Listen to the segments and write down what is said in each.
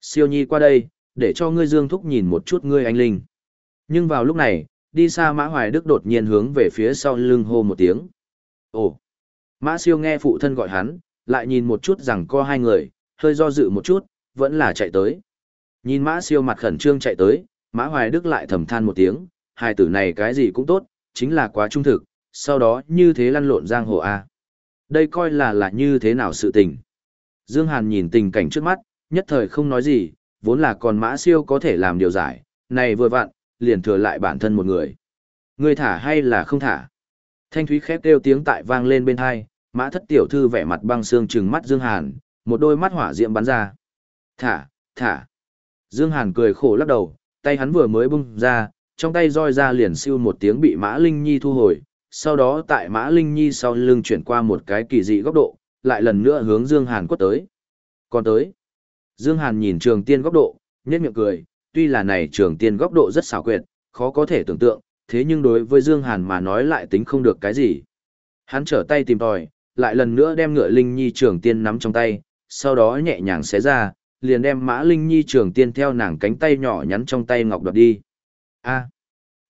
Siêu nhi qua đây, để cho ngươi Dương Thúc nhìn một chút ngươi anh linh. Nhưng vào lúc này, đi xa Mã Hoài Đức đột nhiên hướng về phía sau lưng hô một tiếng. Ồ! Mã siêu nghe phụ thân gọi hắn, lại nhìn một chút rằng co hai người, hơi do dự một chút, vẫn là chạy tới. Nhìn Mã siêu mặt khẩn trương chạy tới, Mã Hoài Đức lại thầm than một tiếng, hai tử này cái gì cũng tốt, chính là quá trung thực, sau đó như thế lăn lộn giang hồ A. Đây coi là là như thế nào sự tình. Dương Hàn nhìn tình cảnh trước mắt, nhất thời không nói gì, vốn là còn Mã siêu có thể làm điều giải, này vừa vặn, liền thừa lại bản thân một người. Người thả hay là không thả? Thanh thúy khép kêu tiếng tại vang lên bên hai, mã thất tiểu thư vẻ mặt băng xương trừng mắt Dương Hàn, một đôi mắt hỏa diệm bắn ra. Thả, thả. Dương Hàn cười khổ lắc đầu, tay hắn vừa mới bung ra, trong tay roi ra liền siêu một tiếng bị Mã Linh Nhi thu hồi, sau đó tại Mã Linh Nhi sau lưng chuyển qua một cái kỳ dị góc độ, lại lần nữa hướng Dương Hàn quất tới. Còn tới. Dương Hàn nhìn trường tiên góc độ, nhếch miệng cười, tuy là này trường tiên góc độ rất xảo quyệt, khó có thể tưởng tượng, thế nhưng đối với Dương Hàn mà nói lại tính không được cái gì. Hắn trở tay tìm tòi, lại lần nữa đem ngựa Linh Nhi trường tiên nắm trong tay, sau đó nhẹ nhàng xé ra, liền đem Mã Linh Nhi trường tiên theo nàng cánh tay nhỏ nhắn trong tay ngọc đoạt đi. A.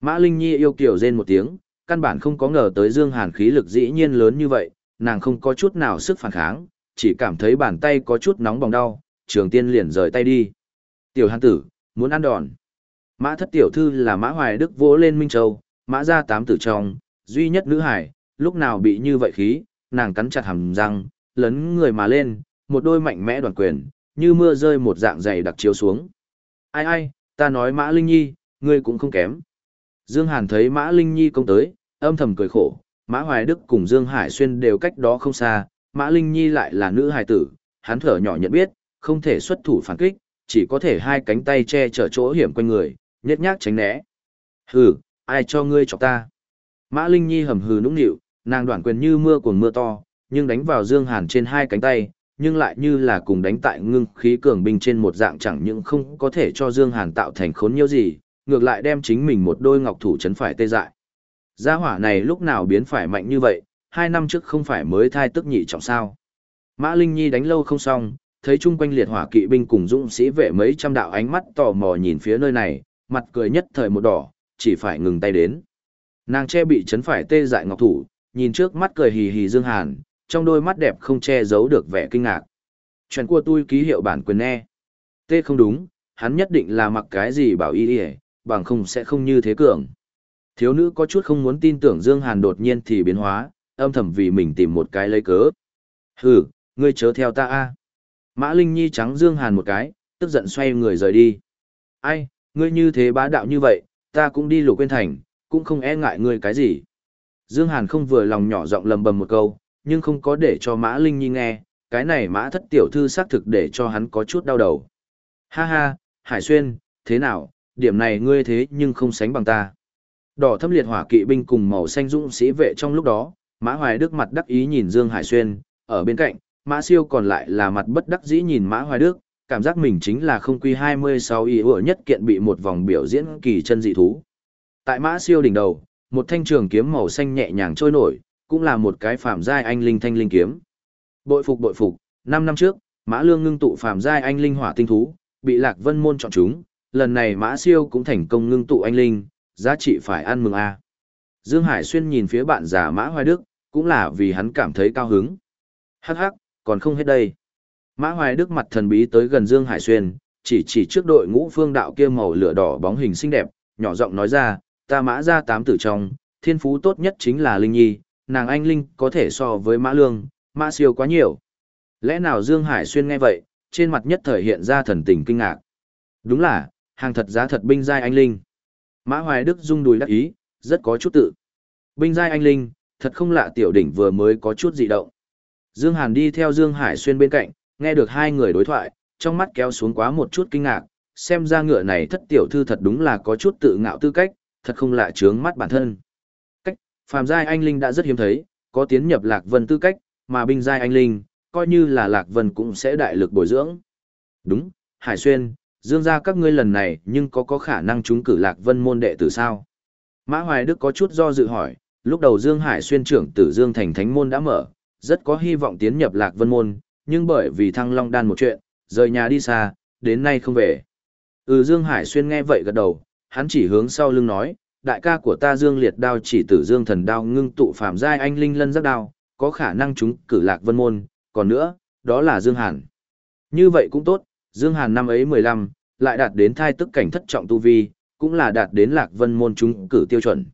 Mã Linh Nhi yêu kiểu rên một tiếng, căn bản không có ngờ tới Dương Hàn khí lực dĩ nhiên lớn như vậy, nàng không có chút nào sức phản kháng, chỉ cảm thấy bàn tay có chút nóng bỏng đau, trường tiên liền rời tay đi. Tiểu Hàn tử, muốn ăn đòn. Mã thất tiểu thư là Mã Hoài Đức vỗ lên Minh Châu, Mã gia tám tử trong, duy nhất nữ hải, lúc nào bị như vậy khí, nàng cắn chặt hàm răng, lấn người mà lên, một đôi mạnh mẽ đoàn quyền, như mưa rơi một dạng dày đặc chiếu xuống. Ai ai, ta nói Mã Linh Nhi, ngươi cũng không kém. Dương Hàn thấy Mã Linh Nhi công tới, âm thầm cười khổ, Mã Hoài Đức cùng Dương Hải Xuyên đều cách đó không xa, Mã Linh Nhi lại là nữ hài tử, hắn thở nhỏ nhận biết, không thể xuất thủ phản kích, chỉ có thể hai cánh tay che chở chỗ hiểm quanh người, nhét nhác tránh né. Hừ, ai cho ngươi chọc ta? Mã Linh Nhi hầm hừ nũng nịu, nàng đoạn quyền như mưa cuồng mưa to, nhưng đánh vào Dương Hàn trên hai cánh tay, nhưng lại như là cùng đánh tại ngưng khí cường binh trên một dạng chẳng những không có thể cho Dương Hàn tạo thành khốn nhiêu gì, ngược lại đem chính mình một đôi ngọc thủ chấn phải tê dại. Gia hỏa này lúc nào biến phải mạnh như vậy, hai năm trước không phải mới thai tức nhị trọng sao. Mã Linh Nhi đánh lâu không xong, thấy chung quanh liệt hỏa kỵ binh cùng dũng sĩ vệ mấy trăm đạo ánh mắt tò mò nhìn phía nơi này, mặt cười nhất thời một đỏ, chỉ phải ngừng tay đến. Nàng che bị chấn phải tê dại ngọc thủ, nhìn trước mắt cười hì hì Dương Hàn, trong đôi mắt đẹp không che giấu được vẻ kinh ngạc. Chuyện của tôi ký hiệu bản quyền e. Tê không đúng, hắn nhất định là mặc cái gì bảo y đi bằng không sẽ không như thế cường. Thiếu nữ có chút không muốn tin tưởng Dương Hàn đột nhiên thì biến hóa, âm thầm vì mình tìm một cái lấy cớ. Hừ, ngươi chớ theo ta a. Mã Linh Nhi trắng Dương Hàn một cái, tức giận xoay người rời đi. Ai, ngươi như thế bá đạo như vậy, ta cũng đi lục quên thành, cũng không e ngại ngươi cái gì. Dương Hàn không vừa lòng nhỏ giọng lầm bầm một câu, nhưng không có để cho Mã Linh Nhi nghe, cái này Mã thất tiểu thư xác thực để cho hắn có chút đau đầu. Ha ha, Hải Xuyên, thế nào, điểm này ngươi thế nhưng không sánh bằng ta. Đỏ thâm liệt hỏa kỵ binh cùng màu xanh dũng sĩ vệ trong lúc đó, Mã Hoài Đức mặt đắc ý nhìn Dương Hải Xuyên, ở bên cạnh, Mã Siêu còn lại là mặt bất đắc dĩ nhìn Mã Hoài Đức, cảm giác mình chính là không quy 26 ý ủa nhất kiện bị một vòng biểu diễn kỳ chân dị thú. Tại Mã Siêu đỉnh đầu, một thanh trường kiếm màu xanh nhẹ nhàng trôi nổi, cũng là một cái phàm giai anh linh thanh linh kiếm. Bội phục bội phục, 5 năm trước, Mã Lương ngưng tụ phàm giai anh linh hỏa tinh thú, bị Lạc Vân môn chọn chúng, lần này Mã Siêu cũng thành công ngưng tụ anh linh, giá trị phải ăn mừng a. Dương Hải Xuyên nhìn phía bạn già Mã Hoài Đức, cũng là vì hắn cảm thấy cao hứng. Hắc hắc, còn không hết đây. Mã Hoài Đức mặt thần bí tới gần Dương Hải Xuyên, chỉ chỉ trước đội ngũ phương đạo kia màu lửa đỏ bóng hình xinh đẹp, nhỏ giọng nói ra, ta mã ra tám tử trong, thiên phú tốt nhất chính là Linh Nhi, nàng anh Linh có thể so với mã lương, mã siêu quá nhiều. Lẽ nào Dương Hải Xuyên nghe vậy, trên mặt nhất thời hiện ra thần tình kinh ngạc. Đúng là, hàng thật giá thật binh giai anh Linh. Mã Hoài Đức rung đùi đắc ý, rất có chút tự. Binh giai anh Linh, thật không lạ tiểu đỉnh vừa mới có chút dị động. Dương Hàn đi theo Dương Hải Xuyên bên cạnh, nghe được hai người đối thoại, trong mắt kéo xuống quá một chút kinh ngạc, xem ra ngựa này thất tiểu thư thật đúng là có chút tự ngạo tư cách, thật không lạ trướng mắt bản thân. Cách, phàm giai anh linh đã rất hiếm thấy, có tiến nhập lạc vân tư cách, mà binh giai anh linh, coi như là lạc vân cũng sẽ đại lực bồi dưỡng. Đúng, Hải Xuyên, Dương gia các ngươi lần này nhưng có có khả năng trúng cử lạc vân môn đệ tử sao? Mã Hoài Đức có chút do dự hỏi, lúc đầu Dương Hải Xuyên trưởng tử Dương Thành Thánh Môn đã mở, rất có hy vọng tiến nhập lạc vân môn, nhưng bởi vì thăng long đan một chuyện, rời nhà đi xa, đến nay không về. Ừ Dương Hải Xuyên nghe vậy gật đầu, hắn chỉ hướng sau lưng nói, đại ca của ta Dương Liệt đao chỉ tử Dương thần đao ngưng tụ phàm giai anh linh lân giác đao, có khả năng chúng cử lạc vân môn, còn nữa, đó là Dương Hàn. Như vậy cũng tốt, Dương Hàn năm ấy 15, lại đạt đến thai tức cảnh thất trọng tu vi, cũng là đạt đến lạc vân môn chúng cử tiêu chuẩn.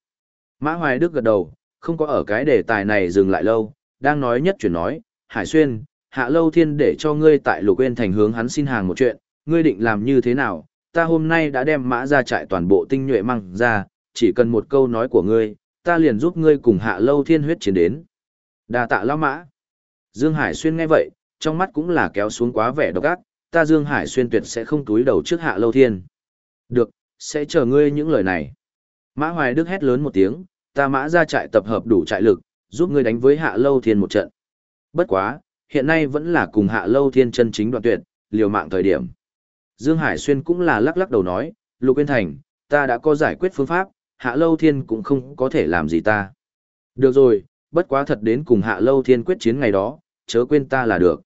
Mã Hoài Đức gật đầu, không có ở cái đề tài này dừng lại lâu, đang nói nhất chuyển nói, Hải Xuyên, Hạ Lâu Thiên để cho ngươi tại Lục Yên thành hướng hắn xin hàng một chuyện, ngươi định làm như thế nào? Ta hôm nay đã đem mã ra trại toàn bộ tinh nhuệ mang ra, chỉ cần một câu nói của ngươi, ta liền giúp ngươi cùng Hạ Lâu Thiên huyết chiến đến. Đa tạ lão mã. Dương Hải Xuyên nghe vậy, trong mắt cũng là kéo xuống quá vẻ độc ác, ta Dương Hải Xuyên tuyệt sẽ không túi đầu trước Hạ Lâu Thiên. Được, sẽ chờ ngươi những lời này. Mã Hoài Đức hét lớn một tiếng, ta mã ra trại tập hợp đủ trại lực, giúp ngươi đánh với Hạ Lâu Thiên một trận. Bất quá, hiện nay vẫn là cùng Hạ Lâu Thiên chân chính đoạn tuyệt, liều mạng thời điểm. Dương Hải Xuyên cũng là lắc lắc đầu nói, Lục Yên Thành, ta đã có giải quyết phương pháp, Hạ Lâu Thiên cũng không có thể làm gì ta. Được rồi, bất quá thật đến cùng Hạ Lâu Thiên quyết chiến ngày đó, chớ quên ta là được.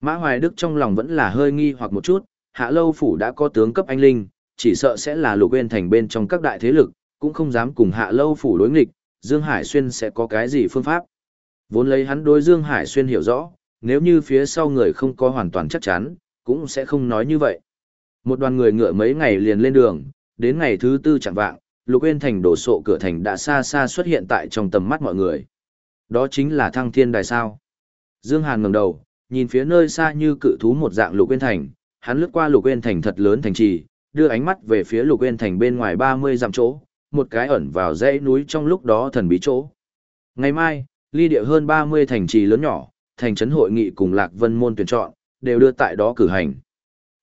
Mã Hoài Đức trong lòng vẫn là hơi nghi hoặc một chút, Hạ Lâu Phủ đã có tướng cấp anh linh, chỉ sợ sẽ là Lục Yên Thành bên trong các đại thế lực, cũng không dám cùng Hạ Lâu Phủ đối nghịch, Dương Hải Xuyên sẽ có cái gì phương pháp. Vốn lấy hắn đối Dương Hải Xuyên hiểu rõ, nếu như phía sau người không có hoàn toàn chắc chắn, cũng sẽ không nói như vậy. Một đoàn người ngựa mấy ngày liền lên đường, đến ngày thứ tư chẳng vạng, Lục Yên Thành đổ sộ cửa thành đã xa xa xuất hiện tại trong tầm mắt mọi người. Đó chính là thăng thiên đài sao. Dương Hàn ngẩng đầu, nhìn phía nơi xa như cự thú một dạng Lục Yên Thành, hắn lướt qua Lục Yên Thành thật lớn thành trì, đưa ánh mắt về phía Lục Yên Thành bên ngoài 30 dặm chỗ, một cái ẩn vào dãy núi trong lúc đó thần bí chỗ. Ngày mai, ly địa hơn 30 thành trì lớn nhỏ, thành trấn hội nghị cùng Lạc Vân môn tuyển chọn, đều đưa tại đó cử hành.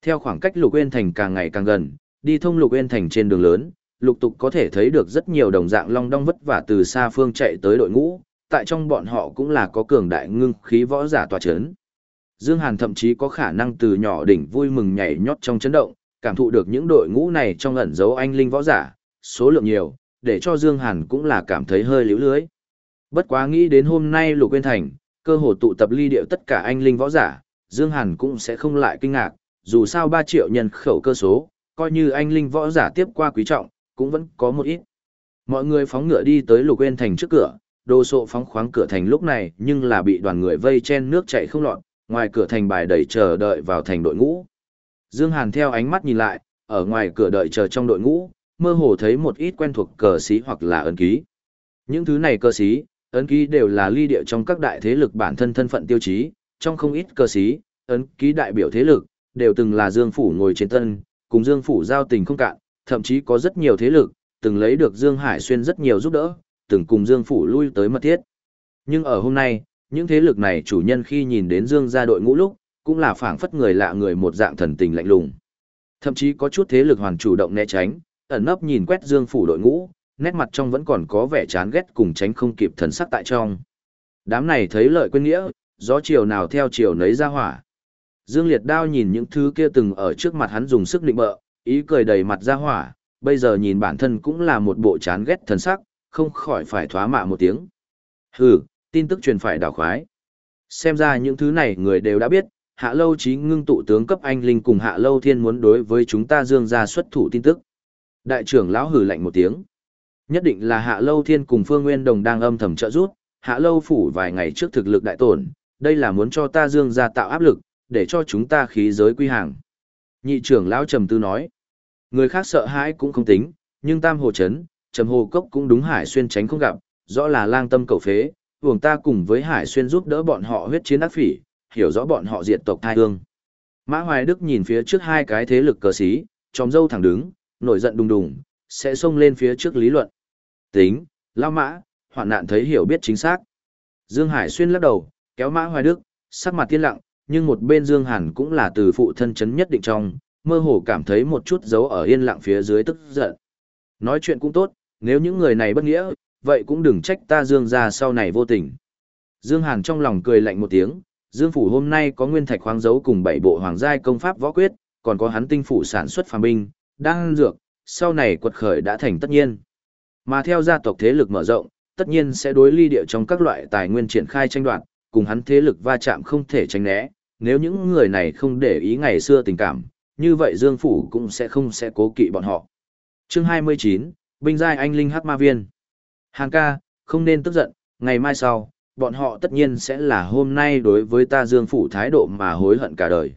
Theo khoảng cách Lục Uyên thành càng ngày càng gần, đi thông Lục Uyên thành trên đường lớn, lục tục có thể thấy được rất nhiều đồng dạng long đong vất vả từ xa phương chạy tới đội ngũ, tại trong bọn họ cũng là có cường đại ngưng khí võ giả tòa chấn. Dương Hàn thậm chí có khả năng từ nhỏ đỉnh vui mừng nhảy nhót trong chấn động, cảm thụ được những đội ngũ này trong ẩn dấu anh linh võ giả, số lượng nhiều, để cho Dương Hàn cũng là cảm thấy hơi liễu lưới. Bất quá nghĩ đến hôm nay Lục nguyên Thành, cơ hồ tụ tập ly điệu tất cả anh linh võ giả, Dương Hàn cũng sẽ không lại kinh ngạc, dù sao 3 triệu nhân khẩu cơ số, coi như anh linh võ giả tiếp qua quý trọng, cũng vẫn có một ít. Mọi người phóng ngựa đi tới Lục nguyên Thành trước cửa, đồ sộ phóng khoáng cửa thành lúc này nhưng là bị đoàn người vây chen nước chảy không lọt, ngoài cửa thành bài đầy chờ đợi vào thành đội ngũ. Dương Hàn theo ánh mắt nhìn lại, ở ngoài cửa đợi chờ trong đội ngũ, mơ hồ thấy một ít quen thuộc cờ sĩ hoặc là ấn ký. Những thứ này cờ sĩ, ấn ký đều là ly địa trong các đại thế lực bản thân thân phận tiêu chí, trong không ít cờ sĩ, ấn ký đại biểu thế lực, đều từng là Dương Phủ ngồi trên tân, cùng Dương Phủ giao tình không cạn, thậm chí có rất nhiều thế lực, từng lấy được Dương Hải Xuyên rất nhiều giúp đỡ, từng cùng Dương Phủ lui tới mật thiết. Nhưng ở hôm nay, những thế lực này chủ nhân khi nhìn đến Dương gia đội ngũ lúc, cũng là phảng phất người lạ người một dạng thần tình lạnh lùng. Thậm chí có chút thế lực hoàn chủ động né tránh, ẩn nấp nhìn quét Dương Phủ đội ngũ, nét mặt trong vẫn còn có vẻ chán ghét cùng tránh không kịp thần sắc tại trong. Đám này thấy lợi quên nghĩa, gió chiều nào theo chiều nấy ra hỏa. Dương Liệt Đao nhìn những thứ kia từng ở trước mặt hắn dùng sức định bợ, ý cười đầy mặt ra hỏa, bây giờ nhìn bản thân cũng là một bộ chán ghét thần sắc, không khỏi phải thoá mạ một tiếng. Hừ, tin tức truyền phải đảo khoái. Xem ra những thứ này người đều đã biết, Hạ Lâu trí ngưng tụ tướng cấp anh linh cùng Hạ Lâu Thiên muốn đối với chúng ta dương ra xuất thủ tin tức. Đại trưởng lão hử lạnh một tiếng. Nhất định là Hạ Lâu Thiên cùng Phương Nguyên Đồng đang âm thầm trợ giúp, Hạ Lâu phủ vài ngày trước thực lực đại tổn, đây là muốn cho ta dương ra tạo áp lực, để cho chúng ta khí giới quy hàng. Nhị trưởng lão trầm tư nói, người khác sợ hãi cũng không tính, nhưng tam hồ chấn, trầm hồ cốc cũng đúng hải xuyên tránh không gặp, rõ là lang tâm cầu phế, vùng ta cùng với hải xuyên giúp đỡ bọn họ huyết chiến ác phỉ, hiểu rõ bọn họ diệt tộc thai hương. Mã Hoài Đức nhìn phía trước hai cái thế lực cờ xí, tròm dâu thẳng đứng, nổi giận đùng đùng, sẽ xông lên phía trước lý luận. Tính, lao mã, hoạn nạn thấy hiểu biết chính xác. Dương Hải xuyên lắc đầu, kéo Mã Hoài Đức, sắc mặt tiên lặng, nhưng một bên Dương Hàn cũng là từ phụ thân chấn nhất định trong, mơ hồ cảm thấy một chút dấu ở yên lặng phía dưới tức giận. Nói chuyện cũng tốt, nếu những người này bất nghĩa, vậy cũng đừng trách ta Dương gia sau này vô tình. Dương Hàn trong lòng cười lạnh một tiếng, Dương Phủ hôm nay có nguyên thạch khoáng dấu cùng bảy bộ hoàng giai công pháp võ quyết, còn có hắn tinh phủ sản xuất phàm binh, đang dược, sau này quật khởi đã thành tất nhiên. Mà theo gia tộc thế lực mở rộng, tất nhiên sẽ đối ly địa trong các loại tài nguyên triển khai tranh đoạt, cùng hắn thế lực va chạm không thể tránh né, nếu những người này không để ý ngày xưa tình cảm, như vậy Dương Phủ cũng sẽ không sẽ cố kỵ bọn họ. chương 29, Binh Giai Anh Linh Hắc Ma Viên. Hàng ca, không nên tức giận, ngày mai sau, bọn họ tất nhiên sẽ là hôm nay đối với ta Dương Phủ thái độ mà hối hận cả đời.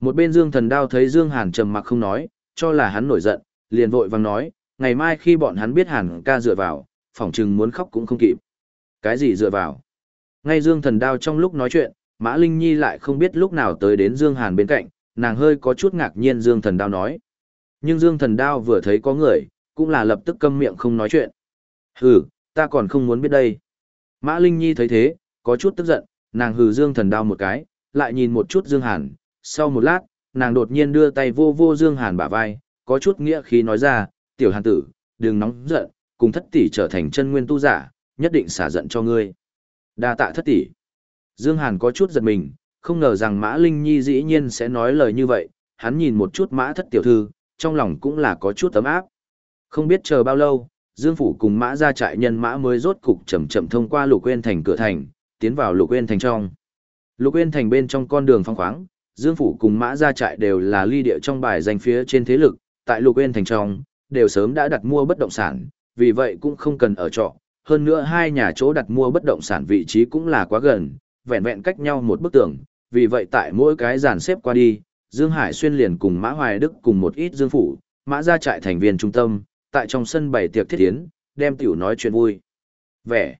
Một bên Dương Thần Đao thấy Dương Hàn trầm mặc không nói, cho là hắn nổi giận, liền vội vàng nói, ngày mai khi bọn hắn biết Hàn ca dựa vào, phỏng chừng muốn khóc cũng không kịp. Cái gì dựa vào? Ngay Dương Thần Đao trong lúc nói chuyện, Mã Linh Nhi lại không biết lúc nào tới đến Dương Hàn bên cạnh, nàng hơi có chút ngạc nhiên Dương Thần Đao nói. Nhưng Dương Thần Đao vừa thấy có người, cũng là lập tức câm miệng không nói chuyện. Hừ, ta còn không muốn biết đây. Mã Linh Nhi thấy thế, có chút tức giận, nàng hừ Dương Thần Đao một cái, lại nhìn một chút Dương Hàn, sau một lát, nàng đột nhiên đưa tay vô vô Dương Hàn bả vai, có chút nghĩa khí nói ra, tiểu hàn tử, đừng nóng giận, cùng thất tỷ trở thành chân nguyên tu giả, nhất định xả giận cho ngươi. Đa tạ thất tỷ. Dương Hàn có chút giật mình, không ngờ rằng Mã Linh Nhi dĩ nhiên sẽ nói lời như vậy, hắn nhìn một chút Mã thất tiểu thư, trong lòng cũng là có chút ấm áp. Không biết chờ bao lâu, Dương Phủ cùng Mã ra trại nhân Mã mới rốt cục chậm chậm thông qua lục quên thành cửa thành, tiến vào lục quên thành trong. Lục quên thành bên trong con đường phong khoáng, Dương Phủ cùng Mã gia trại đều là ly địa trong bài danh phía trên thế lực, tại lục Uyên thành trong, đều sớm đã đặt mua bất động sản, vì vậy cũng không cần ở trọ. Hơn nữa hai nhà chỗ đặt mua bất động sản vị trí cũng là quá gần, vẹn vẹn cách nhau một bức tường, vì vậy tại mỗi cái dàn xếp qua đi, Dương Hải Xuyên liền cùng Mã Hoài Đức cùng một ít Dương Phủ, Mã gia trại thành viên trung tâm, tại trong sân bày tiệc thiết tiến, đem tiểu nói chuyện vui. Vẻ.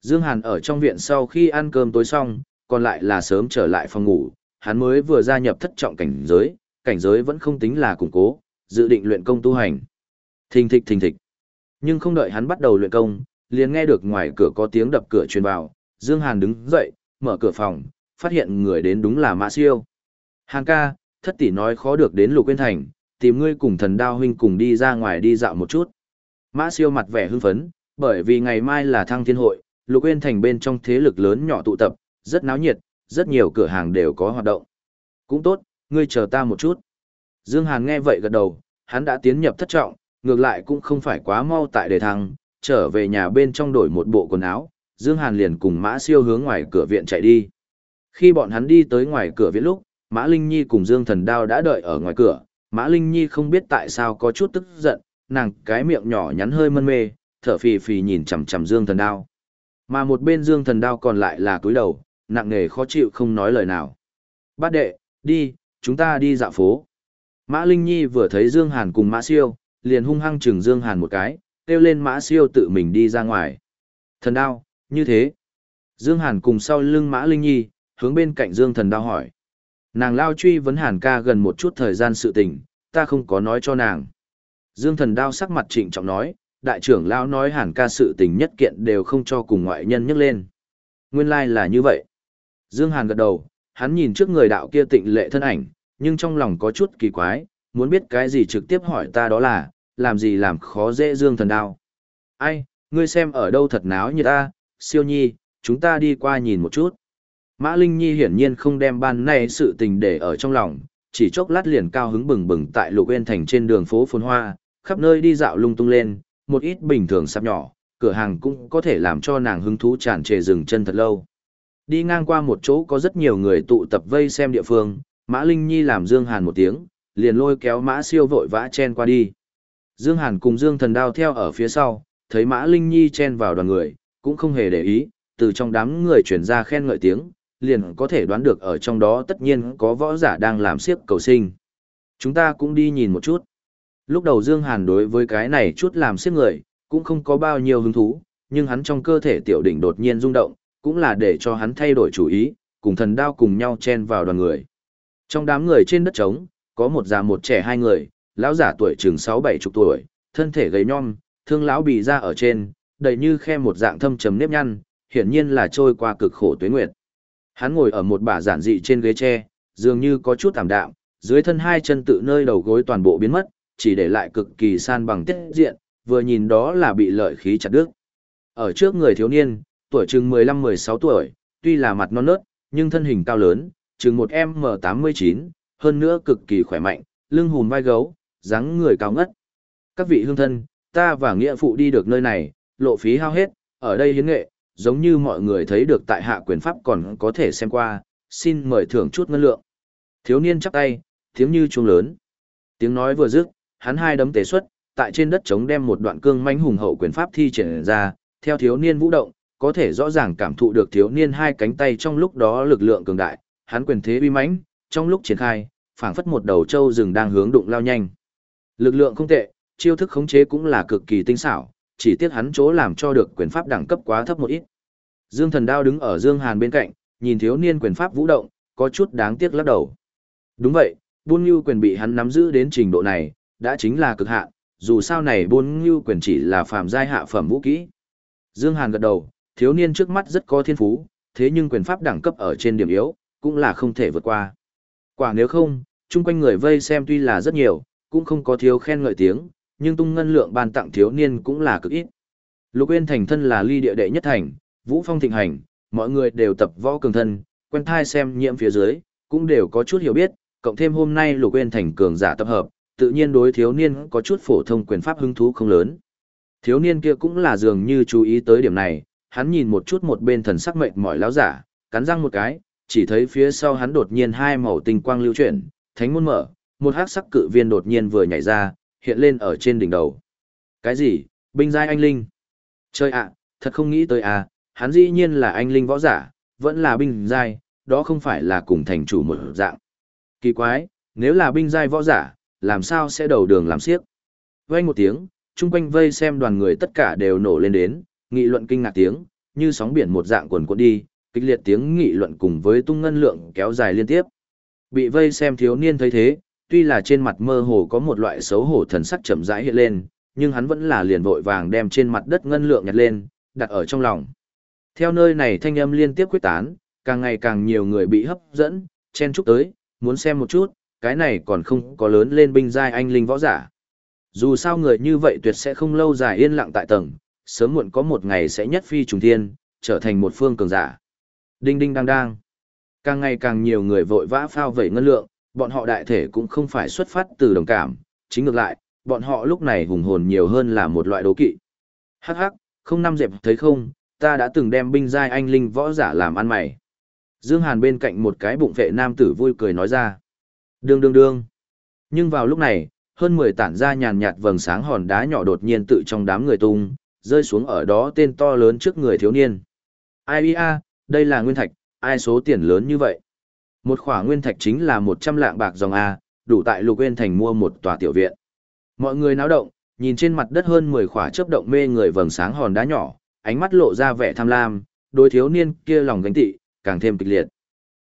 Dương Hàn ở trong viện sau khi ăn cơm tối xong, còn lại là sớm trở lại phòng ngủ, hắn mới vừa gia nhập thất trọng cảnh giới, cảnh giới vẫn không tính là củng cố, dự định luyện công tu hành. Thình thịch thình thịch. Nhưng không đợi hắn bắt đầu luyện công, liền nghe được ngoài cửa có tiếng đập cửa truyền vào, Dương Hàn đứng dậy, mở cửa phòng, phát hiện người đến đúng là Mã Siêu. Hàn ca, thất tỷ nói khó được đến Lục Quyên Thành, tìm ngươi cùng thần đao huynh cùng đi ra ngoài đi dạo một chút. Mã Siêu mặt vẻ hưng phấn, bởi vì ngày mai là thăng thiên hội, Lục Quyên Thành bên trong thế lực lớn nhỏ tụ tập, rất náo nhiệt, rất nhiều cửa hàng đều có hoạt động. Cũng tốt, ngươi chờ ta một chút. Dương Hàn nghe vậy gật đầu, hắn đã tiến nhập thất trọng, ngược lại cũng không phải quá mau tại đề thăng, trở về nhà bên trong đổi một bộ quần áo, Dương Hàn liền cùng Mã Siêu hướng ngoài cửa viện chạy đi. Khi bọn hắn đi tới ngoài cửa viện lúc, Mã Linh Nhi cùng Dương Thần Đao đã đợi ở ngoài cửa, Mã Linh Nhi không biết tại sao có chút tức giận, nàng cái miệng nhỏ nhắn hơi mân mê, thở phì phì nhìn chằm chằm Dương Thần Đao. Mà một bên Dương Thần Đao còn lại là cúi đầu, nặng nề khó chịu không nói lời nào. Bát đệ, đi, chúng ta đi dạo phố. Mã Linh Nhi vừa thấy Dương Hàn cùng Mã Siêu, liền hung hăng chừng Dương Hàn một cái, kêu lên Mã Siêu tự mình đi ra ngoài. Thần đao, như thế. Dương Hàn cùng sau lưng Mã Linh Nhi, hướng bên cạnh Dương Thần đao hỏi. Nàng lao truy vấn Hàn ca gần một chút thời gian sự tình, ta không có nói cho nàng. Dương Thần đao sắc mặt trịnh trọng nói, đại trưởng lao nói Hàn ca sự tình nhất kiện đều không cho cùng ngoại nhân nhắc lên. Nguyên lai like là như vậy. Dương Hàn gật đầu, hắn nhìn trước người đạo kia tịnh lệ thân ảnh, nhưng trong lòng có chút kỳ quái, muốn biết cái gì trực tiếp hỏi ta đó là, làm gì làm khó dễ Dương Thần đao. Ai, ngươi xem ở đâu thật náo như ta, siêu nhi, chúng ta đi qua nhìn một chút. Mã Linh Nhi hiển nhiên không đem ban này sự tình để ở trong lòng, chỉ chốc lát liền cao hứng bừng bừng tại lục uyên thành trên đường phố phồn hoa, khắp nơi đi dạo lung tung lên, một ít bình thường sắp nhỏ, cửa hàng cũng có thể làm cho nàng hứng thú tràn trề dừng chân thật lâu. Đi ngang qua một chỗ có rất nhiều người tụ tập vây xem địa phương, Mã Linh Nhi làm Dương Hàn một tiếng, liền lôi kéo Mã Siêu vội vã chen qua đi. Dương Hàn cùng Dương Thần Đao theo ở phía sau, thấy Mã Linh Nhi chen vào đoàn người, cũng không hề để ý, từ trong đám người truyền ra khen ngợi tiếng, liền có thể đoán được ở trong đó tất nhiên có võ giả đang làm siếc cầu sinh. Chúng ta cũng đi nhìn một chút. Lúc đầu Dương Hàn đối với cái này chút làm siếc người, cũng không có bao nhiêu hứng thú, nhưng hắn trong cơ thể tiểu đỉnh đột nhiên rung động, cũng là để cho hắn thay đổi chủ ý, cùng thần đao cùng nhau chen vào đoàn người. Trong đám người trên đất trống, có một già một trẻ hai người, lão giả tuổi chừng sáu bảy chục tuổi, thân thể gầy nhom, thương lão bị ra ở trên, đầy như khe một dạng thâm trầm nếp nhăn, hiển nhiên là trôi qua cực khổ tuế nguyệt. Hắn ngồi ở một bả giản dị trên ghế tre, dường như có chút tạm đạm, dưới thân hai chân tự nơi đầu gối toàn bộ biến mất, chỉ để lại cực kỳ san bằng tiết diện, vừa nhìn đó là bị lợi khí chặt đứt. Ở trước người thiếu niên, tuổi chừng 15-16 tuổi, tuy là mặt non nớt, nhưng thân hình cao lớn, chừng một M89, hơn nữa cực kỳ khỏe mạnh, lưng hùm vai gấu, dáng người cao ngất. Các vị hương thân, ta và nghĩa phụ đi được nơi này, lộ phí hao hết, ở đây hiến nghệ, giống như mọi người thấy được tại hạ quyền pháp còn có thể xem qua, xin mời thưởng chút ngân lượng. Thiếu niên chắp tay, tiếng như chuông lớn. Tiếng nói vừa dứt, hắn hai đấm tế xuất, tại trên đất trống đem một đoạn cương manh hùng hậu quyền pháp thi triển ra, theo thiếu niên vũ động, có thể rõ ràng cảm thụ được thiếu niên hai cánh tay trong lúc đó lực lượng cường đại, hắn quyền thế uy mãnh, trong lúc triển khai, phảng phất một đầu trâu rừng đang hướng đụng lao nhanh. Lực lượng không tệ, chiêu thức khống chế cũng là cực kỳ tinh xảo, chỉ tiếc hắn chỗ làm cho được quyền pháp đẳng cấp quá thấp một ít. Dương Thần Đao đứng ở Dương Hàn bên cạnh, nhìn thiếu niên quyền pháp vũ động, có chút đáng tiếc lắc đầu. Đúng vậy, buôn như quyền bị hắn nắm giữ đến trình độ này, đã chính là cực hạn, dù sao này buôn như quyền chỉ là phàm giai hạ phẩm vũ kỹ. Dương Hàn gật đầu, thiếu niên trước mắt rất có thiên phú, thế nhưng quyền pháp đẳng cấp ở trên điểm yếu, cũng là không thể vượt qua. Quả nếu không, chung quanh người vây xem tuy là rất nhiều, cũng không có thiếu khen ngợi tiếng, nhưng tung ngân lượng ban tặng thiếu niên cũng là cực ít. Lục Uyên thành thân là ly địa đệ nhất thành, vũ phong thịnh hành, mọi người đều tập võ cường thân, quen thai xem nhiễm phía dưới, cũng đều có chút hiểu biết, cộng thêm hôm nay Lục Uyên thành cường giả tập hợp, tự nhiên đối thiếu niên có chút phổ thông quyền pháp hứng thú không lớn. Thiếu niên kia cũng là dường như chú ý tới điểm này, hắn nhìn một chút một bên thần sắc mệnh mỏi láo giả, cắn răng một cái, chỉ thấy phía sau hắn đột nhiên hai màu tinh quang lưu chuyển, thánh môn mở, một hắc sắc cự viên đột nhiên vừa nhảy ra, hiện lên ở trên đỉnh đầu. Cái gì? Binh giai anh linh. Chơi ạ, thật không nghĩ tới à, hắn dĩ nhiên là anh linh võ giả, vẫn là binh giai, đó không phải là cùng thành chủ một dạng. Kỳ quái, nếu là binh giai võ giả, làm sao sẽ đầu đường làm xiếc? Vang một tiếng, chung quanh vây xem đoàn người tất cả đều nổ lên đến, nghị luận kinh ngạc tiếng, như sóng biển một dạng quần cuộn đi, kịch liệt tiếng nghị luận cùng với tung ngân lượng kéo dài liên tiếp. Bị vây xem thiếu niên thấy thế, tuy là trên mặt mơ hồ có một loại xấu hổ thần sắc chậm rãi hiện lên, nhưng hắn vẫn là liền vội vàng đem trên mặt đất ngân lượng nhặt lên, đặt ở trong lòng. Theo nơi này thanh âm liên tiếp quyết tán, càng ngày càng nhiều người bị hấp dẫn, chen chúc tới, muốn xem một chút, cái này còn không có lớn lên binh giai anh linh võ giả. Dù sao người như vậy tuyệt sẽ không lâu dài yên lặng tại tầng, sớm muộn có một ngày sẽ nhất phi trùng thiên, trở thành một phương cường giả. Đinh đinh đang đang. Càng ngày càng nhiều người vội vã phao vẩy ngân lượng, bọn họ đại thể cũng không phải xuất phát từ đồng cảm, chính ngược lại, bọn họ lúc này hùng hồn nhiều hơn là một loại đố kỵ. Hắc hắc, không năm dẹp thấy không, ta đã từng đem binh giai anh linh võ giả làm ăn mày. Dương Hàn bên cạnh một cái bụng vệ nam tử vui cười nói ra. Đương đương đương. Nhưng vào lúc này, hơn 10 tản ra nhàn nhạt vầng sáng hòn đá nhỏ đột nhiên tự trong đám người tung, rơi xuống ở đó tên to lớn trước người thiếu niên. Ai a, đây là nguyên thạch, ai số tiền lớn như vậy? Một khỏa nguyên thạch chính là 100 lạng bạc dòng A, đủ tại lục nguyên thành mua một tòa tiểu viện. Mọi người náo động, nhìn trên mặt đất hơn 10 khỏa chớp động mê người vầng sáng hòn đá nhỏ, ánh mắt lộ ra vẻ tham lam, đối thiếu niên kia lòng gánh tị, càng thêm kịch liệt.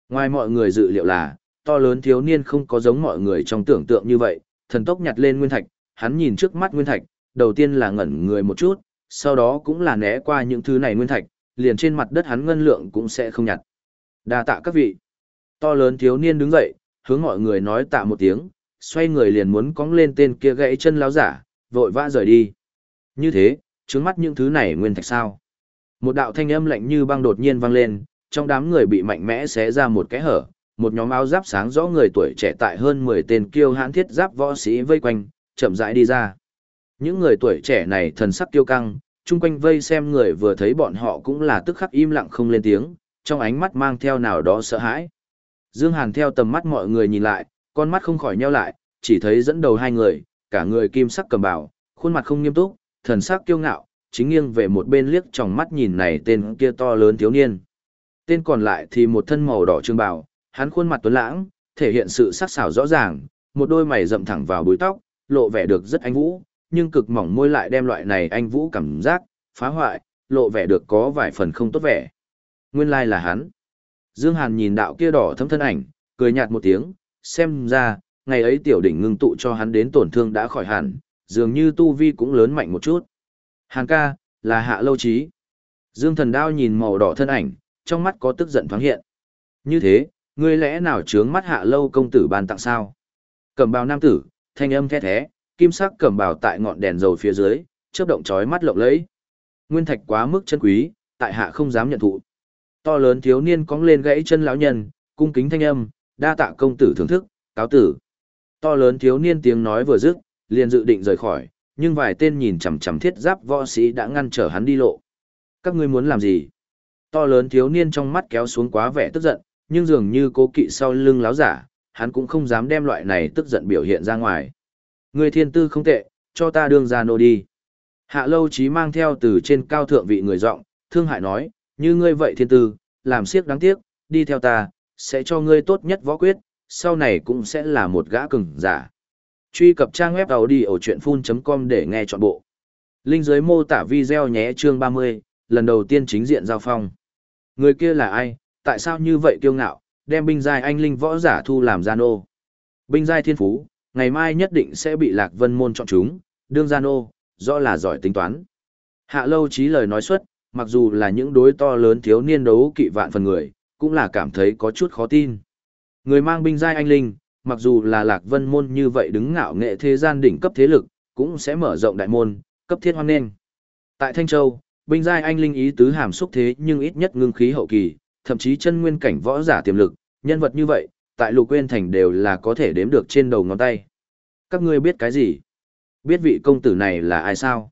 Ngoài mọi người dự liệu là, to lớn thiếu niên không có giống mọi người trong tưởng tượng như vậy, thần tốc nhặt lên nguyên thạch, hắn nhìn trước mắt nguyên thạch, đầu tiên là ngẩn người một chút, sau đó cũng là né qua những thứ này nguyên thạch, liền trên mặt đất hắn ngân lượng cũng sẽ không nhặt. Đa tạ các vị. To lớn thiếu niên đứng dậy, hướng mọi người nói tạ một tiếng, xoay người liền muốn cong lên tên kia gãy chân lão giả, vội vã rời đi. Như thế, trướng mắt những thứ này nguyên thạch sao. Một đạo thanh âm lạnh như băng đột nhiên vang lên, trong đám người bị mạnh mẽ xé ra một cái hở, một nhóm áo giáp sáng rõ người tuổi trẻ tại hơn 10 tên kiêu hãn thiết giáp võ sĩ vây quanh, chậm rãi đi ra. Những người tuổi trẻ này thần sắc kiêu căng, chung quanh vây xem người vừa thấy bọn họ cũng là tức khắc im lặng không lên tiếng, trong ánh mắt mang theo nào đó sợ hãi. Dương Hàn theo tầm mắt mọi người nhìn lại, con mắt không khỏi nheo lại, chỉ thấy dẫn đầu hai người, cả người kim sắc cầm bảo, khuôn mặt không nghiêm túc, thần sắc kiêu ngạo, chính nghiêng về một bên liếc trong mắt nhìn này tên kia to lớn thiếu niên. Tên còn lại thì một thân màu đỏ trương bào, hắn khuôn mặt tuấn lãng, thể hiện sự sắc sảo rõ ràng, một đôi mày rậm thẳng vào búi tóc, lộ vẻ được rất anh vũ, nhưng cực mỏng môi lại đem loại này anh vũ cảm giác, phá hoại, lộ vẻ được có vài phần không tốt vẻ. Nguyên lai like là hắn. Dương Hàn nhìn đạo kia đỏ thấm thân ảnh, cười nhạt một tiếng, xem ra, ngày ấy tiểu đỉnh ngưng tụ cho hắn đến tổn thương đã khỏi hẳn, dường như tu vi cũng lớn mạnh một chút. Hàn ca, là hạ lâu trí. Dương thần đao nhìn màu đỏ thân ảnh, trong mắt có tức giận thoáng hiện. Như thế, ngươi lẽ nào trướng mắt hạ lâu công tử ban tặng sao? cầm bào nam tử, thanh âm the thế, kim sắc cẩm bào tại ngọn đèn dầu phía dưới, chớp động chói mắt lộng lẫy. Nguyên thạch quá mức chân quý, tại hạ không dám nhận thụ. To lớn thiếu niên cong lên gãy chân lão nhân, cung kính thanh âm, đa tạ công tử thưởng thức, cáo tử. To lớn thiếu niên tiếng nói vừa dứt, liền dự định rời khỏi, nhưng vài tên nhìn chằm chằm thiết giáp võ sĩ đã ngăn trở hắn đi lộ. Các ngươi muốn làm gì? To lớn thiếu niên trong mắt kéo xuống quá vẻ tức giận, nhưng dường như cố kỵ sau lưng láo giả, hắn cũng không dám đem loại này tức giận biểu hiện ra ngoài. Người thiên tư không tệ, cho ta đương ra nô đi. Hạ lâu chí mang theo từ trên cao thượng vị người giọng thương hại nói, như ngươi vậy thiên tư, làm siếc đáng tiếc, đi theo ta, sẽ cho ngươi tốt nhất võ quyết, sau này cũng sẽ là một gã cứng giả. Truy cập trang web đầu đi ở chuyện full.com để nghe trọn bộ. Linh dưới mô tả video nhé chương 30, lần đầu tiên chính diện giao phong. Người kia là ai, tại sao như vậy kiêu ngạo, đem binh giai anh linh võ giả thu làm gian ô. Binh giai thiên phú, ngày mai nhất định sẽ bị Lạc Vân môn chọn chúng, đương gian ô, rõ là giỏi tính toán. Hạ lâu trí lời nói xuất, mặc dù là những đối to lớn thiếu niên đấu kỵ vạn phần người, cũng là cảm thấy có chút khó tin. Người mang binh giai anh linh, mặc dù là Lạc Vân môn như vậy đứng ngạo nghệ thế gian đỉnh cấp thế lực, cũng sẽ mở rộng đại môn, cấp thiết hoan nghênh. Tại Thanh Châu, binh giai anh linh ý tứ hàm xúc thế nhưng ít nhất ngưng khí hậu kỳ, thậm chí chân nguyên cảnh võ giả tiềm lực, nhân vật như vậy, tại Lục Quên thành đều là có thể đếm được trên đầu ngón tay. Các ngươi biết cái gì? Biết vị công tử này là ai sao?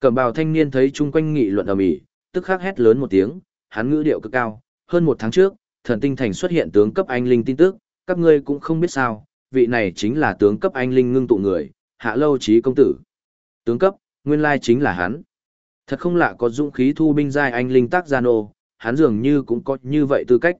Cẩm bào thanh niên thấy chung quanh nghị luận ầm ĩ, tức khắc hét lớn một tiếng, hắn ngữ điệu cực cao, hơn một tháng trước, thần tinh thành xuất hiện tướng cấp anh linh tin tức, các ngươi cũng không biết sao, vị này chính là tướng cấp anh linh ngưng tụ người, hạ lâu trí công tử. Tướng cấp, nguyên lai chính là hắn. Thật không lạ có dũng khí thu binh giai anh linh tác gia nô, hắn dường như cũng có như vậy tư cách.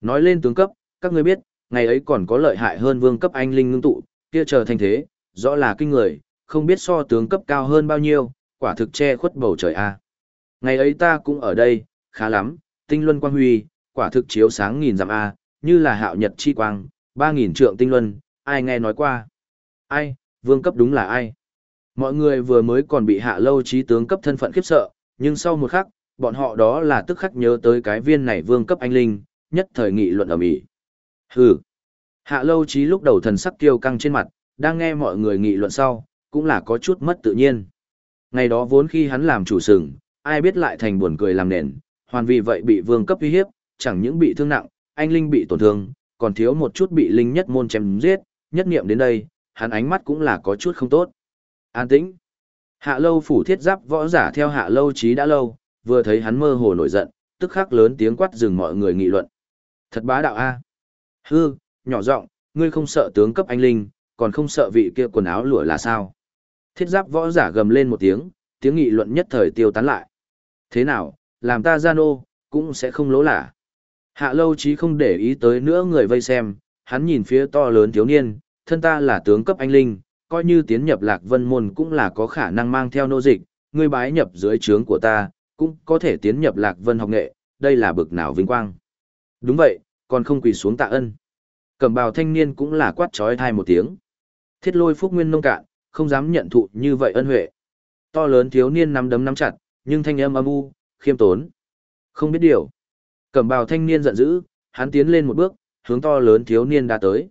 Nói lên tướng cấp, các ngươi biết, ngày ấy còn có lợi hại hơn vương cấp anh linh ngưng tụ, kia chờ thành thế, rõ là kinh người, không biết so tướng cấp cao hơn bao nhiêu, quả thực che khuất bầu trời a. Ngày ấy ta cũng ở đây, khá lắm, tinh luân quang huy, quả thực chiếu sáng nghìn dặm a, như là hạo nhật chi quang, ba nghìn trượng tinh luân, ai nghe nói qua? Ai, vương cấp đúng là ai? Mọi người vừa mới còn bị hạ lâu trí tướng cấp thân phận khiếp sợ, nhưng sau một khắc, bọn họ đó là tức khắc nhớ tới cái viên này vương cấp anh linh, nhất thời nghị luận ở mỹ. Hừ. Hạ lâu trí lúc đầu thần sắc kiêu căng trên mặt, đang nghe mọi người nghị luận sau, cũng là có chút mất tự nhiên. Ngày đó vốn khi hắn làm chủ sừng, ai biết lại thành buồn cười làm nền, hoàn vì vậy bị vương cấp uy hiếp, chẳng những bị thương nặng, anh linh bị tổn thương, còn thiếu một chút bị linh nhất môn chém giết, nhất niệm đến đây, hắn ánh mắt cũng là có chút không tốt. An tĩnh. Hạ lâu phủ thiết giáp võ giả theo hạ lâu trí đã lâu, vừa thấy hắn mơ hồ nổi giận, tức khắc lớn tiếng quát dừng mọi người nghị luận. Thật bá đạo a. Hư, nhỏ giọng, ngươi không sợ tướng cấp anh linh, còn không sợ vị kia quần áo lụa là sao? Thiết giáp võ giả gầm lên một tiếng, tiếng nghị luận nhất thời tiêu tán lại. Thế nào, làm ta gian ô, cũng sẽ không lỗ lả. Hạ lâu chí không để ý tới nữa người vây xem, hắn nhìn phía to lớn thiếu niên, thân ta là tướng cấp anh linh, coi như tiến nhập lạc vân môn cũng là có khả năng mang theo nô dịch, ngươi bái nhập dưới trướng của ta, cũng có thể tiến nhập lạc vân học nghệ, đây là bực nào vinh quang. Đúng vậy, còn không quỳ xuống tạ ân. Cẩm bào thanh niên cũng là quát trói thai một tiếng. Thiết lôi phúc nguyên nông cạn, không dám nhận thụ như vậy ân huệ. To lớn thiếu niên nắm đấm nắm chặt, nhưng thanh âm âm u, khiêm tốn. Không biết điều. Cẩm bào thanh niên giận dữ, hắn tiến lên một bước, hướng to lớn thiếu niên đã tới.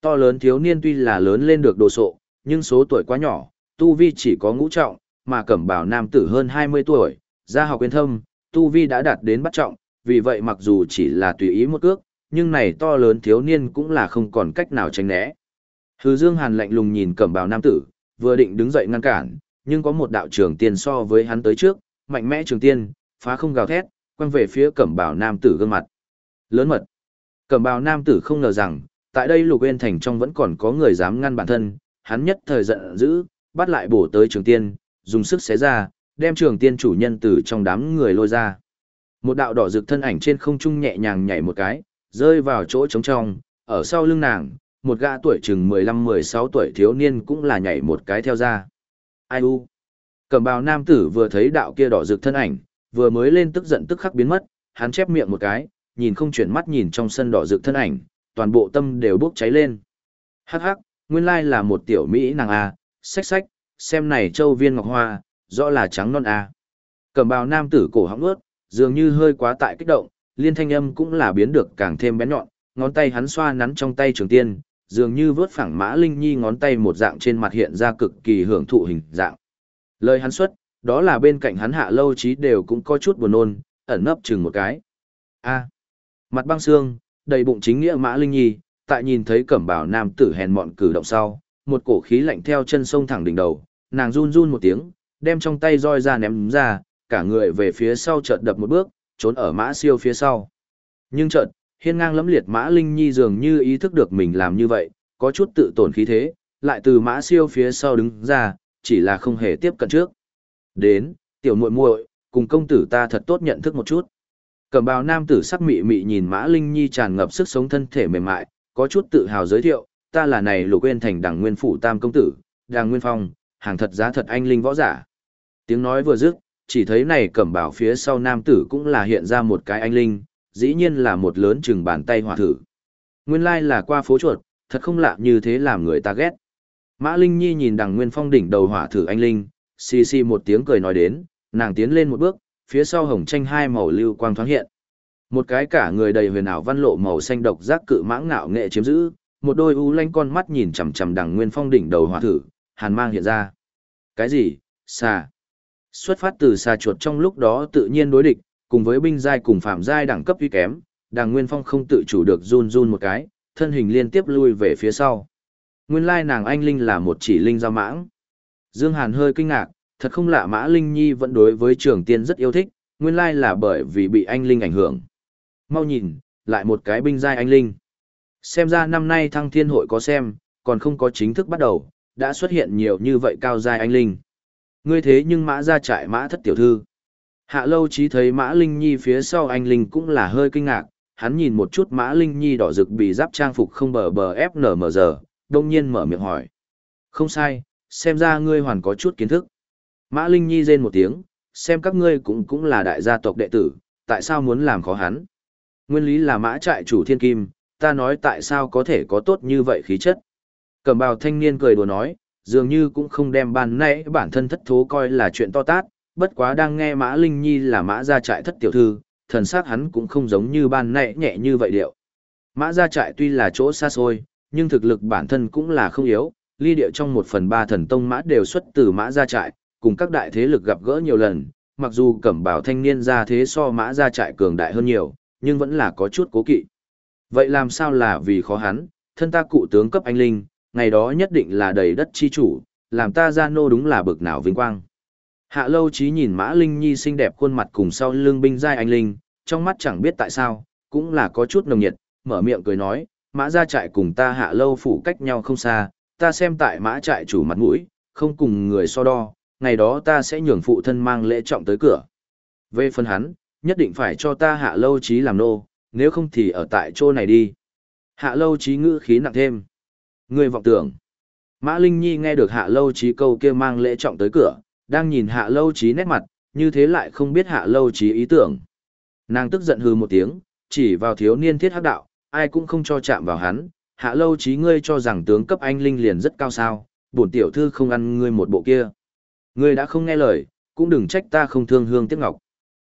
To lớn thiếu niên tuy là lớn lên được đồ sộ, nhưng số tuổi quá nhỏ, tu vi chỉ có ngũ trọng, mà cẩm bào nam tử hơn 20 tuổi, gia học quyên thâm, tu vi đã đạt đến bắt trọng, vì vậy mặc dù chỉ là tùy ý một cước, nhưng này to lớn thiếu niên cũng là không còn cách nào tránh né. Hư Dương Hàn lạnh lùng nhìn cẩm bào nam tử, vừa định đứng dậy ngăn cản, nhưng có một đạo trường tiên so với hắn tới trước, mạnh mẽ trường tiên, phá không gào thét, quăng về phía cẩm bào nam tử gương mặt. Lớn mật. Cẩm bào nam tử không ngờ rằng, tại đây lục bên thành trong vẫn còn có người dám ngăn bản thân, hắn nhất thời giận dữ, bắt lại bổ tới trường tiên, dùng sức xé ra, đem trường tiên chủ nhân từ trong đám người lôi ra. Một đạo đỏ rực thân ảnh trên không trung nhẹ nhàng nhảy một cái, rơi vào chỗ trống trong, ở sau lưng nàng, một gã tuổi chừng 15-16 tuổi thiếu niên cũng là nhảy một cái theo ra. Ai u? Cầm bào nam tử vừa thấy đạo kia đỏ rực thân ảnh, vừa mới lên tức giận tức khắc biến mất, hắn chép miệng một cái, nhìn không chuyển mắt nhìn trong sân đỏ rực thân ảnh, toàn bộ tâm đều bốc cháy lên. Hắc hắc, nguyên lai là một tiểu Mỹ nàng A, xách xách, xem này châu viên ngọc hoa, rõ là trắng non A. Cầm bào nam tử cổ họng ướt, dường như hơi quá tại kích động, liên thanh âm cũng là biến được càng thêm bén nhọn, ngón tay hắn xoa nắn trong tay trường tiên, dường như vớt phẳng mã linh nhi ngón tay một dạng trên mặt hiện ra cực kỳ hưởng thụ hình dạng. Lời hắn xuất, đó là bên cạnh hắn hạ lâu trí đều cũng có chút buồn nôn, ẩn nấp chừng một cái. A. mặt băng xương, đầy bụng chính nghĩa mã linh nhi, tại nhìn thấy cẩm bảo nam tử hèn mọn cử động sau, một cổ khí lạnh theo chân sông thẳng đỉnh đầu, nàng run run một tiếng, đem trong tay roi ra ném ra, cả người về phía sau chợt đập một bước, trốn ở mã siêu phía sau. Nhưng chợt, hiên ngang lẫm liệt Mã Linh Nhi dường như ý thức được mình làm như vậy, có chút tự tổn khí thế, lại từ Mã Siêu phía sau đứng ra, chỉ là không hề tiếp cận trước. Đến, tiểu muội muội, cùng công tử ta thật tốt nhận thức một chút. Cẩm bào nam tử sắc mị mị nhìn Mã Linh Nhi tràn ngập sức sống thân thể mềm mại, có chút tự hào giới thiệu, ta là này lục quên thành đảng nguyên phủ tam công tử, đảng nguyên phong, hàng thật giá thật anh linh võ giả. Tiếng nói vừa dứt, chỉ thấy này cẩm bảo phía sau nam tử cũng là hiện ra một cái anh linh, dĩ nhiên là một lớn chừng bàn tay hỏa thử. Nguyên lai là qua phố chuột, thật không lạ như thế làm người ta ghét. Mã Linh Nhi nhìn đằng nguyên phong đỉnh đầu hỏa thử anh linh, xì xì một tiếng cười nói đến, nàng tiến lên một bước, phía sau hồng tranh hai màu lưu quang thoáng hiện. Một cái cả người đầy huyền ảo văn lộ màu xanh độc giác cự mãng ngạo nghệ chiếm giữ, một đôi u lanh con mắt nhìn chằm chằm đằng nguyên phong đỉnh đầu hỏa thử, hàn mang hiện ra. Cái gì? Xà. Xuất phát từ xa chuột trong lúc đó tự nhiên đối địch, cùng với binh giai cùng phạm giai đẳng cấp uy kém, đàng nguyên phong không tự chủ được run run một cái, thân hình liên tiếp lui về phía sau. Nguyên lai nàng anh Linh là một chỉ Linh giao mãng. Dương Hàn hơi kinh ngạc, thật không lạ Mã Linh Nhi vẫn đối với trường tiên rất yêu thích, nguyên lai là bởi vì bị anh Linh ảnh hưởng. Mau nhìn, lại một cái binh giai anh Linh. Xem ra năm nay thăng thiên hội có xem, còn không có chính thức bắt đầu, đã xuất hiện nhiều như vậy cao giai anh Linh. Ngươi thế nhưng mã ra trại mã thất tiểu thư. Hạ lâu chí thấy mã Linh Nhi phía sau anh Linh cũng là hơi kinh ngạc, hắn nhìn một chút mã Linh Nhi đỏ rực bị giáp trang phục không bờ bờ ép nở mở giờ, đông nhiên mở miệng hỏi. Không sai, xem ra ngươi hoàn có chút kiến thức. Mã Linh Nhi rên một tiếng, xem các ngươi cũng cũng là đại gia tộc đệ tử, tại sao muốn làm khó hắn? Nguyên lý là mã trại chủ thiên kim, ta nói tại sao có thể có tốt như vậy khí chất. Cẩm bào thanh niên cười đùa nói, dường như cũng không đem ban nãy bản thân thất thố coi là chuyện to tát, bất quá đang nghe Mã Linh Nhi là Mã gia trại thất tiểu thư, thần sắc hắn cũng không giống như ban nãy nhẹ như vậy điệu. Mã gia trại tuy là chỗ xa xôi, nhưng thực lực bản thân cũng là không yếu, ly địa trong một phần ba thần tông mã đều xuất từ Mã gia trại, cùng các đại thế lực gặp gỡ nhiều lần, mặc dù cẩm bảo thanh niên ra thế so Mã gia trại cường đại hơn nhiều, nhưng vẫn là có chút cố kỵ. Vậy làm sao là vì khó hắn, thân ta cụ tướng cấp anh linh, ngày đó nhất định là đầy đất chi chủ, làm ta ra nô đúng là bực nào vinh quang. Hạ lâu chí nhìn Mã Linh Nhi xinh đẹp khuôn mặt cùng sau lưng binh giai anh Linh, trong mắt chẳng biết tại sao, cũng là có chút nồng nhiệt, mở miệng cười nói, Mã ra trại cùng ta hạ lâu phủ cách nhau không xa, ta xem tại Mã trại chủ mặt mũi, không cùng người so đo, ngày đó ta sẽ nhường phụ thân mang lễ trọng tới cửa. Về phần hắn, nhất định phải cho ta hạ lâu chí làm nô, nếu không thì ở tại chỗ này đi. Hạ lâu chí ngữ khí nặng thêm ngươi vọng tưởng. Mã Linh Nhi nghe được hạ lâu chí câu kia mang lễ trọng tới cửa, đang nhìn hạ lâu chí nét mặt, như thế lại không biết hạ lâu chí ý tưởng. Nàng tức giận hừ một tiếng, chỉ vào thiếu niên thiết hắc đạo, ai cũng không cho chạm vào hắn, hạ lâu chí ngươi cho rằng tướng cấp anh linh liền rất cao sao, bổn tiểu thư không ăn ngươi một bộ kia. Ngươi đã không nghe lời, cũng đừng trách ta không thương hương tiếc ngọc.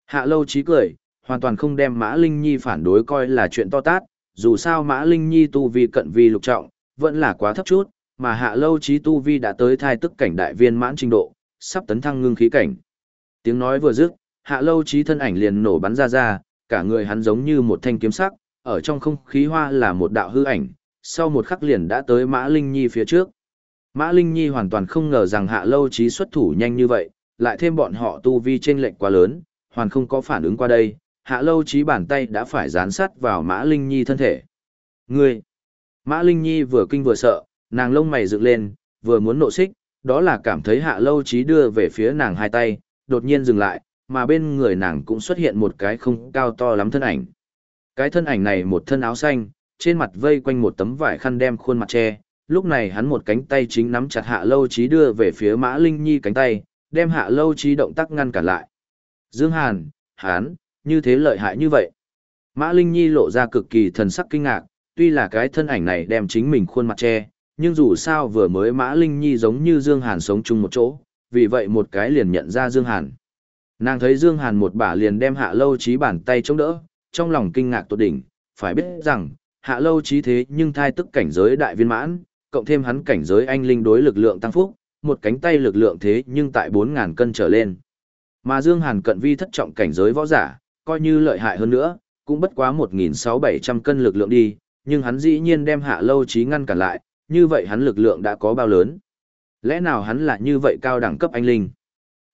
Hạ lâu chí cười, hoàn toàn không đem Mã Linh Nhi phản đối coi là chuyện to tát, dù sao Mã Linh Nhi tu vi cận vi lục trọng, vẫn là quá thấp chút, mà hạ lâu chí tu vi đã tới thai tức cảnh đại viên mãn trình độ, sắp tấn thăng ngưng khí cảnh. Tiếng nói vừa dứt, hạ lâu trí thân ảnh liền nổ bắn ra ra, cả người hắn giống như một thanh kiếm sắc, ở trong không khí hoa là một đạo hư ảnh, sau một khắc liền đã tới Mã Linh Nhi phía trước. Mã Linh Nhi hoàn toàn không ngờ rằng hạ lâu trí xuất thủ nhanh như vậy, lại thêm bọn họ tu vi trên lệnh quá lớn, hoàn không có phản ứng qua đây, hạ lâu trí bàn tay đã phải dán sát vào Mã Linh Nhi thân thể. Ngươi! Mã Linh Nhi vừa kinh vừa sợ, nàng lông mày dựng lên, vừa muốn nộ xích, đó là cảm thấy hạ lâu trí đưa về phía nàng hai tay, đột nhiên dừng lại, mà bên người nàng cũng xuất hiện một cái không cao to lắm thân ảnh. Cái thân ảnh này một thân áo xanh, trên mặt vây quanh một tấm vải khăn đem khuôn mặt che, lúc này hắn một cánh tay chính nắm chặt hạ lâu trí đưa về phía mã linh nhi cánh tay, đem hạ lâu trí động tác ngăn cản lại. Dương Hàn, hắn, như thế lợi hại như vậy. Mã Linh Nhi lộ ra cực kỳ thần sắc kinh ngạc, tuy là cái thân ảnh này đem chính mình khuôn mặt che, nhưng dù sao vừa mới Mã Linh Nhi giống như Dương Hàn sống chung một chỗ, vì vậy một cái liền nhận ra Dương Hàn. Nàng thấy Dương Hàn một bả liền đem hạ lâu Chí bàn tay chống đỡ, trong lòng kinh ngạc tột đỉnh, phải biết rằng, hạ lâu Chí thế nhưng thai tức cảnh giới đại viên mãn, cộng thêm hắn cảnh giới anh linh đối lực lượng tăng phúc, một cánh tay lực lượng thế nhưng tại 4.000 cân trở lên. Mà Dương Hàn cận vi thất trọng cảnh giới võ giả, coi như lợi hại hơn nữa, cũng bất quá 1.600-700 cân lực lượng đi, nhưng hắn dĩ nhiên đem hạ lâu trí ngăn cản lại, như vậy hắn lực lượng đã có bao lớn. Lẽ nào hắn là như vậy cao đẳng cấp anh linh?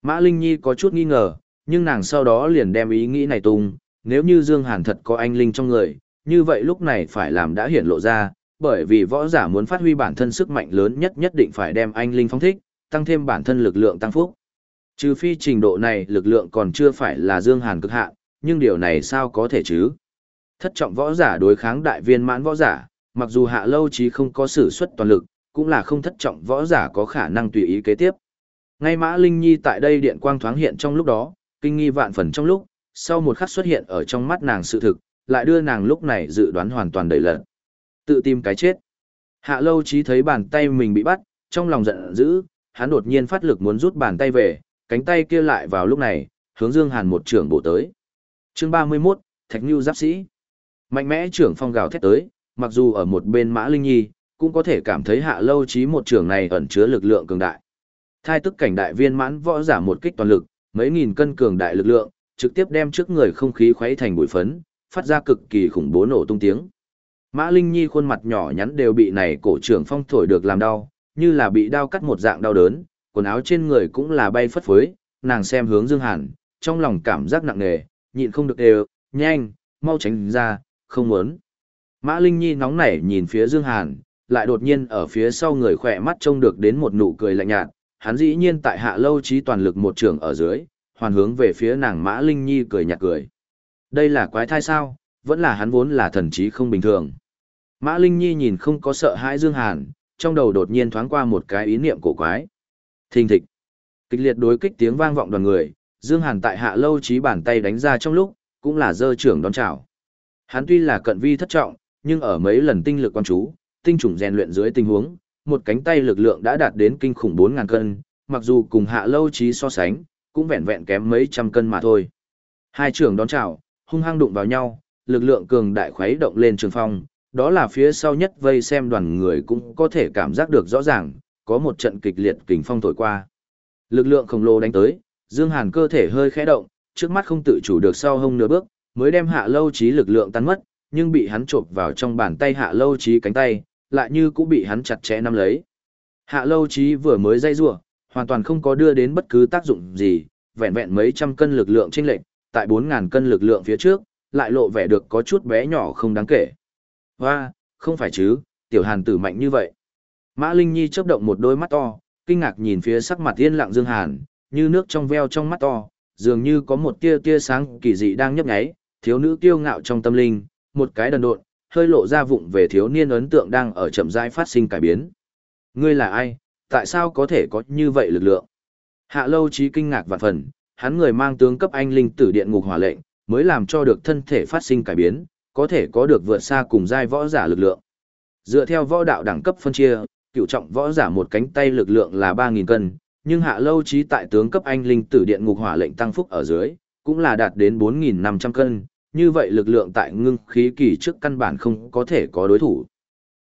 Mã Linh Nhi có chút nghi ngờ, nhưng nàng sau đó liền đem ý nghĩ này tung, nếu như Dương Hàn thật có anh linh trong người, như vậy lúc này phải làm đã hiển lộ ra, bởi vì võ giả muốn phát huy bản thân sức mạnh lớn nhất nhất định phải đem anh linh phóng thích, tăng thêm bản thân lực lượng tăng phúc. Trừ phi trình độ này lực lượng còn chưa phải là Dương Hàn cực hạn, nhưng điều này sao có thể chứ? Thất trọng võ giả đối kháng đại viên mãn võ giả, mặc dù hạ lâu chí không có sử xuất toàn lực, cũng là không thất trọng võ giả có khả năng tùy ý kế tiếp. Ngay Mã Linh Nhi tại đây điện quang thoáng hiện trong lúc đó, kinh nghi vạn phần trong lúc, sau một khắc xuất hiện ở trong mắt nàng sự thực, lại đưa nàng lúc này dự đoán hoàn toàn đầy lật. Tự tìm cái chết. Hạ lâu chí thấy bàn tay mình bị bắt, trong lòng giận dữ, hắn đột nhiên phát lực muốn rút bàn tay về, cánh tay kia lại vào lúc này, hướng Dương Hàn một trưởng bổ tới. Chương 31, Thạch Nưu Giáp Sĩ. Mạnh mẽ trưởng phong gào thét tới, mặc dù ở một bên Mã Linh Nhi, cũng có thể cảm thấy hạ lâu chí một trưởng này ẩn chứa lực lượng cường đại. Thai tức cảnh đại viên mãn võ giả một kích toàn lực, mấy nghìn cân cường đại lực lượng, trực tiếp đem trước người không khí khuấy thành bụi phấn, phát ra cực kỳ khủng bố nổ tung tiếng. Mã Linh Nhi khuôn mặt nhỏ nhắn đều bị này cổ trưởng phong thổi được làm đau, như là bị đau cắt một dạng đau đớn, quần áo trên người cũng là bay phất phới, nàng xem hướng Dương Hàn, trong lòng cảm giác nặng nề, nhịn không được đều, nhanh, mau tránh ra, không muốn. Mã Linh Nhi nóng nảy nhìn phía Dương Hàn, lại đột nhiên ở phía sau người khỏe mắt trông được đến một nụ cười lạnh nhạt, hắn dĩ nhiên tại hạ lâu trí toàn lực một trường ở dưới, hoàn hướng về phía nàng Mã Linh Nhi cười nhạt cười. Đây là quái thai sao, vẫn là hắn vốn là thần trí không bình thường. Mã Linh Nhi nhìn không có sợ hãi Dương Hàn, trong đầu đột nhiên thoáng qua một cái ý niệm cổ quái. Thình thịch. Kịch liệt đối kích tiếng vang vọng đoàn người, Dương Hàn tại hạ lâu trí bàn tay đánh ra trong lúc, cũng là dơ trưởng đón chào. Hắn tuy là cận vi thất trọng, nhưng ở mấy lần tinh lực quan chú, tinh trùng rèn luyện dưới tình huống, một cánh tay lực lượng đã đạt đến kinh khủng 4000 cân, mặc dù cùng hạ lâu trí so sánh, cũng vẹn vẹn kém mấy trăm cân mà thôi. Hai trưởng đón chào, hung hăng đụng vào nhau, lực lượng cường đại khuấy động lên trường phong, đó là phía sau nhất vây xem đoàn người cũng có thể cảm giác được rõ ràng, có một trận kịch liệt kình phong thổi qua. Lực lượng khổng lồ đánh tới, Dương Hàn cơ thể hơi khẽ động, trước mắt không tự chủ được sau hông nửa bước, mới đem hạ lâu trí lực lượng tan mất, nhưng bị hắn chộp vào trong bàn tay hạ lâu trí cánh tay, lại như cũng bị hắn chặt chẽ nắm lấy. Hạ lâu trí vừa mới dây rủa hoàn toàn không có đưa đến bất cứ tác dụng gì, vẹn vẹn mấy trăm cân lực lượng chênh lệch, tại 4.000 cân lực lượng phía trước, lại lộ vẻ được có chút bé nhỏ không đáng kể. Hoa, không phải chứ, tiểu hàn tử mạnh như vậy. Mã Linh Nhi chớp động một đôi mắt to, kinh ngạc nhìn phía sắc mặt yên lặng Dương Hàn, như nước trong veo trong mắt to, dường như có một tia tia sáng kỳ dị đang nhấp nháy, thiếu nữ kiêu ngạo trong tâm linh, một cái đần độn, hơi lộ ra vụng về thiếu niên ấn tượng đang ở chậm rãi phát sinh cải biến. Ngươi là ai, tại sao có thể có như vậy lực lượng? Hạ lâu chí kinh ngạc vạn phần, hắn người mang tướng cấp anh linh tử điện ngục hỏa lệnh, mới làm cho được thân thể phát sinh cải biến, có thể có được vượt xa cùng giai võ giả lực lượng. Dựa theo võ đạo đẳng cấp phân chia, cựu trọng võ giả một cánh tay lực lượng là 3000 cân, nhưng hạ lâu chí tại tướng cấp anh linh tử điện ngục hỏa lệnh tăng phúc ở dưới, cũng là đạt đến 4.500 cân, như vậy lực lượng tại ngưng khí kỳ trước căn bản không có thể có đối thủ.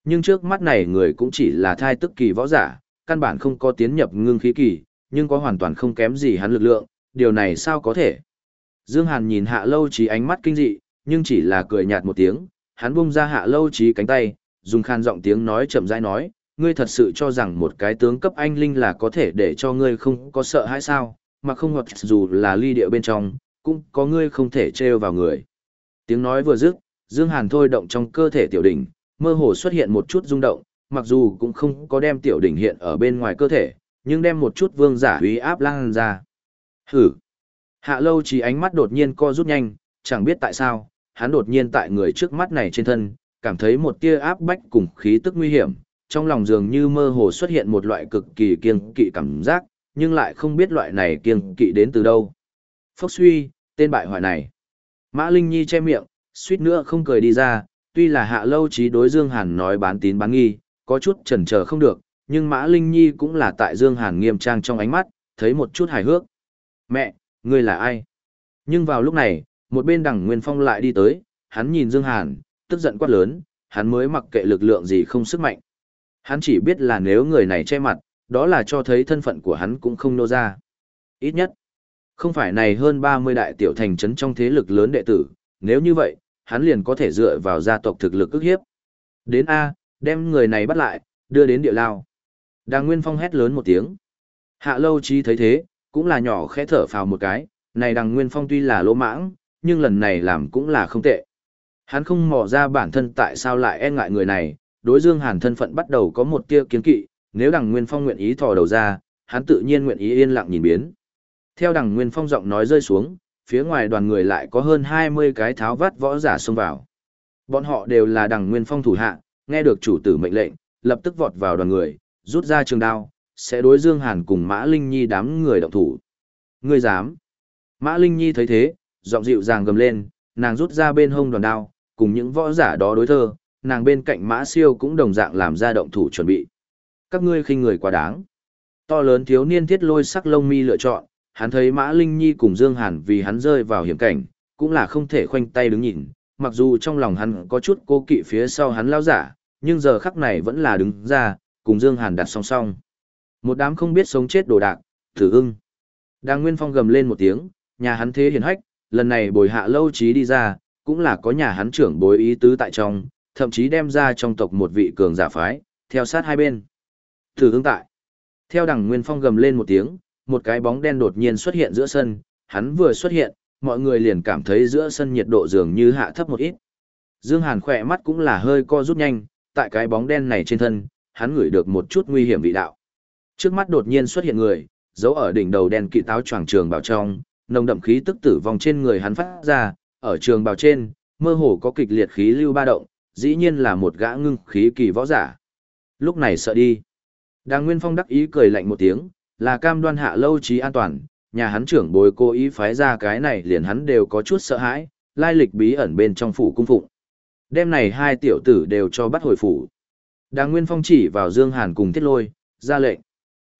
Nhưng trước mắt này người cũng chỉ là thai tức kỳ võ giả, căn bản không có tiến nhập ngưng khí kỳ, nhưng có hoàn toàn không kém gì hắn lực lượng, điều này sao có thể. Dương Hàn nhìn hạ lâu trí ánh mắt kinh dị, nhưng chỉ là cười nhạt một tiếng, hắn bung ra hạ lâu trí cánh tay, dùng khan giọng tiếng nói chậm rãi nói, ngươi thật sự cho rằng một cái tướng cấp anh linh là có thể để cho ngươi không có sợ hãi sao, mà không hoặc dù là ly địa bên trong, cũng có ngươi không thể treo vào người. Tiếng nói vừa dứt, Dương Hàn thôi động trong cơ thể tiểu đỉnh, mơ hồ xuất hiện một chút rung động, mặc dù cũng không có đem tiểu đỉnh hiện ở bên ngoài cơ thể, nhưng đem một chút vương giả uy áp lan ra. Hử! Hạ lâu chỉ ánh mắt đột nhiên co rút nhanh, chẳng biết tại sao, hắn đột nhiên tại người trước mắt này trên thân, cảm thấy một tia áp bách cùng khí tức nguy hiểm, trong lòng dường như mơ hồ xuất hiện một loại cực kỳ kiêng kỵ cảm giác, nhưng lại không biết loại này kiêng kỵ đến từ đâu. Phốc suy, tên bại hoại này. Mã Linh Nhi che miệng, suýt nữa không cười đi ra, tuy là hạ lâu trí đối Dương Hàn nói bán tín bán nghi, có chút chần chờ không được, nhưng Mã Linh Nhi cũng là tại Dương Hàn nghiêm trang trong ánh mắt, thấy một chút hài hước. Mẹ, ngươi là ai? Nhưng vào lúc này, một bên đằng Nguyên Phong lại đi tới, hắn nhìn Dương Hàn, tức giận quát lớn, hắn mới mặc kệ lực lượng gì không sức mạnh. Hắn chỉ biết là nếu người này che mặt, đó là cho thấy thân phận của hắn cũng không nô ra. Ít nhất, không phải này hơn 30 đại tiểu thành trấn trong thế lực lớn đệ tử, nếu như vậy, hắn liền có thể dựa vào gia tộc thực lực ức hiếp. Đến A, đem người này bắt lại, đưa đến địa lao. Đàng Nguyên Phong hét lớn một tiếng. Hạ lâu trí thấy thế, cũng là nhỏ khẽ thở phào một cái, này đằng Nguyên Phong tuy là lỗ mãng, nhưng lần này làm cũng là không tệ. Hắn không mò ra bản thân tại sao lại e ngại người này, đối Dương Hàn thân phận bắt đầu có một tia kiến kỵ, nếu đằng Nguyên Phong nguyện ý thò đầu ra, hắn tự nhiên nguyện ý yên lặng nhìn biến. Theo đằng Nguyên Phong giọng nói rơi xuống, phía ngoài đoàn người lại có hơn 20 cái tháo vắt võ giả xông vào. Bọn họ đều là đằng Nguyên Phong thủ hạ, nghe được chủ tử mệnh lệnh, lập tức vọt vào đoàn người, rút ra trường đao, sẽ đối Dương Hàn cùng Mã Linh Nhi đám người động thủ. Ngươi dám? Mã Linh Nhi thấy thế, giọng dịu dàng gầm lên, nàng rút ra bên hông đoàn đao, cùng những võ giả đó đối thơ, nàng bên cạnh Mã Siêu cũng đồng dạng làm ra động thủ chuẩn bị. Các ngươi khinh người quá đáng. To lớn thiếu niên thiết lôi sắc lông mi lựa chọn, hắn thấy Mã Linh Nhi cùng Dương Hàn vì hắn rơi vào hiểm cảnh, cũng là không thể khoanh tay đứng nhìn, mặc dù trong lòng hắn có chút cố kỵ phía sau hắn lao giả, nhưng giờ khắc này vẫn là đứng ra, cùng Dương Hàn đặt song song. Một đám không biết sống chết đồ đạc, thử ưng. Đang Nguyên Phong gầm lên một tiếng, nhà hắn thế hiền hách, lần này bồi hạ lâu trí đi ra, cũng là có nhà hắn trưởng bối ý tứ tại trong, thậm chí đem ra trong tộc một vị cường giả phái, theo sát hai bên. Thử ưng tại. Theo đằng Nguyên Phong gầm lên một tiếng, một cái bóng đen đột nhiên xuất hiện giữa sân, hắn vừa xuất hiện, mọi người liền cảm thấy giữa sân nhiệt độ dường như hạ thấp một ít. Dương Hàn khỏe mắt cũng là hơi co rút nhanh, tại cái bóng đen này trên thân, hắn ngửi được một chút nguy hiểm vị đạo. Trước mắt đột nhiên xuất hiện người, giấu ở đỉnh đầu đen kỵ táo choàng trường bảo trong, nồng đậm khí tức tử vong trên người hắn phát ra, ở trường bào trên, mơ hồ có kịch liệt khí lưu ba động, dĩ nhiên là một gã ngưng khí kỳ võ giả. Lúc này sợ đi. Đàng Nguyên Phong đắc ý cười lạnh một tiếng, là cam đoan hạ lâu trí an toàn, nhà hắn trưởng bồi cố ý phái ra cái này liền hắn đều có chút sợ hãi, lai lịch bí ẩn bên trong phủ cung phụng. Đêm này hai tiểu tử đều cho bắt hồi phủ. Đàng Nguyên Phong chỉ vào Dương Hàn cùng thiết lôi, ra lệnh.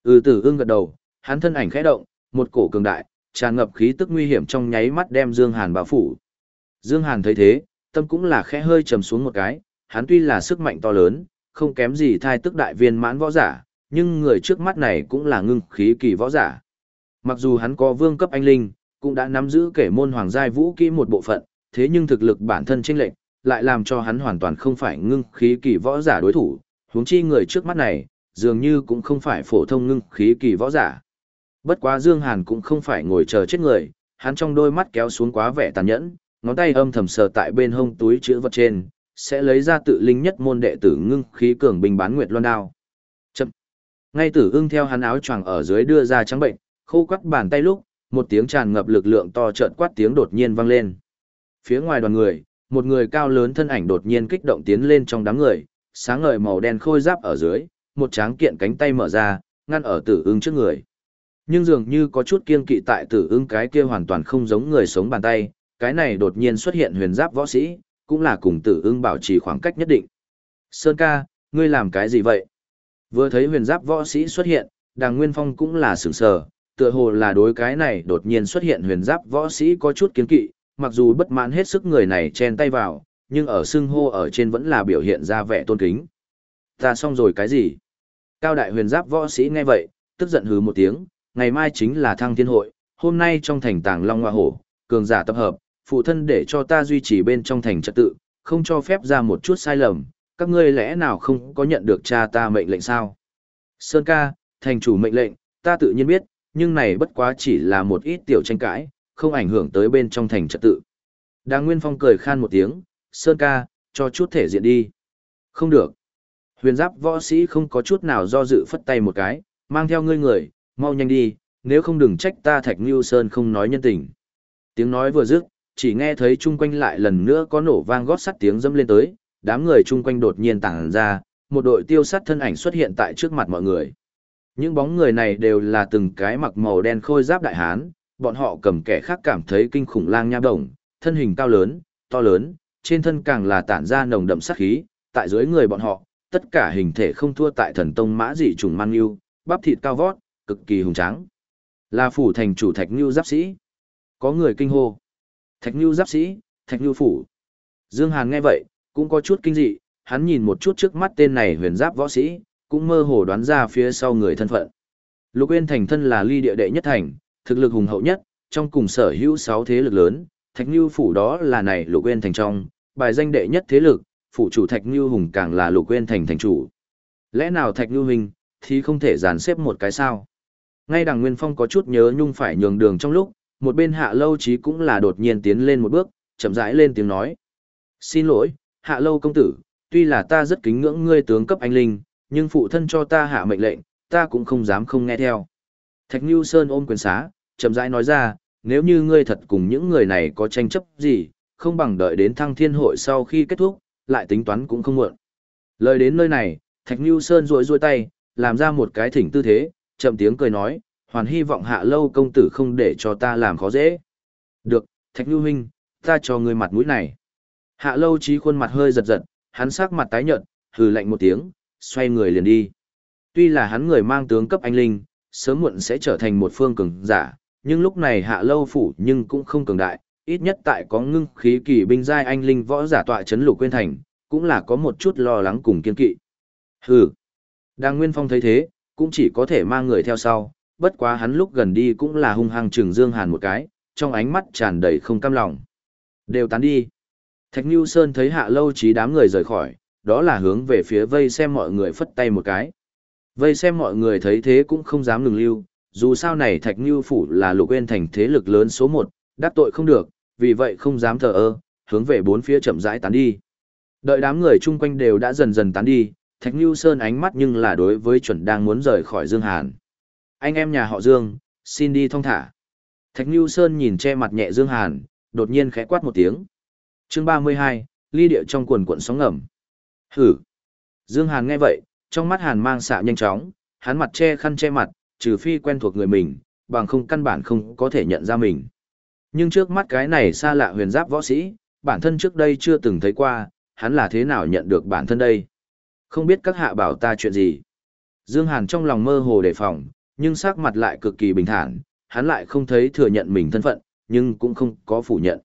Ừ tử ưng gật đầu, hắn thân ảnh khẽ động, một cổ cường đại, tràn ngập khí tức nguy hiểm trong nháy mắt đem Dương Hàn bao phủ. Dương Hàn thấy thế, tâm cũng là khẽ hơi trầm xuống một cái, hắn tuy là sức mạnh to lớn, không kém gì thai tức đại viên mãn võ giả, nhưng người trước mắt này cũng là ngưng khí kỳ võ giả. Mặc dù hắn có vương cấp anh linh, cũng đã nắm giữ kể môn hoàng giai vũ kỹ một bộ phận, thế nhưng thực lực bản thân chênh lệch, lại làm cho hắn hoàn toàn không phải ngưng khí kỳ võ giả đối thủ, huống chi người trước mắt này, dường như cũng không phải phổ thông ngưng khí kỳ võ giả. Bất quá Dương Hàn cũng không phải ngồi chờ chết người, hắn trong đôi mắt kéo xuống quá vẻ tàn nhẫn, ngón tay âm thầm sờ tại bên hông túi chữ vật trên, sẽ lấy ra tự linh nhất môn đệ tử ngưng khí cường binh bán nguyệt loan đao. Ngay tử ưng theo hắn áo choàng ở dưới đưa ra trắng bệnh, khô quắt bàn tay lúc, một tiếng tràn ngập lực lượng to trợn quát tiếng đột nhiên vang lên. Phía ngoài đoàn người, một người cao lớn thân ảnh đột nhiên kích động tiến lên trong đám người, sáng ngời màu đen khôi giáp ở dưới, một tráng kiện cánh tay mở ra, ngăn ở tử ưng trước người. Nhưng dường như có chút kiên kỵ tại tử ưng cái kia hoàn toàn không giống người sống bàn tay, cái này đột nhiên xuất hiện huyền giáp võ sĩ, cũng là cùng tử ưng bảo trì khoảng cách nhất định. Sơn ca, ngươi làm cái gì vậy? Vừa thấy huyền giáp võ sĩ xuất hiện, đàng nguyên phong cũng là sửng sờ, tựa hồ là đối cái này đột nhiên xuất hiện huyền giáp võ sĩ có chút kiến kỵ, mặc dù bất mãn hết sức người này chen tay vào, nhưng ở xưng hô ở trên vẫn là biểu hiện ra vẻ tôn kính. Ta xong rồi cái gì? Cao đại huyền giáp võ sĩ nghe vậy, tức giận hứ một tiếng, ngày mai chính là thăng thiên hội, hôm nay trong thành tàng Long Hoa Hổ, cường giả tập hợp, phụ thân để cho ta duy trì bên trong thành trật tự, không cho phép ra một chút sai lầm, các ngươi lẽ nào không có nhận được cha ta mệnh lệnh sao? Sơn ca, thành chủ mệnh lệnh, ta tự nhiên biết, nhưng này bất quá chỉ là một ít tiểu tranh cãi, không ảnh hưởng tới bên trong thành trật tự. Đàng Nguyên Phong cười khan một tiếng, Sơn ca, cho chút thể diện đi. Không được. Huyền giáp võ sĩ không có chút nào do dự phất tay một cái, mang theo ngươi người, mau nhanh đi, nếu không đừng trách ta Thạch Nưu Sơn không nói nhân tình. Tiếng nói vừa dứt, chỉ nghe thấy chung quanh lại lần nữa có nổ vang gót sắt tiếng dâm lên tới, đám người chung quanh đột nhiên tản ra, một đội tiêu sắt thân ảnh xuất hiện tại trước mặt mọi người. Những bóng người này đều là từng cái mặc màu đen khôi giáp đại hán, bọn họ cầm kẻ khác cảm thấy kinh khủng lang nha đồng, thân hình cao lớn, to lớn, trên thân càng là tản ra nồng đậm sát khí, tại dưới người bọn họ, tất cả hình thể không thua tại thần tông mã dị trùng mang yêu, bắp thịt cao vót, cực kỳ hùng tráng. Là phủ thành chủ Thạch Nưu giáp sĩ. Có người kinh hô. Thạch Nưu giáp sĩ, Thạch Nưu phủ. Dương Hàn nghe vậy, cũng có chút kinh dị, hắn nhìn một chút trước mắt tên này huyền giáp võ sĩ, cũng mơ hồ đoán ra phía sau người thân phận. Lục Uyên thành thân là ly địa đệ nhất thành, thực lực hùng hậu nhất, trong cùng sở hữu 6 thế lực lớn, Thạch Nưu phủ đó là này Lục Uyên thành trong, bài danh đệ nhất thế lực, phủ chủ Thạch Nưu hùng càng là Lục Uyên thành thành chủ. Lẽ nào Thạch Nưu huynh thì không thể dàn xếp một cái sao? Ngay đằng Nguyên Phong có chút nhớ nhung phải nhường đường trong lúc, một bên hạ lâu trí cũng là đột nhiên tiến lên một bước, chậm rãi lên tiếng nói. Xin lỗi, hạ lâu công tử, tuy là ta rất kính ngưỡng ngươi tướng cấp anh linh, nhưng phụ thân cho ta hạ mệnh lệnh, ta cũng không dám không nghe theo. Thạch Nhu Sơn ôm quyền xá, chậm rãi nói ra, nếu như ngươi thật cùng những người này có tranh chấp gì, không bằng đợi đến thăng thiên hội sau khi kết thúc, lại tính toán cũng không muộn. Lời đến nơi này, Thạch Nhu Sơn rội rôi tay, làm ra một cái thỉnh tư thế, chậm tiếng cười nói, hoàn hy vọng hạ lâu công tử không để cho ta làm khó dễ. Được, Thạch Nhu Huynh, ta cho ngươi mặt mũi này. Hạ lâu trí khuôn mặt hơi giật giật, hắn sắc mặt tái nhợt, hừ lạnh một tiếng, xoay người liền đi. Tuy là hắn người mang tướng cấp anh linh, sớm muộn sẽ trở thành một phương cường giả, nhưng lúc này hạ lâu phủ nhưng cũng không cường đại, ít nhất tại có ngưng khí kỳ binh giai anh linh võ giả tọa chấn lục quên thành, cũng là có một chút lo lắng cùng kiên kỵ. Hừ. Đang Nguyên Phong thấy thế, cũng chỉ có thể mang người theo sau, bất quá hắn lúc gần đi cũng là hung hăng trừng Dương Hàn một cái, trong ánh mắt tràn đầy không cam lòng. Đều tán đi. Thạch Nhu Sơn thấy hạ lâu trí đám người rời khỏi, đó là hướng về phía vây xem mọi người phất tay một cái. Vây xem mọi người thấy thế cũng không dám ngừng lưu, dù sao này Thạch Nhu Phủ là lục quên thành thế lực lớn số một, đắc tội không được, vì vậy không dám thờ ơ, hướng về bốn phía chậm rãi tán đi. Đợi đám người chung quanh đều đã dần dần tán đi, Thạch Nhu Sơn ánh mắt nhưng là đối với chuẩn đang muốn rời khỏi Dương Hàn. Anh em nhà họ Dương, xin đi thong thả. Thạch Nhu Sơn nhìn che mặt nhẹ Dương Hàn, đột nhiên khẽ quát một tiếng. Chương 32, ly địa trong quần cuộn sóng ngầm. Hử. Dương Hàn nghe vậy, trong mắt Hàn mang xạ nhanh chóng, hắn mặt che khăn che mặt, trừ phi quen thuộc người mình, bằng không căn bản không có thể nhận ra mình. Nhưng trước mắt cái này xa lạ huyền giáp võ sĩ, bản thân trước đây chưa từng thấy qua, hắn là thế nào nhận được bản thân đây? Không biết các hạ bảo ta chuyện gì? Dương Hàn trong lòng mơ hồ đề phòng, nhưng sắc mặt lại cực kỳ bình thản, hắn lại không thấy thừa nhận mình thân phận, nhưng cũng không có phủ nhận.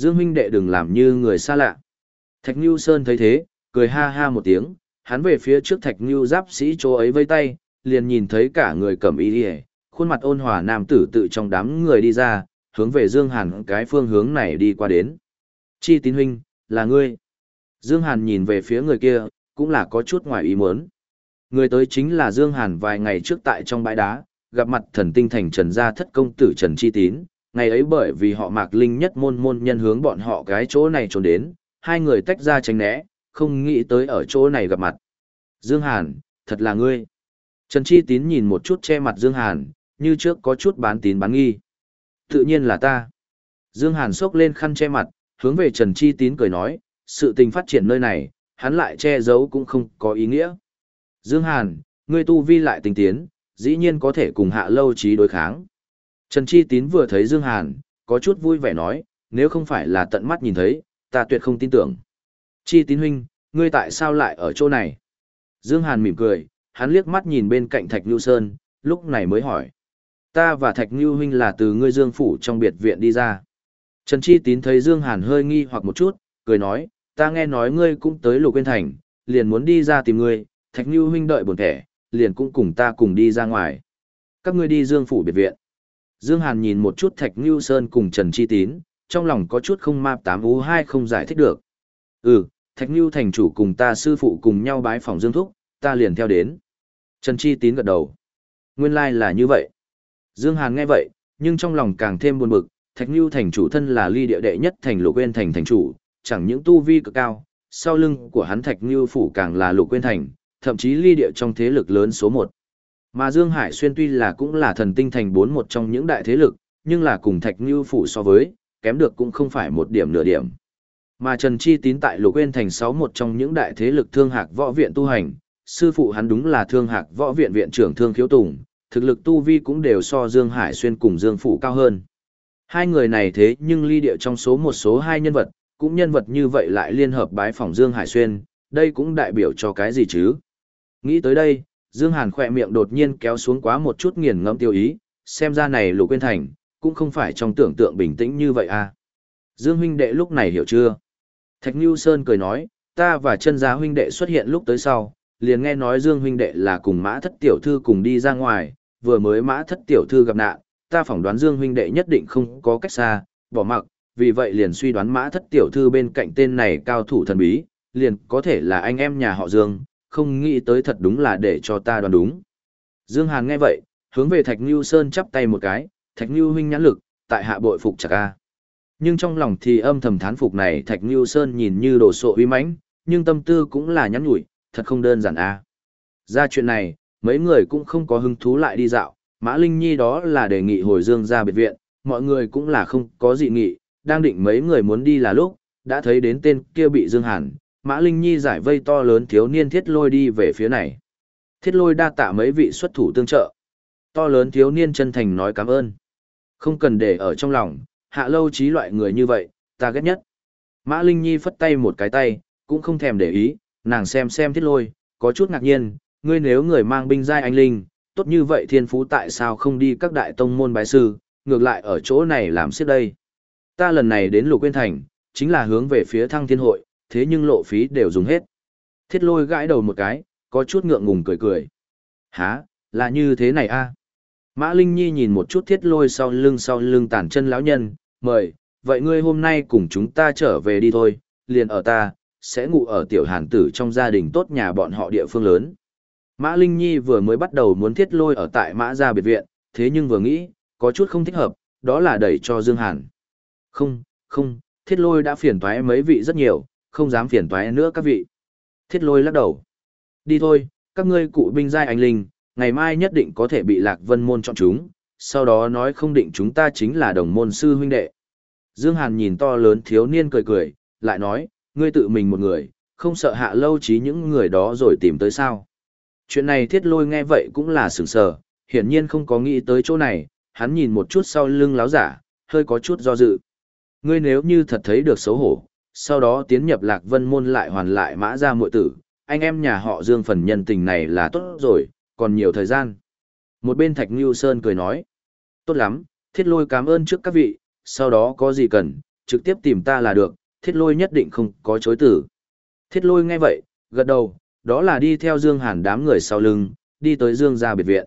Dương huynh đệ đừng làm như người xa lạ. Thạch Nhu Sơn thấy thế, cười ha ha một tiếng, hắn về phía trước Thạch Nhu giáp sĩ chỗ ấy vây tay, liền nhìn thấy cả người cầm y đi khuôn mặt ôn hòa nam tử tự trong đám người đi ra, hướng về Dương Hàn cái phương hướng này đi qua đến. Chi tín huynh, là ngươi. Dương Hàn nhìn về phía người kia, cũng là có chút ngoài ý muốn. Người tới chính là Dương Hàn vài ngày trước tại trong bãi đá, gặp mặt thần tinh thành Trần Gia thất công tử Trần Chi Tín. Ngày ấy bởi vì họ mạc linh nhất môn môn nhân hướng bọn họ cái chỗ này trốn đến, hai người tách ra tránh né, không nghĩ tới ở chỗ này gặp mặt. Dương Hàn, thật là ngươi. Trần Chi Tín nhìn một chút che mặt Dương Hàn, như trước có chút bán tín bán nghi. Tự nhiên là ta. Dương Hàn sốc lên khăn che mặt, hướng về Trần Chi Tín cười nói, sự tình phát triển nơi này, hắn lại che giấu cũng không có ý nghĩa. Dương Hàn, ngươi tu vi lại tinh tiến, dĩ nhiên có thể cùng hạ lâu trí đối kháng. Trần Chi Tín vừa thấy Dương Hàn, có chút vui vẻ nói, nếu không phải là tận mắt nhìn thấy, ta tuyệt không tin tưởng. Chi Tín huynh, ngươi tại sao lại ở chỗ này? Dương Hàn mỉm cười, hắn liếc mắt nhìn bên cạnh Thạch Nhu Sơn, lúc này mới hỏi. Ta và Thạch Nhu huynh là từ ngươi Dương Phủ trong biệt viện đi ra. Trần Chi Tín thấy Dương Hàn hơi nghi hoặc một chút, cười nói, ta nghe nói ngươi cũng tới lục Quyên thành, liền muốn đi ra tìm ngươi, Thạch Nhu huynh đợi buồn thẻ, liền cũng cùng ta cùng đi ra ngoài. Các ngươi đi Dương Phủ biệt viện. Dương Hàn nhìn một chút Thạch Ngưu Sơn cùng Trần Chi Tín, trong lòng có chút không map tám ú hai không giải thích được. Ừ, Thạch Ngưu thành chủ cùng ta sư phụ cùng nhau bái phòng Dương Thúc, ta liền theo đến. Trần Chi Tín gật đầu. Nguyên lai like là như vậy. Dương Hàn nghe vậy, nhưng trong lòng càng thêm buồn bực, Thạch Nhu thành chủ thân là ly địa đệ nhất thành lục quên thành thành chủ, chẳng những tu vi cực cao, sau lưng của hắn Thạch Nhu phủ càng là lục quên thành, thậm chí ly địa trong thế lực lớn số 1. Mà Dương Hải Xuyên tuy là cũng là thần tinh thành bốn một trong những đại thế lực, nhưng là cùng Thạch Như phủ so với, kém được cũng không phải một điểm nửa điểm. Mà Trần Chi tín tại lục quên thành sáu một trong những đại thế lực thương hạc võ viện tu hành, sư phụ hắn đúng là thương hạc võ viện viện trưởng thương khiếu tùng, thực lực tu vi cũng đều so Dương Hải Xuyên cùng Dương Phủ cao hơn. Hai người này thế nhưng ly địa trong số một số hai nhân vật, cũng nhân vật như vậy lại liên hợp bái phỏng Dương Hải Xuyên, đây cũng đại biểu cho cái gì chứ? Nghĩ tới đây, Dương Hàn khỏe miệng đột nhiên kéo xuống quá một chút nghiền ngẫm tiêu ý, xem ra này Lục Quyên Thành, cũng không phải trong tưởng tượng bình tĩnh như vậy à. Dương huynh đệ lúc này hiểu chưa? Thạch Nhu Sơn cười nói, ta và chân giá huynh đệ xuất hiện lúc tới sau, liền nghe nói Dương huynh đệ là cùng mã thất tiểu thư cùng đi ra ngoài, vừa mới mã thất tiểu thư gặp nạn, ta phỏng đoán Dương huynh đệ nhất định không có cách xa, bỏ mặc, vì vậy liền suy đoán mã thất tiểu thư bên cạnh tên này cao thủ thần bí, liền có thể là anh em nhà họ Dương, không nghĩ tới thật đúng là để cho ta đoán đúng. Dương Hàn nghe vậy, hướng về Thạch Nhu Sơn chắp tay một cái, Thạch Nhu huynh nhãn lực, tại hạ bội phục chặt ca. Nhưng trong lòng thì âm thầm thán phục này Thạch Nưu Sơn nhìn như đồ sộ uy mãnh, nhưng tâm tư cũng là nhắn nhủi, thật không đơn giản a. À. Ra chuyện này, mấy người cũng không có hứng thú lại đi dạo, Mã Linh Nhi đó là đề nghị hồi dương ra biệt viện, mọi người cũng là không có dị nghị, đang định mấy người muốn đi là lúc, đã thấy đến tên kia bị Dương Hàn, Mã Linh Nhi giải vây to lớn thiếu niên thiết lôi đi về phía này. Thiết lôi đa tạ mấy vị xuất thủ tương trợ. To lớn thiếu niên chân thành nói cảm ơn. Không cần để ở trong lòng, hạ lâu trí loại người như vậy, ta ghét nhất. Mã Linh Nhi phất tay một cái tay, cũng không thèm để ý, nàng xem xem thiết lôi, có chút ngạc nhiên, ngươi nếu người mang binh giai anh linh, tốt như vậy thiên phú tại sao không đi các đại tông môn bái sư, ngược lại ở chỗ này làm siết đây. Ta lần này đến lục quên thành, chính là hướng về phía thăng thiên hội, thế nhưng lộ phí đều dùng hết. Thiết lôi gãi đầu một cái, có chút ngượng ngùng cười cười. Hả, là như thế này a Mã Linh Nhi nhìn một chút thiết lôi sau lưng sau lưng tản chân lão nhân, mời, vậy ngươi hôm nay cùng chúng ta trở về đi thôi, liền ở ta, sẽ ngủ ở tiểu hàn tử trong gia đình tốt nhà bọn họ địa phương lớn. Mã Linh Nhi vừa mới bắt đầu muốn thiết lôi ở tại Mã Gia biệt viện, thế nhưng vừa nghĩ, có chút không thích hợp, đó là đẩy cho Dương Hàn. Không, không, thiết lôi đã phiền toái mấy vị rất nhiều, không dám phiền toái nữa các vị. Thiết lôi lắc đầu. Đi thôi, các ngươi cụ binh giai anh linh, ngày mai nhất định có thể bị lạc vân môn chọn chúng, sau đó nói không định chúng ta chính là đồng môn sư huynh đệ. Dương Hàn nhìn to lớn thiếu niên cười cười, lại nói, ngươi tự mình một người, không sợ hạ lâu trí những người đó rồi tìm tới sao. Chuyện này thiết lôi nghe vậy cũng là sửng sờ, hiển nhiên không có nghĩ tới chỗ này, hắn nhìn một chút sau lưng láo giả, hơi có chút do dự. Ngươi nếu như thật thấy được xấu hổ, sau đó tiến nhập lạc vân môn lại hoàn lại mã ra muội tử, anh em nhà họ dương phần nhân tình này là tốt rồi, còn nhiều thời gian. Một bên Thạch Ngưu Sơn cười nói, tốt lắm, thiết lôi cảm ơn trước các vị, sau đó có gì cần, trực tiếp tìm ta là được, thiết lôi nhất định không có chối tử. Thiết lôi nghe vậy, gật đầu, đó là đi theo Dương Hàn đám người sau lưng, đi tới Dương gia biệt viện.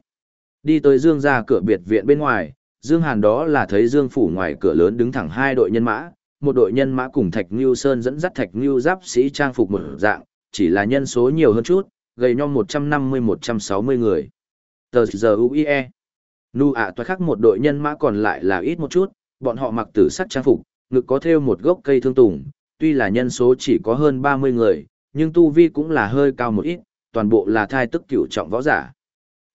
Đi tới Dương gia cửa biệt viện bên ngoài, Dương Hàn đó là thấy Dương phủ ngoài cửa lớn đứng thẳng hai đội nhân mã, một đội nhân mã cùng Thạch Ngưu Sơn dẫn dắt Thạch Ngưu giáp sĩ trang phục một dạng, chỉ là nhân số nhiều hơn chút, gầy nhom 150-160 người. Tờ giờ UIE. Nu ạ toa khác một đội nhân mã còn lại là ít một chút, bọn họ mặc tử sắc trang phục, ngực có thêu một gốc cây thương tùng, tuy là nhân số chỉ có hơn 30 người, nhưng tu vi cũng là hơi cao một ít, toàn bộ là thai tức cửu trọng võ giả.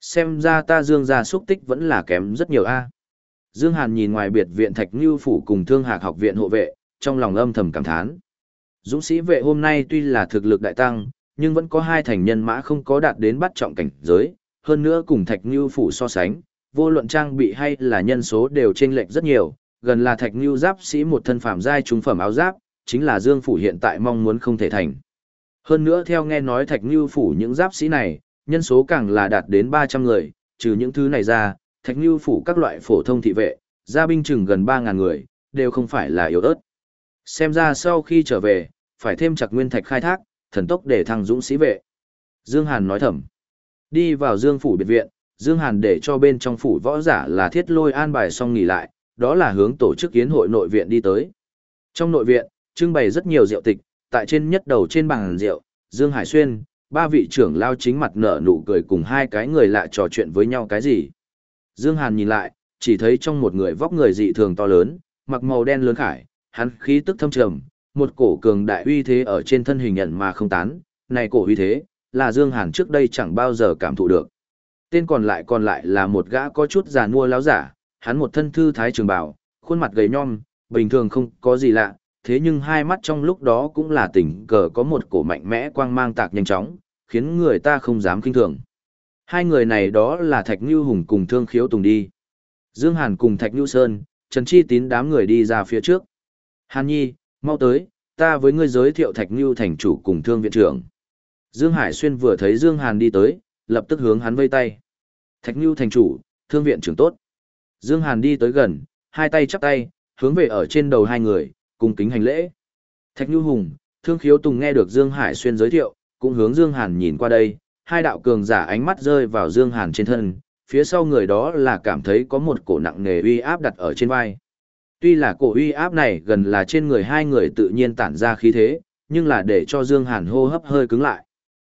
Xem ra ta dương gia xúc tích vẫn là kém rất nhiều a. Dương Hàn nhìn ngoài biệt viện Thạch Nưu phủ cùng Thương Hạc học viện hộ vệ, trong lòng âm thầm cảm thán. Dũng sĩ vệ hôm nay tuy là thực lực đại tăng, nhưng vẫn có hai thành nhân mã không có đạt đến bắt trọng cảnh giới, hơn nữa cùng Thạch Nưu phủ so sánh, vô luận trang bị hay là nhân số đều chênh lệch rất nhiều, gần là Thạch Nưu giáp sĩ một thân phàm giai trung phẩm áo giáp, chính là Dương phủ hiện tại mong muốn không thể thành. Hơn nữa theo nghe nói Thạch Nưu phủ những giáp sĩ này, nhân số càng là đạt đến 300 người, trừ những thứ này ra, Thạch như phủ các loại phổ thông thị vệ, gia binh chừng gần 3000 người, đều không phải là yếu ớt. Xem ra sau khi trở về, phải thêm chặt nguyên thạch khai thác, thần tốc để thăng dũng sĩ vệ. Dương Hàn nói thầm. Đi vào Dương phủ biệt viện, Dương Hàn để cho bên trong phủ võ giả là thiết lôi an bài xong nghỉ lại, đó là hướng tổ chức yến hội nội viện đi tới. Trong nội viện, trưng bày rất nhiều rượu tịch, tại trên nhất đầu trên bàn rượu, Dương Hải Xuyên, ba vị trưởng lao chính mặt nở nụ cười cùng hai cái người lạ trò chuyện với nhau cái gì. Dương Hàn nhìn lại, chỉ thấy trong một người vóc người dị thường to lớn, mặc màu đen lớn khải, hắn khí tức thâm trầm, một cổ cường đại uy thế ở trên thân hình nhận mà không tán, này cổ uy thế, là Dương Hàn trước đây chẳng bao giờ cảm thụ được. Tên còn lại còn lại là một gã có chút già nua láo giả, hắn một thân thư thái trường bào, khuôn mặt gầy nhom, bình thường không có gì lạ, thế nhưng hai mắt trong lúc đó cũng là tỉnh cờ có một cổ mạnh mẽ quang mang tạc nhanh chóng, khiến người ta không dám kinh thường. Hai người này đó là Thạch Như Hùng cùng Thương Khiếu Tùng đi. Dương Hàn cùng Thạch Như Sơn, Trần Chi tín đám người đi ra phía trước. Hàn Nhi, mau tới, ta với ngươi giới thiệu Thạch Như thành chủ cùng Thương viện trưởng. Dương Hải Xuyên vừa thấy Dương Hàn đi tới, lập tức hướng hắn vây tay. Thạch Như thành chủ, Thương viện trưởng tốt. Dương Hàn đi tới gần, hai tay chắp tay, hướng về ở trên đầu hai người, cùng kính hành lễ. Thạch Như Hùng, Thương Khiếu Tùng nghe được Dương Hải Xuyên giới thiệu, cũng hướng Dương Hàn nhìn qua đây, hai đạo cường giả ánh mắt rơi vào Dương Hàn trên thân, phía sau người đó là cảm thấy có một cổ nặng nề uy áp đặt ở trên vai. Tuy là cổ uy áp này gần là trên người hai người tự nhiên tản ra khí thế, nhưng là để cho Dương Hàn hô hấp hơi cứng lại.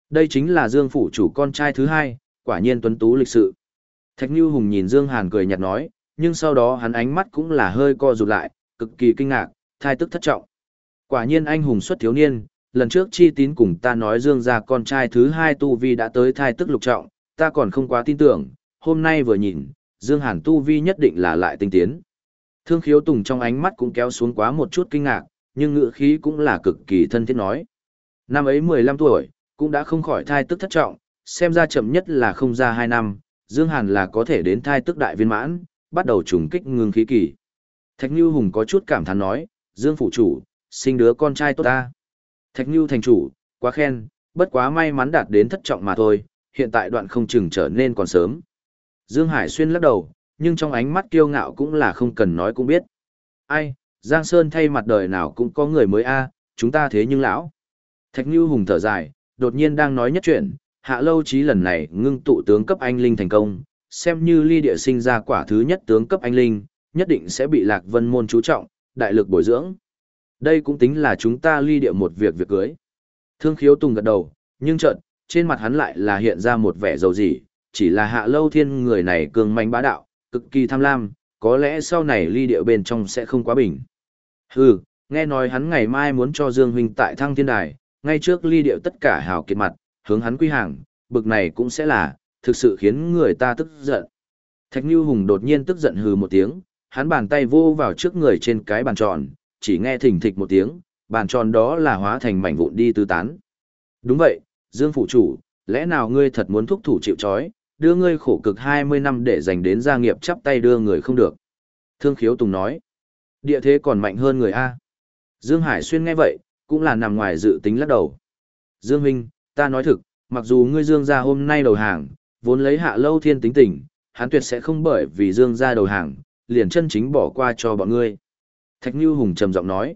Đây chính là Dương phủ chủ con trai thứ hai, quả nhiên tuấn tú lịch sự. Thạch Như Hùng nhìn Dương Hàn cười nhạt nói, nhưng sau đó hắn ánh mắt cũng là hơi co rụt lại, cực kỳ kinh ngạc, thai tức thất trọng. Quả nhiên anh hùng xuất thiếu niên, lần trước chi tín cùng ta nói dương gia con trai thứ hai tu vi đã tới thai tức lục trọng, ta còn không quá tin tưởng, hôm nay vừa nhìn, dương hàn tu vi nhất định là lại tinh tiến. Thương khiếu tùng trong ánh mắt cũng kéo xuống quá một chút kinh ngạc, nhưng ngữ khí cũng là cực kỳ thân thiết nói. Năm ấy 15 tuổi, cũng đã không khỏi thai tức thất trọng, xem ra chậm nhất là không ra 2 năm, Dương Hàn là có thể đến thai tức đại viên mãn, bắt đầu trùng kích ngưng khí kỳ. Thạch Nhu Hùng có chút cảm thán nói, Dương Phụ Chủ, sinh đứa con trai tốt ta. Thạch Nưu thành chủ, quá khen, bất quá may mắn đạt đến thất trọng mà thôi, hiện tại đoạn không chừng trở nên còn sớm. Dương Hải Xuyên lắc đầu, nhưng trong ánh mắt kiêu ngạo cũng là không cần nói cũng biết. Ai, Giang Sơn thay mặt đời nào cũng có người mới a, chúng ta thế nhưng lão. Thạch Nưu Hùng thở dài, đột nhiên đang nói nhất chuyện, hạ lâu chí lần này ngưng tụ tướng cấp anh linh thành công, xem như ly địa sinh ra quả thứ nhất tướng cấp anh linh, nhất định sẽ bị lạc vân môn chú trọng, đại lực bồi dưỡng. Đây cũng tính là chúng ta ly địa một việc việc cưới. Thương khiếu tùng gật đầu, nhưng chợt trên mặt hắn lại là hiện ra một vẻ dầu dỉ, chỉ là hạ lâu thiên người này cường manh bá đạo, cực kỳ tham lam, có lẽ sau này ly địa bên trong sẽ không quá bình. Hừ, nghe nói hắn ngày mai muốn cho Dương Huynh tại thăng thiên đài, ngay trước ly địa tất cả hào kiệt mặt, hướng hắn quy hàng, bực này cũng sẽ là, thực sự khiến người ta tức giận. Thạch Như Hùng đột nhiên tức giận hừ một tiếng, hắn bàn tay vô vào trước người trên cái bàn tròn, chỉ nghe thình thịch một tiếng, bàn tròn đó là hóa thành mảnh vụn đi tứ tán. Đúng vậy, Dương Phụ Chủ, lẽ nào ngươi thật muốn thúc thủ chịu chói, đưa ngươi khổ cực 20 năm để dành đến gia nghiệp chắp tay đưa người không được. Thương Khiếu Tùng nói, địa thế còn mạnh hơn người A. Dương Hải Xuyên nghe vậy, cũng là nằm ngoài dự tính lắc đầu. Dương Huynh, ta nói thực, mặc dù ngươi Dương gia hôm nay đầu hàng, vốn lấy hạ lâu thiên tính tình, hắn tuyệt sẽ không bởi vì Dương gia đầu hàng, liền chân chính bỏ qua cho bọn ngươi. Thạch Như Hùng trầm giọng nói,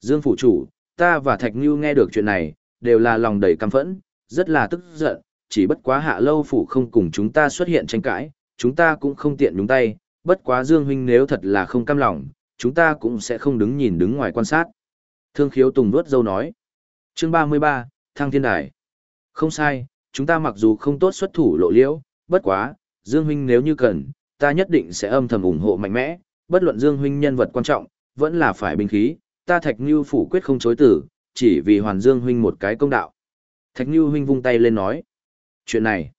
Dương Phủ Chủ, ta và Thạch Như nghe được chuyện này, đều là lòng đầy căm phẫn, rất là tức giận, chỉ bất quá hạ lâu phủ không cùng chúng ta xuất hiện tranh cãi, chúng ta cũng không tiện nhúng tay, bất quá Dương Huynh nếu thật là không cam lòng, chúng ta cũng sẽ không đứng nhìn đứng ngoài quan sát. Thương khiếu Tùng vuốt dâu nói. Chương 33, Thăng Thiên Đài. Không sai, chúng ta mặc dù không tốt xuất thủ lộ liễu, bất quá, Dương Huynh nếu như cần, ta nhất định sẽ âm thầm ủng hộ mạnh mẽ, bất luận Dương Huynh nhân vật quan trọng, vẫn là phải binh khí, ta Thạch Nưu phủ quyết không chối tử, chỉ vì hoàn Dương Huynh một cái công đạo. Thạch Nưu Huynh vung tay lên nói. Chuyện này.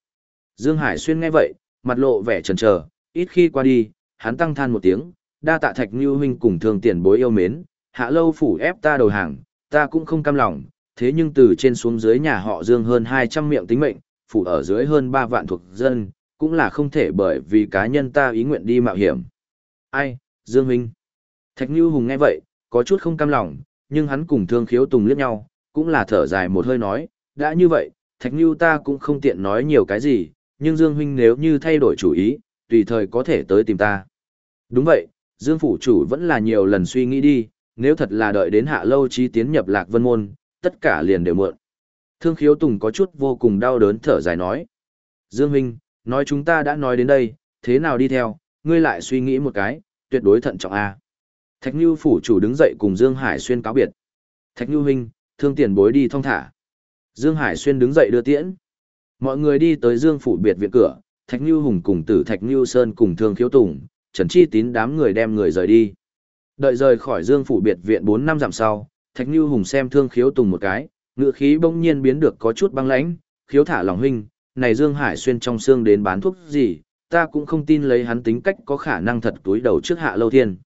Dương Hải Xuyên nghe vậy, mặt lộ vẻ chần chờ, ít khi qua đi, hắn tăng than một tiếng, đa tạ Thạch Nưu Huynh cùng thường tiền bối yêu mến, hạ lâu phủ ép ta đầu hàng, ta cũng không cam lòng, thế nhưng từ trên xuống dưới nhà họ Dương hơn 200 miệng tính mệnh, phủ ở dưới hơn 3 vạn thuộc dân, cũng là không thể bởi vì cá nhân ta ý nguyện đi mạo hiểm. Ai, Dương Huynh? Thạch Như Hùng nghe vậy, có chút không cam lòng, nhưng hắn cùng thương khiếu tùng liếc nhau, cũng là thở dài một hơi nói, đã như vậy, Thạch Như ta cũng không tiện nói nhiều cái gì, nhưng Dương Huynh nếu như thay đổi chủ ý, tùy thời có thể tới tìm ta. Đúng vậy, Dương Phủ Chủ vẫn là nhiều lần suy nghĩ đi, nếu thật là đợi đến hạ lâu trí tiến nhập lạc vân môn, tất cả liền đều mượn. Thương khiếu tùng có chút vô cùng đau đớn thở dài nói. Dương Huynh, nói chúng ta đã nói đến đây, thế nào đi theo, ngươi lại suy nghĩ một cái, tuyệt đối thận trọng A. Thạch Nhu phủ chủ đứng dậy cùng Dương Hải Xuyên cáo biệt. Thạch Nhu huynh, thương tiền bối đi thong thả. Dương Hải Xuyên đứng dậy đưa tiễn. Mọi người đi tới Dương phủ biệt viện cửa, Thạch Nhu Hùng cùng tử Thạch Nhu Sơn cùng Thương Khiếu Tùng, Trần Chi Tín đám người đem người rời đi. Đợi rời khỏi Dương phủ biệt viện 4 năm dặm sau, Thạch Nhu Hùng xem Thương Khiếu Tùng một cái, ngựa khí bỗng nhiên biến được có chút băng lãnh, khiếu thả lòng huynh, này Dương Hải xuyên trong xương đến bán thuốc gì, ta cũng không tin lấy hắn tính cách có khả năng thật túi đầu trước hạ lâu thiên.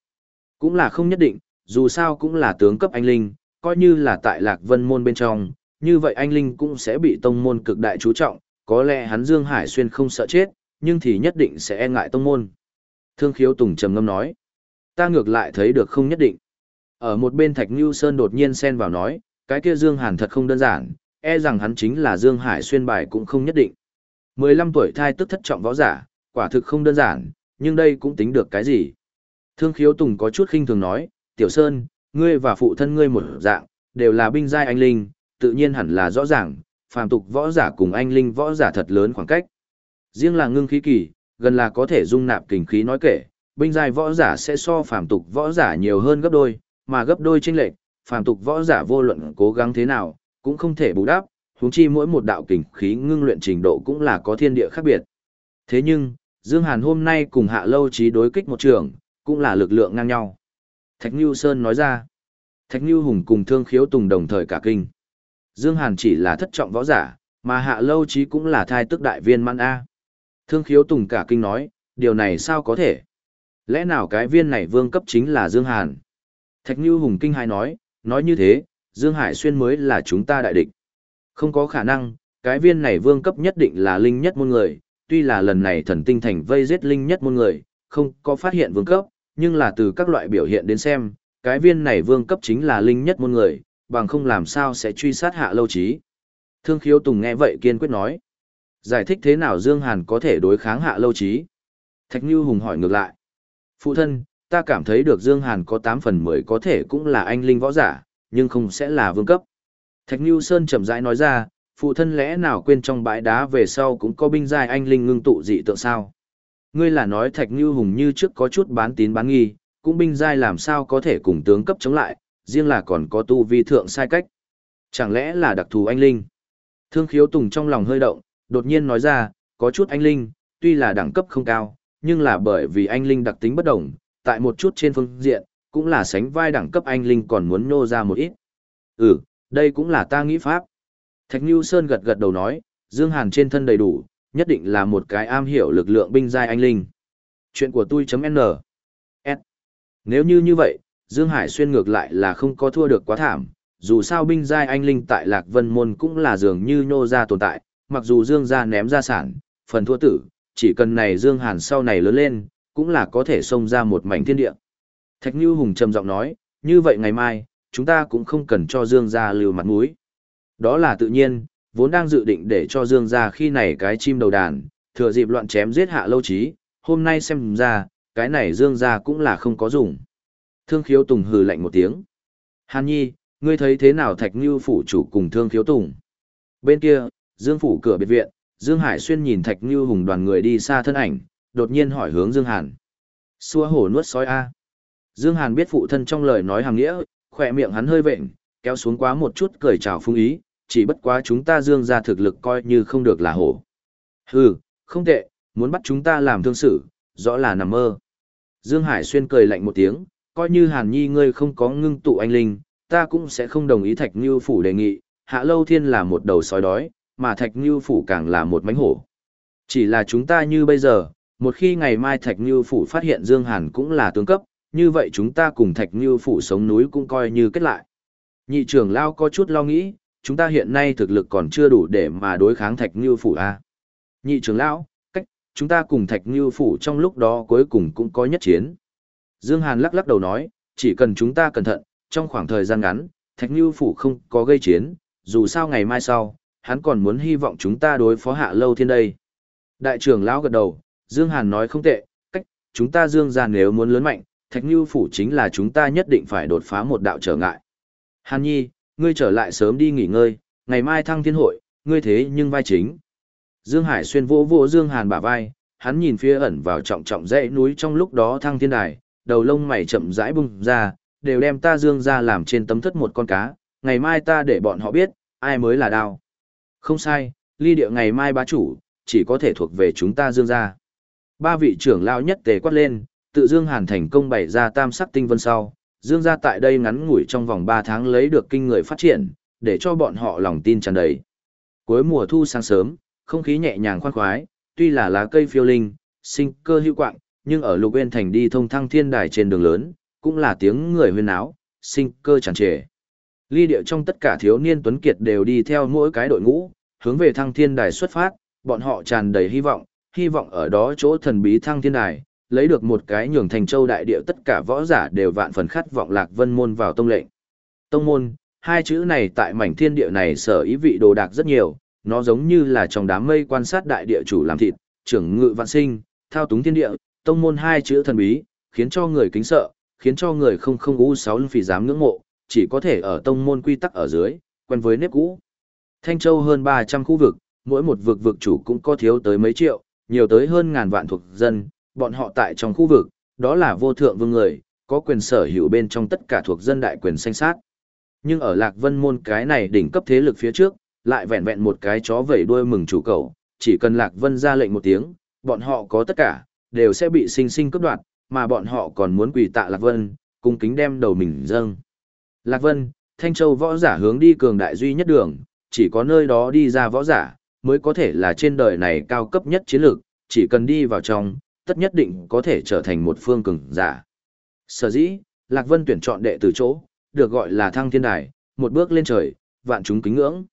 Cũng là không nhất định, dù sao cũng là tướng cấp anh linh, coi như là tại lạc vân môn bên trong, như vậy anh linh cũng sẽ bị tông môn cực đại chú trọng, có lẽ hắn Dương Hải xuyên không sợ chết, nhưng thì nhất định sẽ e ngại tông môn. Thương khiếu tùng trầm ngâm nói, ta ngược lại thấy được không nhất định. Ở một bên Thạch Nhu Sơn đột nhiên xen vào nói, cái kia Dương Hàn thật không đơn giản, e rằng hắn chính là Dương Hải xuyên bài cũng không nhất định. 15 tuổi thai tức thất trọng võ giả, quả thực không đơn giản, nhưng đây cũng tính được cái gì. Thương khiếu Tùng có chút khinh thường nói, Tiểu Sơn, ngươi và phụ thân ngươi một dạng, đều là binh giai anh linh, tự nhiên hẳn là rõ ràng, phàm tục võ giả cùng anh linh võ giả thật lớn khoảng cách. Riêng là ngưng khí kỳ, gần là có thể dung nạp kình khí nói kể, binh giai võ giả sẽ so phàm tục võ giả nhiều hơn gấp đôi, mà gấp đôi chênh lệch, phàm tục võ giả vô luận cố gắng thế nào, cũng không thể bù đắp, huống chi mỗi một đạo kình khí ngưng luyện trình độ cũng là có thiên địa khác biệt. Thế nhưng, Dương Hàn hôm nay cùng Hạ Lâu Chí đối kích một trường, cũng là lực lượng ngang nhau. Thạch Nhu Sơn nói ra. Thạch Nhu Hùng cùng Thương Khiếu Tùng đồng thời cả kinh. Dương Hàn chỉ là thất trọng võ giả, mà Hạ Lâu Chí cũng là thai tức đại viên mãn A. Thương Khiếu Tùng cả kinh nói, điều này sao có thể? Lẽ nào cái viên này vương cấp chính là Dương Hàn? Thạch Nhu Hùng kinh hai nói, nói như thế, Dương Hải Xuyên mới là chúng ta đại địch. Không có khả năng, cái viên này vương cấp nhất định là linh nhất môn người, tuy là lần này thần tinh thành vây giết linh nhất môn người, không có phát hiện vương cấp, nhưng là từ các loại biểu hiện đến xem, cái viên này vương cấp chính là linh nhất môn người, bằng không làm sao sẽ truy sát hạ lâu trí. Thương khiếu tùng nghe vậy kiên quyết nói. Giải thích thế nào Dương Hàn có thể đối kháng hạ lâu trí? Thạch Như Hùng hỏi ngược lại. Phụ thân, ta cảm thấy được Dương Hàn có 8 phần 10 có thể cũng là anh linh võ giả, nhưng không sẽ là vương cấp. Thạch Như Sơn chậm rãi nói ra, phụ thân lẽ nào quên trong bãi đá về sau cũng có binh giai anh linh ngưng tụ dị tượng sao? Ngươi là nói Thạch Như Hùng như trước có chút bán tín bán nghi, cũng binh giai làm sao có thể cùng tướng cấp chống lại, riêng là còn có tu vi thượng sai cách. Chẳng lẽ là đặc thù anh linh? Thương khiếu tùng trong lòng hơi động, đột nhiên nói ra, có chút anh linh, tuy là đẳng cấp không cao, nhưng là bởi vì anh linh đặc tính bất đồng, tại một chút trên phương diện, cũng là sánh vai đẳng cấp anh linh còn muốn nô ra một ít. Ừ, đây cũng là ta nghĩ pháp. Thạch Nhu Sơn gật gật đầu nói, Dương Hàn trên thân đầy đủ, nhất định là một cái am hiểu lực lượng binh giai anh linh. Chuyện của tôi.n S. Nếu như như vậy, Dương Hải xuyên ngược lại là không có thua được quá thảm, dù sao binh giai anh linh tại Lạc Vân Môn cũng là dường như nhô ra tồn tại, mặc dù Dương gia ném ra sản, phần thua tử, chỉ cần này Dương Hàn sau này lớn lên, cũng là có thể xông ra một mảnh thiên địa. Thạch Như Hùng trầm giọng nói, như vậy ngày mai, chúng ta cũng không cần cho Dương gia lưu mặt mũi. Đó là tự nhiên, vốn đang dự định để cho Dương gia khi này cái chim đầu đàn, thừa dịp loạn chém giết hạ lâu trí, hôm nay xem ra, cái này Dương gia cũng là không có dùng. Thương khiếu tùng hừ lạnh một tiếng. Hàn nhi, ngươi thấy thế nào thạch như phủ chủ cùng thương khiếu tùng? Bên kia, Dương phủ cửa biệt viện, Dương Hải Xuyên nhìn thạch như hùng đoàn người đi xa thân ảnh, đột nhiên hỏi hướng Dương Hàn. Xua hổ nuốt sói A. Dương Hàn biết phụ thân trong lời nói hàng nghĩa, khỏe miệng hắn hơi vệnh, kéo xuống quá một chút cười chào phung ý, chỉ bất quá chúng ta Dương ra thực lực coi như không được là hổ. Hừ, không tệ, muốn bắt chúng ta làm thương sự, rõ là nằm mơ. Dương Hải Xuyên cười lạnh một tiếng, coi như Hàn Nhi ngươi không có ngưng tụ anh linh, ta cũng sẽ không đồng ý Thạch Như Phủ đề nghị, Hạ Lâu Thiên là một đầu sói đói, mà Thạch Như Phủ càng là một mánh hổ. Chỉ là chúng ta như bây giờ, một khi ngày mai Thạch Như Phủ phát hiện Dương Hàn cũng là tướng cấp, như vậy chúng ta cùng Thạch Như Phủ sống núi cũng coi như kết lại. Nhị trưởng Lao có chút lo nghĩ, chúng ta hiện nay thực lực còn chưa đủ để mà đối kháng Thạch Như Phủ A. Nhị trưởng Lão, cách, chúng ta cùng Thạch Như Phủ trong lúc đó cuối cùng cũng có nhất chiến. Dương Hàn lắc lắc đầu nói, chỉ cần chúng ta cẩn thận, trong khoảng thời gian ngắn, Thạch Như Phủ không có gây chiến, dù sao ngày mai sau, hắn còn muốn hy vọng chúng ta đối phó hạ lâu thiên đây. Đại trưởng lão gật đầu, Dương Hàn nói không tệ, cách, chúng ta Dương gia nếu muốn lớn mạnh, Thạch Như Phủ chính là chúng ta nhất định phải đột phá một đạo trở ngại. Hàn Nhi, ngươi trở lại sớm đi nghỉ ngơi, ngày mai thăng thiên hội, ngươi thế nhưng vai chính. Dương Hải xuyên vỗ vỗ Dương Hàn bả vai, hắn nhìn phía ẩn vào trọng trọng dãy núi trong lúc đó thăng thiên đài, đầu lông mày chậm rãi bung ra, đều đem ta Dương ra làm trên tấm thất một con cá, ngày mai ta để bọn họ biết, ai mới là đao. Không sai, ly địa ngày mai bá chủ, chỉ có thể thuộc về chúng ta Dương ra. Ba vị trưởng lao nhất tề quát lên, tự Dương Hàn thành công bày ra tam sắc tinh vân sau, Dương gia tại đây ngắn ngủi trong vòng 3 tháng lấy được kinh người phát triển, để cho bọn họ lòng tin tràn đầy. Cuối mùa thu sáng sớm, không khí nhẹ nhàng khoan khoái, tuy là lá cây phiêu linh, sinh cơ hữu quạng, nhưng ở Lục Uyên thành đi thông thăng thiên đài trên đường lớn, cũng là tiếng người huyên náo, sinh cơ tràn trề. Ly điệu trong tất cả thiếu niên tuấn kiệt đều đi theo mỗi cái đội ngũ, hướng về thăng thiên đài xuất phát, bọn họ tràn đầy hy vọng, hy vọng ở đó chỗ thần bí thăng thiên đài, lấy được một cái nhường thành châu đại địa tất cả võ giả đều vạn phần khát vọng lạc vân môn vào tông lệnh. Tông môn, hai chữ này tại mảnh thiên địa này sở ý vị đồ đạc rất nhiều, nó giống như là trong đám mây quan sát đại địa chủ làm thịt, trưởng ngự vạn sinh, thao túng thiên địa, tông môn hai chữ thần bí, khiến cho người kính sợ, khiến cho người không không u sáu phì dám ngưỡng mộ, chỉ có thể ở tông môn quy tắc ở dưới, quen với nếp cũ. Thanh Châu hơn 300 khu vực, mỗi một vực vực chủ cũng có thiếu tới mấy triệu, nhiều tới hơn ngàn vạn thuộc dân, bọn họ tại trong khu vực, đó là vô thượng vương người, có quyền sở hữu bên trong tất cả thuộc dân đại quyền sanh sát. Nhưng ở Lạc Vân môn cái này đỉnh cấp thế lực phía trước, lại vẹn vẹn một cái chó vẩy đuôi mừng chủ cầu, chỉ cần Lạc Vân ra lệnh một tiếng, bọn họ có tất cả, đều sẽ bị sinh sinh cướp đoạt, mà bọn họ còn muốn quỳ tạ Lạc Vân, cung kính đem đầu mình dâng. Lạc Vân, Thanh Châu võ giả hướng đi cường đại duy nhất đường, chỉ có nơi đó đi ra võ giả, mới có thể là trên đời này cao cấp nhất chiến lược, chỉ cần đi vào trong, tất nhất định có thể trở thành một phương cường giả. Sở dĩ, Lạc Vân tuyển chọn đệ tử chỗ, được gọi là thăng thiên đài, một bước lên trời, vạn chúng kính ngưỡng.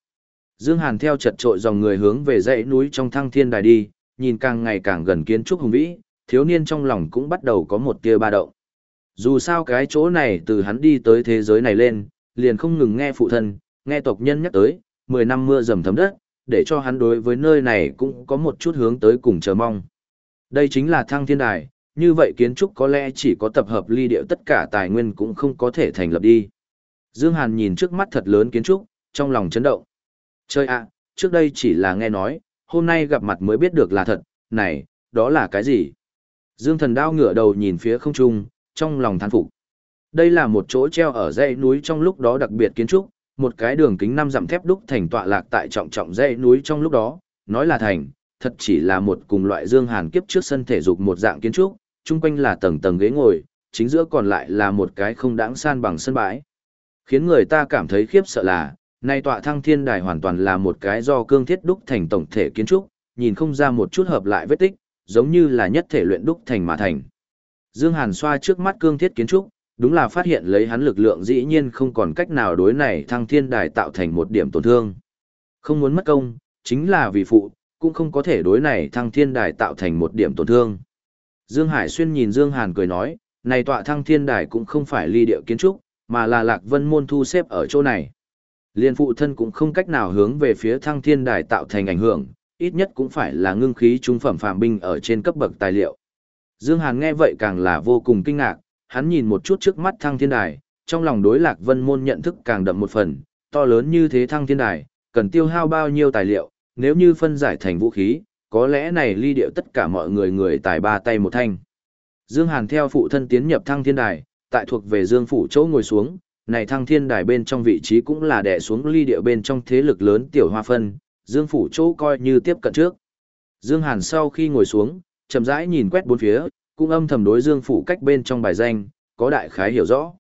Dương Hàn theo chật trội dòng người hướng về dãy núi trong thăng thiên đài đi, nhìn càng ngày càng gần kiến trúc hùng vĩ, thiếu niên trong lòng cũng bắt đầu có một tia ba động. Dù sao cái chỗ này từ hắn đi tới thế giới này lên, liền không ngừng nghe phụ thân, nghe tộc nhân nhắc tới, 10 năm mưa dầm thấm đất, để cho hắn đối với nơi này cũng có một chút hướng tới cùng chờ mong. Đây chính là thăng thiên đài, như vậy kiến trúc có lẽ chỉ có tập hợp ly điệu tất cả tài nguyên cũng không có thể thành lập đi. Dương Hàn nhìn trước mắt thật lớn kiến trúc, trong lòng chấn động. Chơi ạ, trước đây chỉ là nghe nói, hôm nay gặp mặt mới biết được là thật, này, đó là cái gì? Dương thần đao ngửa đầu nhìn phía không trung, trong lòng thán phục. Đây là một chỗ treo ở dãy núi trong lúc đó đặc biệt kiến trúc, một cái đường kính năm dặm thép đúc thành tọa lạc tại trọng trọng dãy núi trong lúc đó, nói là thành, thật chỉ là một cùng loại dương hàn kiếp trước sân thể dục một dạng kiến trúc, chung quanh là tầng tầng ghế ngồi, chính giữa còn lại là một cái không đáng san bằng sân bãi. Khiến người ta cảm thấy khiếp sợ là, nay tọa thăng thiên đài hoàn toàn là một cái do cương thiết đúc thành tổng thể kiến trúc, nhìn không ra một chút hợp lại vết tích, giống như là nhất thể luyện đúc thành mà thành. Dương Hàn xoa trước mắt cương thiết kiến trúc, đúng là phát hiện lấy hắn lực lượng dĩ nhiên không còn cách nào đối này thăng thiên đài tạo thành một điểm tổn thương. Không muốn mất công, chính là vì phụ, cũng không có thể đối này thăng thiên đài tạo thành một điểm tổn thương. Dương Hải Xuyên nhìn Dương Hàn cười nói, này tọa thăng thiên đài cũng không phải ly địa kiến trúc, mà là lạc vân môn thu xếp ở chỗ này. Liên phụ thân cũng không cách nào hướng về phía thăng thiên đài tạo thành ảnh hưởng, ít nhất cũng phải là ngưng khí trung phẩm phàm binh ở trên cấp bậc tài liệu. Dương Hàn nghe vậy càng là vô cùng kinh ngạc, hắn nhìn một chút trước mắt thăng thiên đài, trong lòng đối lạc vân môn nhận thức càng đậm một phần, to lớn như thế thăng thiên đài, cần tiêu hao bao nhiêu tài liệu, nếu như phân giải thành vũ khí, có lẽ này ly điệu tất cả mọi người người tài ba tay một thanh. Dương Hàn theo phụ thân tiến nhập thăng thiên đài, tại thuộc về Dương phủ chỗ ngồi xuống, này thăng thiên đài bên trong vị trí cũng là đè xuống ly điệu bên trong thế lực lớn tiểu hoa phân, Dương phủ chỗ coi như tiếp cận trước. Dương Hàn sau khi ngồi xuống, chậm rãi nhìn quét bốn phía, cũng âm thầm đối Dương phủ cách bên trong bài danh, có đại khái hiểu rõ.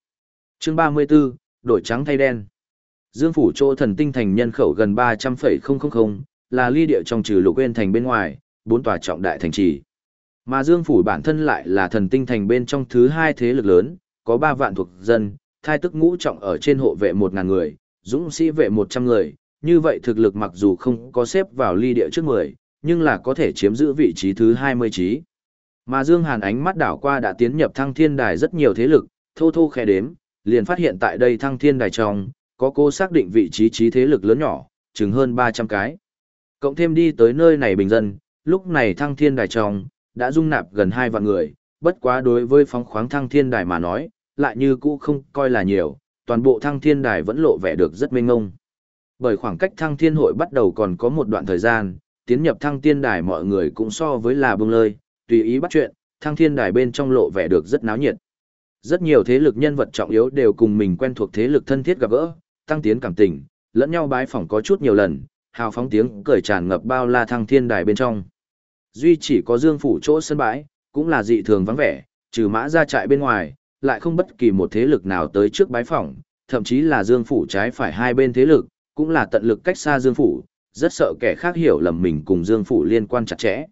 Chương 34, đổi trắng thay đen. Dương phủ chỗ thần tinh thành nhân khẩu gần 300,000, là ly địa trong trừ lục quên thành bên ngoài, bốn tòa trọng đại thành trì. Mà Dương phủ bản thân lại là thần tinh thành bên trong thứ hai thế lực lớn, có ba vạn thuộc dân, thai tức ngũ trọng ở trên hộ vệ một ngàn người, dũng sĩ vệ 100 người, như vậy thực lực mặc dù không có xếp vào ly địa trước 10, nhưng là có thể chiếm giữ vị trí thứ 20 trí. Mà Dương Hàn ánh mắt đảo qua đã tiến nhập thăng thiên đài rất nhiều thế lực, thô thô khẽ đếm, liền phát hiện tại đây thăng thiên đài trong, có cô xác định vị trí trí thế lực lớn nhỏ, chừng hơn 300 cái. Cộng thêm đi tới nơi này bình dân, lúc này thăng thiên đài trong, đã dung nạp gần 2 vạn người, bất quá đối với phóng khoáng thăng thiên đài mà nói, lại như cũ không coi là nhiều, toàn bộ thăng thiên đài vẫn lộ vẻ được rất mênh ngông. Bởi khoảng cách thăng thiên hội bắt đầu còn có một đoạn thời gian, tiến nhập thăng thiên đài mọi người cũng so với là bông lơi, tùy ý bắt chuyện, thăng thiên đài bên trong lộ vẻ được rất náo nhiệt. Rất nhiều thế lực nhân vật trọng yếu đều cùng mình quen thuộc thế lực thân thiết gặp gỡ, tăng tiến cảm tình, lẫn nhau bái phỏng có chút nhiều lần, hào phóng tiếng cười tràn ngập bao la thăng thiên đài bên trong. Duy chỉ có Dương phủ chỗ sân bãi, cũng là dị thường vắng vẻ, trừ mã ra trại bên ngoài, lại không bất kỳ một thế lực nào tới trước bái phỏng, thậm chí là Dương phủ trái phải hai bên thế lực, cũng là tận lực cách xa Dương phủ, rất sợ kẻ khác hiểu lầm mình cùng Dương phủ liên quan chặt chẽ.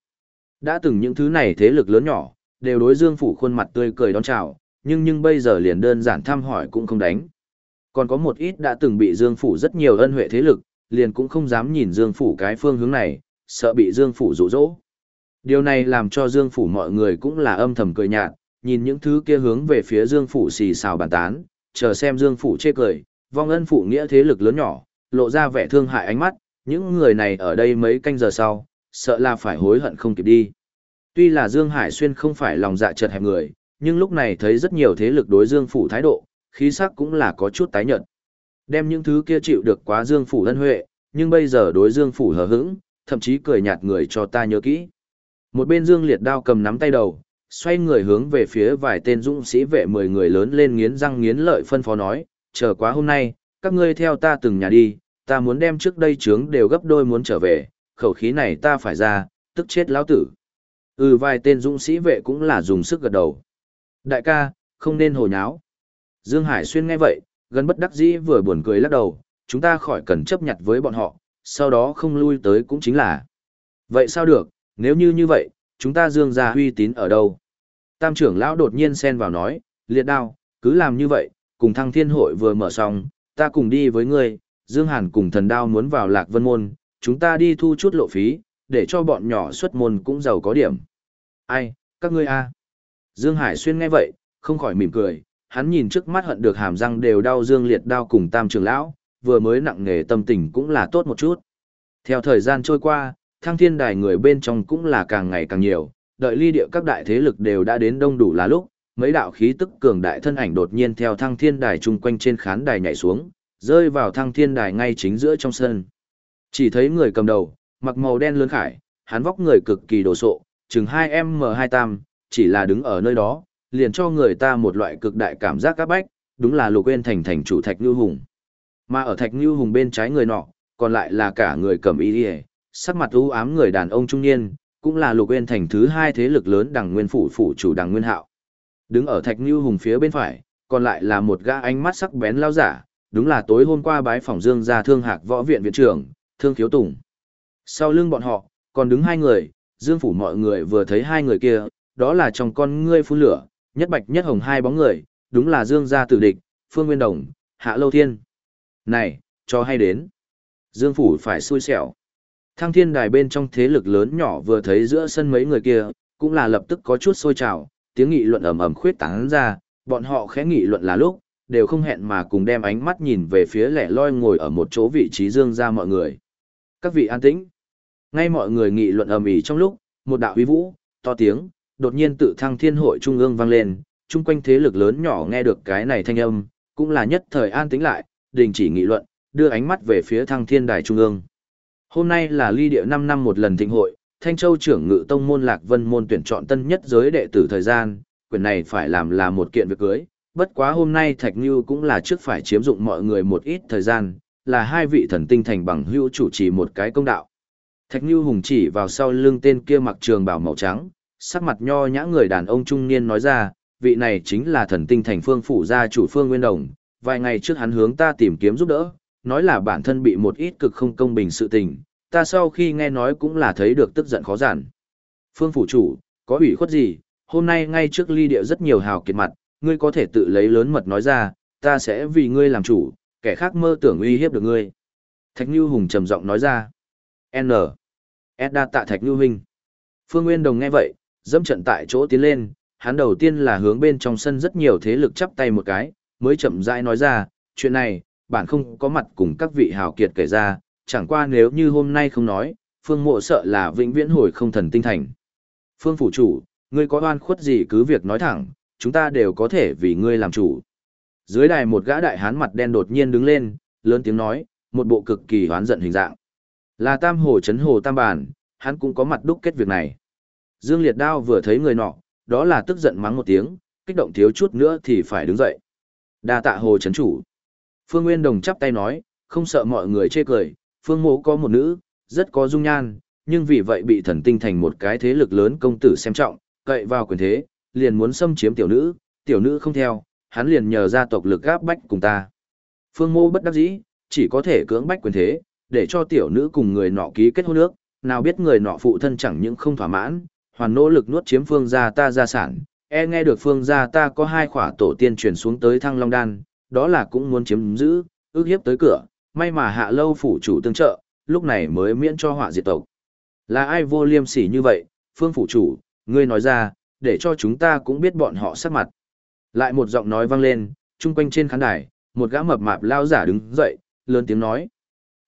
Đã từng những thứ này thế lực lớn nhỏ, đều đối Dương phủ khuôn mặt tươi cười đón chào, nhưng nhưng bây giờ liền đơn giản thăm hỏi cũng không đánh. Còn có một ít đã từng bị Dương phủ rất nhiều ân huệ thế lực, liền cũng không dám nhìn Dương phủ cái phương hướng này, sợ bị Dương phủ dụ dỗ. Điều này làm cho Dương phủ mọi người cũng là âm thầm cười nhạt, nhìn những thứ kia hướng về phía Dương phủ xì xào bàn tán, chờ xem Dương phủ chê cười, vong ân phụ nghĩa thế lực lớn nhỏ, lộ ra vẻ thương hại ánh mắt, những người này ở đây mấy canh giờ sau, sợ là phải hối hận không kịp đi. Tuy là Dương Hải Xuyên không phải lòng dạ chật hẹp người, nhưng lúc này thấy rất nhiều thế lực đối Dương phủ thái độ, khí sắc cũng là có chút tái nhợt. Đem những thứ kia chịu được quá Dương phủ ân huệ, nhưng bây giờ đối Dương phủ hờ hững, thậm chí cười nhạt người cho ta nhớ kỹ. Một bên Dương Liệt đao cầm nắm tay đầu, xoay người hướng về phía vài tên dũng sĩ vệ mười người lớn lên nghiến răng nghiến lợi phân phó nói, chờ quá hôm nay, các ngươi theo ta từng nhà đi, ta muốn đem trước đây trướng đều gấp đôi muốn trở về, khẩu khí này ta phải ra, tức chết lão tử. Ừ vài tên dũng sĩ vệ cũng là dùng sức gật đầu. Đại ca, không nên hồ nháo. Dương Hải Xuyên nghe vậy, gần bất đắc dĩ vừa buồn cười lắc đầu, chúng ta khỏi cần chấp nhận với bọn họ, sau đó không lui tới cũng chính là. Vậy sao được, nếu như như vậy, chúng ta dương ra uy tín ở đâu? Tam trưởng lão đột nhiên xen vào nói, liệt đao, cứ làm như vậy, cùng thăng thiên hội vừa mở xong, ta cùng đi với ngươi, Dương Hàn cùng thần đao muốn vào lạc vân môn, chúng ta đi thu chút lộ phí, để cho bọn nhỏ xuất môn cũng giàu có điểm. Ai, các ngươi a? Dương Hải Xuyên nghe vậy, không khỏi mỉm cười, hắn nhìn trước mắt hận được hàm răng đều đau Dương liệt đao cùng tam trưởng lão, vừa mới nặng nghề tâm tình cũng là tốt một chút. Theo thời gian trôi qua, thăng thiên đài người bên trong cũng là càng ngày càng nhiều, đợi ly địa các đại thế lực đều đã đến đông đủ là lúc, mấy đạo khí tức cường đại thân ảnh đột nhiên theo thăng thiên đài chung quanh trên khán đài nhảy xuống, rơi vào thăng thiên đài ngay chính giữa trong sân. Chỉ thấy người cầm đầu, mặc màu đen lớn khải, hắn vóc người cực kỳ đồ sộ, chừng 2M2 tam, chỉ là đứng ở nơi đó, liền cho người ta một loại cực đại cảm giác các bách, đúng là lục quên thành thành chủ Thạch Như Hùng. Mà ở Thạch Như Hùng bên trái người nọ, còn lại là cả người cầm y đi sắc mặt u ám người đàn ông trung niên, cũng là lục quên thành thứ hai thế lực lớn đằng nguyên phủ phủ chủ đằng nguyên hạo. Đứng ở Thạch Như Hùng phía bên phải, còn lại là một gã ánh mắt sắc bén lao giả, đúng là tối hôm qua bái phỏng Dương ra thương hạc võ viện viện trưởng, thương thiếu tùng. Sau lưng bọn họ, còn đứng hai người, Dương phủ mọi người vừa thấy hai người kia, đó là trong con ngươi phun lửa, nhất bạch nhất hồng hai bóng người, đúng là Dương gia tử địch, Phương Nguyên Đồng, Hạ Lâu Thiên. Này, cho hay đến. Dương phủ phải xui xẻo. Thăng thiên đài bên trong thế lực lớn nhỏ vừa thấy giữa sân mấy người kia, cũng là lập tức có chút sôi trào, tiếng nghị luận ầm ầm khuyết tán ra, bọn họ khẽ nghị luận là lúc, đều không hẹn mà cùng đem ánh mắt nhìn về phía lẻ loi ngồi ở một chỗ vị trí dương ra mọi người. Các vị an tĩnh. Ngay mọi người nghị luận ầm ĩ trong lúc, một đạo uy vũ, to tiếng, đột nhiên tự thăng thiên hội trung ương vang lên, chung quanh thế lực lớn nhỏ nghe được cái này thanh âm, cũng là nhất thời an tĩnh lại, đình chỉ nghị luận, đưa ánh mắt về phía thăng thiên đài trung ương. Hôm nay là ly địa 5 năm một lần thịnh hội, Thanh Châu trưởng ngự tông môn Lạc Vân môn tuyển chọn tân nhất giới đệ tử thời gian, quyền này phải làm là một kiện việc cưới. Bất quá hôm nay Thạch Như cũng là trước phải chiếm dụng mọi người một ít thời gian, là hai vị thần tinh thành bằng hữu chủ trì một cái công đạo. Thạch Như hùng chỉ vào sau lưng tên kia mặc trường bào màu trắng, sắc mặt nho nhã người đàn ông trung niên nói ra, vị này chính là thần tinh thành phương phủ gia chủ phương Nguyên Đồng, vài ngày trước hắn hướng ta tìm kiếm giúp đỡ, nói là bản thân bị một ít cực không công bình sự tình, ta sau khi nghe nói cũng là thấy được tức giận khó giản. Phương phủ chủ, có ủy khuất gì, hôm nay ngay trước ly địa rất nhiều hào kiệt mặt, ngươi có thể tự lấy lớn mật nói ra, ta sẽ vì ngươi làm chủ, kẻ khác mơ tưởng uy hiếp được ngươi. Thạch Như Hùng trầm giọng nói ra. N. Edda tạ Thạch Như Huynh. Phương Nguyên Đồng nghe vậy, dẫm trận tại chỗ tiến lên, hắn đầu tiên là hướng bên trong sân rất nhiều thế lực chắp tay một cái, mới chậm rãi nói ra, chuyện này, bản không có mặt cùng các vị hào kiệt kể ra, chẳng qua nếu như hôm nay không nói, phương mộ sợ là vĩnh viễn hồi không thần tinh thành. Phương phủ chủ, ngươi có oan khuất gì cứ việc nói thẳng, chúng ta đều có thể vì ngươi làm chủ. Dưới đài một gã đại hán mặt đen đột nhiên đứng lên, lớn tiếng nói, một bộ cực kỳ hoán giận hình dạng. Là tam hồ chấn hồ tam bản, hắn cũng có mặt đúc kết việc này. Dương Liệt Đao vừa thấy người nọ, đó là tức giận mắng một tiếng, kích động thiếu chút nữa thì phải đứng dậy. Đa tạ hồ chấn chủ. Phương Nguyên Đồng chắp tay nói, không sợ mọi người chê cười, Phương Mộ có một nữ, rất có dung nhan, nhưng vì vậy bị thần tinh thành một cái thế lực lớn công tử xem trọng, cậy vào quyền thế, liền muốn xâm chiếm tiểu nữ, tiểu nữ không theo, hắn liền nhờ gia tộc lực gáp bách cùng ta. Phương Mộ bất đắc dĩ, chỉ có thể cưỡng bách quyền thế, để cho tiểu nữ cùng người nọ ký kết hôn ước, nào biết người nọ phụ thân chẳng những không thỏa mãn, hoàn nỗ lực nuốt chiếm phương gia ta gia sản, e nghe được phương gia ta có hai khỏa tổ tiên truyền xuống tới thăng long đan, đó là cũng muốn chiếm giữ, ước hiếp tới cửa, may mà hạ lâu phủ chủ tương trợ, lúc này mới miễn cho họa diệt tộc. Là ai vô liêm sỉ như vậy, phương phủ chủ, ngươi nói ra, để cho chúng ta cũng biết bọn họ sắc mặt. Lại một giọng nói vang lên, chung quanh trên khán đài, một gã mập mạp lao giả đứng dậy, lớn tiếng nói.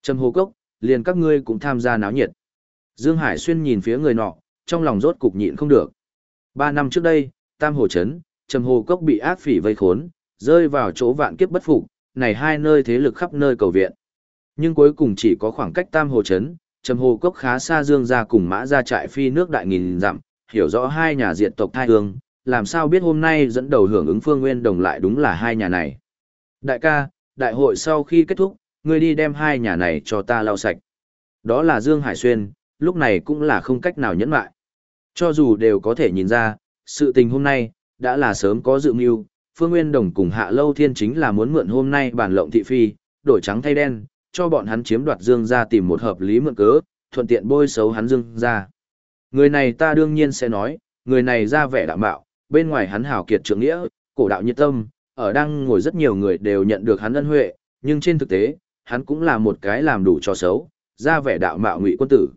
Trầm hồ cốc, liền các ngươi cũng tham gia náo nhiệt. Dương Hải Xuyên nhìn phía người nọ, trong lòng rốt cục nhịn không được. Ba năm trước đây, Tam Hồ Trấn, Trầm Hồ Cốc bị ác phỉ vây khốn, rơi vào chỗ vạn kiếp bất phục, này hai nơi thế lực khắp nơi cầu viện. Nhưng cuối cùng chỉ có khoảng cách Tam Hồ Trấn, Trầm Hồ Cốc khá xa Dương ra cùng mã ra trại phi nước đại nghìn dặm, hiểu rõ hai nhà diện tộc thai hương, làm sao biết hôm nay dẫn đầu hưởng ứng phương nguyên đồng lại đúng là hai nhà này. Đại ca, đại hội sau khi kết thúc, ngươi đi đem hai nhà này cho ta lau sạch. Đó là Dương Hải Xuyên, lúc này cũng là không cách nào nhẫn lại. Cho dù đều có thể nhìn ra, sự tình hôm nay, đã là sớm có dự mưu, Phương Nguyên Đồng cùng Hạ Lâu Thiên chính là muốn mượn hôm nay bản lộng thị phi, đổi trắng thay đen, cho bọn hắn chiếm đoạt Dương gia tìm một hợp lý mượn cớ, thuận tiện bôi xấu hắn Dương gia. Người này ta đương nhiên sẽ nói, người này ra vẻ đạm bạo, bên ngoài hắn hảo kiệt trưởng nghĩa, cổ đạo nhiệt tâm, ở đang ngồi rất nhiều người đều nhận được hắn ân huệ, nhưng trên thực tế, hắn cũng là một cái làm đủ cho xấu, ra vẻ đạo mạo ngụy quân tử.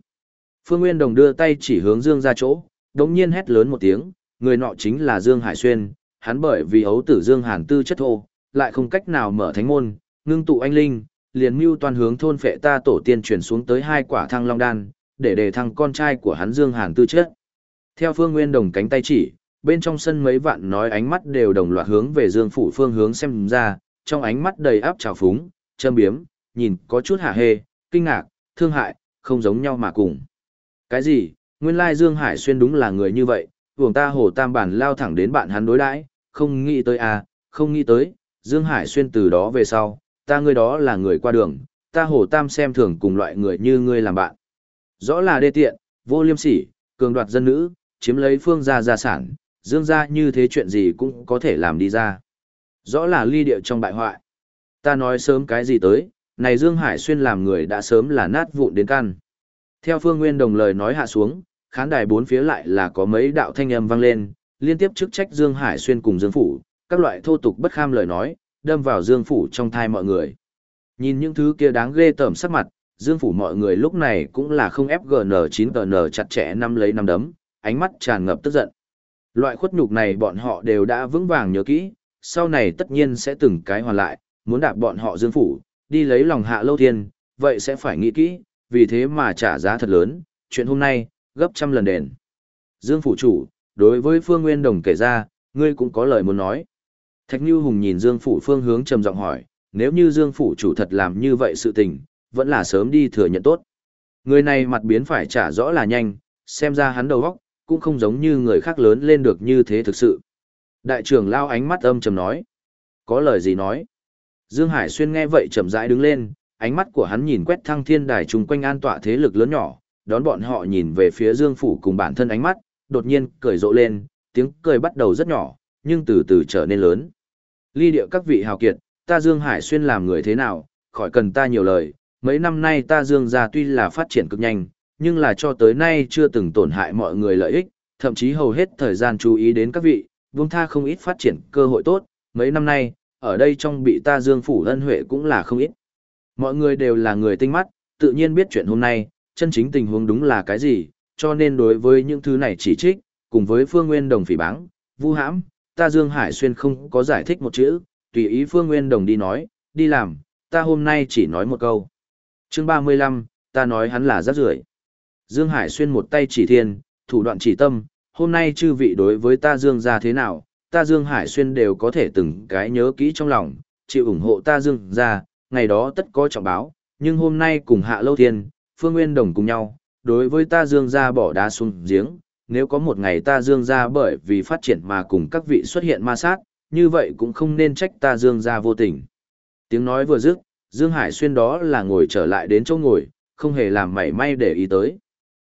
Phương Nguyên Đồng đưa tay chỉ hướng Dương ra chỗ, đống nhiên hét lớn một tiếng, người nọ chính là Dương Hải Xuyên, hắn bởi vì ấu tử Dương Hàn tư chất thô, lại không cách nào mở thánh môn, ngưng tụ anh linh, liền mưu toàn hướng thôn phệ ta tổ tiên truyền xuống tới hai quả thăng long đan, để đề thăng con trai của hắn Dương Hàn tư chất. Theo Phương Nguyên Đồng cánh tay chỉ, bên trong sân mấy vạn nói ánh mắt đều đồng loạt hướng về Dương phủ phương hướng xem ra, trong ánh mắt đầy áp trào phúng, châm biếm, nhìn có chút hạ hê, kinh ngạc, thương hại, không giống nhau mà cùng. Cái gì, nguyên lai Dương Hải Xuyên đúng là người như vậy, vùng ta hồ tam bản lao thẳng đến bạn hắn đối đãi, không nghĩ tới à, không nghĩ tới, Dương Hải Xuyên từ đó về sau, ta ngươi đó là người qua đường, ta hồ tam xem thường cùng loại người như ngươi làm bạn. Rõ là đê tiện, vô liêm sỉ, cường đoạt dân nữ, chiếm lấy phương gia gia sản, Dương gia như thế chuyện gì cũng có thể làm đi ra. Rõ là ly điệu trong bại hoại. Ta nói sớm cái gì tới, này Dương Hải Xuyên làm người đã sớm là nát vụn đến căn. Theo Phương Nguyên đồng lời nói hạ xuống, khán đài bốn phía lại là có mấy đạo thanh âm vang lên, liên tiếp chức trách Dương Hải Xuyên cùng Dương Phủ, các loại thô tục bất kham lời nói, đâm vào Dương Phủ trong thai mọi người. Nhìn những thứ kia đáng ghê tởm sắc mặt, Dương Phủ mọi người lúc này cũng là không ép GN9GN chặt chẽ năm lấy năm đấm, ánh mắt tràn ngập tức giận. Loại khuất nhục này bọn họ đều đã vững vàng nhớ kỹ, sau này tất nhiên sẽ từng cái hoàn lại, muốn đạp bọn họ Dương Phủ, đi lấy lòng hạ lâu thiên, vậy sẽ phải nghĩ kỹ, vì thế mà trả giá thật lớn, chuyện hôm nay, gấp trăm lần đền. Dương Phủ chủ, đối với Phương Nguyên Đồng kể ra, ngươi cũng có lời muốn nói. Thạch Như Hùng nhìn Dương Phủ phương hướng trầm giọng hỏi, nếu như Dương Phủ chủ thật làm như vậy sự tình, vẫn là sớm đi thừa nhận tốt. Người này mặt biến phải trả rõ là nhanh, xem ra hắn đầu óc cũng không giống như người khác lớn lên được như thế thực sự. Đại trưởng lao ánh mắt âm trầm nói. Có lời gì nói? Dương Hải Xuyên nghe vậy chậm rãi đứng lên, ánh mắt của hắn nhìn quét thăng thiên đài chung quanh an tọa thế lực lớn nhỏ, đón bọn họ nhìn về phía Dương Phủ cùng bản thân ánh mắt, đột nhiên cười rộ lên, tiếng cười bắt đầu rất nhỏ, nhưng từ từ trở nên lớn. Ly địa các vị hào kiệt, ta Dương Hải Xuyên làm người thế nào, khỏi cần ta nhiều lời, mấy năm nay ta Dương gia tuy là phát triển cực nhanh, nhưng là cho tới nay chưa từng tổn hại mọi người lợi ích, thậm chí hầu hết thời gian chú ý đến các vị, vương tha không ít phát triển cơ hội tốt, mấy năm nay, ở đây trong bị ta Dương Phủ ân huệ cũng là không ít. Mọi người đều là người tinh mắt, tự nhiên biết chuyện hôm nay, chân chính tình huống đúng là cái gì, cho nên đối với những thứ này chỉ trích, cùng với Phương Nguyên Đồng phỉ báng, vu hãm, ta Dương Hải Xuyên không có giải thích một chữ, tùy ý Phương Nguyên Đồng đi nói, đi làm, ta hôm nay chỉ nói một câu. chương 35, ta nói hắn là rác rưởi Dương Hải Xuyên một tay chỉ thiên, thủ đoạn chỉ tâm, hôm nay chư vị đối với ta Dương ra thế nào, ta Dương Hải Xuyên đều có thể từng cái nhớ kỹ trong lòng, chịu ủng hộ ta Dương ra, ngày đó tất có trọng báo, nhưng hôm nay cùng Hạ Lâu Thiên, Phương Nguyên Đồng cùng nhau, đối với ta Dương ra bỏ đá xuống giếng, nếu có một ngày ta Dương ra bởi vì phát triển mà cùng các vị xuất hiện ma sát, như vậy cũng không nên trách ta Dương ra vô tình. Tiếng nói vừa dứt, Dương Hải Xuyên đó là ngồi trở lại đến chỗ ngồi, không hề làm mảy may để ý tới.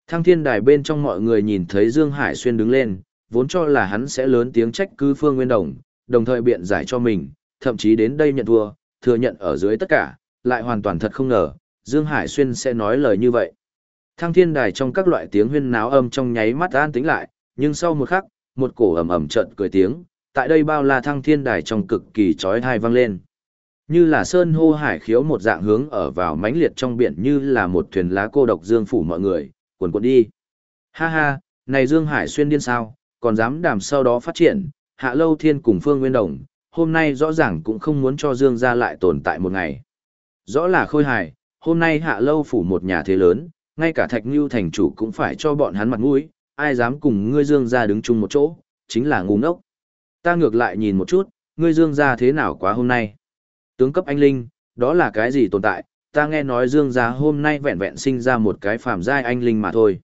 Thăng thiên đài bên trong mọi người nhìn thấy Dương Hải Xuyên đứng lên, vốn cho là hắn sẽ lớn tiếng trách cứ Phương Nguyên Đồng, đồng thời biện giải cho mình, thậm chí đến đây nhận thua, thừa nhận ở dưới tất cả, lại hoàn toàn thật không ngờ, Dương Hải Xuyên sẽ nói lời như vậy. Thăng thiên đài trong các loại tiếng huyên náo âm trong nháy mắt an tĩnh lại, nhưng sau một khắc, một cổ ầm ầm trận cười tiếng, tại đây bao la thăng thiên đài trong cực kỳ chói tai vang lên. Như là sơn hô hải khiếu một dạng hướng ở vào mãnh liệt trong biển như là một thuyền lá cô độc dương phủ mọi người, cuồn cuộn đi. Ha ha, này Dương Hải xuyên điên sao, còn dám đàm sau đó phát triển, Hạ Lâu Thiên cùng Phương Nguyên Đồng, hôm nay rõ ràng cũng không muốn cho Dương gia lại tồn tại một ngày. Rõ là khôi hài, hôm nay Hạ Lâu phủ một nhà thế lớn, ngay cả Thạch Nưu thành chủ cũng phải cho bọn hắn mặt mũi, ai dám cùng ngươi Dương gia đứng chung một chỗ, chính là ngu ngốc. Ta ngược lại nhìn một chút, ngươi Dương gia thế nào quá hôm nay. Tướng cấp anh linh, đó là cái gì tồn tại, ta nghe nói Dương gia hôm nay vẹn vẹn sinh ra một cái phàm giai anh linh mà thôi.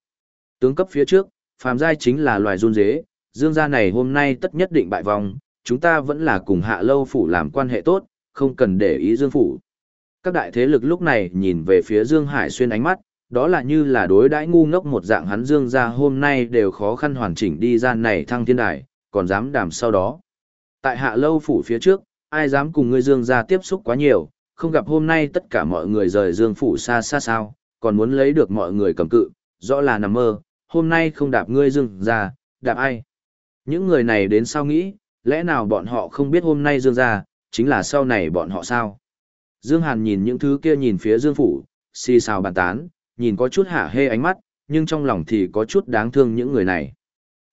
Tướng cấp phía trước, phàm giai chính là loài run dế, Dương gia này hôm nay tất nhất định bại vong, chúng ta vẫn là cùng hạ lâu phủ làm quan hệ tốt, không cần để ý Dương phủ. Các đại thế lực lúc này nhìn về phía Dương Hải xuyên ánh mắt, đó là như là đối đãi ngu ngốc một dạng hắn Dương gia hôm nay đều khó khăn hoàn chỉnh đi ra này thăng thiên đài, còn dám đàm sau đó. Tại hạ lâu phủ phía trước, ai dám cùng ngươi dương ra tiếp xúc quá nhiều, không gặp hôm nay tất cả mọi người rời dương phủ xa xa sao, còn muốn lấy được mọi người cầm cự, rõ là nằm mơ, hôm nay không đạp ngươi dương ra, đạp ai. Những người này đến sao nghĩ, lẽ nào bọn họ không biết hôm nay dương ra, chính là sau này bọn họ sao? Dương Hàn nhìn những thứ kia nhìn phía Dương Phủ, xì xào bàn tán, nhìn có chút hạ hê ánh mắt, nhưng trong lòng thì có chút đáng thương những người này.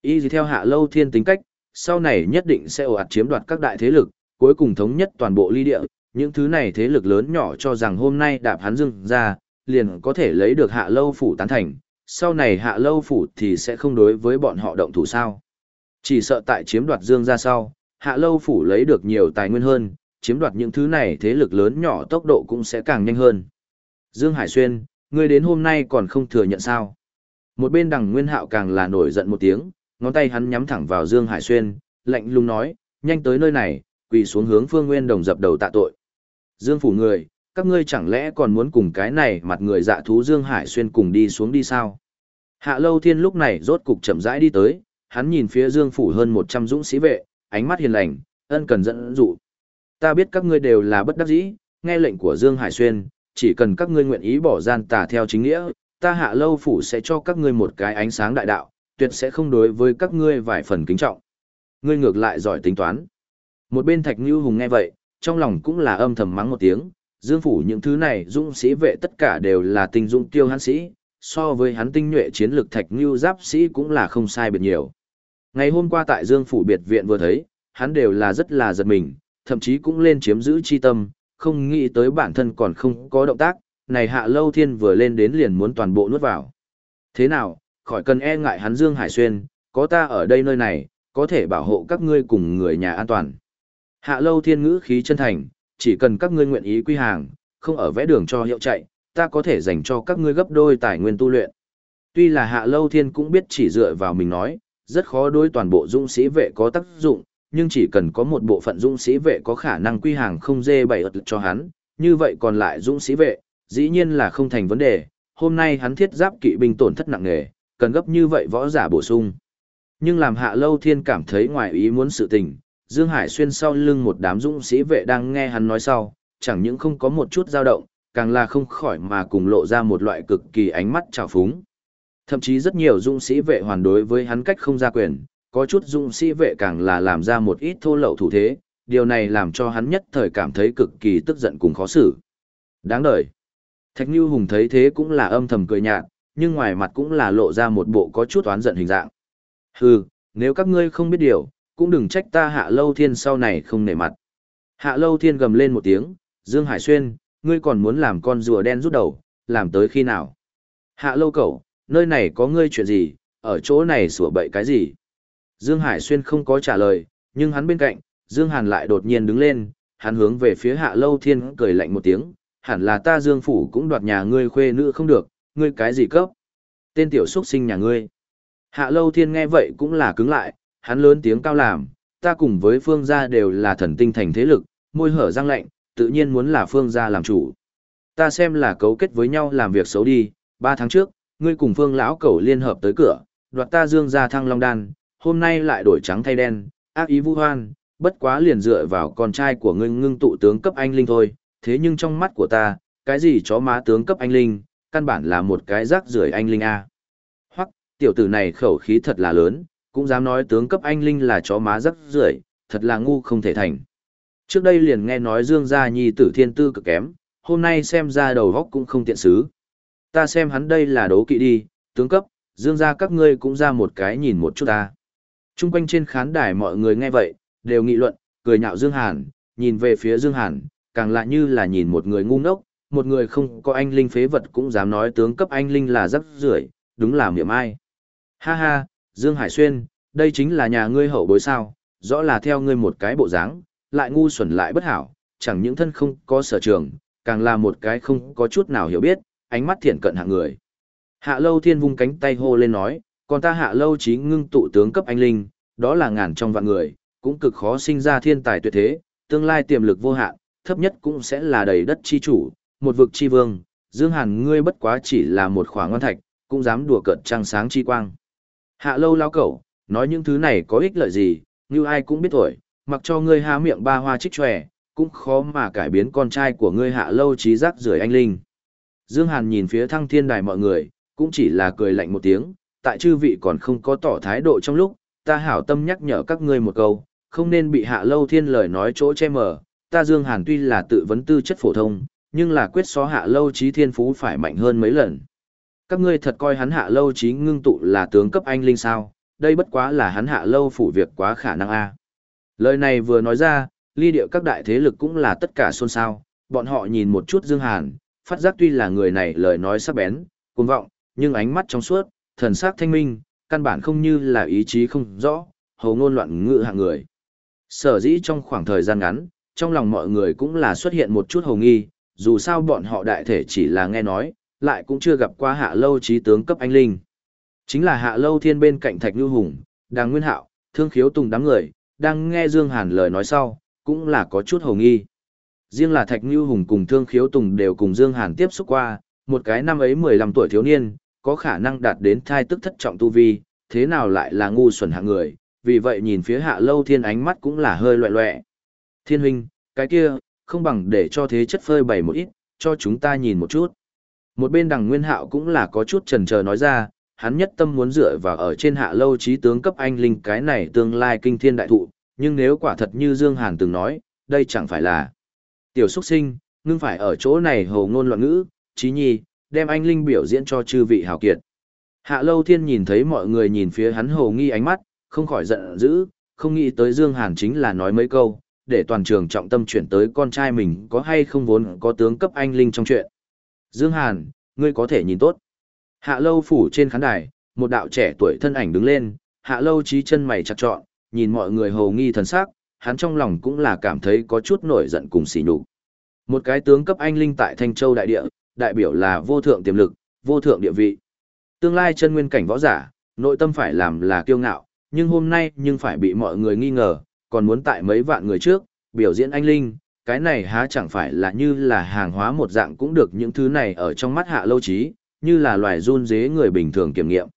Y gì theo hạ lâu thiên tính cách, sau này nhất định sẽ ồ ạt chiếm đoạt các đại thế lực, cuối cùng thống nhất toàn bộ ly địa, những thứ này thế lực lớn nhỏ cho rằng hôm nay đạp hắn Dương ra, liền có thể lấy được hạ lâu phủ tán thành, sau này hạ lâu phủ thì sẽ không đối với bọn họ động thủ sao. Chỉ sợ tại chiếm đoạt Dương ra sau, hạ lâu phủ lấy được nhiều tài nguyên hơn, chiếm đoạt những thứ này thế lực lớn nhỏ tốc độ cũng sẽ càng nhanh hơn. Dương Hải Xuyên, ngươi đến hôm nay còn không thừa nhận sao. Một bên đằng Nguyên Hạo càng là nổi giận một tiếng, ngón tay hắn nhắm thẳng vào Dương Hải Xuyên, lạnh lùng nói, nhanh tới nơi này, quỳ xuống hướng Phương Nguyên Đồng dập đầu tạ tội. Dương phủ người, các ngươi chẳng lẽ còn muốn cùng cái này mặt người dạ thú Dương Hải Xuyên cùng đi xuống đi sao? Hạ Lâu Thiên lúc này rốt cục chậm rãi đi tới, hắn nhìn phía Dương phủ hơn 100 dũng sĩ vệ, ánh mắt hiền lành, ân cần dẫn dụ. Ta biết các ngươi đều là bất đắc dĩ, nghe lệnh của Dương Hải Xuyên, chỉ cần các ngươi nguyện ý bỏ gian tà theo chính nghĩa, ta hạ lâu phủ sẽ cho các ngươi một cái ánh sáng đại đạo, tuyệt sẽ không đối với các ngươi vài phần kính trọng. Ngươi ngược lại giỏi tính toán. Một bên Thạch Nhu Hùng nghe vậy, trong lòng cũng là âm thầm mắng một tiếng, Dương phủ những thứ này dũng sĩ vệ tất cả đều là tinh dũng tiêu hắn sĩ, so với hắn tinh nhuệ chiến lực Thạch Nhu giáp sĩ cũng là không sai biệt nhiều. Ngày hôm qua tại Dương phủ biệt viện vừa thấy, hắn đều là rất là giật mình, thậm chí cũng lên chiếm giữ chi tâm, không nghĩ tới bản thân còn không có động tác, này hạ lâu thiên vừa lên đến liền muốn toàn bộ nuốt vào. Thế nào, khỏi cần e ngại hắn Dương Hải Xuyên, có ta ở đây nơi này, có thể bảo hộ các ngươi cùng người nhà an toàn. Hạ lâu thiên ngữ khí chân thành, chỉ cần các ngươi nguyện ý quy hàng, không ở vẽ đường cho hiệu chạy, ta có thể dành cho các ngươi gấp đôi tài nguyên tu luyện. Tuy là hạ lâu thiên cũng biết chỉ dựa vào mình nói, rất khó đối toàn bộ dũng sĩ vệ có tác dụng, nhưng chỉ cần có một bộ phận dũng sĩ vệ có khả năng quy hàng không dê bảy ật cho hắn, như vậy còn lại dũng sĩ vệ, dĩ nhiên là không thành vấn đề, hôm nay hắn thiết giáp kỵ binh tổn thất nặng nề, cần gấp như vậy võ giả bổ sung. Nhưng làm hạ lâu thiên cảm thấy ngoài ý muốn sự tình, Dương Hải xuyên sau lưng một đám dũng sĩ vệ đang nghe hắn nói sau, chẳng những không có một chút dao động, càng là không khỏi mà cùng lộ ra một loại cực kỳ ánh mắt trào phúng. Thậm chí rất nhiều dũng sĩ vệ hoàn đối với hắn cách không ra quyền, có chút dũng sĩ vệ càng là làm ra một ít thô lậu thủ thế, điều này làm cho hắn nhất thời cảm thấy cực kỳ tức giận cùng khó xử. Đáng đời. Thạch Như Hùng thấy thế cũng là âm thầm cười nhạt, nhưng ngoài mặt cũng là lộ ra một bộ có chút oán giận hình dạng. Hừ, nếu các ngươi không biết điều, cũng đừng trách ta hạ lâu thiên sau này không nể mặt. Hạ lâu thiên gầm lên một tiếng, Dương Hải Xuyên, ngươi còn muốn làm con rùa đen rút đầu, làm tới khi nào? Hạ lâu cậu, nơi này có ngươi chuyện gì, ở chỗ này sủa bậy cái gì? Dương Hải Xuyên không có trả lời, nhưng hắn bên cạnh, Dương Hàn lại đột nhiên đứng lên, hắn hướng về phía Hạ Lâu Thiên cười lạnh một tiếng, hẳn là ta Dương Phủ cũng đoạt nhà ngươi khuê nữ không được, ngươi cái gì cấp? Tên tiểu xuất sinh nhà ngươi. Hạ Lâu Thiên nghe vậy cũng là cứng lại, hắn lớn tiếng cao làm, ta cùng với Phương gia đều là thần tinh thành thế lực, môi hở răng lạnh, tự nhiên muốn là Phương gia làm chủ. Ta xem là cấu kết với nhau làm việc xấu đi, ba tháng trước, ngươi cùng Phương lão cẩu liên hợp tới cửa, đoạt ta Dương gia thăng long đan, hôm nay lại đổi trắng thay đen, ác ý vu hoan, bất quá liền dựa vào con trai của ngươi ngưng tụ tướng cấp anh linh thôi, thế nhưng trong mắt của ta, cái gì chó má tướng cấp anh linh, căn bản là một cái rác rưởi anh linh a. Hoặc, tiểu tử này khẩu khí thật là lớn, cũng dám nói tướng cấp anh linh là chó má rác rưởi, thật là ngu không thể thành. Trước đây liền nghe nói Dương gia nhi tử thiên tư cực kém, hôm nay xem ra đầu góc cũng không tiện xứ. Ta xem hắn đây là đố kỵ đi, tướng cấp, Dương gia các ngươi cũng ra một cái nhìn một chút ta. Trung quanh trên khán đài mọi người nghe vậy, đều nghị luận, cười nhạo Dương Hàn, nhìn về phía Dương Hàn, càng lạ như là nhìn một người ngu ngốc, một người không có anh linh phế vật cũng dám nói tướng cấp anh linh là rắc rưởi, đúng là miệng ai. Ha ha, Dương Hải Xuyên, đây chính là nhà ngươi hậu bối sao, rõ là theo ngươi một cái bộ dáng, lại ngu xuẩn lại bất hảo, chẳng những thân không có sở trường, càng là một cái không có chút nào hiểu biết, ánh mắt thiện cận hạng người. Hạ lâu thiên vung cánh tay hô lên nói, còn ta hạ lâu trí ngưng tụ tướng cấp anh linh, đó là ngàn trong vạn người, cũng cực khó sinh ra thiên tài tuyệt thế, tương lai tiềm lực vô hạn, thấp nhất cũng sẽ là đầy đất chi chủ, một vực chi vương, Dương Hàn ngươi bất quá chỉ là một khoảng ngon thạch, cũng dám đùa cợt trăng sáng chi quang. Hạ lâu lao cẩu, nói những thứ này có ích lợi gì, như ai cũng biết tuổi, mặc cho ngươi há miệng ba hoa trích tròe, cũng khó mà cải biến con trai của ngươi hạ lâu trí giác rưởi anh linh. Dương Hàn nhìn phía thăng thiên đài mọi người, cũng chỉ là cười lạnh một tiếng, tại chư vị còn không có tỏ thái độ trong lúc, ta hảo tâm nhắc nhở các ngươi một câu, không nên bị hạ lâu thiên lời nói chỗ che mờ, ta Dương Hàn tuy là tự vấn tư chất phổ thông, nhưng là quyết so hạ lâu trí thiên phú phải mạnh hơn mấy lần. Các ngươi thật coi hắn hạ lâu trí ngưng tụ là tướng cấp anh linh sao, đây bất quá là hắn hạ lâu phủ việc quá khả năng a. Lời này vừa nói ra, ly điệu các đại thế lực cũng là tất cả xôn xao, bọn họ nhìn một chút Dương Hàn, phát giác tuy là người này lời nói sắc bén, cuồng vọng, nhưng ánh mắt trong suốt, thần sắc thanh minh, căn bản không như là ý chí không rõ, hầu ngôn loạn ngữ hạng người. Sở dĩ trong khoảng thời gian ngắn, trong lòng mọi người cũng là xuất hiện một chút hầu nghi, dù sao bọn họ đại thể chỉ là nghe nói, lại cũng chưa gặp qua hạ lâu trí tướng cấp anh linh. Chính là hạ lâu thiên bên cạnh Thạch Như Hùng, đang nguyên hạo, thương khiếu tùng đám người, đang nghe Dương Hàn lời nói sau, cũng là có chút hầu nghi. Riêng là Thạch Như Hùng cùng thương khiếu tùng đều cùng Dương Hàn tiếp xúc qua, một cái năm ấy 15 tuổi thiếu niên, có khả năng đạt đến thai tức thất trọng tu vi, thế nào lại là ngu xuẩn hạng người, vì vậy nhìn phía hạ lâu thiên ánh mắt cũng là hơi loẹ loẹ. Thiên huynh, cái kia, không bằng để cho thế chất phơi bày một ít, cho chúng ta nhìn một chút. Một bên đằng nguyên hạo cũng là có chút trần chờ nói ra, hắn nhất tâm muốn dựa vào ở trên hạ lâu trí tướng cấp anh linh cái này tương lai kinh thiên đại thụ, nhưng nếu quả thật như Dương Hàn từng nói, đây chẳng phải là tiểu xuất sinh, ngưng phải ở chỗ này hồ ngôn loạn ngữ, trí nhi, đem anh linh biểu diễn cho chư vị hào kiệt. Hạ lâu thiên nhìn thấy mọi người nhìn phía hắn hồ nghi ánh mắt, không khỏi giận dữ, không nghĩ tới Dương Hàn chính là nói mấy câu, để toàn trường trọng tâm chuyển tới con trai mình có hay không vốn có tướng cấp anh linh trong chuyện. Dương Hàn, ngươi có thể nhìn tốt. Hạ lâu phủ trên khán đài, một đạo trẻ tuổi thân ảnh đứng lên, hạ lâu trí chân mày chặt trọn, nhìn mọi người hồ nghi thần sắc, hắn trong lòng cũng là cảm thấy có chút nổi giận cùng xỉ nhục. Một cái tướng cấp anh linh tại Thanh Châu đại địa, đại biểu là vô thượng tiềm lực, vô thượng địa vị. Tương lai chân nguyên cảnh võ giả, nội tâm phải làm là kiêu ngạo, nhưng hôm nay nhưng phải bị mọi người nghi ngờ, còn muốn tại mấy vạn người trước, biểu diễn anh linh, cái này há chẳng phải là như là hàng hóa một dạng cũng được những thứ này ở trong mắt hạ lâu trí, như là loài run dế người bình thường kiểm nghiệm.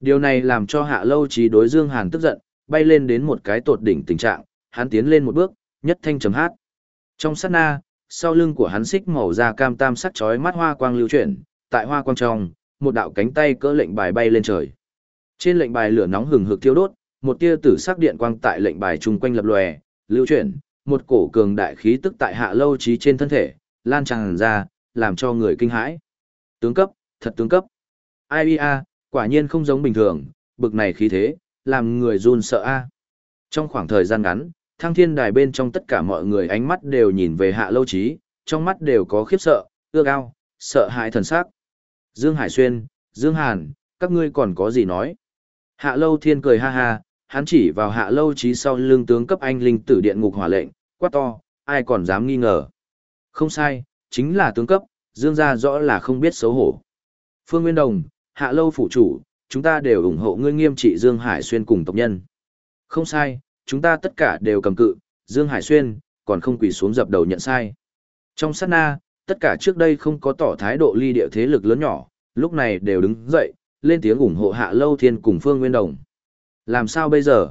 Điều này làm cho hạ lâu trí đối Dương Hàn tức giận, bay lên đến một cái tột đỉnh tình trạng, hắn tiến lên một bước, nhất thanh chấm hát. Trong sát na, sau lưng của hắn xích màu da cam tam sắc chói mắt hoa quang lưu chuyển, tại hoa quang trong, một đạo cánh tay cỡ lệnh bài bay lên trời. Trên lệnh bài lửa nóng hừng hực thiêu đốt, một tia tử sắc điện quang tại lệnh bài chung quanh lập lòe, lưu chuyển, một cổ cường đại khí tức tại hạ lâu trí trên thân thể, lan tràn ra, làm cho người kinh hãi. Tướng cấp, thật tướng cấp. Ai a, quả nhiên không giống bình thường, bực này khí thế, làm người run sợ a. Trong khoảng thời gian ngắn, thăng thiên đài bên trong tất cả mọi người ánh mắt đều nhìn về hạ lâu trí, trong mắt đều có khiếp sợ, ưa ao, sợ hãi thần sắc. Dương Hải Xuyên, Dương Hàn, các ngươi còn có gì nói? Hạ lâu thiên cười ha ha, hắn chỉ vào hạ lâu trí sau lưng tướng cấp anh linh tử điện ngục hỏa lệnh, quát to, ai còn dám nghi ngờ. Không sai, chính là tướng cấp, Dương gia rõ là không biết xấu hổ. Phương Nguyên Đồng, hạ lâu phụ chủ, chúng ta đều ủng hộ ngươi nghiêm trị Dương Hải Xuyên cùng tộc nhân. Không sai, chúng ta tất cả đều cầm cự, Dương Hải Xuyên, còn không quỳ xuống dập đầu nhận sai. Trong sát na, tất cả trước đây không có tỏ thái độ ly địa thế lực lớn nhỏ, lúc này đều đứng dậy, lên tiếng ủng hộ hạ lâu thiên cùng Phương Nguyên Đồng. Làm sao bây giờ?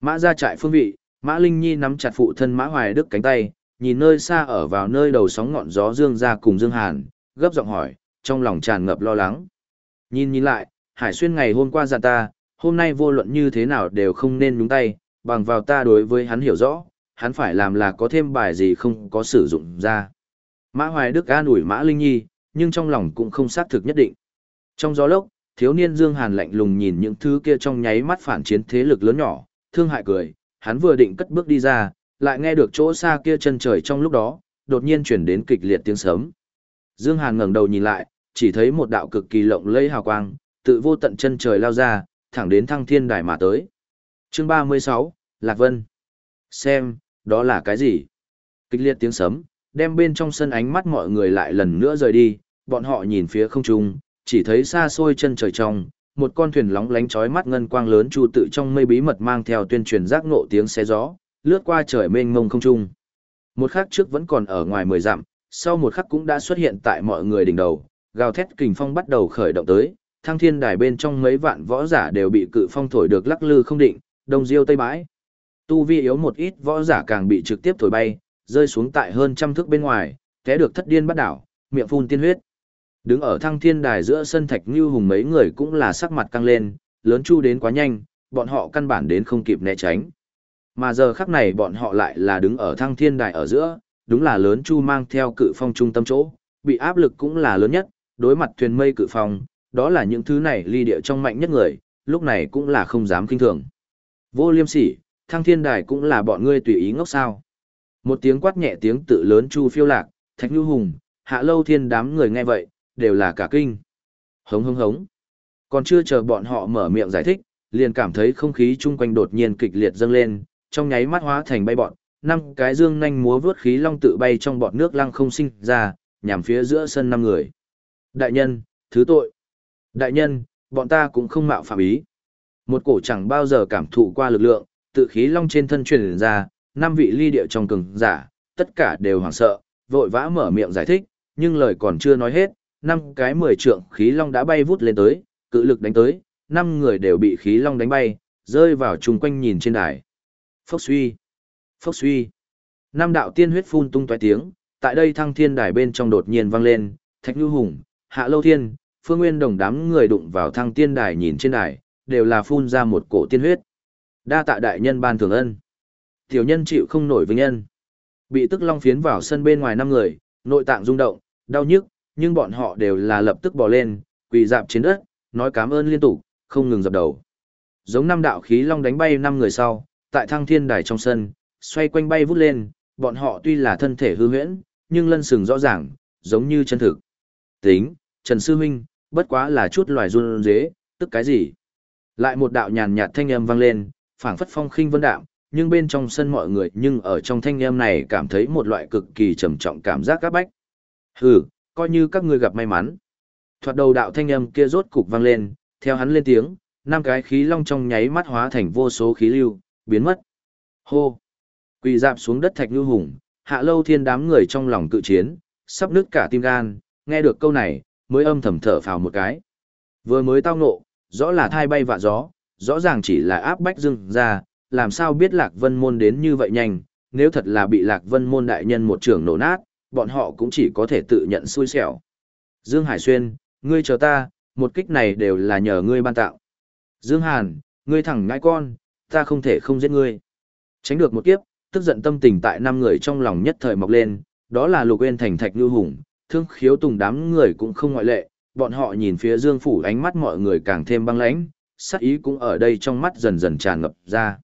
Mã ra trại phương vị, Mã Linh Nhi nắm chặt phụ thân Mã Hoài Đức cánh tay, nhìn nơi xa ở vào nơi đầu sóng ngọn gió Dương ra cùng Dương Hàn, gấp giọng hỏi, trong lòng tràn ngập lo lắng. Nhìn nhìn lại, Hải Xuyên ngày hôm qua dặn ta, hôm nay vô luận như thế nào đều không nên nhúng tay, bằng vào ta đối với hắn hiểu rõ, hắn phải làm là có thêm bài gì không có sử dụng ra. Mã Hoài Đức an ủi Mã Linh Nhi, nhưng trong lòng cũng không xác thực nhất định. Trong gió lốc, thiếu niên Dương Hàn lạnh lùng nhìn những thứ kia trong nháy mắt phản chiến thế lực lớn nhỏ, thương hại cười, hắn vừa định cất bước đi ra, lại nghe được chỗ xa kia chân trời trong lúc đó, đột nhiên chuyển đến kịch liệt tiếng sớm. Dương Hàn ngẩng đầu nhìn lại, chỉ thấy một đạo cực kỳ lộng lẫy hào quang, tự vô tận chân trời lao ra, thẳng đến thăng thiên đài mà tới. Chương 36, Lạc Vân. Xem, đó là cái gì? Kịch liệt tiếng sấm, đem bên trong sân ánh mắt mọi người lại lần nữa rời đi, bọn họ nhìn phía không trung, chỉ thấy xa xôi chân trời trong, một con thuyền lóng lánh chói mắt ngân quang lớn chu tự trong mây bí mật mang theo tuyên truyền giác ngộ tiếng xe gió, lướt qua trời mênh mông không trung. Một khắc trước vẫn còn ở ngoài mười dặm, sau một khắc cũng đã xuất hiện tại mọi người đỉnh đầu, gào thét kình phong bắt đầu khởi động tới, thăng thiên đài bên trong mấy vạn võ giả đều bị cự phong thổi được lắc lư không định, đông diêu tây bãi. Tu vi yếu một ít võ giả càng bị trực tiếp thổi bay, rơi xuống tại hơn trăm thước bên ngoài, té được thất điên bắt đảo, miệng phun tiên huyết. Đứng ở thăng thiên đài giữa sân thạch như hùng mấy người cũng là sắc mặt căng lên, lớn chu đến quá nhanh, bọn họ căn bản đến không kịp né tránh. Mà giờ khắc này bọn họ lại là đứng ở thăng thiên đài ở giữa, đúng là lớn chu mang theo cự phong trung tâm chỗ, bị áp lực cũng là lớn nhất, đối mặt thuyền mây cự phong, đó là những thứ này ly địa trong mạnh nhất người, lúc này cũng là không dám kinh thường. Vô liêm sỉ, thăng thiên đài cũng là bọn ngươi tùy ý ngốc sao. Một tiếng quát nhẹ tiếng tự lớn chu phiêu lạc, thạch nhu hùng, hạ lâu thiên đám người nghe vậy, đều là cả kinh. Hống hống hống. Còn chưa chờ bọn họ mở miệng giải thích, liền cảm thấy không khí chung quanh đột nhiên kịch liệt dâng lên, trong nháy mắt hóa thành bay bọn, năm cái dương nhanh múa vướt khí long tự bay trong bọt nước lăng không sinh ra, nhằm phía giữa sân năm người. Đại nhân, thứ tội. Đại nhân, bọn ta cũng không mạo phạm ý. Một cổ chẳng bao giờ cảm thụ qua lực lượng, tự khí long trên thân truyền ra, năm vị ly địa trong cường giả, tất cả đều hoảng sợ, vội vã mở miệng giải thích, nhưng lời còn chưa nói hết, năm cái mười trượng khí long đã bay vút lên tới, cự lực đánh tới, năm người đều bị khí long đánh bay, rơi vào chung quanh nhìn trên đài. Phốc suy, phốc suy. Năm đạo tiên huyết phun tung tóe tiếng, tại đây thăng thiên đài bên trong đột nhiên vang lên, Thạch Nhu Hùng, Hạ Lâu Thiên, Phương Nguyên Đồng đám người đụng vào thăng tiên đài nhìn trên đài, đều là phun ra một cổ tiên huyết. Đa tạ đại nhân ban thường ân. Tiểu nhân chịu không nổi vinh nhân. Bị tức long phiến vào sân bên ngoài năm người, nội tạng rung động, đau nhức, nhưng bọn họ đều là lập tức bò lên, quỳ dạp trên đất, nói cảm ơn liên tục, không ngừng dập đầu. Giống năm đạo khí long đánh bay năm người sau, tại thăng thiên đài trong sân, xoay quanh bay vút lên, bọn họ tuy là thân thể hư huyễn, nhưng lân sừng rõ ràng, giống như chân thực. Tính, Trần Sư minh, bất quá là chút loài run dế, tức cái gì? Lại một đạo nhàn nhạt thanh âm vang lên, phảng phất phong khinh vân đạm, nhưng bên trong sân mọi người nhưng ở trong thanh âm này cảm thấy một loại cực kỳ trầm trọng cảm giác các bách. Hừ, coi như các ngươi gặp may mắn. Thoạt đầu đạo thanh âm kia rốt cục vang lên, theo hắn lên tiếng, năm cái khí long trong nháy mắt hóa thành vô số khí lưu, biến mất. Hô! Quỳ dạp xuống đất thạch lưu hùng, hạ lâu thiên đám người trong lòng cự chiến, sắp nứt cả tim gan, nghe được câu này, mới âm thầm thở phào một cái. Vừa mới tao ngộ, rõ là thai bay vạ gió, rõ ràng chỉ là áp bách dưng ra, làm sao biết lạc vân môn đến như vậy nhanh, nếu thật là bị lạc vân môn đại nhân một trường nổ nát, bọn họ cũng chỉ có thể tự nhận xui xẻo. Dương Hải Xuyên, ngươi chờ ta, một kích này đều là nhờ ngươi ban tạo. Dương Hàn, ngươi thẳng ngãi con, ta không thể không giết ngươi. Tránh được một kiếp, tức giận tâm tình tại năm người trong lòng nhất thời mọc lên, đó là lục uyên thành thạch như hùng, thương khiếu tùng đám người cũng không ngoại lệ, bọn họ nhìn phía Dương Phủ ánh mắt mọi người càng thêm băng lãnh, sát ý cũng ở đây trong mắt dần dần tràn ngập ra.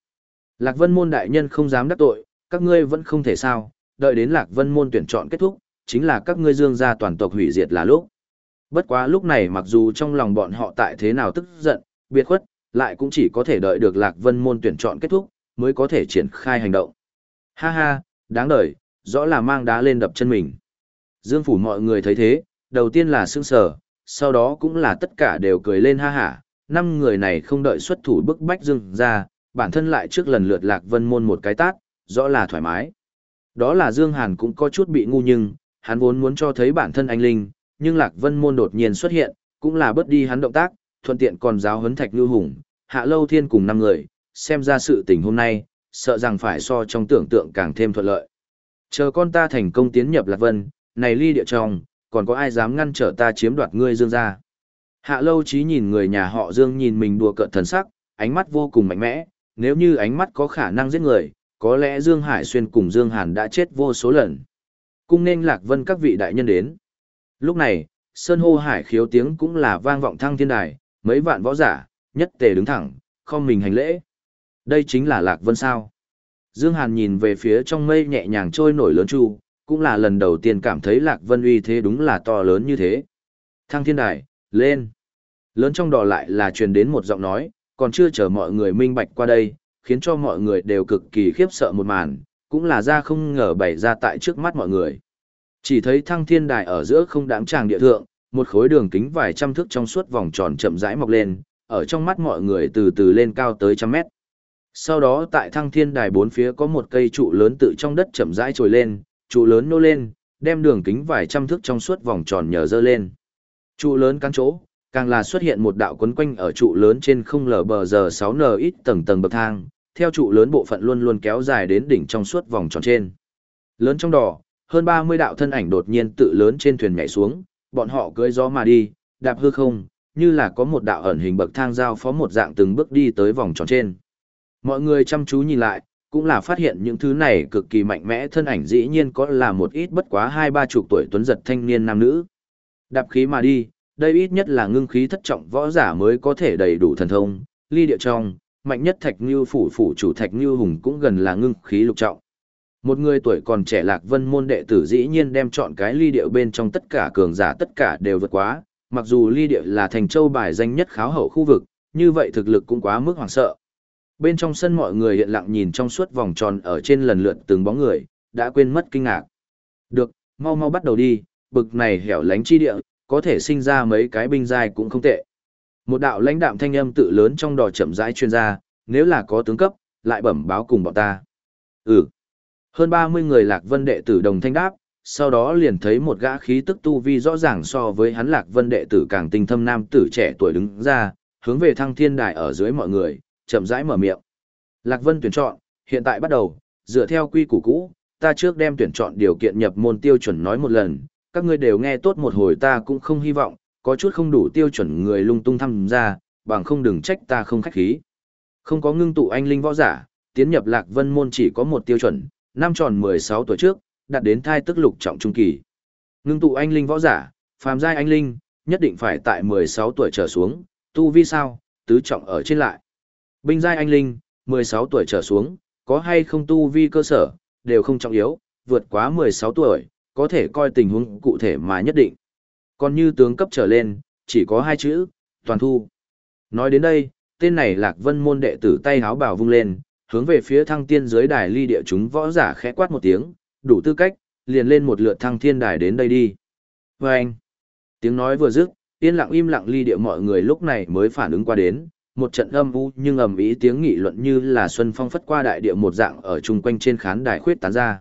Lạc Vân môn đại nhân không dám đắc tội, các ngươi vẫn không thể sao, đợi đến Lạc Vân môn tuyển chọn kết thúc, chính là các ngươi dương gia toàn tộc hủy diệt là lúc. Bất quá lúc này mặc dù trong lòng bọn họ tại thế nào tức giận, biệt khuất, lại cũng chỉ có thể đợi được Lạc Vân môn tuyển chọn kết thúc, mới có thể triển khai hành động. Ha ha, đáng đời, rõ là mang đá lên đập chân mình. Dương phủ mọi người thấy thế, đầu tiên là sững sờ, sau đó cũng là tất cả đều cười lên ha hả, năm người này không đợi xuất thủ bức bách Dương ra, bản thân lại trước lần lượt Lạc Vân môn một cái tát, rõ là thoải mái. Đó là Dương Hàn cũng có chút bị ngu nhưng, hắn vốn muốn cho thấy bản thân anh linh, nhưng Lạc Vân môn đột nhiên xuất hiện, cũng là bớt đi hắn động tác, thuận tiện còn giáo huấn Thạch Lưu Hùng, Hạ Lâu Thiên cùng năm người, xem ra sự tình hôm nay, sợ rằng phải so trong tưởng tượng càng thêm thuận lợi. Chờ con ta thành công tiến nhập Lạc Vân, này ly địa trong, còn có ai dám ngăn trở ta chiếm đoạt ngươi Dương gia? Hạ Lâu trí nhìn người nhà họ Dương nhìn mình đùa cợt thần sắc, ánh mắt vô cùng mạnh mẽ, nếu như ánh mắt có khả năng giết người, có lẽ Dương Hải Xuyên cùng Dương Hàn đã chết vô số lần. Cung nên Lạc Vân các vị đại nhân đến. Lúc này, Sơn hô hải khiếu tiếng cũng là vang vọng thăng thiên đài, mấy vạn võ giả, nhất tề đứng thẳng, không mình hành lễ. Đây chính là Lạc Vân sao. Dương Hàn nhìn về phía trong mây nhẹ nhàng trôi nổi lớn chu, cũng là lần đầu tiên cảm thấy Lạc Vân uy thế đúng là to lớn như thế. Thăng thiên đài, lên. Lớn trong đỏ lại là truyền đến một giọng nói, còn chưa chờ mọi người minh bạch qua đây, khiến cho mọi người đều cực kỳ khiếp sợ một màn, cũng là ra không ngờ bày ra tại trước mắt mọi người. Chỉ thấy thăng thiên đài ở giữa không đáng tràng địa thượng, một khối đường kính vài trăm thước trong suốt vòng tròn chậm rãi mọc lên, ở trong mắt mọi người từ từ lên cao tới trăm mét. Sau đó tại thăng thiên đài bốn phía có một cây trụ lớn tự trong đất chậm rãi trồi lên, trụ lớn nô lên, đem đường kính vài trăm thước trong suốt vòng tròn nhờ dơ lên. Trụ lớn cắn chỗ, càng là xuất hiện một đạo quấn quanh ở trụ lớn trên không lờ bờ giờ 6 n ít tầng tầng bậc thang, theo trụ lớn bộ phận luôn luôn kéo dài đến đỉnh trong suốt vòng tròn trên. Lớn trong đỏ, hơn 30 đạo thân ảnh đột nhiên tự lớn trên thuyền nhảy xuống, bọn họ cưỡi gió mà đi, đạp hư không, như là có một đạo ẩn hình bậc thang giao phó một dạng từng bước đi tới vòng tròn trên. Mọi người chăm chú nhìn lại, cũng là phát hiện những thứ này cực kỳ mạnh mẽ thân ảnh dĩ nhiên có là một ít bất quá hai ba chục tuổi tuấn giật thanh niên nam nữ. Đạp khí mà đi, đây ít nhất là ngưng khí thất trọng võ giả mới có thể đầy đủ thần thông, ly địa trong, mạnh nhất thạch như phủ phủ chủ thạch như hùng cũng gần là ngưng khí lục trọng. Một người tuổi còn trẻ lạc vân môn đệ tử dĩ nhiên đem chọn cái ly địa bên trong tất cả cường giả tất cả đều vượt quá, mặc dù ly địa là thành châu bài danh nhất kháo hậu khu vực, như vậy thực lực cũng quá mức hoảng sợ. Bên trong sân mọi người hiện lặng nhìn trong suốt vòng tròn ở trên lần lượt từng bóng người, đã quên mất kinh ngạc. Được, mau mau bắt đầu đi, bực này hẻo lánh chi địa, có thể sinh ra mấy cái binh giai cũng không tệ. Một đạo lãnh đạm thanh âm tự lớn trong đò chậm rãi chuyên gia, nếu là có tướng cấp, lại bẩm báo cùng bọn ta. Ừ. Hơn 30 người lạc vân đệ tử đồng thanh đáp, sau đó liền thấy một gã khí tức tu vi rõ ràng so với hắn lạc vân đệ tử càng tinh thâm nam tử trẻ tuổi đứng ra, hướng về thăng thiên đài ở dưới mọi người, chậm rãi mở miệng. Lạc vân tuyển chọn, hiện tại bắt đầu, dựa theo quy củ cũ, ta trước đem tuyển chọn điều kiện nhập môn tiêu chuẩn nói một lần, các ngươi đều nghe tốt một hồi ta cũng không hy vọng, có chút không đủ tiêu chuẩn người lung tung tham gia, bằng không đừng trách ta không khách khí. Không có ngưng tụ anh linh võ giả, tiến nhập lạc vân môn chỉ có một tiêu chuẩn, năm tròn 16 tuổi trước, đạt đến thai tức lục trọng trung kỳ. Ngưng tụ anh linh võ giả, phàm giai anh linh, nhất định phải tại 16 tuổi trở xuống, tu vi sao, tứ trọng ở trên lại. Binh giai anh linh, 16 tuổi trở xuống, có hay không tu vi cơ sở, đều không trọng yếu, vượt quá 16 tuổi, có thể coi tình huống cụ thể mà nhất định. Còn như tướng cấp trở lên, chỉ có hai chữ, toàn thu. Nói đến đây, tên này Lạc Vân môn đệ tử tay háo bảo vung lên, hướng về phía thăng tiên dưới đài ly địa chúng võ giả khẽ quát một tiếng, đủ tư cách, liền lên một lượt thăng thiên đài đến đây đi. Và anh, tiếng nói vừa dứt, yên lặng im lặng ly địa mọi người lúc này mới phản ứng qua đến, một trận âm u nhưng ầm ý tiếng nghị luận như là xuân phong phất qua đại địa một dạng ở chung quanh trên khán đài khuyết tán ra.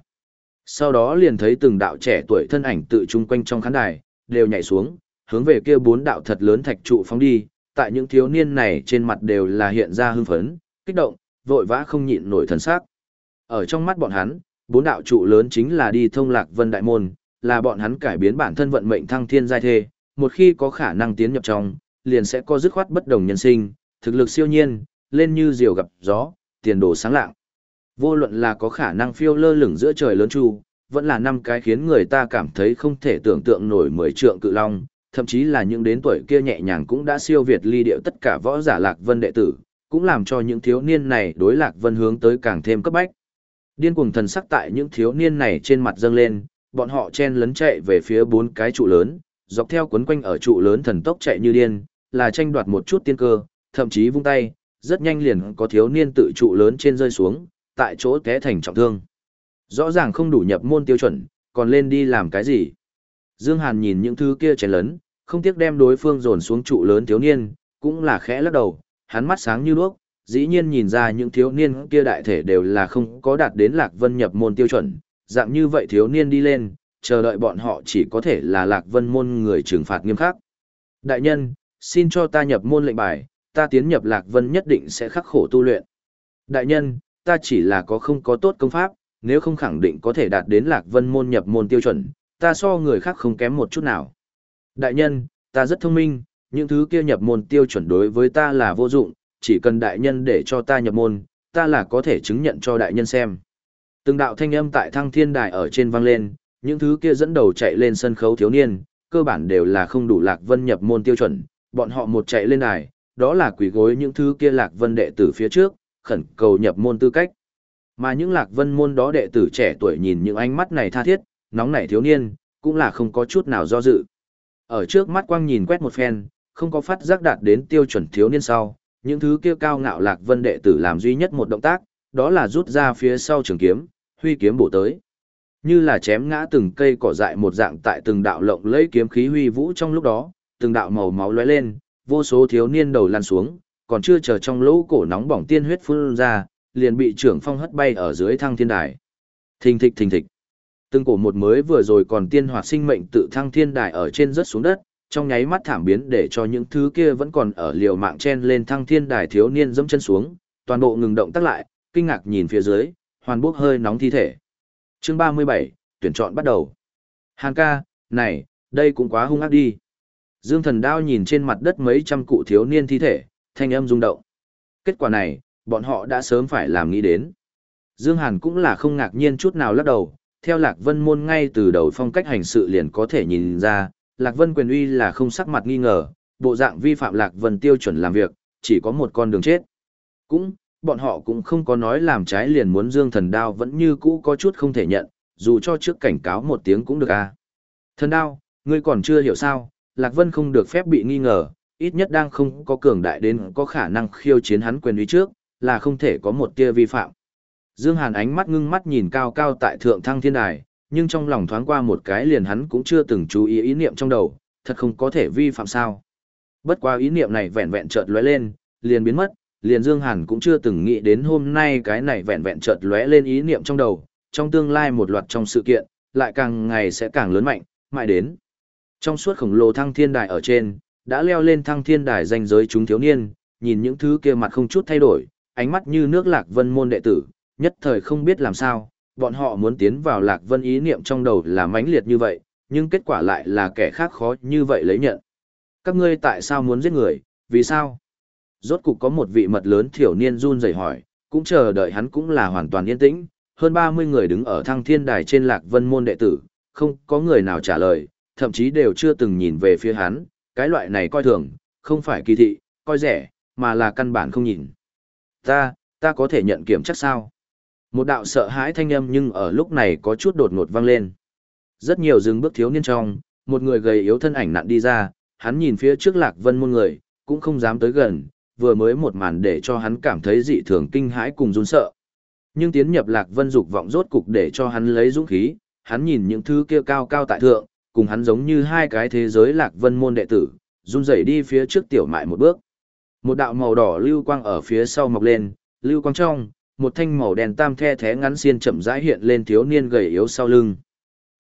Sau đó liền thấy từng đạo trẻ tuổi thân ảnh tự chung quanh trong khán đài, đều nhảy xuống, hướng về kia bốn đạo thật lớn thạch trụ phóng đi, tại những thiếu niên này trên mặt đều là hiện ra hưng phấn, kích động, vội vã không nhịn nổi thần sắc. Ở trong mắt bọn hắn, bốn đạo trụ lớn chính là đi thông lạc vân đại môn, là bọn hắn cải biến bản thân vận mệnh thăng thiên giai thê, một khi có khả năng tiến nhập trong, liền sẽ có dứt khoát bất đồng nhân sinh, thực lực siêu nhiên, lên như diều gặp gió, tiền đồ sáng lạng. Vô luận là có khả năng phiêu lơ lửng giữa trời lớn chu, vẫn là năm cái khiến người ta cảm thấy không thể tưởng tượng nổi mười trượng cự long, thậm chí là những đến tuổi kia nhẹ nhàng cũng đã siêu việt ly điệu tất cả võ giả lạc vân đệ tử, cũng làm cho những thiếu niên này đối lạc vân hướng tới càng thêm cấp bách. Điên cuồng thần sắc tại những thiếu niên này trên mặt dâng lên, bọn họ chen lấn chạy về phía bốn cái trụ lớn, dọc theo quấn quanh ở trụ lớn thần tốc chạy như điên, là tranh đoạt một chút tiên cơ, thậm chí vung tay, rất nhanh liền có thiếu niên tự trụ lớn trên rơi xuống, tại chỗ té thành trọng thương. Rõ ràng không đủ nhập môn tiêu chuẩn, còn lên đi làm cái gì? Dương Hàn nhìn những thứ kia chén lớn, không tiếc đem đối phương dồn xuống trụ lớn thiếu niên, cũng là khẽ lắc đầu, hắn mắt sáng như đuốc, dĩ nhiên nhìn ra những thiếu niên kia đại thể đều là không có đạt đến Lạc Vân nhập môn tiêu chuẩn, dạng như vậy thiếu niên đi lên, chờ đợi bọn họ chỉ có thể là Lạc Vân môn người trừng phạt nghiêm khắc. Đại nhân, xin cho ta nhập môn lệnh bài, ta tiến nhập Lạc Vân nhất định sẽ khắc khổ tu luyện. Đại nhân, ta chỉ là có không có tốt công pháp, nếu không khẳng định có thể đạt đến Lạc Vân môn nhập môn tiêu chuẩn, ta so người khác không kém một chút nào. Đại nhân, ta rất thông minh, những thứ kia nhập môn tiêu chuẩn đối với ta là vô dụng, chỉ cần đại nhân để cho ta nhập môn, ta là có thể chứng nhận cho đại nhân xem. Từng đạo thanh âm tại thăng thiên đài ở trên vang lên, những thứ kia dẫn đầu chạy lên sân khấu thiếu niên, cơ bản đều là không đủ lạc vân nhập môn tiêu chuẩn, bọn họ một chạy lên đài, đó là quỷ gối những thứ kia lạc vân đệ tử phía trước, khẩn cầu nhập môn tư cách. Mà những lạc vân môn đó đệ tử trẻ tuổi nhìn những ánh mắt này tha thiết, nóng nảy thiếu niên, cũng là không có chút nào do dự. Ở trước mắt quang nhìn quét một phen, không có phát giác đạt đến tiêu chuẩn thiếu niên sau, những thứ kia cao ngạo lạc vân đệ tử làm duy nhất một động tác, đó là rút ra phía sau trường kiếm, huy kiếm bổ tới. Như là chém ngã từng cây cỏ dại một dạng tại từng đạo lộng lấy kiếm khí huy vũ trong lúc đó, từng đạo màu máu lóe lên, vô số thiếu niên đầu lăn xuống, còn chưa chờ trong lỗ cổ nóng bỏng tiên huyết phun ra, liền bị trưởng phong hất bay ở dưới thăng thiên đài. Thình thịch thình thịch. Từng cổ một mới vừa rồi còn tiên hoạt sinh mệnh tự thăng thiên đài ở trên rớt xuống đất, trong nháy mắt thảm biến để cho những thứ kia vẫn còn ở liều mạng chen lên thăng thiên đài thiếu niên dẫm chân xuống, toàn bộ ngừng động tác lại, kinh ngạc nhìn phía dưới, hoàn bốc hơi nóng thi thể. Chương 37, tuyển chọn bắt đầu. Hàng ca, này, đây cũng quá hung ác đi. Dương thần đao nhìn trên mặt đất mấy trăm cụ thiếu niên thi thể, thanh âm rung động. Kết quả này, bọn họ đã sớm phải làm nghĩ đến. Dương Hàn cũng là không ngạc nhiên chút nào lắc đầu, theo Lạc Vân môn ngay từ đầu phong cách hành sự liền có thể nhìn ra, Lạc Vân quyền uy là không sắc mặt nghi ngờ, bộ dạng vi phạm Lạc Vân tiêu chuẩn làm việc, chỉ có một con đường chết. Cũng, bọn họ cũng không có nói làm trái liền muốn Dương thần đao vẫn như cũ có chút không thể nhận, dù cho trước cảnh cáo một tiếng cũng được à. Thần đao, ngươi còn chưa hiểu sao, Lạc Vân không được phép bị nghi ngờ, ít nhất đang không có cường đại đến có khả năng khiêu chiến hắn quyền uy trước, là không thể có một tia vi phạm. Dương Hàn ánh mắt ngưng mắt nhìn cao cao tại thượng thăng thiên đài, nhưng trong lòng thoáng qua một cái liền hắn cũng chưa từng chú ý ý niệm trong đầu, thật không có thể vi phạm sao. Bất quá ý niệm này vẹn vẹn chợt lóe lên, liền biến mất, liền Dương Hàn cũng chưa từng nghĩ đến hôm nay cái này vẹn vẹn chợt lóe lên ý niệm trong đầu, trong tương lai một loạt trong sự kiện, lại càng ngày sẽ càng lớn mạnh, mãi đến. Trong suốt khổng lồ thăng thiên đài ở trên, đã leo lên thăng thiên đài danh giới chúng thiếu niên, nhìn những thứ kia mặt không chút thay đổi, ánh mắt như nước lạc vân môn đệ tử, nhất thời không biết làm sao, bọn họ muốn tiến vào lạc vân ý niệm trong đầu là mãnh liệt như vậy, nhưng kết quả lại là kẻ khác khó như vậy lấy nhận. Các ngươi tại sao muốn giết người, vì sao? Rốt cục có một vị mật lớn thiểu niên run rẩy hỏi, cũng chờ đợi hắn cũng là hoàn toàn yên tĩnh, hơn 30 người đứng ở thăng thiên đài trên lạc vân môn đệ tử, không có người nào trả lời, thậm chí đều chưa từng nhìn về phía hắn, cái loại này coi thường, không phải kỳ thị, coi rẻ, mà là căn bản không nhìn. Ta, ta có thể nhận kiểm chắc sao? Một đạo sợ hãi thanh âm nhưng ở lúc này có chút đột ngột vang lên. Rất nhiều dừng bước thiếu niên trong, một người gầy yếu thân ảnh nặng đi ra, hắn nhìn phía trước lạc vân môn người, cũng không dám tới gần, vừa mới một màn để cho hắn cảm thấy dị thường kinh hãi cùng run sợ. Nhưng tiến nhập lạc vân dục vọng rốt cục để cho hắn lấy dũng khí, hắn nhìn những thứ kia cao cao tại thượng, cùng hắn giống như hai cái thế giới lạc vân môn đệ tử, run rẩy đi phía trước tiểu mại một bước. Một đạo màu đỏ lưu quang ở phía sau mọc lên, lưu quang trong, một thanh màu đen tam the thé ngắn xiên chậm rãi hiện lên thiếu niên gầy yếu sau lưng.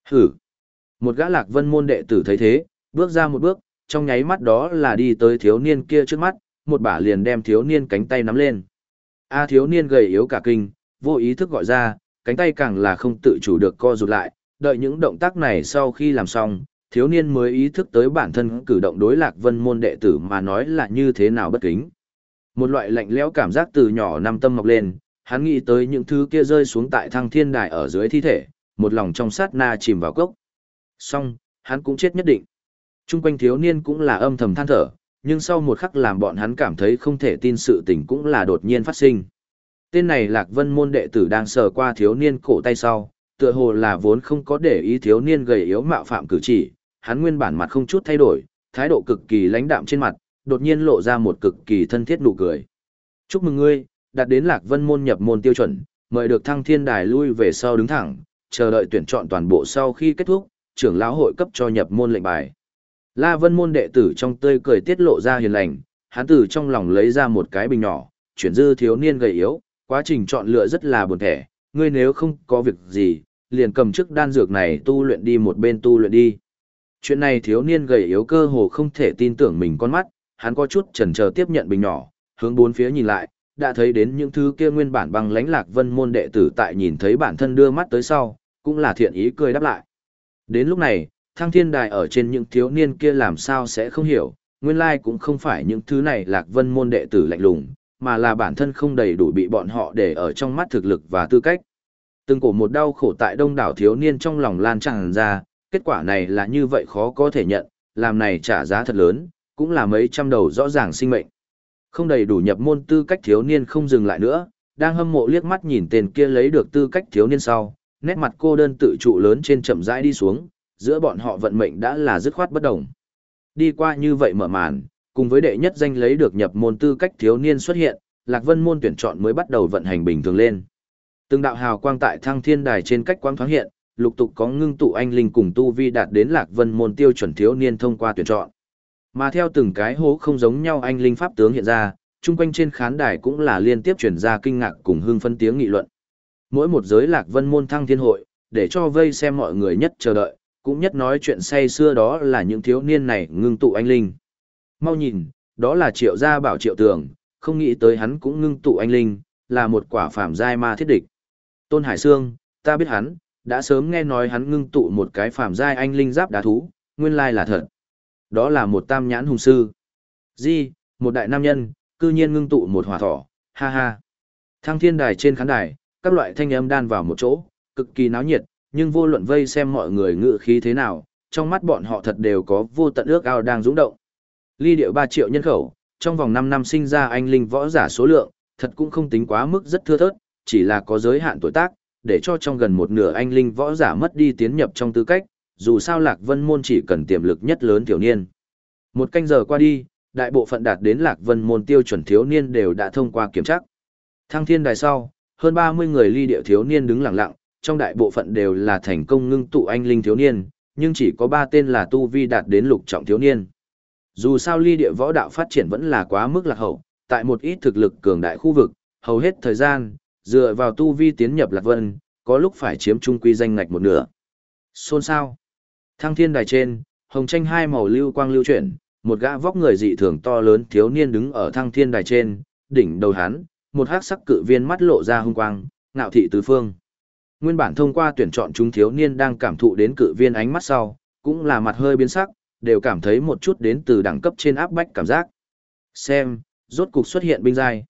Hử! Một gã lạc vân môn đệ tử thấy thế, bước ra một bước, trong nháy mắt đó là đi tới thiếu niên kia trước mắt, một bả liền đem thiếu niên cánh tay nắm lên. A thiếu niên gầy yếu cả kinh, vô ý thức gọi ra, cánh tay càng là không tự chủ được co rụt lại, đợi những động tác này sau khi làm xong, thiếu niên mới ý thức tới bản thân cử động đối lạc vân môn đệ tử mà nói là như thế nào bất kính. Một loại lạnh lẽo cảm giác từ nhỏ năm tâm mọc lên, hắn nghĩ tới những thứ kia rơi xuống tại thăng thiên đài ở dưới thi thể, một lòng trong sát na chìm vào cốc. Xong, hắn cũng chết nhất định. Trung quanh thiếu niên cũng là âm thầm than thở, nhưng sau một khắc làm bọn hắn cảm thấy không thể tin sự tình cũng là đột nhiên phát sinh. Tên này Lạc Vân môn đệ tử đang sờ qua thiếu niên cổ tay sau, tựa hồ là vốn không có để ý thiếu niên gầy yếu mạo phạm cử chỉ, hắn nguyên bản mặt không chút thay đổi, thái độ cực kỳ lãnh đạm trên mặt, đột nhiên lộ ra một cực kỳ thân thiết nụ cười. Chúc mừng ngươi, đạt đến Lạc Vân môn nhập môn tiêu chuẩn, mời được thăng thiên đài lui về sau đứng thẳng, chờ đợi tuyển chọn toàn bộ sau khi kết thúc, trưởng lão hội cấp cho nhập môn lệnh bài. La Vân môn đệ tử trong tươi cười tiết lộ ra hiền lành, hắn từ trong lòng lấy ra một cái bình nhỏ, chuyển dư thiếu niên gầy yếu, quá trình chọn lựa rất là buồn thẻ, ngươi nếu không có việc gì, liền cầm chức đan dược này tu luyện đi một bên tu luyện đi. Chuyện này thiếu niên gầy yếu cơ hồ không thể tin tưởng mình con mắt, hắn có chút chần chờ tiếp nhận bình nhỏ, hướng bốn phía nhìn lại, đã thấy đến những thứ kia nguyên bản bằng lãnh lạc vân môn đệ tử tại nhìn thấy bản thân đưa mắt tới sau, cũng là thiện ý cười đáp lại. Đến lúc này, thăng thiên đài ở trên những thiếu niên kia làm sao sẽ không hiểu, nguyên lai cũng không phải những thứ này lạc vân môn đệ tử lạnh lùng, mà là bản thân không đầy đủ bị bọn họ để ở trong mắt thực lực và tư cách. Từng cổ một đau khổ tại đông đảo thiếu niên trong lòng lan tràn ra, kết quả này là như vậy khó có thể nhận, làm này trả giá thật lớn, cũng là mấy trăm đầu rõ ràng sinh mệnh. Không đầy đủ nhập môn tư cách thiếu niên không dừng lại nữa, đang hâm mộ liếc mắt nhìn tên kia lấy được tư cách thiếu niên sau, nét mặt cô đơn tự trụ lớn trên chậm rãi đi xuống, giữa bọn họ vận mệnh đã là dứt khoát bất đồng. Đi qua như vậy mở màn, cùng với đệ nhất danh lấy được nhập môn tư cách thiếu niên xuất hiện, Lạc Vân môn tuyển chọn mới bắt đầu vận hành bình thường lên. Từng đạo hào quang tại thăng thiên đài trên cách quang thoáng hiện, lục tục có ngưng tụ anh linh cùng tu vi đạt đến Lạc Vân môn tiêu chuẩn thiếu niên thông qua tuyển chọn. Mà theo từng cái hố không giống nhau anh linh pháp tướng hiện ra, chung quanh trên khán đài cũng là liên tiếp truyền ra kinh ngạc cùng hưng phân tiếng nghị luận. Mỗi một giới Lạc Vân môn thăng thiên hội, để cho vây xem mọi người nhất chờ đợi, cũng nhất nói chuyện say xưa đó là những thiếu niên này ngưng tụ anh linh. Mau nhìn, đó là triệu gia bảo triệu tường, không nghĩ tới hắn cũng ngưng tụ anh linh, là một quả phàm giai ma thiết địch. Tôn Hải Sương, ta biết hắn, đã sớm nghe nói hắn ngưng tụ một cái phàm giai anh linh giáp đá thú, nguyên lai là thật. Đó là một tam nhãn hùng sư. Di, một đại nam nhân, cư nhiên ngưng tụ một hỏa thỏ, ha ha. Thăng thiên đài trên khán đài, các loại thanh âm đan vào một chỗ, cực kỳ náo nhiệt, nhưng vô luận vây xem mọi người ngự khí thế nào, trong mắt bọn họ thật đều có vô tận ước ao đang dũng động. Ly điệu 3 triệu nhân khẩu, trong vòng 5 năm sinh ra anh linh võ giả số lượng, thật cũng không tính quá mức rất thưa thớt, chỉ là có giới hạn tuổi tác, để cho trong gần một nửa anh linh võ giả mất đi tiến nhập trong tư cách, dù sao Lạc Vân môn chỉ cần tiềm lực nhất lớn tiểu niên. Một canh giờ qua đi, đại bộ phận đạt đến Lạc Vân môn tiêu chuẩn thiếu niên đều đã thông qua kiểm tra. Thăng thiên đài sau, hơn 30 người ly điệu thiếu niên đứng lặng lặng, trong đại bộ phận đều là thành công ngưng tụ anh linh thiếu niên, nhưng chỉ có 3 tên là tu vi đạt đến lục trọng thiếu niên. Dù sao ly địa võ đạo phát triển vẫn là quá mức lạc hậu, tại một ít thực lực cường đại khu vực, hầu hết thời gian, dựa vào tu vi tiến nhập lạc vân, có lúc phải chiếm trung quy danh ngạch một nửa. Xôn sao? Thăng thiên đài trên, hồng tranh hai màu lưu quang lưu chuyển, một gã vóc người dị thường to lớn thiếu niên đứng ở thăng thiên đài trên, đỉnh đầu hắn, một hắc sắc cự viên mắt lộ ra hung quang, ngạo thị tứ phương. Nguyên bản thông qua tuyển chọn chúng thiếu niên đang cảm thụ đến cự viên ánh mắt sau, cũng là mặt hơi biến sắc, đều cảm thấy một chút đến từ đẳng cấp trên áp bách cảm giác. Xem, rốt cục xuất hiện binh giai.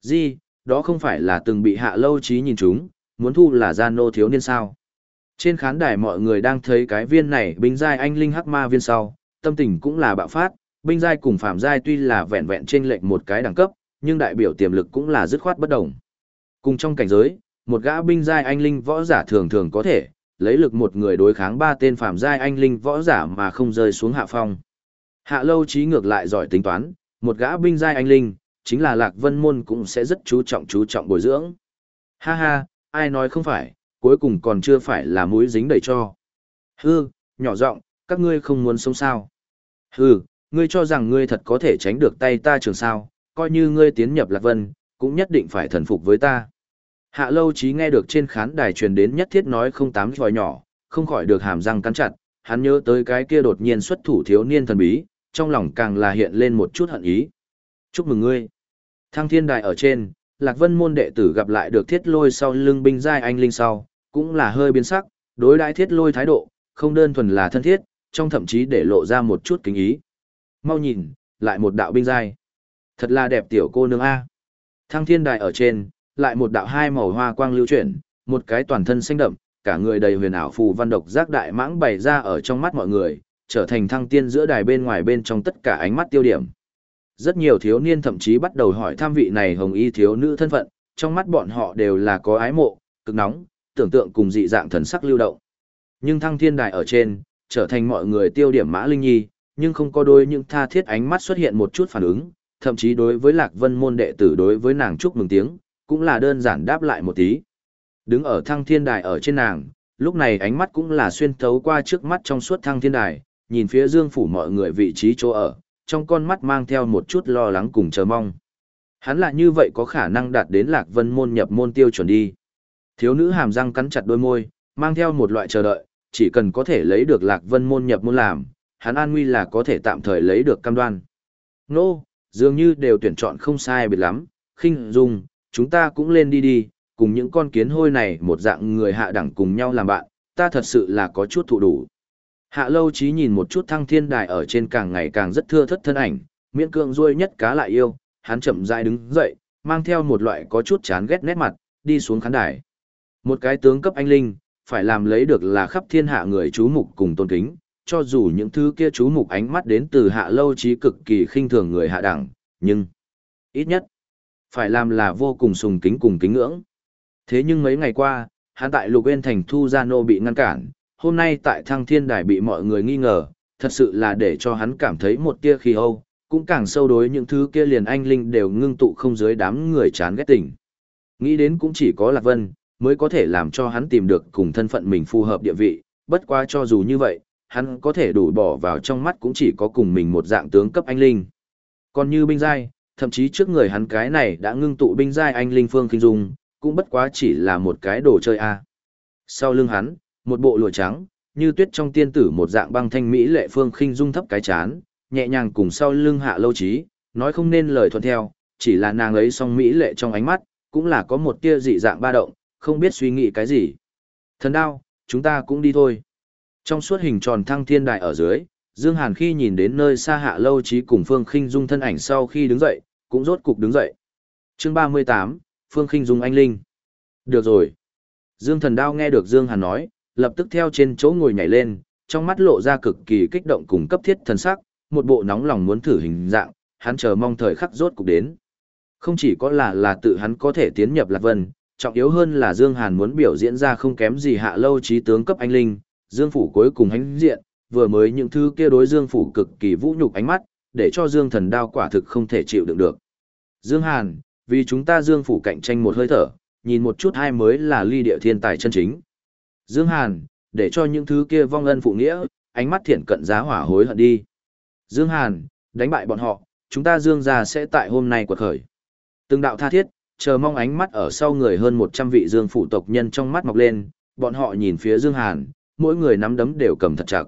Di, đó không phải là từng bị hạ lâu trí nhìn chúng, muốn thu là gian nô thiếu niên sao. Trên khán đài mọi người đang thấy cái viên này binh giai anh linh hắc ma viên sau, tâm tình cũng là bạo phát, binh giai cùng phạm giai tuy là vẹn vẹn trên lệnh một cái đẳng cấp, nhưng đại biểu tiềm lực cũng là dứt khoát bất đồng. Cùng trong cảnh giới, một gã binh giai anh linh võ giả thường thường có thể lấy lực một người đối kháng ba tên phạm giai anh linh võ giả mà không rơi xuống hạ phong. Hạ lâu trí ngược lại giỏi tính toán, một gã binh giai anh linh, chính là Lạc Vân Môn cũng sẽ rất chú trọng chú trọng bồi dưỡng. Ha ha, ai nói không phải, cuối cùng còn chưa phải là mũi dính đầy cho. Hư, nhỏ giọng, các ngươi không muốn sống sao. Hư, ngươi cho rằng ngươi thật có thể tránh được tay ta trường sao, coi như ngươi tiến nhập Lạc Vân, cũng nhất định phải thần phục với ta. Hạ lâu trí nghe được trên khán đài truyền đến nhất thiết nói không tám vòi nhỏ, không khỏi được hàm răng cắn chặt, hắn nhớ tới cái kia đột nhiên xuất thủ thiếu niên thần bí, trong lòng càng là hiện lên một chút hận ý. Chúc mừng ngươi. Thăng thiên đài ở trên, Lạc Vân môn đệ tử gặp lại được thiết lôi sau lưng binh giai anh linh sau, cũng là hơi biến sắc, đối đãi thiết lôi thái độ, không đơn thuần là thân thiết, trong thậm chí để lộ ra một chút kính ý. Mau nhìn, lại một đạo binh giai. Thật là đẹp tiểu cô nương A. Thăng thiên đài ở trên, lại một đạo hai màu hoa quang lưu chuyển, một cái toàn thân xanh đậm, cả người đầy huyền ảo phù văn độc giác đại mãng bày ra ở trong mắt mọi người, trở thành thăng tiên giữa đài bên ngoài bên trong tất cả ánh mắt tiêu điểm. Rất nhiều thiếu niên thậm chí bắt đầu hỏi tham vị này hồng y thiếu nữ thân phận, trong mắt bọn họ đều là có ái mộ, cực nóng, tưởng tượng cùng dị dạng thần sắc lưu động. Nhưng thăng thiên đài ở trên, trở thành mọi người tiêu điểm mã linh nhi, nhưng không có đôi những tha thiết ánh mắt xuất hiện một chút phản ứng, thậm chí đối với lạc vân môn đệ tử đối với nàng chúc mừng tiếng, cũng là đơn giản đáp lại một tí. Đứng ở thăng thiên đài ở trên nàng, lúc này ánh mắt cũng là xuyên thấu qua trước mắt trong suốt thăng thiên đài, nhìn phía dương phủ mọi người vị trí chỗ ở, trong con mắt mang theo một chút lo lắng cùng chờ mong. Hắn là như vậy có khả năng đạt đến lạc vân môn nhập môn tiêu chuẩn đi. Thiếu nữ hàm răng cắn chặt đôi môi, mang theo một loại chờ đợi, chỉ cần có thể lấy được lạc vân môn nhập môn làm, hắn an nguy là có thể tạm thời lấy được cam đoan. Nô, no, dường như đều tuyển chọn không sai biệt lắm, khinh dung, chúng ta cũng lên đi đi, cùng những con kiến hôi này một dạng người hạ đẳng cùng nhau làm bạn, ta thật sự là có chút thụ đủ. Hạ lâu chí nhìn một chút thăng thiên đài ở trên càng ngày càng rất thưa thất thân ảnh, miễn cưỡng ruôi nhất cá lại yêu, hắn chậm rãi đứng dậy, mang theo một loại có chút chán ghét nét mặt, đi xuống khán đài. Một cái tướng cấp anh linh, phải làm lấy được là khắp thiên hạ người chú mục cùng tôn kính, cho dù những thứ kia chú mục ánh mắt đến từ hạ lâu chí cực kỳ khinh thường người hạ đẳng, nhưng ít nhất phải làm là vô cùng sùng kính cùng kính ngưỡng. Thế nhưng mấy ngày qua, hắn tại Lục yên Thành Thu Gia Nô bị ngăn cản, hôm nay tại Thăng Thiên Đài bị mọi người nghi ngờ, thật sự là để cho hắn cảm thấy một tia khí âu, cũng càng sâu đối những thứ kia liền anh linh đều ngưng tụ không dưới đám người chán ghét tình. Nghĩ đến cũng chỉ có Lạc Vân, mới có thể làm cho hắn tìm được cùng thân phận mình phù hợp địa vị, bất quá cho dù như vậy, hắn có thể đủ bỏ vào trong mắt cũng chỉ có cùng mình một dạng tướng cấp anh linh. Còn như binh giai, thậm chí trước người hắn cái này đã ngưng tụ binh giai anh linh phương kinh dung, cũng bất quá chỉ là một cái đồ chơi a. Sau lưng hắn, một bộ lụa trắng, như tuyết trong tiên tử một dạng băng thanh mỹ lệ phương khinh dung thấp cái chán, nhẹ nhàng cùng sau lưng hạ lâu trí, nói không nên lời thuận theo, chỉ là nàng ấy song mỹ lệ trong ánh mắt, cũng là có một tia dị dạng ba động, không biết suy nghĩ cái gì. Thần đao, chúng ta cũng đi thôi. Trong suốt hình tròn thăng thiên đài ở dưới, Dương Hàn khi nhìn đến nơi xa hạ lâu trí cùng Phương Khinh Dung thân ảnh sau khi đứng dậy, cũng rốt cục đứng dậy. Chương 38, Phương Khinh Dung anh linh. Được rồi. Dương Thần Đao nghe được Dương Hàn nói, lập tức theo trên chỗ ngồi nhảy lên, trong mắt lộ ra cực kỳ kích động cùng cấp thiết thần sắc, một bộ nóng lòng muốn thử hình dạng, hắn chờ mong thời khắc rốt cục đến. Không chỉ có là là tự hắn có thể tiến nhập Lạc Vân, trọng yếu hơn là Dương Hàn muốn biểu diễn ra không kém gì hạ lâu trí tướng cấp anh linh, Dương Phủ cuối cùng hắn diện, vừa mới những thứ kia đối Dương Phủ cực kỳ vũ nhục ánh mắt, để cho Dương thần đao quả thực không thể chịu đựng được. Dương Hàn, vì chúng ta Dương Phủ cạnh tranh một hơi thở, nhìn một chút hai mới là ly địa thiên tài chân chính. Dương Hàn, để cho những thứ kia vong ân phụ nghĩa, ánh mắt thiện cận giá hỏa hối hận đi. Dương Hàn, đánh bại bọn họ, chúng ta Dương gia sẽ tại hôm nay quật khởi. Từng đạo tha thiết, chờ mong ánh mắt ở sau người hơn 100 vị Dương phủ tộc nhân trong mắt mọc lên, bọn họ nhìn phía Dương Hàn, mỗi người nắm đấm đều cầm thật chặt.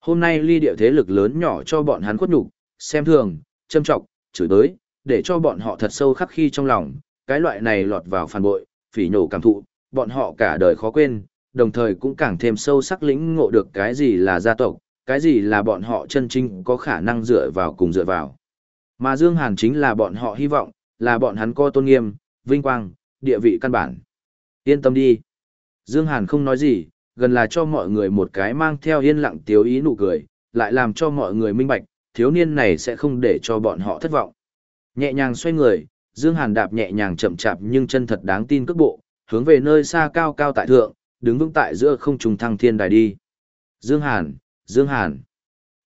Hôm nay ly địa thế lực lớn nhỏ cho bọn hắn khuất nhục, xem thường, châm trọng, chửi bới, để cho bọn họ thật sâu khắc khi trong lòng, cái loại này lọt vào phản bội, phỉ nhổ cảm thụ, bọn họ cả đời khó quên, đồng thời cũng càng thêm sâu sắc lĩnh ngộ được cái gì là gia tộc, cái gì là bọn họ chân chính có khả năng dựa vào cùng dựa vào. Mà Dương Hàn chính là bọn họ hy vọng, là bọn hắn có tôn nghiêm, vinh quang, địa vị căn bản. Yên tâm đi. Dương Hàn không nói gì, gần là cho mọi người một cái mang theo yên lặng tiếu ý nụ cười, lại làm cho mọi người minh bạch, thiếu niên này sẽ không để cho bọn họ thất vọng. Nhẹ nhàng xoay người, Dương Hàn đạp nhẹ nhàng chậm chạp nhưng chân thật đáng tin cước bộ, hướng về nơi xa cao cao tại thượng, đứng vững tại giữa không trung thăng thiên đài đi. Dương Hàn, Dương Hàn.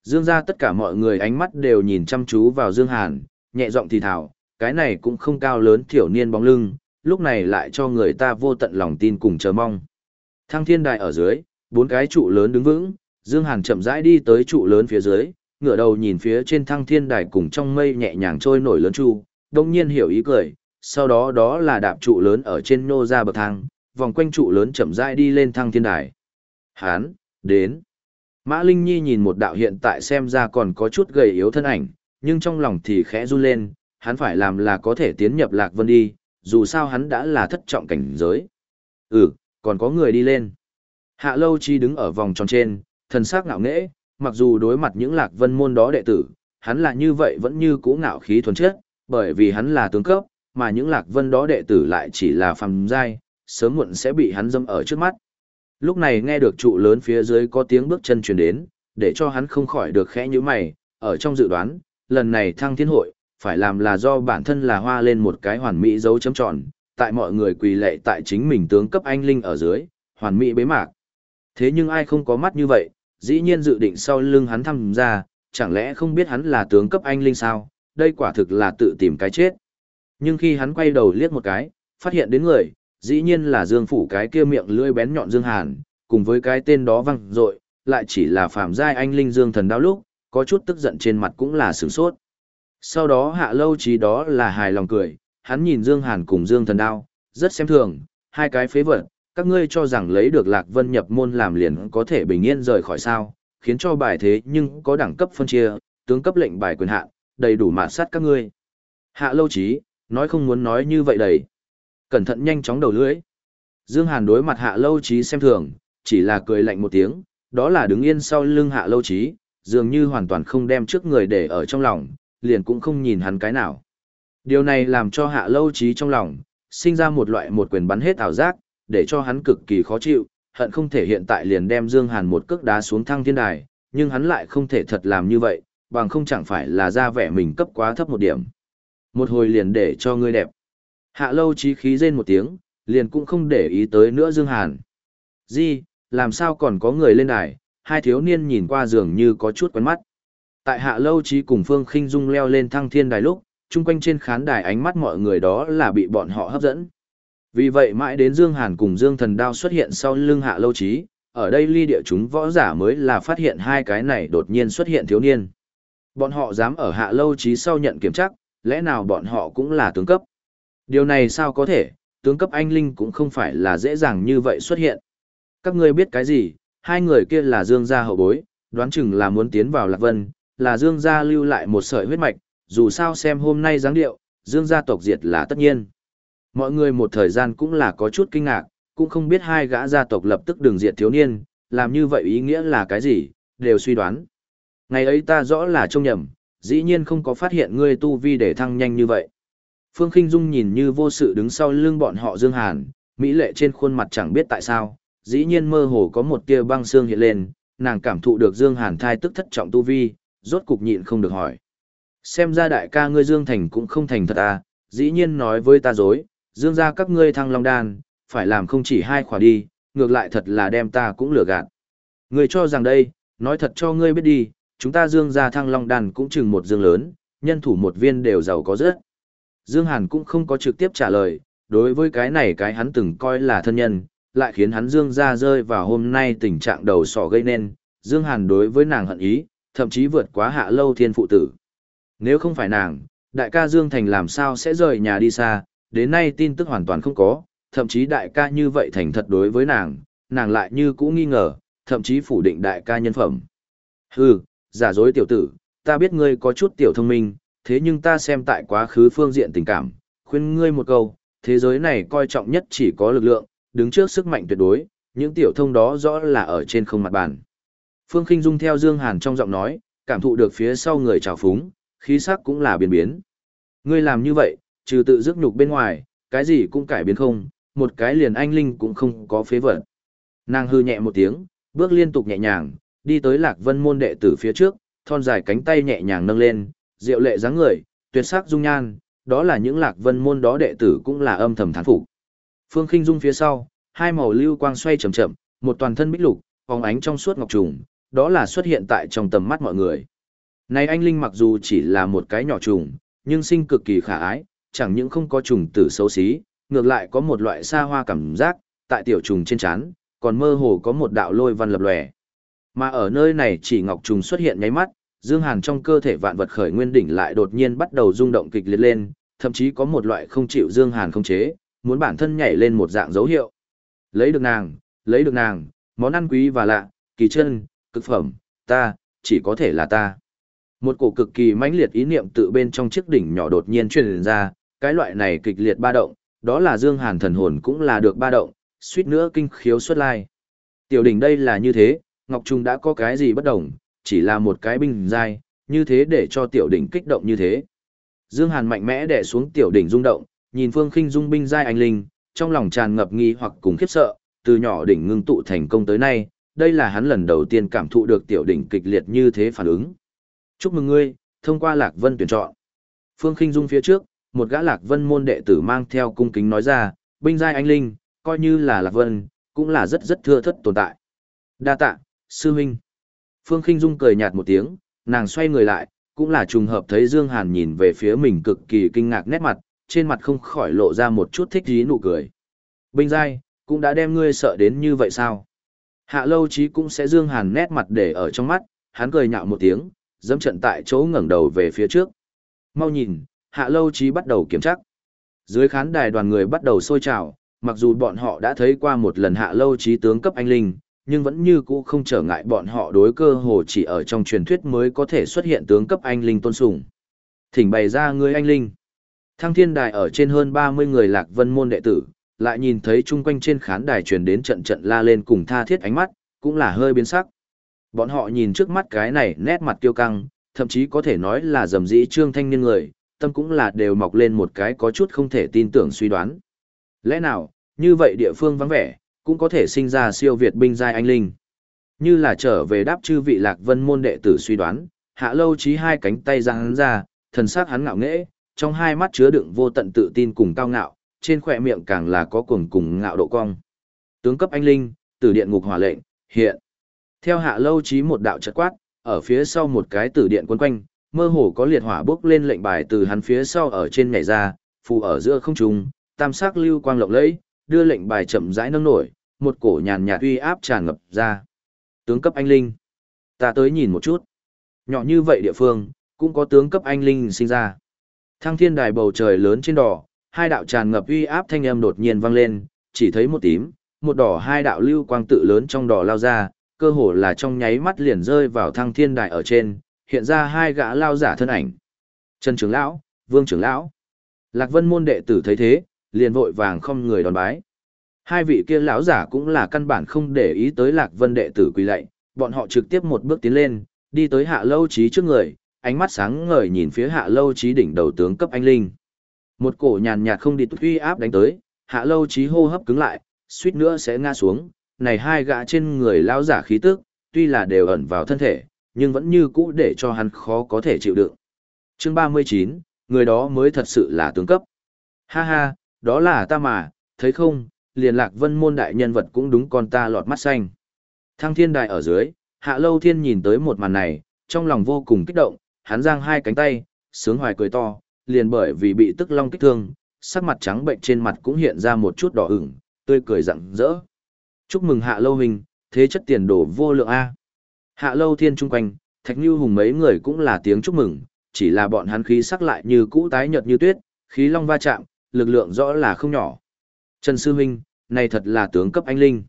Dương gia tất cả mọi người ánh mắt đều nhìn chăm chú vào Dương Hàn, nhẹ giọng thì thào, cái này cũng không cao lớn thiểu niên bóng lưng, lúc này lại cho người ta vô tận lòng tin cùng chờ mong. Thăng thiên đài ở dưới, bốn cái trụ lớn đứng vững, Dương Hàn chậm rãi đi tới trụ lớn phía dưới, ngửa đầu nhìn phía trên thăng thiên đài cùng trong mây nhẹ nhàng trôi nổi lớn chu, đồng nhiên hiểu ý cười, sau đó đó là đạp trụ lớn ở trên nô ra bậc thang, vòng quanh trụ lớn chậm rãi đi lên thăng thiên đài. Hán, đến. Mã Linh Nhi nhìn một đạo hiện tại xem ra còn có chút gầy yếu thân ảnh, nhưng trong lòng thì khẽ run lên, hắn phải làm là có thể tiến nhập Lạc Vân đi, dù sao hắn đã là thất trọng cảnh giới. Ừ, còn có người đi lên. Hạ Lâu Chi đứng ở vòng tròn trên, thần sắc ngạo nghễ, mặc dù đối mặt những Lạc Vân môn đó đệ tử, hắn là như vậy vẫn như cũ ngạo khí thuần chất, bởi vì hắn là tướng cấp, mà những Lạc Vân đó đệ tử lại chỉ là phàm giai, sớm muộn sẽ bị hắn dâm ở trước mắt. Lúc này nghe được trụ lớn phía dưới có tiếng bước chân truyền đến, để cho hắn không khỏi được khẽ như mày, ở trong dự đoán, lần này thăng thiên hội, phải làm là do bản thân là hoa lên một cái hoàn mỹ dấu chấm tròn, tại mọi người quỳ lệ tại chính mình tướng cấp anh linh ở dưới, hoàn mỹ bế mạc. Thế nhưng ai không có mắt như vậy, dĩ nhiên dự định sau lưng hắn thăm ra, chẳng lẽ không biết hắn là tướng cấp anh linh sao, đây quả thực là tự tìm cái chết. Nhưng khi hắn quay đầu liếc một cái, phát hiện đến người, dĩ nhiên là Dương Phủ cái kia miệng lưỡi bén nhọn Dương Hàn, cùng với cái tên đó văng rội, lại chỉ là phàm giai anh linh Dương thần đao lúc, có chút tức giận trên mặt cũng là sửng sốt. Sau đó hạ lâu trí đó là hài lòng cười, hắn nhìn Dương Hàn cùng Dương thần đao, rất xem thường, hai cái phế vật, các ngươi cho rằng lấy được Lạc Vân nhập môn làm liền có thể bình yên rời khỏi sao, khiến cho bài thế nhưng có đẳng cấp phân chia, tướng cấp lệnh bài quyền hạn, đầy đủ mạt sát các ngươi. Hạ lâu trí, nói không muốn nói như vậy đầy. Cẩn thận nhanh chóng đầu lưỡi. Dương Hàn đối mặt hạ lâu trí xem thường, chỉ là cười lạnh một tiếng, đó là đứng yên sau lưng hạ lâu trí, dường như hoàn toàn không đem trước người để ở trong lòng, liền cũng không nhìn hắn cái nào. Điều này làm cho hạ lâu trí trong lòng, sinh ra một loại một quyền bắn hết ảo giác, để cho hắn cực kỳ khó chịu, hận không thể hiện tại liền đem Dương Hàn một cước đá xuống thăng thiên đài, nhưng hắn lại không thể thật làm như vậy, bằng không chẳng phải là ra vẻ mình cấp quá thấp một điểm. Một hồi liền để cho ngươi đẹp. Hạ lâu chí khí rên một tiếng, liền cũng không để ý tới nữa Dương Hàn. Di, làm sao còn có người lên đài, hai thiếu niên nhìn qua giường như có chút quen mắt. Tại hạ lâu chí cùng Phương khinh Dung leo lên thăng thiên đài lúc, chung quanh trên khán đài ánh mắt mọi người đó là bị bọn họ hấp dẫn. Vì vậy mãi đến Dương Hàn cùng Dương Thần Đao xuất hiện sau lưng hạ lâu chí, ở đây ly địa chúng võ giả mới là phát hiện hai cái này đột nhiên xuất hiện thiếu niên. Bọn họ dám ở hạ lâu chí sau nhận kiểm chắc, lẽ nào bọn họ cũng là tướng cấp. Điều này sao có thể, tướng cấp anh Linh cũng không phải là dễ dàng như vậy xuất hiện. Các ngươi biết cái gì, hai người kia là Dương gia hậu bối, đoán chừng là muốn tiến vào Lạc Vân, là Dương gia lưu lại một sợi huyết mạch, dù sao xem hôm nay dáng điệu, Dương gia tộc diệt là tất nhiên. Mọi người một thời gian cũng là có chút kinh ngạc, cũng không biết hai gã gia tộc lập tức đường diệt thiếu niên, làm như vậy ý nghĩa là cái gì, đều suy đoán. Ngày ấy ta rõ là trông nhầm, dĩ nhiên không có phát hiện ngươi tu vi để thăng nhanh như vậy. Phương Khinh Dung nhìn như vô sự đứng sau lưng bọn họ Dương Hàn, Mỹ lệ trên khuôn mặt chẳng biết tại sao, dĩ nhiên mơ hồ có một tia băng xương hiện lên, nàng cảm thụ được Dương Hàn thai tức thất trọng tu vi, rốt cục nhịn không được hỏi. Xem ra đại ca ngươi Dương Thành cũng không thành thật à, dĩ nhiên nói với ta dối, Dương gia các ngươi thăng long đan, phải làm không chỉ hai khỏa đi, ngược lại thật là đem ta cũng lừa gạt. Ngươi cho rằng đây, nói thật cho ngươi biết đi, chúng ta Dương gia thăng long đan cũng chừng một dương lớn, nhân thủ một viên đều giàu có rất. Dương Hàn cũng không có trực tiếp trả lời, đối với cái này cái hắn từng coi là thân nhân, lại khiến hắn Dương ra rơi vào hôm nay tình trạng đầu sỏ gây nên, Dương Hàn đối với nàng hận ý, thậm chí vượt quá hạ lâu thiên phụ tử. Nếu không phải nàng, đại ca Dương Thành làm sao sẽ rời nhà đi xa, đến nay tin tức hoàn toàn không có, thậm chí đại ca như vậy thành thật đối với nàng, nàng lại như cũ nghi ngờ, thậm chí phủ định đại ca nhân phẩm. Hừ, giả dối tiểu tử, ta biết ngươi có chút tiểu thông minh, thế nhưng ta xem tại quá khứ phương diện tình cảm, khuyên ngươi một câu, thế giới này coi trọng nhất chỉ có lực lượng, đứng trước sức mạnh tuyệt đối, những tiểu thông đó rõ là ở trên không mặt bàn. Phương Kinh Dung theo Dương Hàn trong giọng nói, cảm thụ được phía sau người trào phúng, khí sắc cũng là biến biến. Ngươi làm như vậy, trừ tự dứt nhục bên ngoài, cái gì cũng cải biến không, một cái liền anh linh cũng không có phế vật. Nàng hư nhẹ một tiếng, bước liên tục nhẹ nhàng, đi tới Lạc Vân môn đệ tử phía trước, thon dài cánh tay nhẹ nhàng nâng lên, diệu lệ dáng người, tuyệt sắc dung nhan, đó là những Lạc Vân môn đó đệ tử cũng là âm thầm thán phục. Phương Khinh Dung phía sau, hai màu lưu quang xoay chậm chậm, một toàn thân bích lục, phóng ánh trong suốt ngọc trùng, đó là xuất hiện tại trong tầm mắt mọi người. Này anh Linh mặc dù chỉ là một cái nhỏ trùng, nhưng sinh cực kỳ khả ái, chẳng những không có trùng tử xấu xí, ngược lại có một loại xa hoa cảm giác, tại tiểu trùng trên trán, còn mơ hồ có một đạo lôi văn lập lòe. Mà ở nơi này chỉ ngọc trùng xuất hiện nháy mắt, Dương Hàn trong cơ thể vạn vật khởi nguyên đỉnh lại đột nhiên bắt đầu rung động kịch liệt lên, thậm chí có một loại không chịu Dương Hàn không chế, muốn bản thân nhảy lên một dạng dấu hiệu. Lấy được nàng, lấy được nàng, món ăn quý và lạ, kỳ chân, cực phẩm, ta, chỉ có thể là ta. Một cổ cực kỳ mãnh liệt ý niệm tự bên trong chiếc đỉnh nhỏ đột nhiên truyền ra, cái loại này kịch liệt ba động, đó là Dương Hàn thần hồn cũng là được ba động, suýt nữa kinh khiếu xuất lai. Tiểu đỉnh đây là như thế, Ngọc Trung đã có cái gì bất đồng, chỉ là một cái binh dai, như thế để cho tiểu đỉnh kích động như thế. Dương Hàn mạnh mẽ đè xuống tiểu đỉnh rung động, nhìn Phương Khinh Dung binh giai anh linh, trong lòng tràn ngập nghi hoặc cùng khiếp sợ, từ nhỏ đỉnh ngưng tụ thành công tới nay, đây là hắn lần đầu tiên cảm thụ được tiểu đỉnh kịch liệt như thế phản ứng. Chúc mừng ngươi, thông qua Lạc Vân tuyển chọn. Phương Khinh Dung phía trước, một gã Lạc Vân môn đệ tử mang theo cung kính nói ra, binh giai anh linh, coi như là Lạc Vân, cũng là rất rất thưa thất tồn tại. Đa tạ, sư huynh. Phương Khinh Dung cười nhạt một tiếng, nàng xoay người lại, cũng là trùng hợp thấy Dương Hàn nhìn về phía mình cực kỳ kinh ngạc nét mặt, trên mặt không khỏi lộ ra một chút thích thú nụ cười. Binh giai, cũng đã đem ngươi sợ đến như vậy sao? Hạ lâu chí cũng sẽ Dương Hàn nét mặt để ở trong mắt, hắn cười nhạo một tiếng, dẫm trận tại chỗ ngẩng đầu về phía trước. Mau nhìn, hạ lâu chí bắt đầu kiểm tra. Dưới khán đài đoàn người bắt đầu sôi trào, mặc dù bọn họ đã thấy qua một lần hạ lâu chí tướng cấp anh linh, nhưng vẫn như cũ không trở ngại bọn họ đối cơ hồ chỉ ở trong truyền thuyết mới có thể xuất hiện tướng cấp anh linh tôn sùng. Thỉnh bày ra người anh linh. Thăng thiên đài ở trên hơn 30 người lạc vân môn đệ tử, lại nhìn thấy chung quanh trên khán đài truyền đến trận trận la lên cùng tha thiết ánh mắt, cũng là hơi biến sắc. Bọn họ nhìn trước mắt cái này nét mặt tiêu căng, thậm chí có thể nói là dầm dĩ trương thanh niên người, tâm cũng là đều mọc lên một cái có chút không thể tin tưởng suy đoán. Lẽ nào, như vậy địa phương vắng vẻ, cũng có thể sinh ra siêu việt binh giai anh linh. Như là trở về đáp chư vị lạc vân môn đệ tử suy đoán, hạ lâu trí hai cánh tay ra hắn ra, thần sắc hắn ngạo nghễ, trong hai mắt chứa đựng vô tận tự tin cùng cao ngạo, trên khỏe miệng càng là có cuồng cùng ngạo độ cong. Tướng cấp anh linh, tử điện ngục hỏa lệnh, hiện. Theo hạ lâu trí một đạo chật quát, ở phía sau một cái tử điện quấn quanh, mơ hồ có liệt hỏa bốc lên lệnh bài từ hắn phía sau ở trên nhảy ra, phù ở giữa không trung, tam sắc lưu quang lộng lẫy, đưa lệnh bài chậm rãi nâng nổi, một cổ nhàn nhạt uy áp tràn ngập ra. Tướng cấp anh linh. Ta tới nhìn một chút. Nhỏ như vậy địa phương, cũng có tướng cấp anh linh sinh ra. Thăng thiên đài bầu trời lớn trên đỏ, hai đạo tràn ngập uy áp thanh âm đột nhiên vang lên, chỉ thấy một tím, một đỏ hai đạo lưu quang tự lớn trong đỏ lao ra, cơ hồ là trong nháy mắt liền rơi vào thăng thiên đài ở trên, hiện ra hai gã lao giả thân ảnh. Trần trưởng lão, Vương trưởng lão. Lạc Vân môn đệ tử thấy thế, liền vội vàng không người đòn bái. Hai vị kia lão giả cũng là căn bản không để ý tới Lạc Vân đệ tử quỳ lạy, bọn họ trực tiếp một bước tiến lên, đi tới Hạ Lâu Chí trước người, ánh mắt sáng ngời nhìn phía Hạ Lâu Chí đỉnh đầu tướng cấp anh linh. Một cổ nhàn nhạt không đi tức uy áp đánh tới, Hạ Lâu Chí hô hấp cứng lại, suýt nữa sẽ ngã xuống, này hai gã trên người lão giả khí tức, tuy là đều ẩn vào thân thể, nhưng vẫn như cũ để cho hắn khó có thể chịu đựng. Chương 39, người đó mới thật sự là tướng cấp. Ha ha, đó là ta mà, thấy không, liền lạc vân môn đại nhân vật cũng đúng con ta lọt mắt xanh. Thăng thiên đại ở dưới, hạ lâu thiên nhìn tới một màn này, trong lòng vô cùng kích động, hắn giang hai cánh tay, sướng hoài cười to, liền bởi vì bị tức long kích thương, sắc mặt trắng bệnh trên mặt cũng hiện ra một chút đỏ ửng, tươi cười rạng rỡ. Chúc mừng hạ lâu hình, thế chất tiền đổ vô lượng A. Hạ lâu thiên trung quanh, thạch như hùng mấy người cũng là tiếng chúc mừng, chỉ là bọn hắn khí sắc lại như cũ tái nhợt như tuyết, khí long va chạm, lực lượng rõ là không nhỏ. Trần Sư minh này thật là tướng cấp anh linh.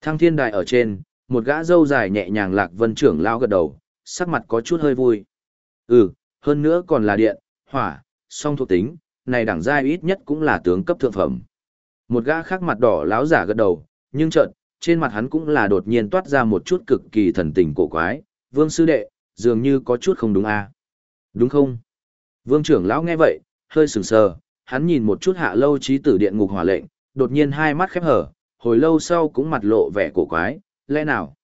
Thăng thiên đại ở trên, một gã dâu dài nhẹ nhàng lạc vân trưởng lao gật đầu, sắc mặt có chút hơi vui. Ừ, hơn nữa còn là điện, hỏa, song thuộc tính, này đẳng giai ít nhất cũng là tướng cấp thượng phẩm. Một gã khác mặt đỏ láo giả gật đầu, nhưng chợt, trên mặt hắn cũng là đột nhiên toát ra một chút cực kỳ thần tình cổ quái, vương sư đệ, dường như có chút không đúng à. Đúng không? Vương trưởng lão nghe vậy, hơi sừng sờ, hắn nhìn một chút hạ lâu trí tử điện ngục hỏa lệnh, đột nhiên hai mắt khép hở, hồi lâu sau cũng mặt lộ vẻ cổ quái, lẽ nào?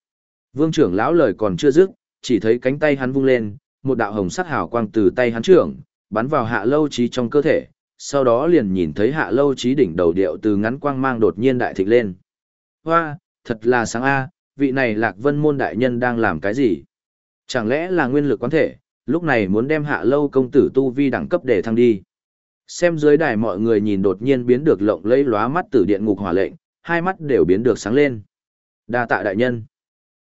Vương trưởng lão lời còn chưa dứt, chỉ thấy cánh tay hắn vung lên, một đạo hồng sắc hào quang từ tay hắn trưởng, bắn vào hạ lâu trí trong cơ thể, sau đó liền nhìn thấy hạ lâu trí đỉnh đầu điệu từ ngắn quang mang đột nhiên đại thịnh lên. Hoa, thật là sáng A, vị này lạc vân môn đại nhân đang làm cái gì? Chẳng lẽ là nguyên lực quán thể, lúc này muốn đem hạ lâu công tử tu vi đẳng cấp để thăng đi. Xem dưới đài mọi người nhìn đột nhiên biến được lộng lẫy lóa mắt tử điện ngục hỏa lệnh, hai mắt đều biến được sáng lên. Đa tạ đại nhân.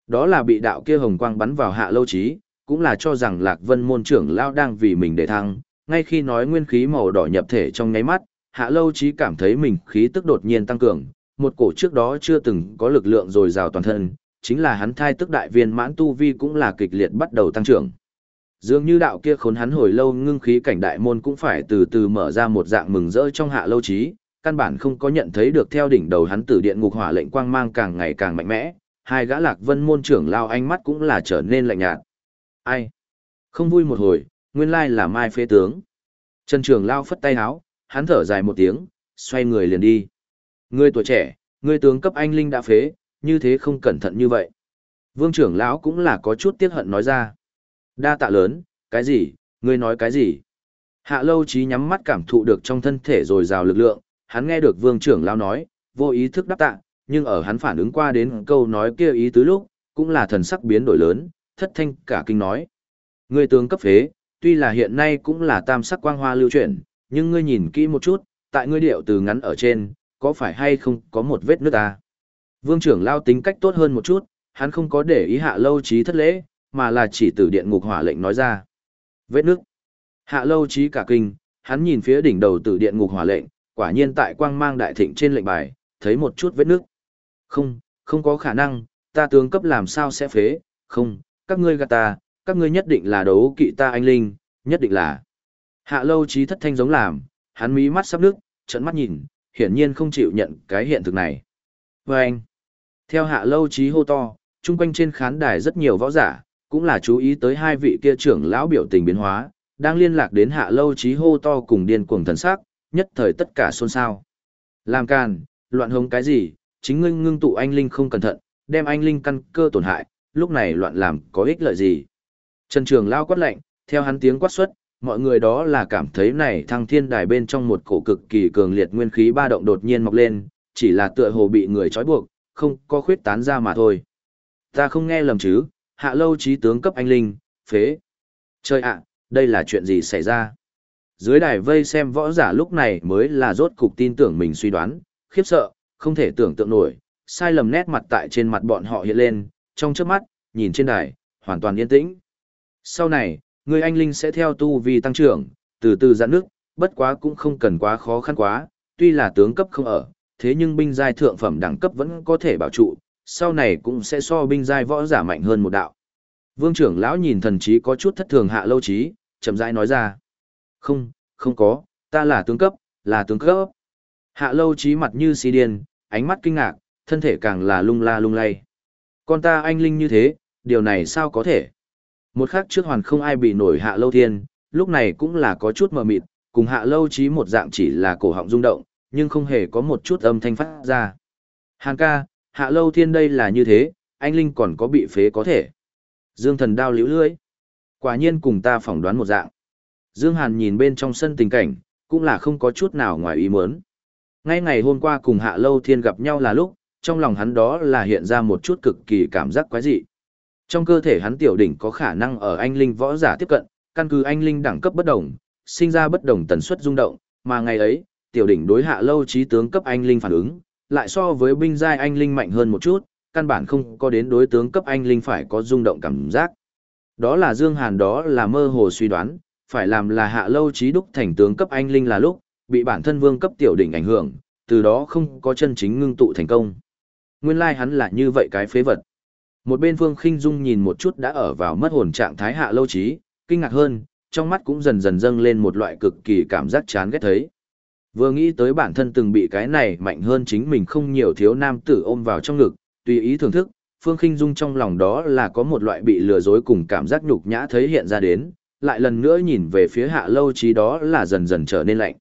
Đó là bị đạo kia hồng quang bắn vào hạ lâu trí, cũng là cho rằng Lạc Vân môn trưởng lao đang vì mình để thăng, ngay khi nói nguyên khí màu đỏ nhập thể trong nháy mắt, hạ lâu trí cảm thấy mình khí tức đột nhiên tăng cường, một cổ trước đó chưa từng có lực lượng dồi dào toàn thân, chính là hắn thai tức đại viên mãn tu vi cũng là kịch liệt bắt đầu tăng trưởng. Dường như đạo kia khốn hắn hồi lâu ngưng khí cảnh đại môn cũng phải từ từ mở ra một dạng mừng rỡ trong hạ lâu trí, căn bản không có nhận thấy được theo đỉnh đầu hắn tử điện ngục hỏa lệnh quang mang càng ngày càng mạnh mẽ, hai gã lạc vân môn trưởng lao ánh mắt cũng là trở nên lạnh nhạt. Ai? Không vui một hồi, nguyên lai là mai phế tướng. Trần trưởng lao phất tay háo, hắn thở dài một tiếng, xoay người liền đi. Ngươi tuổi trẻ, ngươi tướng cấp anh linh đã phế, như thế không cẩn thận như vậy. Vương trưởng lão cũng là có chút tiếc hận nói ra. Đa tạ lớn, cái gì, ngươi nói cái gì? Hạ lâu trí nhắm mắt cảm thụ được trong thân thể rồi rào lực lượng, hắn nghe được vương trưởng lao nói, vô ý thức đáp tạ, nhưng ở hắn phản ứng qua đến câu nói kia ý tứ lúc, cũng là thần sắc biến đổi lớn, thất thanh cả kinh nói. Ngươi tướng cấp phế, tuy là hiện nay cũng là tam sắc quang hoa lưu chuyển, nhưng ngươi nhìn kỹ một chút, tại ngươi điệu từ ngắn ở trên, có phải hay không có một vết nước ta? À? Vương trưởng lao tính cách tốt hơn một chút, hắn không có để ý hạ lâu trí thất lễ, mà là chỉ từ điện ngục hỏa lệnh nói ra. Vết nước. Hạ lâu trí cả kinh, hắn nhìn phía đỉnh đầu từ điện ngục hỏa lệnh, quả nhiên tại quang mang đại thịnh trên lệnh bài, thấy một chút vết nước. Không, không có khả năng, ta tướng cấp làm sao sẽ phế, không, các ngươi gạt ta, các ngươi nhất định là đấu kỵ ta anh linh, nhất định là. Hạ lâu trí thất thanh giống làm, hắn mí mắt sắp nước, trận mắt nhìn, hiển nhiên không chịu nhận cái hiện thực này. Và anh, theo hạ lâu trí hô to, chung quanh trên khán đài rất nhiều võ giả, cũng là chú ý tới hai vị kia trưởng lão biểu tình biến hóa, đang liên lạc đến hạ lâu trí hô to cùng điên cuồng thần sắc, nhất thời tất cả xôn xao. Làm càn, loạn hống cái gì, chính ngươi ngưng tụ anh linh không cẩn thận, đem anh linh căn cơ tổn hại, lúc này loạn làm có ích lợi gì. Trần Trường lao quát lệnh, theo hắn tiếng quát xuất, mọi người đó là cảm thấy này thăng thiên đài bên trong một cổ cực kỳ cường liệt nguyên khí ba động đột nhiên mọc lên, chỉ là tựa hồ bị người trói buộc, không có khuyết tán ra mà thôi. Ta không nghe lầm chứ, hạ lâu trí tướng cấp anh linh, phế. Trời ạ, đây là chuyện gì xảy ra? Dưới đài vây xem võ giả lúc này mới là rốt cục tin tưởng mình suy đoán, khiếp sợ, không thể tưởng tượng nổi, sai lầm nét mặt tại trên mặt bọn họ hiện lên, trong trước mắt, nhìn trên đài, hoàn toàn yên tĩnh. Sau này, người anh linh sẽ theo tu vi tăng trưởng, từ từ giãn nước, bất quá cũng không cần quá khó khăn quá, tuy là tướng cấp không ở, thế nhưng binh giai thượng phẩm đẳng cấp vẫn có thể bảo trụ, sau này cũng sẽ so binh giai võ giả mạnh hơn một đạo. Vương trưởng lão nhìn thần trí có chút thất thường hạ lâu trí, chậm rãi nói ra. Không, không có, ta là tướng cấp, là tướng cấp. Hạ lâu trí mặt như si điên, ánh mắt kinh ngạc, thân thể càng là lung la lung lay. Con ta anh linh như thế, điều này sao có thể? Một khắc trước hoàn không ai bị nổi hạ lâu thiên, lúc này cũng là có chút mờ mịt, cùng hạ lâu trí một dạng chỉ là cổ họng rung động, nhưng không hề có một chút âm thanh phát ra. Hàn ca, hạ lâu thiên đây là như thế, anh linh còn có bị phế có thể. Dương thần đao liễu lưới. Quả nhiên cùng ta phỏng đoán một dạng. Dương Hàn nhìn bên trong sân tình cảnh, cũng là không có chút nào ngoài ý muốn. Ngay ngày hôm qua cùng Hạ Lâu Thiên gặp nhau là lúc, trong lòng hắn đó là hiện ra một chút cực kỳ cảm giác quái dị. Trong cơ thể hắn tiểu đỉnh có khả năng ở anh linh võ giả tiếp cận, căn cứ anh linh đẳng cấp bất đồng, sinh ra bất đồng tần suất rung động, mà ngày ấy, tiểu đỉnh đối hạ lâu trí tướng cấp anh linh phản ứng, lại so với binh giai anh linh mạnh hơn một chút, căn bản không có đến đối tướng cấp anh linh phải có rung động cảm giác. Đó là Dương Hàn đó là mơ hồ suy đoán, phải làm là hạ lâu trí đúc thành tướng cấp anh linh là lúc, bị bản thân vương cấp tiểu đỉnh ảnh hưởng, từ đó không có chân chính ngưng tụ thành công. Nguyên lai like hắn là như vậy cái phế vật. Một bên Phương Khinh Dung nhìn một chút đã ở vào mất hồn trạng thái hạ lâu trí, kinh ngạc hơn, trong mắt cũng dần dần dâng lên một loại cực kỳ cảm giác chán ghét thấy. Vừa nghĩ tới bản thân từng bị cái này mạnh hơn chính mình không nhiều thiếu nam tử ôm vào trong ngực, tùy ý thưởng thức, Phương Khinh Dung trong lòng đó là có một loại bị lừa dối cùng cảm giác nhục nhã thấy hiện ra đến, lại lần nữa nhìn về phía hạ lâu trí đó là dần dần trở nên lạnh.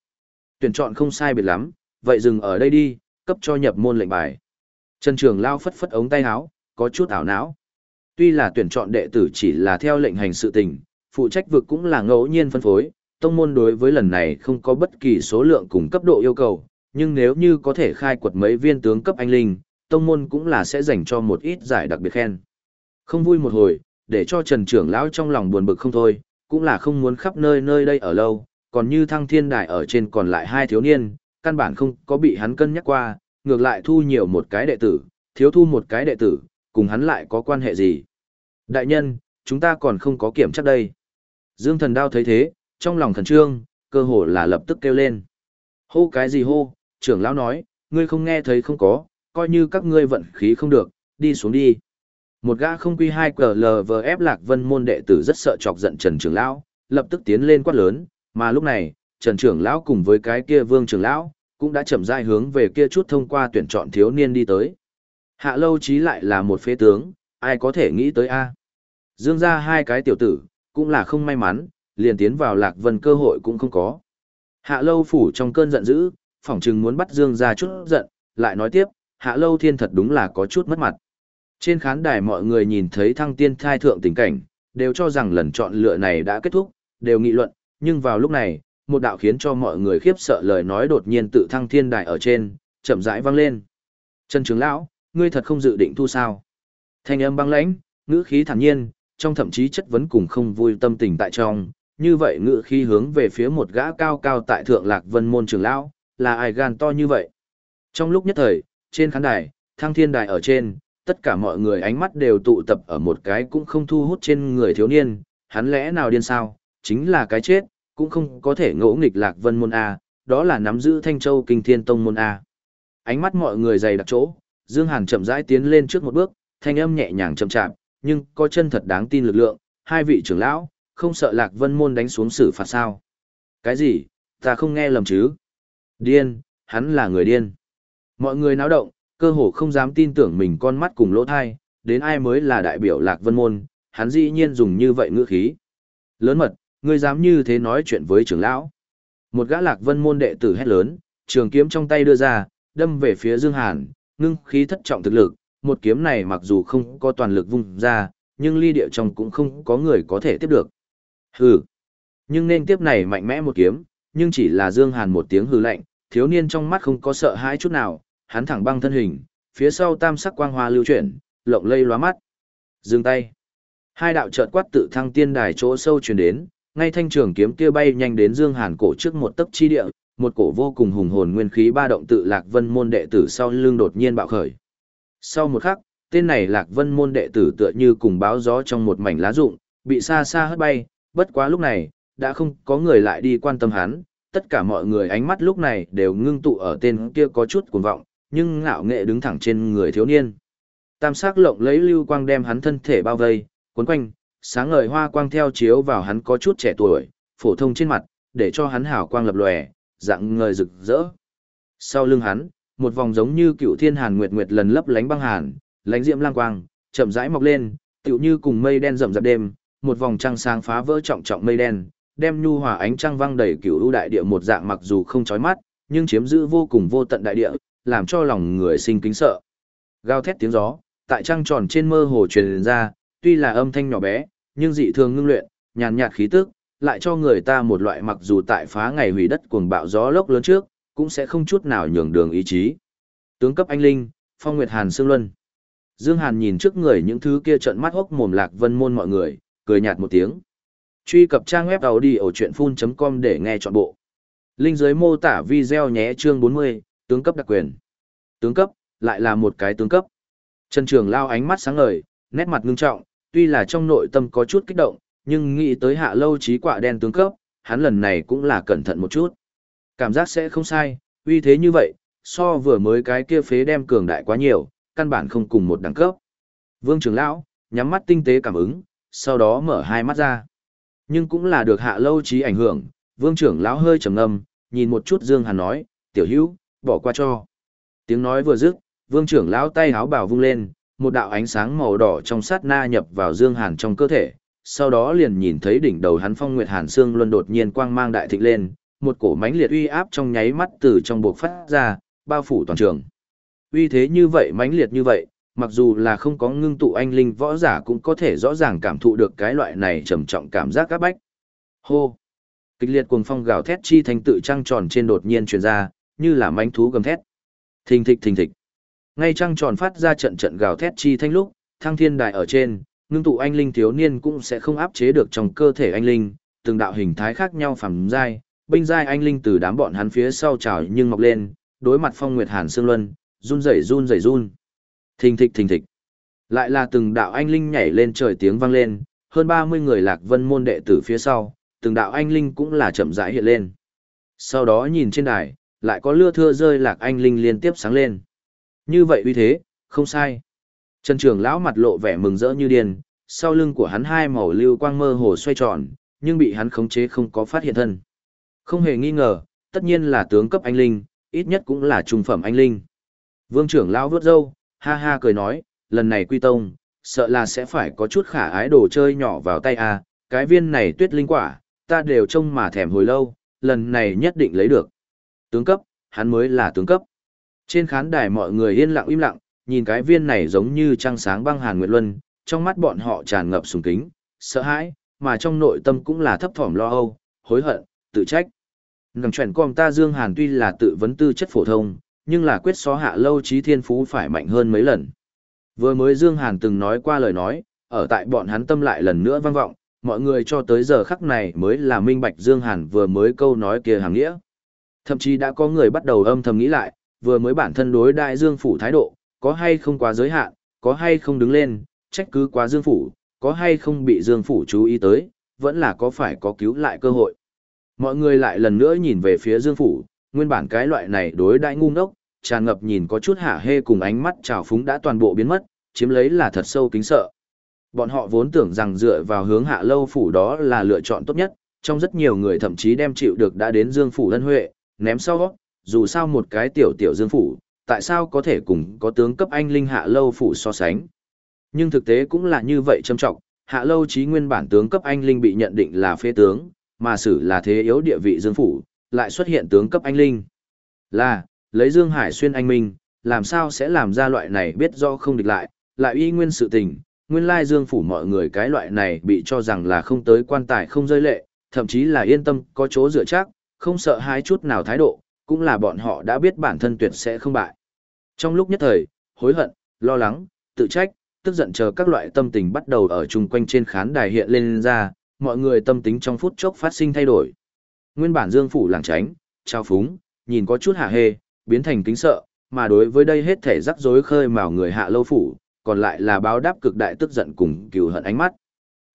Tuyển chọn không sai biệt lắm, vậy dừng ở đây đi, cấp cho nhập môn lệnh bài. Trần Trường Lao phất phất ống tay áo, có chút ảo não. Tuy là tuyển chọn đệ tử chỉ là theo lệnh hành sự tình, phụ trách vực cũng là ngẫu nhiên phân phối, tông môn đối với lần này không có bất kỳ số lượng cùng cấp độ yêu cầu, nhưng nếu như có thể khai quật mấy viên tướng cấp anh linh, tông môn cũng là sẽ dành cho một ít giải đặc biệt khen. Không vui một hồi, để cho Trần trưởng lão trong lòng buồn bực không thôi, cũng là không muốn khắp nơi nơi đây ở lâu, còn như thăng thiên đài ở trên còn lại hai thiếu niên, căn bản không có bị hắn cân nhắc qua, ngược lại thu nhiều một cái đệ tử, thiếu thu một cái đệ tử, cùng hắn lại có quan hệ gì. Đại nhân, chúng ta còn không có kiểm chắc đây. Dương thần đao thấy thế, trong lòng thần trương, cơ hồ là lập tức kêu lên. Hô cái gì hô, trưởng lão nói, ngươi không nghe thấy không có, coi như các ngươi vận khí không được, đi xuống đi. Một gã không quy hai cờ lờ vờ ép lạc vân môn đệ tử rất sợ chọc giận Trần trưởng lão, lập tức tiến lên quát lớn, mà lúc này, Trần trưởng lão cùng với cái kia vương trưởng lão, cũng đã chậm rãi hướng về kia chút thông qua tuyển chọn thiếu niên đi tới. Hạ lâu chí lại là một phế tướng, ai có thể nghĩ tới a? Dương ra hai cái tiểu tử, cũng là không may mắn, liền tiến vào lạc vân cơ hội cũng không có. Hạ lâu phủ trong cơn giận dữ, phỏng chừng muốn bắt Dương ra chút giận, lại nói tiếp, hạ lâu thiên thật đúng là có chút mất mặt. Trên khán đài mọi người nhìn thấy thăng tiên thai thượng tình cảnh, đều cho rằng lần chọn lựa này đã kết thúc, đều nghị luận, nhưng vào lúc này, một đạo khiến cho mọi người khiếp sợ lời nói đột nhiên tự thăng thiên đài ở trên, chậm rãi vang lên. Trần Trường Lão, ngươi thật không dự định thu sao? Thanh âm băng lãnh, ngữ khí thản nhiên, trong thậm chí chất vấn cùng không vui tâm tình tại trong, như vậy ngự khi hướng về phía một gã cao cao tại thượng lạc vân môn trường lão, là ai gan to như vậy? Trong lúc nhất thời, trên khán đài, thăng thiên đài ở trên, tất cả mọi người ánh mắt đều tụ tập ở một cái cũng không thu hút trên người thiếu niên, hắn lẽ nào điên sao, chính là cái chết, cũng không có thể ngỗ nghịch lạc vân môn A, đó là nắm giữ thanh châu kinh thiên tông môn A. Ánh mắt mọi người dày đặc chỗ, Dương Hàn chậm rãi tiến lên trước một bước, thanh âm nhẹ nhàng chậm chạp, nhưng có chân thật đáng tin lực lượng, hai vị trưởng lão, không sợ lạc vân môn đánh xuống xử phạt sao. Cái gì, ta không nghe lầm chứ. Điên, hắn là người điên. Mọi người náo động, cơ hồ không dám tin tưởng mình con mắt cùng lỗ thai, đến ai mới là đại biểu lạc vân môn, hắn dĩ nhiên dùng như vậy ngữ khí. Lớn mật, ngươi dám như thế nói chuyện với trưởng lão. Một gã lạc vân môn đệ tử hét lớn, trường kiếm trong tay đưa ra, đâm về phía Dương Hàn, ngưng khí thất trọng thực lực, một kiếm này mặc dù không có toàn lực vung ra, nhưng ly địa trong cũng không có người có thể tiếp được. Hừ. Nhưng nên tiếp này mạnh mẽ một kiếm, nhưng chỉ là Dương Hàn một tiếng hừ lạnh, thiếu niên trong mắt không có sợ hãi chút nào, hắn thẳng băng thân hình, phía sau tam sắc quang hoa lưu chuyển, lộng lây lóa mắt. Dừng tay. Hai đạo chợt quát tự thăng tiên đài chỗ sâu truyền đến, ngay thanh trường kiếm kia bay nhanh đến Dương Hàn cổ trước một tấc chi địa, một cổ vô cùng hùng hồn nguyên khí ba động tự Lạc Vân môn đệ tử sau lưng đột nhiên bạo khởi. Sau một khắc, tên này Lạc Vân môn đệ tử tựa như cùng báo gió trong một mảnh lá rụng, bị xa xa hất bay, bất quá lúc này, đã không có người lại đi quan tâm hắn, tất cả mọi người ánh mắt lúc này đều ngưng tụ ở tên kia có chút cuồng vọng, nhưng ngạo nghệ đứng thẳng trên người thiếu niên. Tam sắc lộng lấy lưu quang đem hắn thân thể bao vây, cuốn quanh, sáng ngời hoa quang theo chiếu vào hắn có chút trẻ tuổi, phổ thông trên mặt, để cho hắn hào quang lập lòe, dạng ngời rực rỡ. Sau lưng hắn, một vòng giống như cựu thiên hàn nguyệt nguyệt lần lấp lánh băng hàn, lánh diễm lang quang, chậm rãi mọc lên, tựu như cùng mây đen rậm rạp đêm, một vòng trăng sáng phá vỡ trọng trọng mây đen, đem nhu hòa ánh trăng văng đầy cửu u đại địa một dạng mặc dù không chói mắt, nhưng chiếm giữ vô cùng vô tận đại địa, làm cho lòng người sinh kính sợ. Gào thét tiếng gió, tại trăng tròn trên mơ hồ truyền ra, tuy là âm thanh nhỏ bé, nhưng dị thường ngưng luyện, nhàn nhạt khí tức, lại cho người ta một loại mặc dù tại phá ngày hủy đất cuồng bạo gió lốc lớn trước, cũng sẽ không chút nào nhường đường ý chí. Tướng cấp anh linh, Phong Nguyệt Hàn Sương Luân. Dương Hàn nhìn trước người những thứ kia trợn mắt hốc mồm lạc vân môn mọi người, cười nhạt một tiếng. Truy cập trang web đầu đi ở chuyệnfun.com để nghe trọn bộ. Linh dưới mô tả video nhé chương 40, tướng cấp đặc quyền. Tướng cấp, lại là một cái tướng cấp. Trần Trường lao ánh mắt sáng ngời, nét mặt ngưng trọng, tuy là trong nội tâm có chút kích động, nhưng nghĩ tới hạ lâu trí quả đen tướng cấp, hắn lần này cũng là cẩn thận một chút. Cảm giác sẽ không sai, uy thế như vậy, so vừa mới cái kia phế đem cường đại quá nhiều, căn bản không cùng một đẳng cấp. Vương trưởng lão, nhắm mắt tinh tế cảm ứng, sau đó mở hai mắt ra. Nhưng cũng là được hạ lâu trí ảnh hưởng, vương trưởng lão hơi trầm ngâm, nhìn một chút Dương Hàn nói, tiểu hữu, bỏ qua cho. Tiếng nói vừa dứt, vương trưởng lão tay háo bảo vung lên, một đạo ánh sáng màu đỏ trong sát na nhập vào Dương Hàn trong cơ thể, sau đó liền nhìn thấy đỉnh đầu hắn phong nguyệt hàn xương luân đột nhiên quang mang đại thịnh lên, một cổ mãnh liệt uy áp trong nháy mắt từ trong buộc phát ra, bao phủ toàn trường. Uy thế như vậy mãnh liệt như vậy, mặc dù là không có ngưng tụ anh linh võ giả cũng có thể rõ ràng cảm thụ được cái loại này trầm trọng cảm giác các bách. Hô! Kịch liệt cuồng phong gào thét chi thành tự trăng tròn trên đột nhiên truyền ra, như là manh thú gầm thét. Thình thịch thình thịch. Ngay trăng tròn phát ra trận trận gào thét chi thanh lúc, thăng thiên đài ở trên, ngưng tụ anh linh thiếu niên cũng sẽ không áp chế được trong cơ thể anh linh, từng đạo hình thái khác nhau phẳng dai, binh dai anh linh từ đám bọn hắn phía sau trào nhưng mọc lên, đối mặt phong nguyệt hàn sương luân, run rẩy run rẩy run. Thình thịch thình thịch. Lại là từng đạo anh linh nhảy lên trời tiếng vang lên, hơn 30 người lạc vân môn đệ tử phía sau, từng đạo anh linh cũng là chậm rãi hiện lên. Sau đó nhìn trên đài, lại có lưa thưa rơi lạc anh linh liên tiếp sáng lên. Như vậy uy thế, không sai. Trần Trường lão mặt lộ vẻ mừng rỡ như điên, sau lưng của hắn hai màu lưu quang mơ hồ xoay tròn, nhưng bị hắn khống chế không có phát hiện thân. Không hề nghi ngờ, tất nhiên là tướng cấp anh linh, ít nhất cũng là trung phẩm anh linh. Vương trưởng lão vớt râu, ha ha cười nói, lần này quy tông, sợ là sẽ phải có chút khả ái đồ chơi nhỏ vào tay a, à, cái viên này tuyết linh quả, ta đều trông mà thèm hồi lâu, lần này nhất định lấy được. Tướng cấp, hắn mới là tướng cấp. Trên khán đài mọi người yên lặng im lặng, nhìn cái viên này giống như trăng sáng băng hàn nguyệt luân, trong mắt bọn họ tràn ngập sùng kính, sợ hãi, mà trong nội tâm cũng là thấp thỏm lo âu, hối hận, tự trách. Ngầm chuẩn com ta Dương Hàn tuy là tự vấn tư chất phổ thông, nhưng là quyết xó hạ lâu trí thiên phú phải mạnh hơn mấy lần. Vừa mới Dương Hàn từng nói qua lời nói, ở tại bọn hắn tâm lại lần nữa vang vọng, mọi người cho tới giờ khắc này mới là minh bạch Dương Hàn vừa mới câu nói kia hàng nghĩa. Thậm chí đã có người bắt đầu âm thầm nghĩ lại, vừa mới bản thân đối đại Dương Phủ thái độ, có hay không quá giới hạn, có hay không đứng lên, trách cứ quá Dương Phủ, có hay không bị Dương Phủ chú ý tới, vẫn là có phải có cứu lại cơ hội. Mọi người lại lần nữa nhìn về phía Dương Phủ, nguyên bản cái loại này đối đại ngu ngốc, tràn ngập nhìn có chút hạ hê cùng ánh mắt trào phúng đã toàn bộ biến mất, chiếm lấy là thật sâu kính sợ. Bọn họ vốn tưởng rằng dựa vào hướng hạ lâu phủ đó là lựa chọn tốt nhất, trong rất nhiều người thậm chí đem chịu được đã đến Dương phủ Lân huệ, ném sau, dù sao một cái tiểu tiểu Dương phủ, tại sao có thể cùng có tướng cấp anh linh hạ lâu phủ so sánh. Nhưng thực tế cũng là như vậy trầm trọng, hạ lâu chí nguyên bản tướng cấp anh linh bị nhận định là phế tướng, mà xử là thế yếu địa vị Dương phủ, lại xuất hiện tướng cấp anh linh. Là, lấy Dương Hải xuyên anh minh, làm sao sẽ làm ra loại này biết do không địch lại, lại y nguyên sự tình, nguyên lai Dương phủ mọi người cái loại này bị cho rằng là không tới quan tài không rơi lệ, thậm chí là yên tâm có chỗ dựa chắc, không sợ hai chút nào thái độ, cũng là bọn họ đã biết bản thân tuyệt sẽ không bại. Trong lúc nhất thời, hối hận, lo lắng, tự trách, tức giận chờ các loại tâm tình bắt đầu ở chung quanh trên khán đài hiện lên ra, mọi người tâm tính trong phút chốc phát sinh thay đổi. Nguyên bản Dương phủ làng tránh, trao phúng, nhìn có chút hạ hê, biến thành kính sợ, mà đối với đây hết thể rắc rối khơi mào người hạ lâu phủ, còn lại là báo đáp cực đại tức giận cùng cừu hận ánh mắt.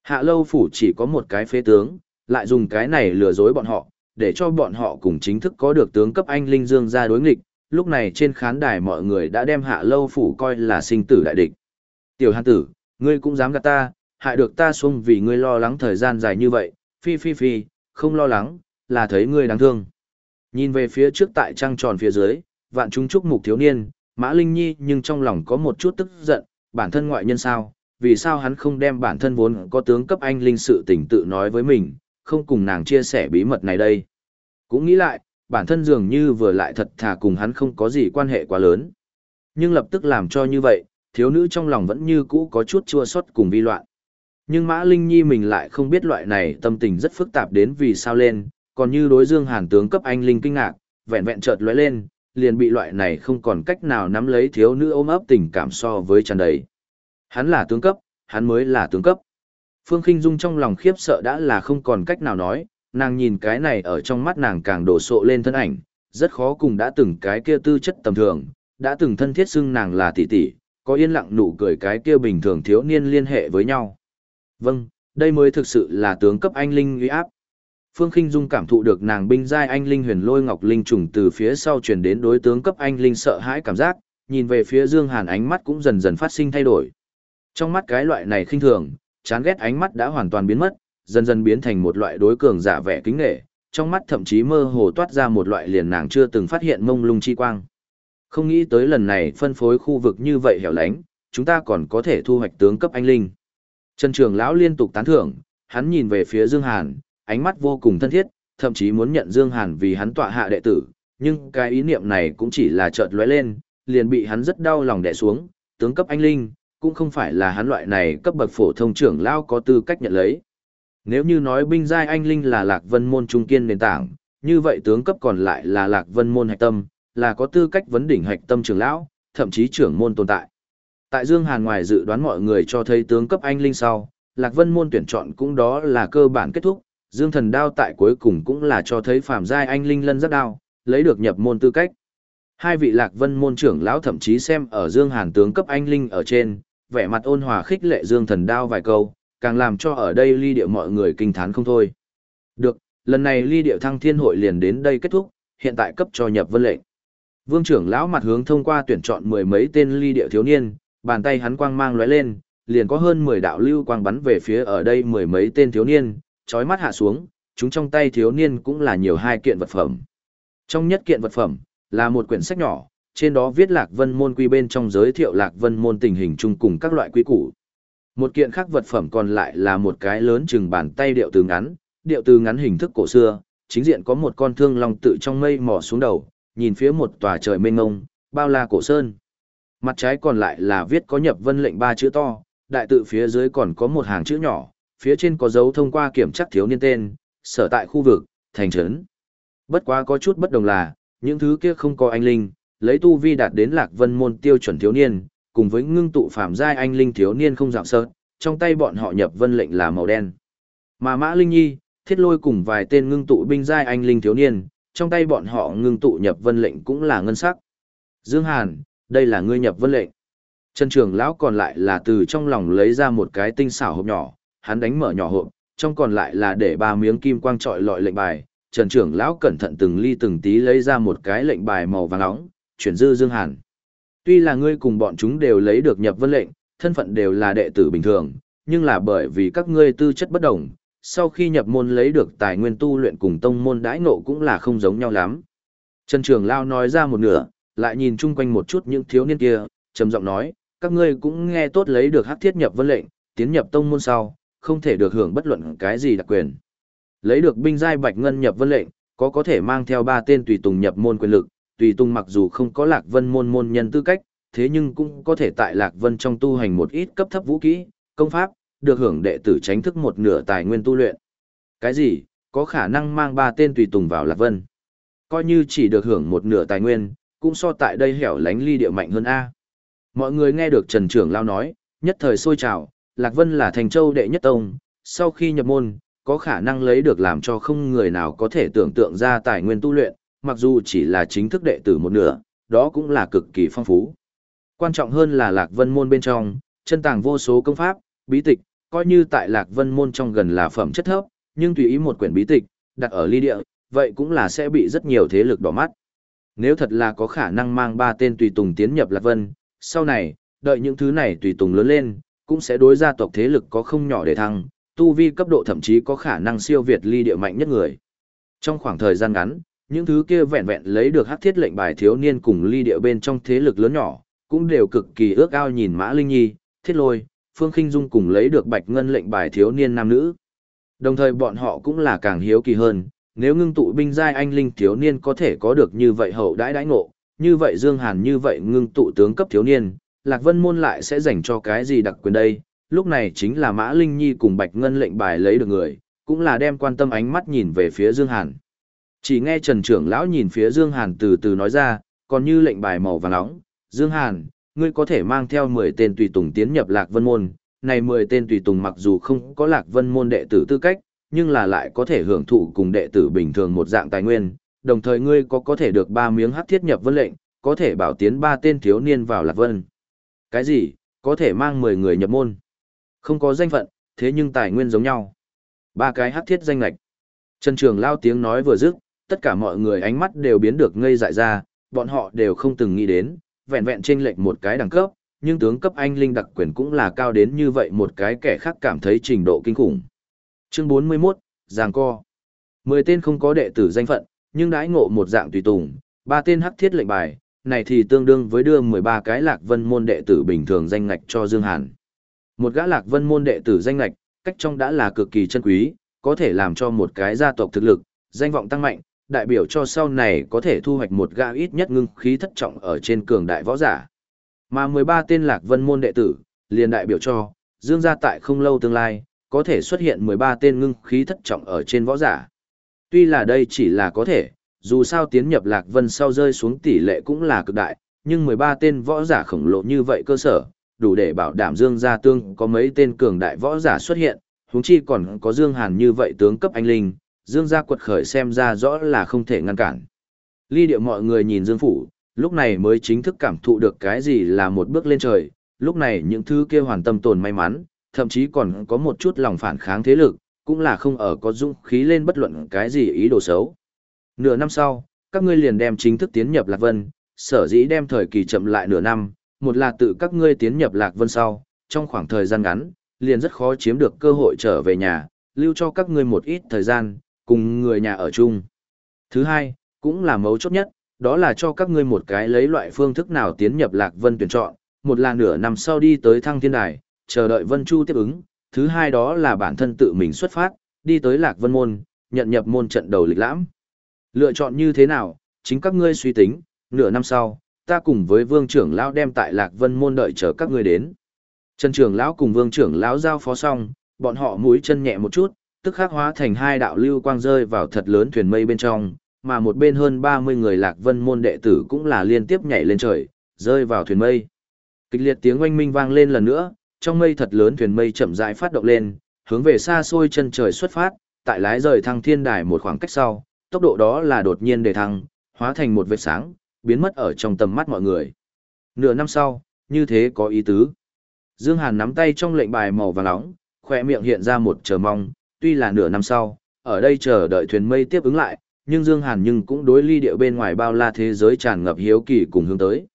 Hạ lâu phủ chỉ có một cái phế tướng, lại dùng cái này lừa dối bọn họ, để cho bọn họ cùng chính thức có được tướng cấp anh Linh Dương ra đối nghịch, lúc này trên khán đài mọi người đã đem hạ lâu phủ coi là sinh tử đại địch. Tiểu hàn tử, ngươi cũng dám gạt ta, hại được ta xuống vì ngươi lo lắng thời gian dài như vậy, phi phi phi, không lo lắng, là thấy ngươi đáng thương. Nhìn về phía trước tại trăng tròn phía dưới, vạn chúng chúc mục thiếu niên, Mã Linh Nhi nhưng trong lòng có một chút tức giận, bản thân ngoại nhân sao, vì sao hắn không đem bản thân vốn có tướng cấp anh linh sự tình tự nói với mình, không cùng nàng chia sẻ bí mật này đây. Cũng nghĩ lại, bản thân dường như vừa lại thật thà cùng hắn không có gì quan hệ quá lớn. Nhưng lập tức làm cho như vậy, thiếu nữ trong lòng vẫn như cũ có chút chua xót cùng vi loạn. Nhưng Mã Linh Nhi mình lại không biết loại này tâm tình rất phức tạp đến vì sao lên, còn như đối dương hàn tướng cấp anh linh kinh ngạc, vẹn vẹn chợt lóe lên, liền bị loại này không còn cách nào nắm lấy thiếu nữ ôm ấp tình cảm so với tràn đầy. Hắn là tướng cấp, hắn mới là tướng cấp. Phương Khinh Dung trong lòng khiếp sợ đã là không còn cách nào nói, nàng nhìn cái này ở trong mắt nàng càng đổ sộ lên thân ảnh, rất khó cùng đã từng cái kia tư chất tầm thường, đã từng thân thiết xưng nàng là tỷ tỷ, có yên lặng nụ cười cái kia bình thường thiếu niên liên hệ với nhau. Vâng, đây mới thực sự là tướng cấp anh linh uy áp. Phương Khinh Dung cảm thụ được nàng binh giai anh linh huyền lôi ngọc linh trùng từ phía sau truyền đến đối tướng cấp anh linh sợ hãi cảm giác, nhìn về phía Dương Hàn ánh mắt cũng dần dần phát sinh thay đổi. Trong mắt cái loại này khinh thường, chán ghét ánh mắt đã hoàn toàn biến mất, dần dần biến thành một loại đối cường giả vẻ kính nể, trong mắt thậm chí mơ hồ toát ra một loại liền nàng chưa từng phát hiện mông lung chi quang. Không nghĩ tới lần này phân phối khu vực như vậy hẻo lánh, chúng ta còn có thể thu hoạch tướng cấp anh linh. Trần Trường lão liên tục tán thưởng, hắn nhìn về phía Dương Hàn, ánh mắt vô cùng thân thiết, thậm chí muốn nhận Dương Hàn vì hắn tọa hạ đệ tử, nhưng cái ý niệm này cũng chỉ là chợt lóe lên, liền bị hắn rất đau lòng đè xuống, tướng cấp anh linh, cũng không phải là hắn loại này cấp bậc phổ thông trưởng lão có tư cách nhận lấy. Nếu như nói binh giai anh linh là Lạc Vân môn trung kiên nền tảng, như vậy tướng cấp còn lại là Lạc Vân môn hạch tâm, là có tư cách vấn đỉnh hạch tâm trưởng lão, thậm chí trưởng môn tồn tại. Tại Dương Hàn ngoài dự đoán mọi người cho thấy tướng cấp anh linh sau, Lạc Vân môn tuyển chọn cũng đó là cơ bản kết thúc, Dương Thần đao tại cuối cùng cũng là cho thấy phàm giai anh linh lân rất đao, lấy được nhập môn tư cách. Hai vị Lạc Vân môn trưởng lão thậm chí xem ở Dương Hàn tướng cấp anh linh ở trên, vẻ mặt ôn hòa khích lệ Dương Thần đao vài câu, càng làm cho ở đây ly điệu mọi người kinh thán không thôi. Được, lần này ly điệu thăng thiên hội liền đến đây kết thúc, hiện tại cấp cho nhập vân lệnh. Vương trưởng lão mặt hướng thông qua tuyển chọn mười mấy tên ly điệu thiếu niên, bàn tay hắn quang mang lóe lên, liền có hơn 10 đạo lưu quang bắn về phía ở đây mười mấy tên thiếu niên, chói mắt hạ xuống, chúng trong tay thiếu niên cũng là nhiều hai kiện vật phẩm. Trong nhất kiện vật phẩm, là một quyển sách nhỏ, trên đó viết Lạc Vân môn quy bên trong giới thiệu Lạc Vân môn tình hình chung cùng các loại quy củ. Một kiện khác vật phẩm còn lại là một cái lớn chừng bàn tay điệu từ ngắn, điệu từ ngắn hình thức cổ xưa, chính diện có một con thương long tự trong mây mò xuống đầu, nhìn phía một tòa trời mênh ngông, bao la cổ sơn. Mặt trái còn lại là viết có nhập vân lệnh ba chữ to, đại tự phía dưới còn có một hàng chữ nhỏ, phía trên có dấu thông qua kiểm tra thiếu niên tên, sở tại khu vực, thành trấn. Bất quá có chút bất đồng là, những thứ kia không có anh linh, lấy tu vi đạt đến lạc vân môn tiêu chuẩn thiếu niên, cùng với ngưng tụ phạm giai anh linh thiếu niên không dạng sơ, trong tay bọn họ nhập vân lệnh là màu đen. Mà Mã Linh Nhi, thiết lôi cùng vài tên ngưng tụ binh giai anh linh thiếu niên, trong tay bọn họ ngưng tụ nhập vân lệnh cũng là ngân sắc. Dương Hàn, đây là ngươi nhập vân lệnh. Trần Trường lão còn lại là từ trong lòng lấy ra một cái tinh xảo hộp nhỏ, hắn đánh mở nhỏ hộp, trong còn lại là để ba miếng kim quang trọi lọi lệnh bài. Trần trưởng lão cẩn thận từng ly từng tí lấy ra một cái lệnh bài màu vàng nóng, chuyển dư Dương Hàn. Tuy là ngươi cùng bọn chúng đều lấy được nhập vân lệnh, thân phận đều là đệ tử bình thường, nhưng là bởi vì các ngươi tư chất bất đồng, sau khi nhập môn lấy được tài nguyên tu luyện cùng tông môn đãi ngộ cũng là không giống nhau lắm. Trần trưởng lão nói ra một nửa, lại nhìn chung quanh một chút những thiếu niên kia, trầm giọng nói, các ngươi cũng nghe tốt lấy được hắc thiết nhập vân lệnh, tiến nhập tông môn sau, không thể được hưởng bất luận cái gì đặc quyền. Lấy được binh giai bạch ngân nhập vân lệnh, có có thể mang theo ba tên tùy tùng nhập môn quyền lực, tùy tùng mặc dù không có lạc vân môn môn nhân tư cách, thế nhưng cũng có thể tại lạc vân trong tu hành một ít cấp thấp vũ kỹ, công pháp, được hưởng đệ tử tránh thức một nửa tài nguyên tu luyện. Cái gì, có khả năng mang ba tên tùy tùng vào lạc vân. Coi như chỉ được hưởng một nửa tài nguyên, cũng so tại đây hẻo lánh ly địa mạnh hơn A. Mọi người nghe được Trần Trưởng Lao nói, nhất thời sôi trào, Lạc Vân là thành châu đệ nhất tông, sau khi nhập môn, có khả năng lấy được làm cho không người nào có thể tưởng tượng ra tài nguyên tu luyện, mặc dù chỉ là chính thức đệ tử một nửa, đó cũng là cực kỳ phong phú. Quan trọng hơn là Lạc Vân môn bên trong, chân tàng vô số công pháp, bí tịch, coi như tại Lạc Vân môn trong gần là phẩm chất thấp, nhưng tùy ý một quyển bí tịch, đặt ở ly địa, vậy cũng là sẽ bị rất nhiều thế lực đỏ mắt. Nếu thật là có khả năng mang ba tên tùy tùng tiến nhập Lạc Vân, sau này, đợi những thứ này tùy tùng lớn lên, cũng sẽ đối gia tộc thế lực có không nhỏ để thăng, tu vi cấp độ thậm chí có khả năng siêu việt ly địa mạnh nhất người. Trong khoảng thời gian ngắn, những thứ kia vẹn vẹn lấy được hắc thiết lệnh bài thiếu niên cùng ly địa bên trong thế lực lớn nhỏ, cũng đều cực kỳ ước ao nhìn Mã Linh Nhi, thiết lôi, Phương Khinh Dung cùng lấy được bạch ngân lệnh bài thiếu niên nam nữ. Đồng thời bọn họ cũng là càng hiếu kỳ hơn, nếu ngưng tụ binh giai anh linh thiếu niên có thể có được như vậy hậu đãi đãi ngộ, như vậy Dương Hàn như vậy ngưng tụ tướng cấp thiếu niên, Lạc Vân môn lại sẽ dành cho cái gì đặc quyền đây? Lúc này chính là Mã Linh Nhi cùng Bạch Ngân lệnh bài lấy được người, cũng là đem quan tâm ánh mắt nhìn về phía Dương Hàn. Chỉ nghe Trần trưởng lão nhìn phía Dương Hàn từ từ nói ra, còn như lệnh bài màu vàng nóng, Dương Hàn, ngươi có thể mang theo 10 tên tùy tùng tiến nhập Lạc Vân môn, này 10 tên tùy tùng mặc dù không có Lạc Vân môn đệ tử tư cách, nhưng là lại có thể hưởng thụ cùng đệ tử bình thường một dạng tài nguyên, đồng thời ngươi có có thể được ba miếng hắc thiết nhập vân lệnh, có thể bảo tiến ba tên thiếu niên vào Lạc Vân. Cái gì? Có thể mang 10 người nhập môn. Không có danh phận, thế nhưng tài nguyên giống nhau. Ba cái hắc thiết danh lạch. Trần Trường lao tiếng nói vừa dứt, tất cả mọi người ánh mắt đều biến được ngây dại ra, bọn họ đều không từng nghĩ đến, vẹn vẹn trên lệch một cái đẳng cấp, nhưng tướng cấp anh linh đặc quyền cũng là cao đến như vậy một cái kẻ khác cảm thấy trình độ kinh khủng. Chương 41, Giàng Co. Mười tên không có đệ tử danh phận, nhưng đãi ngộ một dạng tùy tùng, ba tên hắc thiết lệnh bài, này thì tương đương với đưa 13 cái lạc vân môn đệ tử bình thường danh ngạch cho Dương Hàn. Một gã lạc vân môn đệ tử danh ngạch, cách trong đã là cực kỳ chân quý, có thể làm cho một cái gia tộc thực lực, danh vọng tăng mạnh, đại biểu cho sau này có thể thu hoạch một gã ít nhất ngưng khí thất trọng ở trên cường đại võ giả. Mà 13 tên lạc vân môn đệ tử, liền đại biểu cho, Dương gia tại không lâu tương lai, có thể xuất hiện 13 tên ngưng khí thất trọng ở trên võ giả. Tuy là đây chỉ là có thể, dù sao tiến nhập Lạc Vân sau rơi xuống tỷ lệ cũng là cực đại, nhưng 13 tên võ giả khổng lồ như vậy cơ sở, đủ để bảo đảm Dương gia tương có mấy tên cường đại võ giả xuất hiện, huống chi còn có Dương Hàn như vậy tướng cấp anh linh, Dương gia quật khởi xem ra rõ là không thể ngăn cản. Ly điệu mọi người nhìn Dương phủ, lúc này mới chính thức cảm thụ được cái gì là một bước lên trời, lúc này những thứ kia hoàn tâm tồn may mắn, thậm chí còn có một chút lòng phản kháng thế lực, cũng là không ở có dũng khí lên bất luận cái gì ý đồ xấu. Nửa năm sau, các ngươi liền đem chính thức tiến nhập Lạc Vân, sở dĩ đem thời kỳ chậm lại nửa năm, một là tự các ngươi tiến nhập Lạc Vân sau, trong khoảng thời gian ngắn, liền rất khó chiếm được cơ hội trở về nhà, lưu cho các ngươi một ít thời gian, cùng người nhà ở chung. Thứ hai, cũng là mấu chốt nhất, đó là cho các ngươi một cái lấy loại phương thức nào tiến nhập Lạc Vân tuyển chọn, một là nửa năm sau đi tới Thăng Thiên Đài, chờ đợi Vân Chu tiếp ứng, thứ hai đó là bản thân tự mình xuất phát, đi tới Lạc Vân Môn, nhận nhập môn trận đầu lịch lãm. Lựa chọn như thế nào, chính các ngươi suy tính, nửa năm sau, ta cùng với vương trưởng lão đem tại Lạc Vân Môn đợi chờ các ngươi đến. Trần trưởng lão cùng vương trưởng lão giao phó xong, bọn họ mũi chân nhẹ một chút, tức khắc hóa thành hai đạo lưu quang rơi vào thật lớn thuyền mây bên trong, mà một bên hơn 30 người Lạc Vân Môn đệ tử cũng là liên tiếp nhảy lên trời, rơi vào thuyền mây. Kịch liệt tiếng oanh minh vang lên lần nữa, trong mây thật lớn thuyền mây chậm rãi phát động lên, hướng về xa xôi chân trời xuất phát, tại lái rời thăng thiên đài một khoảng cách sau, tốc độ đó là đột nhiên đề thăng, hóa thành một vệt sáng, biến mất ở trong tầm mắt mọi người. Nửa năm sau, như thế có ý tứ. Dương Hàn nắm tay trong lệnh bài màu vàng nóng, khỏe miệng hiện ra một chờ mong, tuy là nửa năm sau, ở đây chờ đợi thuyền mây tiếp ứng lại, nhưng Dương Hàn nhưng cũng đối ly địa bên ngoài bao la thế giới tràn ngập hiếu kỳ cùng hướng tới.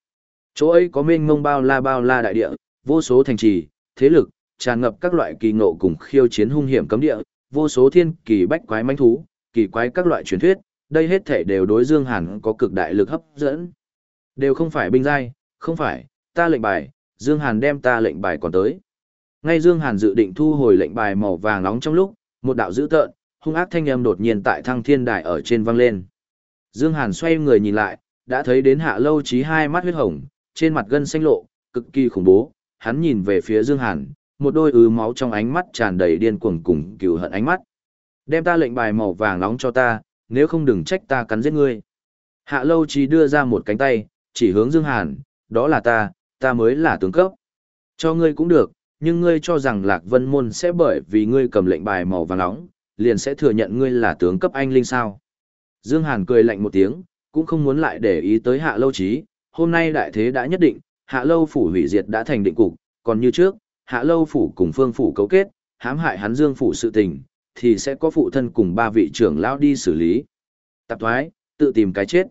Chỗ ấy có mênh mông bao la bao la đại địa, vô số thành trì, thế lực, tràn ngập các loại kỳ ngộ cùng khiêu chiến hung hiểm cấm địa, vô số thiên kỳ bách quái manh thú, kỳ quái các loại truyền thuyết, đây hết thể đều đối Dương Hàn có cực đại lực hấp dẫn. Đều không phải binh giai, không phải, ta lệnh bài, Dương Hàn đem ta lệnh bài còn tới. Ngay Dương Hàn dự định thu hồi lệnh bài màu vàng nóng trong lúc, một đạo dữ tợn, hung ác thanh âm đột nhiên tại thăng thiên đài ở trên vang lên. Dương Hàn xoay người nhìn lại, đã thấy đến hạ lâu chí hai mắt huyết hồng, trên mặt gân xanh lộ, cực kỳ khủng bố, hắn nhìn về phía Dương Hàn, một đôi ứ máu trong ánh mắt tràn đầy điên cuồng cùng cừu hận ánh mắt. Đem ta lệnh bài màu vàng nóng cho ta, nếu không đừng trách ta cắn giết ngươi. Hạ lâu chỉ đưa ra một cánh tay, chỉ hướng Dương Hàn, đó là ta, ta mới là tướng cấp. Cho ngươi cũng được, nhưng ngươi cho rằng Lạc Vân Môn sẽ bởi vì ngươi cầm lệnh bài màu vàng nóng, liền sẽ thừa nhận ngươi là tướng cấp anh linh sao. Dương Hàn cười lạnh một tiếng, cũng không muốn lại để ý tới hạ lâu trí, hôm nay đại thế đã nhất định, hạ lâu phủ hủy diệt đã thành định cục, còn như trước, hạ lâu phủ cùng phương phủ cấu kết, hãm hại hắn dương phủ sự tình, thì sẽ có phụ thân cùng ba vị trưởng lão đi xử lý. Tạp thoái, tự tìm cái chết.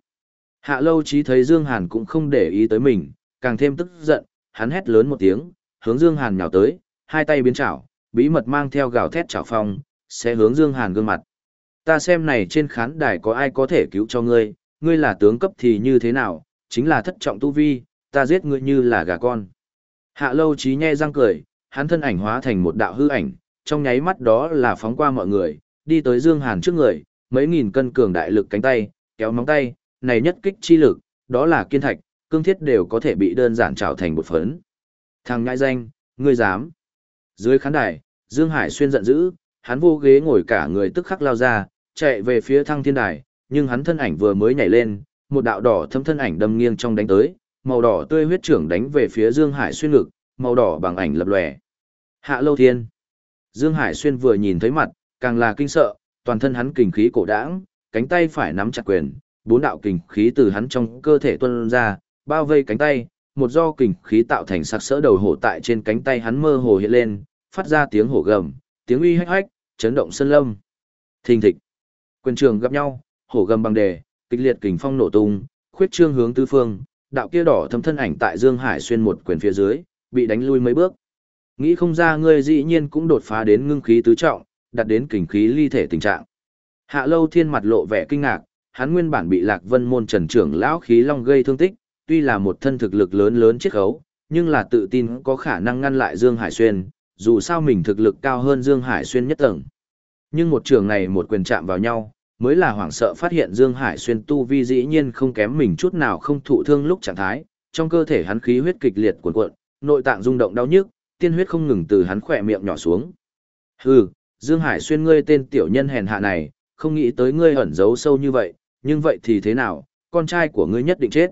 Hạ lâu trí thấy Dương Hàn cũng không để ý tới mình, càng thêm tức giận, hắn hét lớn một tiếng, hướng Dương Hàn nhào tới, hai tay biến chảo, bí mật mang theo gào thét chảo phong, sẽ hướng Dương Hàn gương mặt. Ta xem này trên khán đài có ai có thể cứu cho ngươi, ngươi là tướng cấp thì như thế nào, chính là thất trọng tu vi, ta giết ngươi như là gà con. Hạ lâu trí nhe răng cười, hắn thân ảnh hóa thành một đạo hư ảnh, trong nháy mắt đó là phóng qua mọi người, đi tới Dương Hàn trước người, mấy nghìn cân cường đại lực cánh tay, kéo móng tay, này nhất kích chi lực, đó là kiên thạch, cương thiết đều có thể bị đơn giản trào thành bột phấn. Thằng ngại danh, ngươi dám. Dưới khán đài, Dương Hải xuyên giận dữ, hắn vô ghế ngồi cả người tức khắc lao ra, chạy về phía thăng thiên đài, nhưng hắn thân ảnh vừa mới nhảy lên, một đạo đỏ thâm thân ảnh đâm nghiêng trong đánh tới, màu đỏ tươi huyết trưởng đánh về phía Dương Hải xuyên ngực, màu đỏ bằng ảnh lập lòe. Hạ Lâu Thiên. Dương Hải xuyên vừa nhìn thấy mặt, càng là kinh sợ, toàn thân hắn kình khí cổ đãng, cánh tay phải nắm chặt quyền, bốn đạo kình khí từ hắn trong cơ thể tuôn ra, bao vây cánh tay, một do kình khí tạo thành sắc sỡ đầu hổ tại trên cánh tay hắn mơ hồ hiện lên, phát ra tiếng hổ gầm, tiếng uy hách hách, chấn động sân lâm. Thình thịch. Quyền trường gặp nhau, hổ gầm bằng đề, kịch liệt kình phong nổ tung, khuyết trương hướng tứ phương, đạo kia đỏ thâm thân ảnh tại Dương Hải xuyên một quyền phía dưới, bị đánh lui mấy bước. Nghĩ không ra ngươi dĩ nhiên cũng đột phá đến ngưng khí tứ trọng, đạt đến kình khí ly thể tình trạng. Hạ Lâu Thiên mặt lộ vẻ kinh ngạc, hắn nguyên bản bị Lạc Vân môn Trần trưởng lão khí long gây thương tích, tuy là một thân thực lực lớn lớn chiết khấu, nhưng là tự tin có khả năng ngăn lại Dương Hải Xuyên, dù sao mình thực lực cao hơn Dương Hải Xuyên nhất tầng. Nhưng một trường này một quyền chạm vào nhau, mới là hoảng sợ phát hiện Dương Hải Xuyên tu vi dĩ nhiên không kém mình chút nào không thụ thương lúc trạng thái, trong cơ thể hắn khí huyết kịch liệt cuộn cuộn, nội tạng rung động đau nhức, tiên huyết không ngừng từ hắn khỏe miệng nhỏ xuống. Hừ, Dương Hải Xuyên ngươi tên tiểu nhân hèn hạ này, không nghĩ tới ngươi ẩn giấu sâu như vậy, nhưng vậy thì thế nào, con trai của ngươi nhất định chết.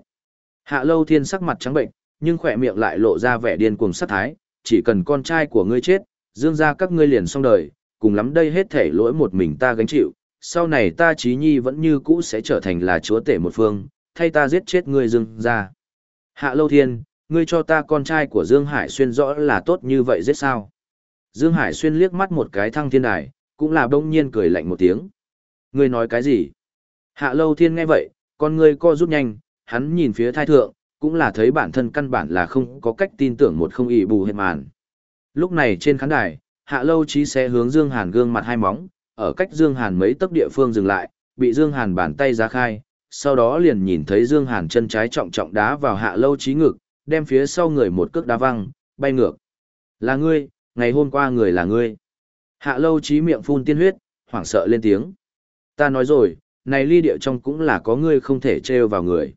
Hạ Lâu Thiên sắc mặt trắng bệnh, nhưng khỏe miệng lại lộ ra vẻ điên cuồng sát thái, chỉ cần con trai của ngươi chết, dương ra các ngươi liền xong đời, cùng lắm đây hết thể lỗi một mình ta gánh chịu, sau này ta trí nhi vẫn như cũ sẽ trở thành là chúa tể một phương, thay ta giết chết ngươi dương ra. Hạ Lâu Thiên, ngươi cho ta con trai của Dương Hải Xuyên rõ là tốt như vậy giết sao. Dương Hải Xuyên liếc mắt một cái thăng thiên đài, cũng là bỗng nhiên cười lạnh một tiếng. Ngươi nói cái gì? Hạ Lâu Thiên nghe vậy, con ngươi co rút nhanh, hắn nhìn phía thai thượng, cũng là thấy bản thân căn bản là không có cách tin tưởng một không ý bù hết màn. Lúc này trên khán đài, Hạ Lâu Chí sẽ hướng Dương Hàn gương mặt hai móng, ở cách Dương Hàn mấy tấc địa phương dừng lại, bị Dương Hàn bàn tay ra khai, sau đó liền nhìn thấy Dương Hàn chân trái trọng trọng đá vào Hạ Lâu Chí ngực, đem phía sau người một cước đá văng, bay ngược. Là ngươi, ngày hôm qua người là ngươi. Hạ Lâu Chí miệng phun tiên huyết, hoảng sợ lên tiếng. Ta nói rồi, này ly địa trong cũng là có ngươi không thể trêu vào người.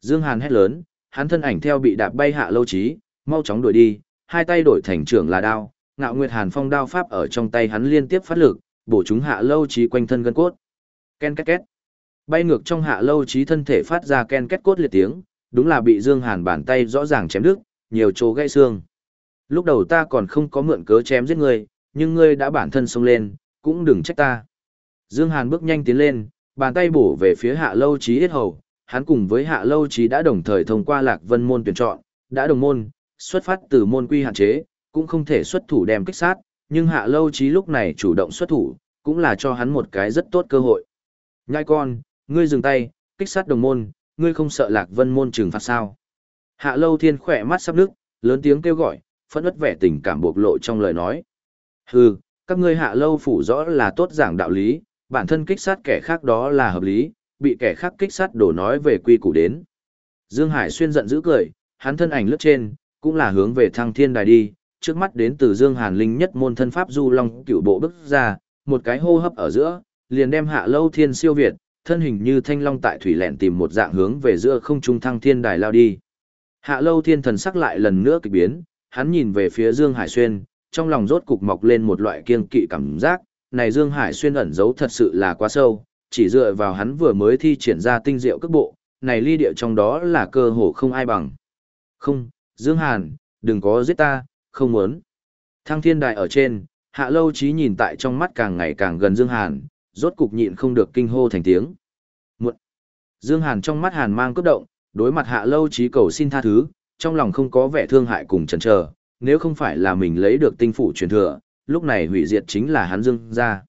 Dương Hàn hét lớn, hắn thân ảnh theo bị đạp bay hạ lâu trí, mau chóng đuổi đi, hai tay đổi thành trưởng là đao, ngạo nguyệt hàn phong đao pháp ở trong tay hắn liên tiếp phát lực, bổ chúng hạ lâu trí quanh thân gân cốt. Ken két két. Bay ngược trong hạ lâu trí thân thể phát ra ken két cốt liệt tiếng, đúng là bị Dương Hàn bàn tay rõ ràng chém đứt, nhiều chỗ gãy xương. Lúc đầu ta còn không có mượn cớ chém giết ngươi, nhưng ngươi đã bản thân xông lên, cũng đừng trách ta. Dương Hàn bước nhanh tiến lên, bàn tay bổ về phía hạ lâu Chí Yết hầu, hắn cùng với hạ lâu Chí đã đồng thời thông qua lạc vân môn tuyển chọn, đã đồng môn, xuất phát từ môn quy hạn chế, cũng không thể xuất thủ đem kích sát, nhưng hạ lâu Chí lúc này chủ động xuất thủ, cũng là cho hắn một cái rất tốt cơ hội. Nhai con, ngươi dừng tay, kích sát đồng môn, ngươi không sợ lạc vân môn trừng phạt sao. Hạ lâu thiên khỏe mắt sắp nước, lớn tiếng kêu gọi, phẫn ất vẻ tình cảm bộc lộ trong lời nói. Hừ, các ngươi hạ lâu phủ rõ là tốt giảng đạo lý, bản thân kích sát kẻ khác đó là hợp lý, bị kẻ khác kích sát đổ nói về quy củ đến. Dương Hải xuyên giận dữ cười, hắn thân ảnh lướt trên, cũng là hướng về thăng thiên đài đi, trước mắt đến từ Dương Hàn Linh nhất môn thân pháp du long cựu bộ bước ra, một cái hô hấp ở giữa, liền đem hạ lâu thiên siêu việt, thân hình như thanh long tại thủy lẹn tìm một dạng hướng về giữa không trung thăng thiên đài lao đi. Hạ lâu thiên thần sắc lại lần nữa kịch biến, hắn nhìn về phía Dương Hải Xuyên, trong lòng rốt cục mọc lên một loại kiên kỵ cảm giác, này Dương Hải Xuyên ẩn giấu thật sự là quá sâu, chỉ dựa vào hắn vừa mới thi triển ra tinh diệu cước bộ, này ly địa trong đó là cơ hồ không ai bằng. Không, Dương Hàn, đừng có giết ta, không muốn. Thăng thiên đài ở trên, hạ lâu trí nhìn tại trong mắt càng ngày càng gần Dương Hàn, rốt cục nhịn không được kinh hô thành tiếng. Dương Hàn trong mắt Hàn mang cấp động, đối mặt hạ lâu trí cầu xin tha thứ, trong lòng không có vẻ thương hại cùng chần chờ, nếu không phải là mình lấy được tinh phủ truyền thừa, lúc này hủy diệt chính là hắn Dương gia.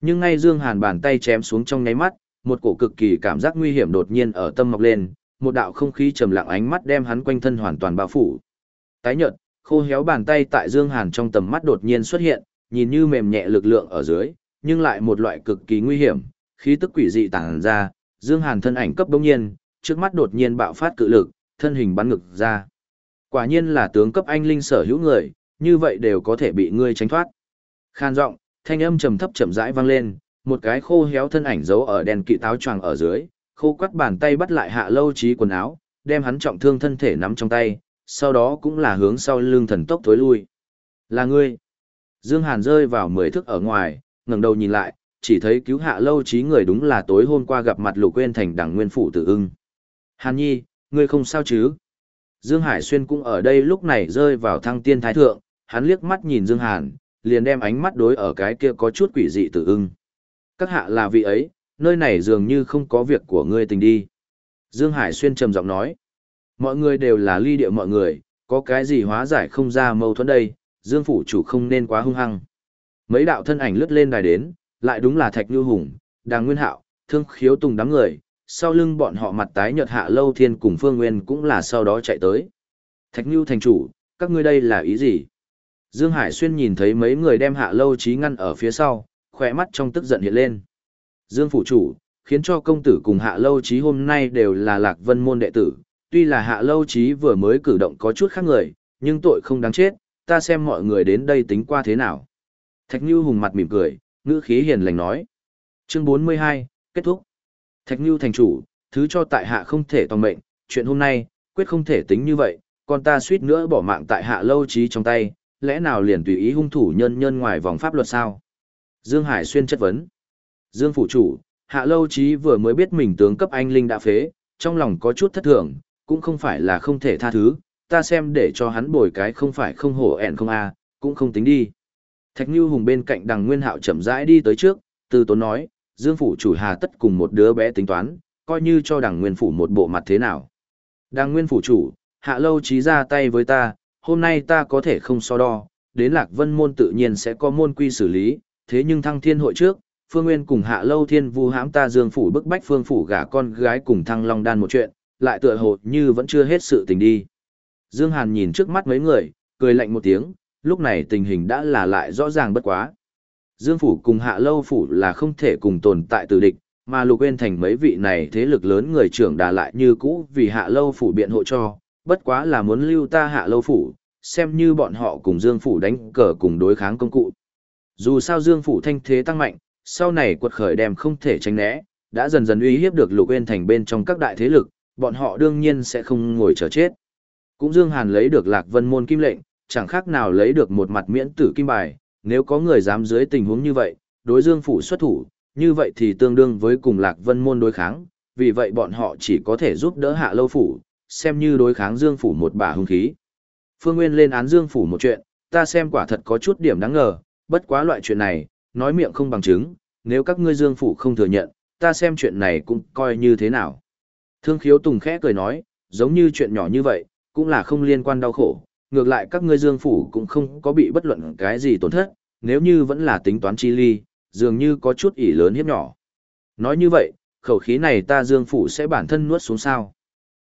Nhưng ngay Dương Hàn bàn tay chém xuống trong nháy mắt, một cổ cực kỳ cảm giác nguy hiểm đột nhiên ở tâm mọc lên, một đạo không khí trầm lặng ánh mắt đem hắn quanh thân hoàn toàn bao phủ. Tái nhợt, khô héo bàn tay tại Dương Hàn trong tầm mắt đột nhiên xuất hiện, nhìn như mềm nhẹ lực lượng ở dưới, nhưng lại một loại cực kỳ nguy hiểm, khí tức quỷ dị tàng ra, Dương Hàn thân ảnh cấp bỗng nhiên, trước mắt đột nhiên bạo phát cự lực, thân hình bắn ngực ra. Quả nhiên là tướng cấp anh linh sở hữu người, như vậy đều có thể bị ngươi tránh thoát. Khan giọng, thanh âm trầm thấp chậm rãi vang lên, một cái khô héo thân ảnh giấu ở đèn kỵ táo choàng ở dưới, khô quắt bàn tay bắt lại hạ lâu trí quần áo, đem hắn trọng thương thân thể nắm trong tay, sau đó cũng là hướng sau lưng thần tốc thối lui. Là ngươi. Dương Hàn rơi vào mười thước ở ngoài, ngẩng đầu nhìn lại, chỉ thấy cứu hạ lâu trí người đúng là tối hôm qua gặp mặt lục quên thành đảng nguyên phủ tử ưng. Hàn nhi, ngươi không sao chứ? Dương Hải Xuyên cũng ở đây lúc này rơi vào thăng tiên thái thượng, hắn liếc mắt nhìn Dương Hàn, liền đem ánh mắt đối ở cái kia có chút quỷ dị tử ưng. Các hạ là vị ấy, nơi này dường như không có việc của ngươi tình đi. Dương Hải Xuyên trầm giọng nói, mọi người đều là ly địa mọi người, có cái gì hóa giải không ra mâu thuẫn đây, Dương Phủ chủ không nên quá hung hăng. Mấy đạo thân ảnh lướt lên đài đến, lại đúng là Thạch Như Hùng, Đàng Nguyên Hạo, Thương Khiếu Tùng đám người, sau lưng bọn họ mặt tái nhợt hạ lâu thiên cùng Phương Nguyên cũng là sau đó chạy tới. Thạch Như thành chủ, các ngươi đây là ý gì? Dương Hải Xuyên nhìn thấy mấy người đem hạ lâu trí ngăn ở phía sau, khỏe mắt trong tức giận hiện lên. Dương Phủ Chủ, khiến cho công tử cùng hạ lâu trí hôm nay đều là lạc vân môn đệ tử, tuy là hạ lâu trí vừa mới cử động có chút khác người, nhưng tội không đáng chết, ta xem mọi người đến đây tính qua thế nào. Thạch Như hùng mặt mỉm cười, ngữ khí hiền lành nói. Chương 42, kết thúc. Thạch Nưu thành chủ, thứ cho tại hạ không thể tòng mệnh, chuyện hôm nay, quyết không thể tính như vậy, còn ta suýt nữa bỏ mạng tại hạ lâu trí trong tay, lẽ nào liền tùy ý hung thủ nhân nhân ngoài vòng pháp luật sao? Dương Hải xuyên chất vấn. Dương phủ chủ, hạ lâu trí vừa mới biết mình tướng cấp anh linh đã phế, trong lòng có chút thất thường, cũng không phải là không thể tha thứ, ta xem để cho hắn bồi cái không phải không hổ ẹn không a, cũng không tính đi. Thạch Nưu Hùng bên cạnh đằng Nguyên Hạo chậm rãi đi tới trước, từ tốn nói, Dương phủ chủ hà tất cùng một đứa bé tính toán, coi như cho đằng Nguyên phủ một bộ mặt thế nào. Đằng Nguyên phủ chủ, hạ lâu trí ra tay với ta, hôm nay ta có thể không so đo, đến Lạc Vân môn tự nhiên sẽ có môn quy xử lý, thế nhưng thăng thiên hội trước, Phương Nguyên cùng Hạ Lâu Thiên vu hãm ta Dương phủ bức bách Phương phủ gả con gái cùng thăng Long Đan một chuyện, lại tựa hồ như vẫn chưa hết sự tình đi. Dương Hàn nhìn trước mắt mấy người, cười lạnh một tiếng, lúc này tình hình đã là lại rõ ràng bất quá. Dương phủ cùng Hạ Lâu phủ là không thể cùng tồn tại từ địch, mà Lục Uyên thành mấy vị này thế lực lớn người trưởng đà lại như cũ vì Hạ Lâu phủ biện hộ cho, bất quá là muốn lưu ta Hạ Lâu phủ, xem như bọn họ cùng Dương phủ đánh cờ cùng đối kháng công cụ. Dù sao Dương phủ thanh thế tăng mạnh, sau này quật khởi đem không thể tránh né, đã dần dần uy hiếp được Lục Uyên thành bên trong các đại thế lực, bọn họ đương nhiên sẽ không ngồi chờ chết. Cũng Dương Hàn lấy được Lạc Vân môn kim lệnh, chẳng khác nào lấy được một mặt miễn tử kim bài, nếu có người dám dưới tình huống như vậy, đối Dương phủ xuất thủ, như vậy thì tương đương với cùng Lạc Vân môn đối kháng, vì vậy bọn họ chỉ có thể giúp đỡ Hạ Lâu phủ, xem như đối kháng Dương phủ một bà hung khí. Phương Nguyên lên án Dương phủ một chuyện, ta xem quả thật có chút điểm đáng ngờ, bất quá loại chuyện này, nói miệng không bằng chứng, nếu các ngươi Dương phủ không thừa nhận, ta xem chuyện này cũng coi như thế nào. Thương khiếu Tùng khẽ cười nói, giống như chuyện nhỏ như vậy, cũng là không liên quan đau khổ, ngược lại các ngươi Dương phủ cũng không có bị bất luận cái gì tổn thất, nếu như vẫn là tính toán chi ly, dường như có chút ỷ lớn hiếp nhỏ. Nói như vậy, khẩu khí này ta Dương phủ sẽ bản thân nuốt xuống sao.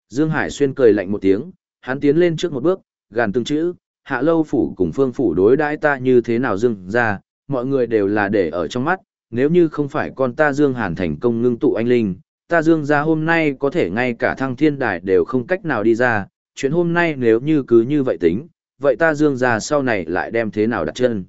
Dương Hải Xuyên cười lạnh một tiếng, hắn tiến lên trước một bước, gàn từng chữ, hạ lâu phủ cùng phương phủ đối đãi ta như thế nào Dương ra, mọi người đều là để ở trong mắt, nếu như không phải con ta Dương Hàn thành công ngưng tụ anh linh, ta Dương ra hôm nay có thể ngay cả thăng thiên đài đều không cách nào đi ra, chuyện hôm nay nếu như cứ như vậy tính, vậy ta Dương gia sau này lại đem thế nào đặt chân.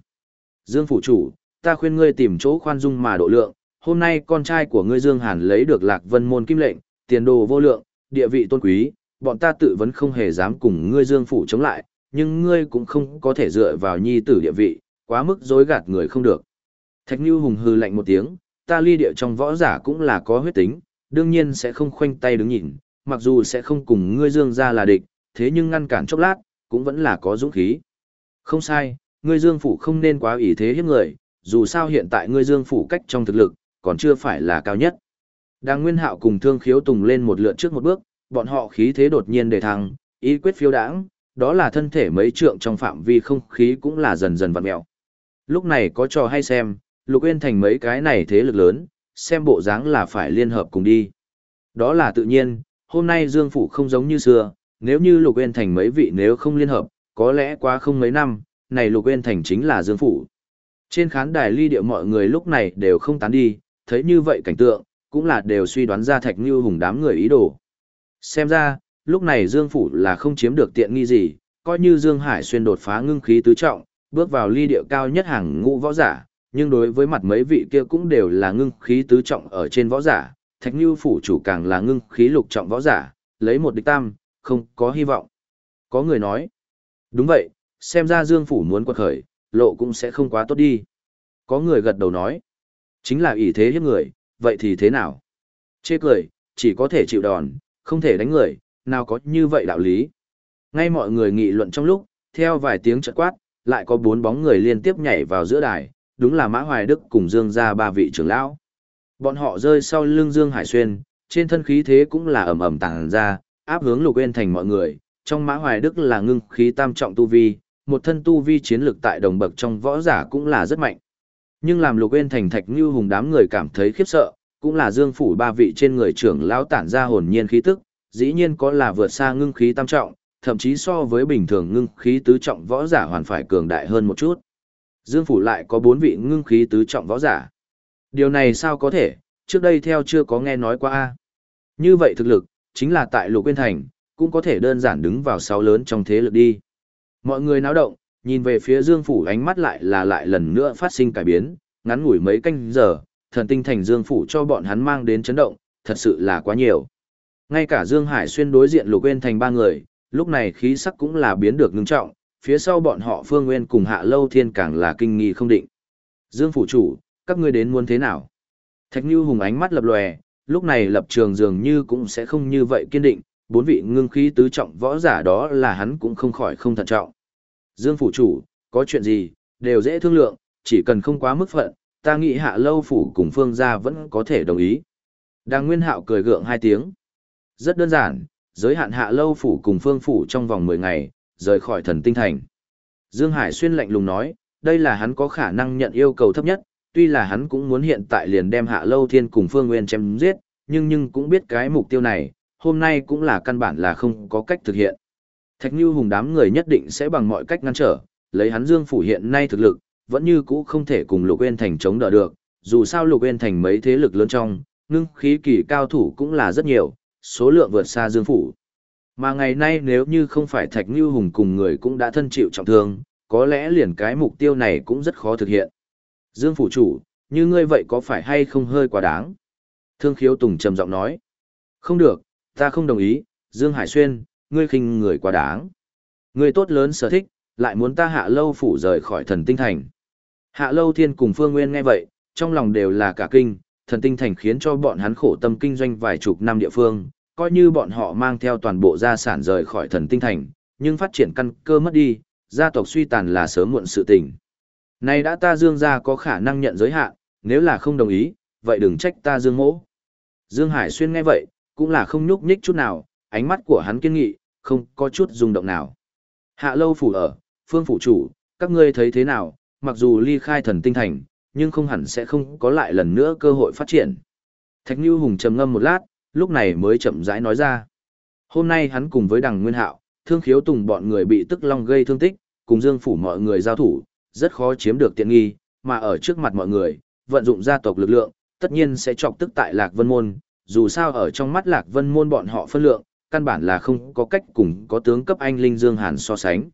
Dương phủ chủ, ta khuyên ngươi tìm chỗ khoan dung mà độ lượng, hôm nay con trai của ngươi Dương Hàn lấy được lạc vân môn kim lệnh, tiền đồ vô lượng, địa vị tôn quý, bọn ta tự vấn không hề dám cùng ngươi Dương phủ chống lại, nhưng ngươi cũng không có thể dựa vào nhi tử địa vị, quá mức dối gạt người không được. Thạch Nưu hùng hừ lạnh một tiếng, ta ly địa trong võ giả cũng là có huyết tính, đương nhiên sẽ không khoanh tay đứng nhìn, mặc dù sẽ không cùng ngươi Dương gia là địch, thế nhưng ngăn cản chốc lát, cũng vẫn là có dũng khí. Không sai, ngươi Dương phủ không nên quá ủy thế hiếp người, dù sao hiện tại ngươi Dương phủ cách trong thực lực, còn chưa phải là cao nhất. Đang Nguyên Hạo cùng Thương Khiếu Tùng lên một lượt trước một bước, bọn họ khí thế đột nhiên đề thăng, ý quyết phiêu đãng, đó là thân thể mấy trượng trong phạm vi không khí cũng là dần dần vặn mèo. Lúc này có trò hay xem, Lục yên thành mấy cái này thế lực lớn, xem bộ dáng là phải liên hợp cùng đi. Đó là tự nhiên, hôm nay Dương phủ không giống như xưa, nếu như Lục Uyên thành mấy vị nếu không liên hợp, có lẽ quá không mấy năm, này Lục Uyên thành chính là Dương phủ. Trên khán đài ly điệu mọi người lúc này đều không tán đi, thấy như vậy cảnh tượng, cũng là đều suy đoán ra Thạch Như Hùng đám người ý đồ. Xem ra, lúc này Dương Phủ là không chiếm được tiện nghi gì, coi như Dương Hải xuyên đột phá ngưng khí tứ trọng, bước vào ly điệu cao nhất hàng ngũ võ giả, nhưng đối với mặt mấy vị kia cũng đều là ngưng khí tứ trọng ở trên võ giả, Thạch Như Phủ chủ càng là ngưng khí lục trọng võ giả, lấy một địch tam, không có hy vọng. Có người nói, đúng vậy, xem ra Dương Phủ muốn quật khởi, lộ cũng sẽ không quá tốt đi. Có người gật đầu nói, chính là ý thế hiếp người, vậy thì thế nào? Chê cười, chỉ có thể chịu đòn, không thể đánh người, nào có như vậy đạo lý. Ngay mọi người nghị luận trong lúc, theo vài tiếng chợt quát, lại có bốn bóng người liên tiếp nhảy vào giữa đài, đúng là Mã Hoài Đức cùng Dương gia ba vị trưởng lão. Bọn họ rơi sau lưng Dương Hải Xuyên, trên thân khí thế cũng là ầm ầm tàng ra, áp hướng Lục Uyên thành mọi người, trong Mã Hoài Đức là ngưng khí tam trọng tu vi, một thân tu vi chiến lược tại đồng bậc trong võ giả cũng là rất mạnh. Nhưng làm Lục Uyên thành Thạch Như Hùng đám người cảm thấy khiếp sợ, cũng là Dương phủ ba vị trên người trưởng lão tản ra hồn nhiên khí tức, dĩ nhiên có là vượt xa ngưng khí tam trọng, thậm chí so với bình thường ngưng khí tứ trọng võ giả hoàn phải cường đại hơn một chút. Dương phủ lại có bốn vị ngưng khí tứ trọng võ giả. Điều này sao có thể, trước đây theo chưa có nghe nói qua a. Như vậy thực lực, chính là tại Lục Quyên Thành, cũng có thể đơn giản đứng vào sáu lớn trong thế lực đi. Mọi người náo động, nhìn về phía Dương phủ ánh mắt lại là lại lần nữa phát sinh cải biến, ngắn ngủi mấy canh giờ, thần tinh thành Dương phủ cho bọn hắn mang đến chấn động, thật sự là quá nhiều. Ngay cả Dương Hải xuyên đối diện Lục Quyên Thành ba người, lúc này khí sắc cũng là biến được ngưng trọng, phía sau bọn họ Phương Nguyên cùng Hạ Lâu Thiên càng là kinh nghi không định. Dương phủ chủ, các ngươi đến muốn thế nào? Thạch Như Hùng ánh mắt lập lòe, lúc này lập trường dường như cũng sẽ không như vậy kiên định, bốn vị ngưng khí tứ trọng võ giả đó là hắn cũng không khỏi không thận trọng. Dương phủ chủ, có chuyện gì, đều dễ thương lượng, chỉ cần không quá mức phận, ta nghĩ Hạ Lâu phủ cùng Phương gia vẫn có thể đồng ý. Đàng Nguyên Hạo cười gượng hai tiếng. Rất đơn giản, giới hạn Hạ Lâu phủ cùng Phương phủ trong vòng 10 ngày, rời khỏi thần tinh thành. Dương Hải Xuyên lạnh lùng nói, đây là hắn có khả năng nhận yêu cầu thấp nhất, tuy là hắn cũng muốn hiện tại liền đem Hạ Lâu Thiên cùng Phương Nguyên chém giết, nhưng nhưng cũng biết cái mục tiêu này, hôm nay cũng là căn bản là không có cách thực hiện. Thạch Như Hùng đám người nhất định sẽ bằng mọi cách ngăn trở, lấy hắn Dương phủ hiện nay thực lực, vẫn như cũ không thể cùng Lục Uyên Thành chống đỡ được, dù sao Lục Uyên Thành mấy thế lực lớn trong, ngưng khí kỳ cao thủ cũng là rất nhiều, số lượng vượt xa Dương phủ. Mà ngày nay nếu như không phải Thạch Như Hùng cùng người cũng đã thân chịu trọng thương, có lẽ liền cái mục tiêu này cũng rất khó thực hiện. Dương phủ chủ, như ngươi vậy có phải hay không hơi quá đáng? Thương khiếu Tùng trầm giọng nói. Không được, ta không đồng ý, Dương Hải Xuyên, ngươi khinh người quá đáng. Ngươi tốt lớn sở thích, lại muốn ta hạ lâu phủ rời khỏi thần tinh thành. Hạ lâu thiên cùng Phương Nguyên nghe vậy, trong lòng đều là cả kinh, thần tinh thành khiến cho bọn hắn khổ tâm kinh doanh vài chục năm địa phương, coi như bọn họ mang theo toàn bộ gia sản rời khỏi thần tinh thành, nhưng phát triển căn cơ mất đi, gia tộc suy tàn là sớm muộn sự tình. Này đã ta Dương gia có khả năng nhận giới hạn, nếu là không đồng ý, vậy đừng trách ta Dương mỗ. Dương Hải Xuyên nghe vậy, cũng là không nhúc nhích chút nào, ánh mắt của hắn kiên nghị, không có chút rung động nào. Hạ lâu phủ ở, phương phủ chủ, các ngươi thấy thế nào, mặc dù ly khai thần tinh thành, nhưng không hẳn sẽ không có lại lần nữa cơ hội phát triển. Thạch Như Hùng trầm ngâm một lát, lúc này mới chậm rãi nói ra. Hôm nay hắn cùng với đằng Nguyên Hạo, thương khiếu tùng bọn người bị tức long gây thương tích, cùng dương phủ mọi người giao thủ, rất khó chiếm được tiện nghi, mà ở trước mặt mọi người, vận dụng gia tộc lực lượng, tất nhiên sẽ chọc tức tại Lạc Vân Môn, dù sao ở trong mắt Lạc Vân Môn bọn họ phân lượng, căn bản là không có cách cùng có tướng cấp anh Linh Dương Hàn so sánh.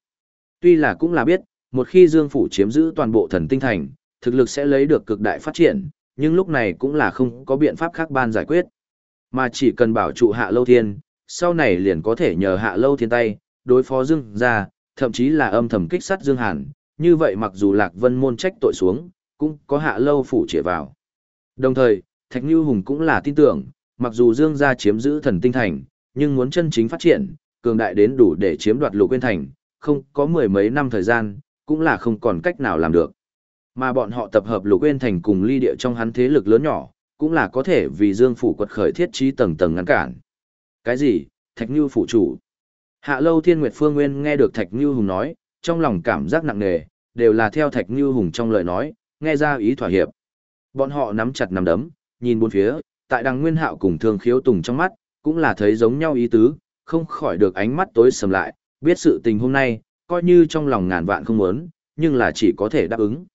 Tuy là cũng là biết, một khi Dương Phủ chiếm giữ toàn bộ thần tinh thành, thực lực sẽ lấy được cực đại phát triển, nhưng lúc này cũng là không có biện pháp khác ban giải quyết. Mà chỉ cần bảo trụ hạ lâu thiên, sau này liền có thể nhờ hạ lâu thiên tay, đối phó Dương ra, thậm chí là âm thầm kích sát Dương Hàn, như vậy mặc dù Lạc Vân môn trách tội xuống, cũng có hạ lâu phủ trịa vào. Đồng thời, Thạch Như Hùng cũng là tin tưởng, mặc dù Dương gia chiếm giữ thần tinh thành, nhưng muốn chân chính phát triển, cường đại đến đủ để chiếm đoạt lục quên thành, không có mười mấy năm thời gian, cũng là không còn cách nào làm được. Mà bọn họ tập hợp lục quên thành cùng ly địa trong hắn thế lực lớn nhỏ, cũng là có thể vì Dương phủ quật khởi thiết trí tầng tầng ngăn cản. Cái gì? Thạch Như phủ chủ. Hạ Lâu Thiên Nguyệt Phương Nguyên nghe được Thạch Như Hùng nói, trong lòng cảm giác nặng nề, đều là theo Thạch Như Hùng trong lời nói, nghe ra ý thỏa hiệp. Bọn họ nắm chặt nắm đấm, nhìn bốn phía, tại đằng Nguyên Hạo cùng Thương Khiếu Tùng trong mắt, cũng là thấy giống nhau ý tứ, không khỏi được ánh mắt tối sầm lại, biết sự tình hôm nay, coi như trong lòng ngàn vạn không muốn, nhưng là chỉ có thể đáp ứng.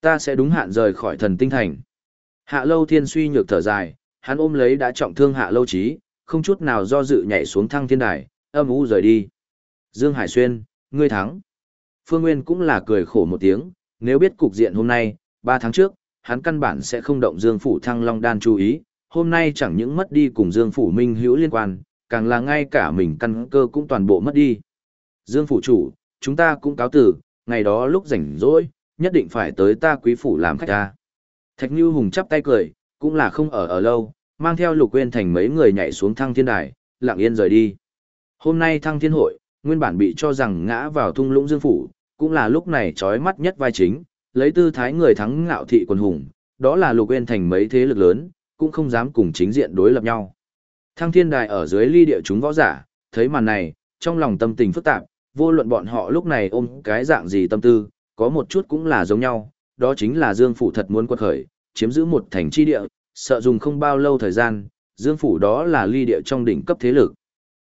Ta sẽ đúng hạn rời khỏi thần tinh thành. Hạ lâu thiên suy nhược thở dài, hắn ôm lấy đã trọng thương hạ lâu trí, không chút nào do dự nhảy xuống thăng thiên đài, âm u rời đi. Dương Hải Xuyên, ngươi thắng. Phương Nguyên cũng là cười khổ một tiếng, nếu biết cục diện hôm nay, ba tháng trước, hắn căn bản sẽ không động Dương Phủ Thăng Long Đan chú ý, hôm nay chẳng những mất đi cùng Dương Phủ Minh hữu liên quan, càng là ngay cả mình căn cơ cũng toàn bộ mất đi. Dương Phủ Chủ, chúng ta cũng cáo tử, ngày đó lúc rảnh rỗi, nhất định phải tới ta quý phủ làm khách ta. Thạch Như Hùng chắp tay cười, cũng là không ở ở lâu, mang theo lục quên thành mấy người nhảy xuống thăng thiên đài, lặng yên rời đi. Hôm nay thăng thiên hội, nguyên bản bị cho rằng ngã vào thung lũng dương phủ, cũng là lúc này trói mắt nhất vai chính, lấy tư thái người thắng ngạo thị quần hùng, đó là lục quên thành mấy thế lực lớn, cũng không dám cùng chính diện đối lập nhau. Thăng thiên đài ở dưới ly địa chúng võ giả, thấy màn này, trong lòng tâm tình phức tạp, vô luận bọn họ lúc này ôm cái dạng gì tâm tư, có một chút cũng là giống nhau, đó chính là Dương Phủ thật muốn quật khởi, chiếm giữ một thành chi địa, sợ dùng không bao lâu thời gian, Dương Phủ đó là ly địa trong đỉnh cấp thế lực.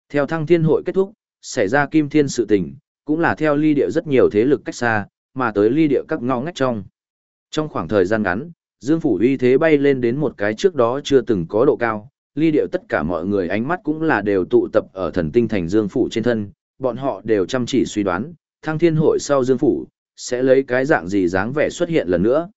Theo thăng thiên hội kết thúc, xảy ra kim thiên sự tình, cũng là theo ly địa rất nhiều thế lực cách xa, mà tới ly địa các ngõ ngách trong. Trong khoảng thời gian ngắn, Dương Phủ uy thế bay lên đến một cái trước đó chưa từng có độ cao, ly điệu tất cả mọi người ánh mắt cũng là đều tụ tập ở thần tinh thành Dương Phủ trên thân, bọn họ đều chăm chỉ suy đoán, thăng thiên hội sau Dương Phủ, sẽ lấy cái dạng gì dáng vẻ xuất hiện lần nữa.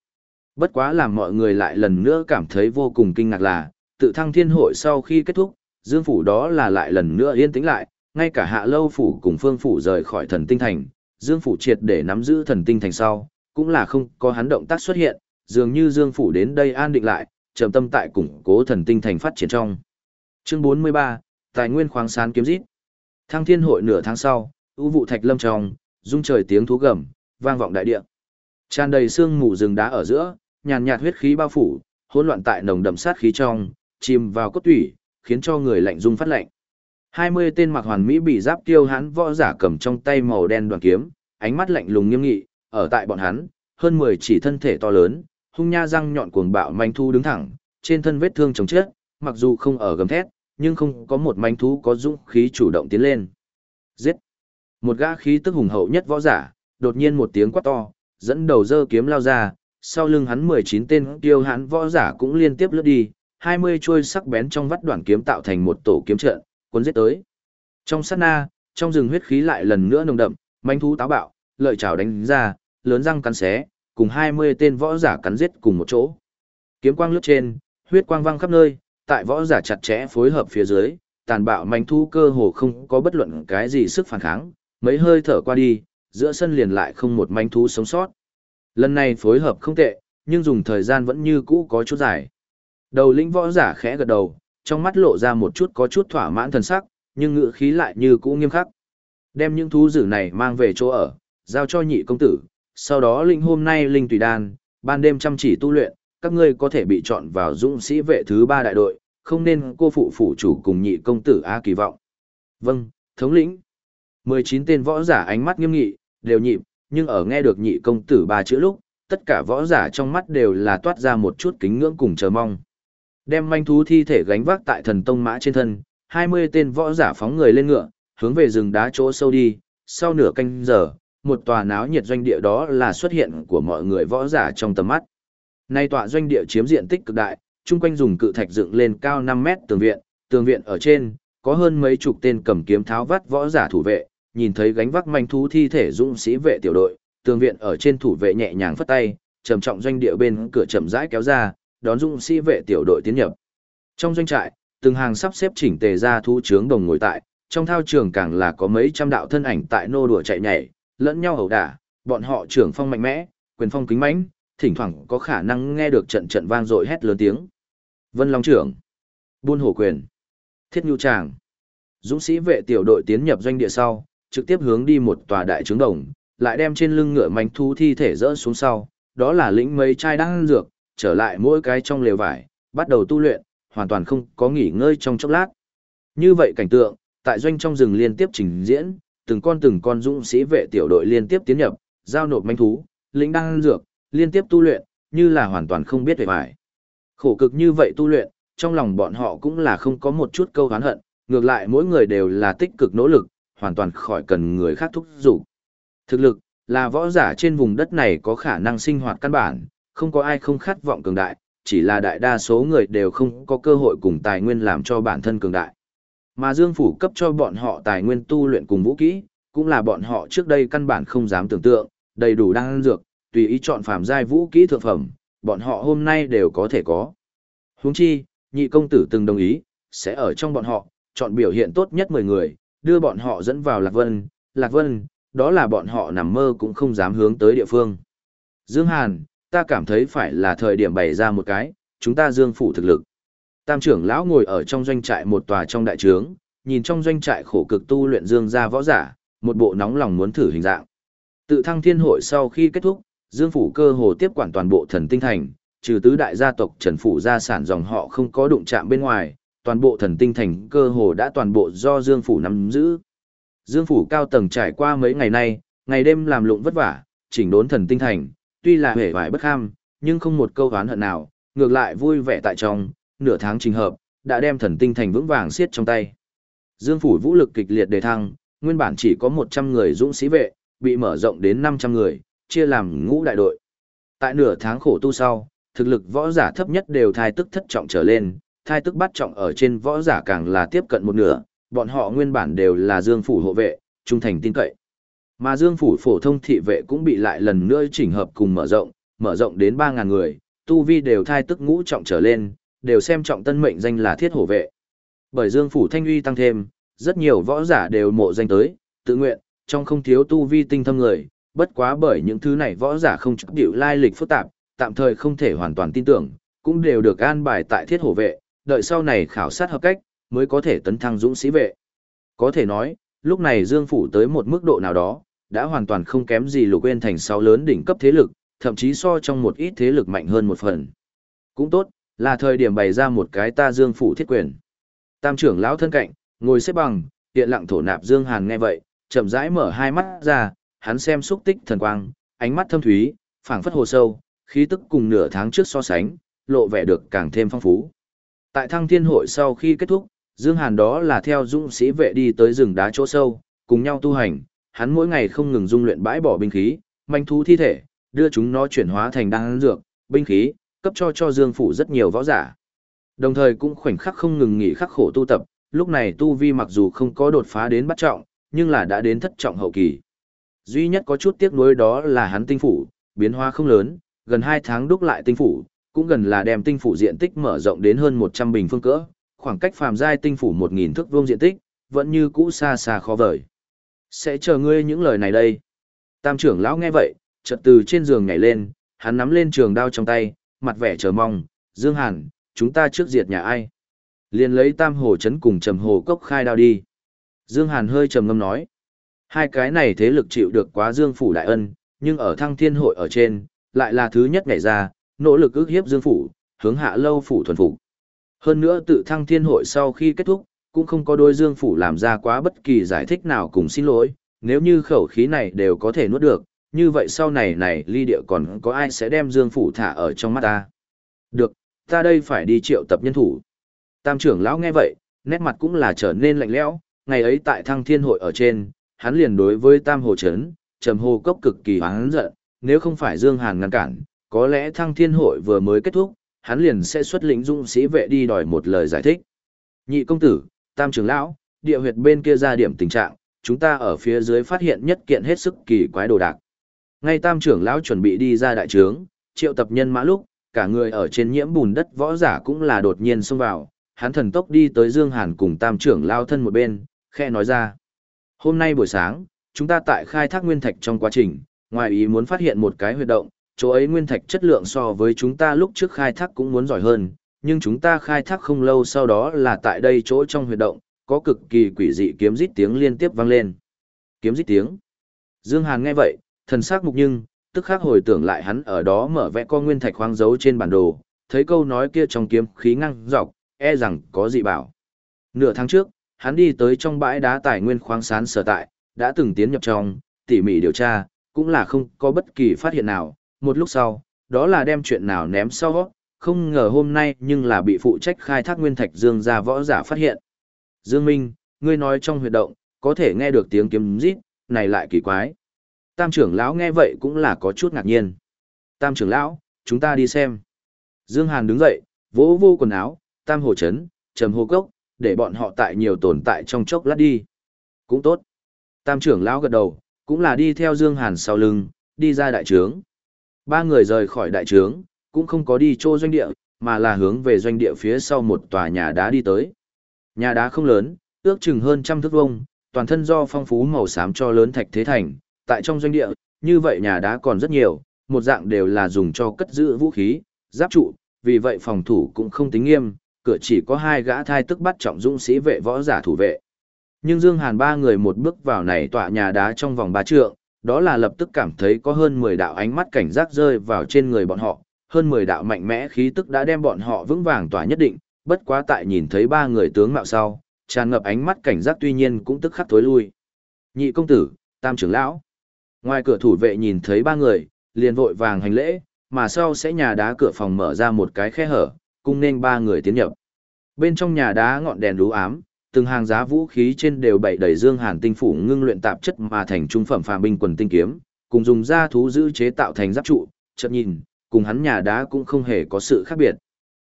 Bất quá làm mọi người lại lần nữa cảm thấy vô cùng kinh ngạc là, tự thăng thiên hội sau khi kết thúc, Dương Phủ đó là lại lần nữa yên tĩnh lại, ngay cả hạ lâu phủ cùng phương phủ rời khỏi thần tinh thành, Dương Phủ triệt để nắm giữ thần tinh thành sau, cũng là không có hắn động tác xuất hiện, dường như Dương Phủ đến đây an định lại, trầm tâm tại củng cố thần tinh thành phát triển trong. Chương 43, Tài nguyên khoáng sản kiếm giết Thăng thiên hội nửa tháng sau, ưu vụ thạch lâm trong, rung trời tiếng thú gầm, vang vọng đại địa. Tràn đầy sương mù rừng đá ở giữa, nhàn nhạt huyết khí bao phủ, hỗn loạn tại nồng đậm sát khí trong, chìm vào cốt tủy, khiến cho người lạnh rung phát lạnh. 20 tên mặc hoàn mỹ bị giáp tiêu hán võ giả cầm trong tay màu đen đoàn kiếm, ánh mắt lạnh lùng nghiêm nghị, ở tại bọn hắn, hơn 10 chỉ thân thể to lớn, hung nha răng nhọn cuồng bạo manh thu đứng thẳng, trên thân vết thương chồng chết, mặc dù không ở gầm thét, nhưng không có một manh thú có dũng khí chủ động tiến lên. Giết! Một gã khí tức hùng hậu nhất võ giả, đột nhiên một tiếng quát to, dẫn đầu dơ kiếm lao ra, sau lưng hắn 19 tên tiêu hán võ giả cũng liên tiếp lướt đi, 20 chuôi sắc bén trong vắt đoạn kiếm tạo thành một tổ kiếm trận, cuốn giết tới. Trong sát na, trong rừng huyết khí lại lần nữa nồng đậm, manh thú táo bạo, lợi chảo đánh ra, lớn răng cắn xé, cùng 20 tên võ giả cắn giết cùng một chỗ. Kiếm quang lướt trên, huyết quang văng khắp nơi, tại võ giả chặt chẽ phối hợp phía dưới, tàn bạo manh thú cơ hồ không có bất luận cái gì sức phản kháng, mấy hơi thở qua đi, giữa sân liền lại không một manh thú sống sót. Lần này phối hợp không tệ, nhưng dùng thời gian vẫn như cũ có chút dài. Đầu lĩnh võ giả khẽ gật đầu, trong mắt lộ ra một chút có chút thỏa mãn thần sắc, nhưng ngựa khí lại như cũ nghiêm khắc. Đem những thú dữ này mang về chỗ ở, giao cho nhị công tử, sau đó linh hôm nay linh tùy đan, ban đêm chăm chỉ tu luyện, các ngươi có thể bị chọn vào dũng sĩ vệ thứ ba đại đội, không nên cô phụ phủ chủ cùng nhị công tử A kỳ vọng. Vâng, thống lĩnh. 19 tên võ giả ánh mắt nghiêm nghị, đều nhịp, nhưng ở nghe được nhị công tử ba chữ lúc, tất cả võ giả trong mắt đều là toát ra một chút kính ngưỡng cùng chờ mong. Đem manh thú thi thể gánh vác tại thần tông mã trên thân, 20 tên võ giả phóng người lên ngựa, hướng về rừng đá chỗ sâu đi, sau nửa canh giờ, một tòa náo nhiệt doanh địa đó là xuất hiện của mọi người võ giả trong tầm mắt. Nay tòa doanh địa chiếm diện tích cực đại, chung quanh dùng cự thạch dựng lên cao 5 mét tường viện, tường viện ở trên, có hơn mấy chục tên cầm kiếm tháo vắt võ giả thủ vệ, nhìn thấy gánh vác manh thú thi thể dũng sĩ vệ tiểu đội, tường viện ở trên thủ vệ nhẹ nhàng phất tay, trầm trọng doanh địa bên cửa chậm rãi kéo ra, đón dũng sĩ vệ tiểu đội tiến nhập. Trong doanh trại, từng hàng sắp xếp chỉnh tề ra thú trướng đồng ngồi tại, trong thao trường càng là có mấy trăm đạo thân ảnh tại nô đùa chạy nhảy, lẫn nhau ẩu đả, bọn họ trưởng phong mạnh mẽ, quyền phong kính mãnh, thỉnh thoảng có khả năng nghe được trận trận vang dội hét lớn tiếng. Vân Long trưởng, Buôn Hổ quyền, Thiết Nhu tràng. Dũng sĩ vệ tiểu đội tiến nhập doanh địa sau, trực tiếp hướng đi một tòa đại trướng đồng, lại đem trên lưng ngựa mảnh thú thi thể rỡ xuống sau, đó là lĩnh mấy chai đang dược, trở lại mỗi cái trong lều vải, bắt đầu tu luyện, hoàn toàn không có nghỉ ngơi trong chốc lát. Như vậy cảnh tượng, tại doanh trong rừng liên tiếp trình diễn, từng con từng con dũng sĩ vệ tiểu đội liên tiếp tiến nhập, giao nộp manh thú, lĩnh đang dược, liên tiếp tu luyện, như là hoàn toàn không biết về vải. Khổ cực như vậy tu luyện, trong lòng bọn họ cũng là không có một chút câu hán hận, ngược lại mỗi người đều là tích cực nỗ lực, hoàn toàn khỏi cần người khác thúc giục. Thực lực Là võ giả trên vùng đất này có khả năng sinh hoạt căn bản, không có ai không khát vọng cường đại, chỉ là đại đa số người đều không có cơ hội cùng tài nguyên làm cho bản thân cường đại. Mà Dương Phủ cấp cho bọn họ tài nguyên tu luyện cùng vũ kỹ, cũng là bọn họ trước đây căn bản không dám tưởng tượng, đầy đủ đan dược, tùy ý chọn phàm giai vũ kỹ thượng phẩm, bọn họ hôm nay đều có thể có. Huống chi, nhị công tử từng đồng ý, sẽ ở trong bọn họ, chọn biểu hiện tốt nhất 10 người, đưa bọn họ dẫn vào Lạc Vân, Lạc Vân, đó là bọn họ nằm mơ cũng không dám hướng tới địa phương. Dương Hàn, ta cảm thấy phải là thời điểm bày ra một cái, chúng ta dương phủ thực lực. Tam trưởng lão ngồi ở trong doanh trại một tòa trong đại trướng, nhìn trong doanh trại khổ cực tu luyện dương gia võ giả, một bộ nóng lòng muốn thử hình dạng. Tự thăng thiên hội sau khi kết thúc, dương phủ cơ hồ tiếp quản toàn bộ thần tinh thành, trừ tứ đại gia tộc Trần phủ gia sản dòng họ không có đụng chạm bên ngoài, toàn bộ thần tinh thành cơ hồ đã toàn bộ do Dương Phủ nắm giữ. Dương Phủ cao tầng trải qua mấy ngày nay, ngày đêm làm lụng vất vả, chỉnh đốn thần tinh thành, tuy là hề vải bất ham, nhưng không một câu oán hận nào, ngược lại vui vẻ tại trong, nửa tháng trình hợp, đã đem thần tinh thành vững vàng siết trong tay. Dương Phủ vũ lực kịch liệt đề thăng, nguyên bản chỉ có 100 người dũng sĩ vệ, bị mở rộng đến 500 người, chia làm ngũ đại đội. Tại nửa tháng khổ tu sau, thực lực võ giả thấp nhất đều thai tức thất trọng trở lên, thai tức bắt trọng ở trên võ giả càng là tiếp cận một nửa, bọn họ nguyên bản đều là Dương phủ hộ vệ, trung thành tin cậy. Mà Dương phủ phổ thông thị vệ cũng bị lại lần nữa chỉnh hợp cùng mở rộng, mở rộng đến 3000 người, tu vi đều thai tức ngũ trọng trở lên, đều xem trọng tân mệnh danh là thiết hổ vệ. Bởi Dương phủ thanh uy tăng thêm, rất nhiều võ giả đều mộ danh tới, tự nguyện, trong không thiếu tu vi tinh thâm người, bất quá bởi những thứ này võ giả không chấp điệu lai lịch phức tạp, tạm thời không thể hoàn toàn tin tưởng, cũng đều được an bài tại thiết hổ vệ, đợi sau này khảo sát hợp cách, mới có thể tấn thăng dũng sĩ vệ. Có thể nói, lúc này Dương Phủ tới một mức độ nào đó, đã hoàn toàn không kém gì lục Uyên thành sáu lớn đỉnh cấp thế lực, thậm chí so trong một ít thế lực mạnh hơn một phần. Cũng tốt, là thời điểm bày ra một cái ta Dương Phủ thiết quyền. Tam trưởng lão thân cạnh, ngồi xếp bằng, hiện lặng thổ nạp Dương Hàn nghe vậy, chậm rãi mở hai mắt ra, hắn xem xúc tích thần quang, ánh mắt thâm thúy, phảng phất hồ sâu, khí tức cùng nửa tháng trước so sánh, lộ vẻ được càng thêm phong phú. Tại thăng thiên hội sau khi kết thúc, Dương Hàn đó là theo dũng sĩ vệ đi tới rừng đá chỗ sâu, cùng nhau tu hành, hắn mỗi ngày không ngừng dung luyện bãi bỏ binh khí, manh thú thi thể, đưa chúng nó chuyển hóa thành đan dược, binh khí, cấp cho cho Dương phủ rất nhiều võ giả. Đồng thời cũng khoảnh khắc không ngừng nghỉ khắc khổ tu tập, lúc này tu vi mặc dù không có đột phá đến bắt trọng, nhưng là đã đến thất trọng hậu kỳ. Duy nhất có chút tiếc nuối đó là hắn tinh phủ, biến hóa không lớn, gần 2 tháng đúc lại tinh phủ, cũng gần là đem tinh phủ diện tích mở rộng đến hơn 100 bình phương cỡ, khoảng cách phàm giai tinh phủ 1000 thước vuông diện tích, vẫn như cũ xa xa khó vời. Sẽ chờ ngươi những lời này đây. Tam trưởng lão nghe vậy, chợt từ trên giường nhảy lên, hắn nắm lên trường đao trong tay, mặt vẻ chờ mong, Dương Hàn, chúng ta trước diệt nhà ai? Liền lấy tam hồ chấn cùng trầm hồ cốc khai đao đi. Dương Hàn hơi trầm ngâm nói. Hai cái này thế lực chịu được quá Dương Phủ đại ân, nhưng ở thăng thiên hội ở trên, lại là thứ nhất nhảy ra, nỗ lực ức hiếp Dương Phủ, hướng hạ lâu phủ thuần phục. Hơn nữa tự thăng thiên hội sau khi kết thúc, cũng không có đôi Dương Phủ làm ra quá bất kỳ giải thích nào cùng xin lỗi, nếu như khẩu khí này đều có thể nuốt được, như vậy sau này này ly địa còn có ai sẽ đem Dương Phủ thả ở trong mắt ta. Được, ta đây phải đi triệu tập nhân thủ. Tam trưởng lão nghe vậy, nét mặt cũng là trở nên lạnh lẽo, ngày ấy tại thăng thiên hội ở trên, hắn liền đối với Tam Hồ Trấn, Trầm Hồ Cốc cực kỳ hoáng giận, nếu không phải Dương Hàn ngăn cản, có lẽ thăng thiên hội vừa mới kết thúc, hắn liền sẽ xuất lĩnh dũng sĩ vệ đi đòi một lời giải thích. Nhị công tử, tam trưởng lão, địa huyệt bên kia ra điểm tình trạng, chúng ta ở phía dưới phát hiện nhất kiện hết sức kỳ quái đồ đạc. Ngay tam trưởng lão chuẩn bị đi ra đại trướng, triệu tập nhân mã lúc, cả người ở trên nhiễm bùn đất võ giả cũng là đột nhiên xông vào, hắn thần tốc đi tới Dương Hàn cùng tam trưởng lão thân một bên, khe nói ra. Hôm nay buổi sáng, chúng ta tại khai thác nguyên thạch trong quá trình, ngoài ý muốn phát hiện một cái huyệt động, chỗ ấy nguyên thạch chất lượng so với chúng ta lúc trước khai thác cũng muốn giỏi hơn, nhưng chúng ta khai thác không lâu sau đó là tại đây chỗ trong huyệt động, có cực kỳ quỷ dị kiếm rít tiếng liên tiếp vang lên. Kiếm rít tiếng. Dương Hàn nghe vậy, thần sắc mục nhưng, tức khắc hồi tưởng lại hắn ở đó mở vẽ con nguyên thạch khoáng dấu trên bản đồ, thấy câu nói kia trong kiếm khí ngăng dọc, e rằng có dị bảo. Nửa tháng trước, hắn đi tới trong bãi đá tài nguyên khoáng sán sở tại, đã từng tiến nhập trong, tỉ mỉ điều tra, cũng là không có bất kỳ phát hiện nào, một lúc sau, đó là đem chuyện nào ném sau, không ngờ hôm nay nhưng là bị phụ trách khai thác nguyên thạch Dương gia võ giả phát hiện. Dương Minh, ngươi nói trong huyệt động, có thể nghe được tiếng kiếm rít, này lại kỳ quái. Tam trưởng lão nghe vậy cũng là có chút ngạc nhiên. Tam trưởng lão, chúng ta đi xem. Dương Hàn đứng dậy, vỗ vô quần áo, tam hồ chấn, trầm hồ cốc, để bọn họ tại nhiều tồn tại trong chốc lát đi. Cũng tốt. Tam trưởng lão gật đầu, cũng là đi theo Dương Hàn sau lưng, đi ra đại trướng. Ba người rời khỏi đại trướng, cũng không có đi chỗ doanh địa, mà là hướng về doanh địa phía sau một tòa nhà đá đi tới. Nhà đá không lớn, ước chừng hơn trăm thước vuông, toàn thân do phong phú màu xám cho lớn thạch thế thành, tại trong doanh địa, như vậy nhà đá còn rất nhiều, một dạng đều là dùng cho cất giữ vũ khí, giáp trụ, vì vậy phòng thủ cũng không tính nghiêm, cửa chỉ có hai gã thai tức bắt trọng dũng sĩ vệ võ giả thủ vệ. Nhưng Dương Hàn ba người một bước vào này tọa nhà đá trong vòng ba trượng, đó là lập tức cảm thấy có hơn 10 đạo ánh mắt cảnh giác rơi vào trên người bọn họ, hơn 10 đạo mạnh mẽ khí tức đã đem bọn họ vững vàng tỏa nhất định, bất quá tại nhìn thấy ba người tướng mạo sau, tràn ngập ánh mắt cảnh giác tuy nhiên cũng tức khắc thối lui. Nhị công tử, tam trưởng lão. Ngoài cửa thủ vệ nhìn thấy ba người, liền vội vàng hành lễ, mà sau sẽ nhà đá cửa phòng mở ra một cái khe hở, cung nên ba người tiến nhập. Bên trong nhà đá ngọn đèn đú ám, từng hàng giá vũ khí trên đều bày đầy dương hàn tinh phủ ngưng luyện tạp chất mà thành trung phẩm phàm binh quần tinh kiếm, cùng dùng da thú giữ chế tạo thành giáp trụ, chợt nhìn, cùng hắn nhà đá cũng không hề có sự khác biệt.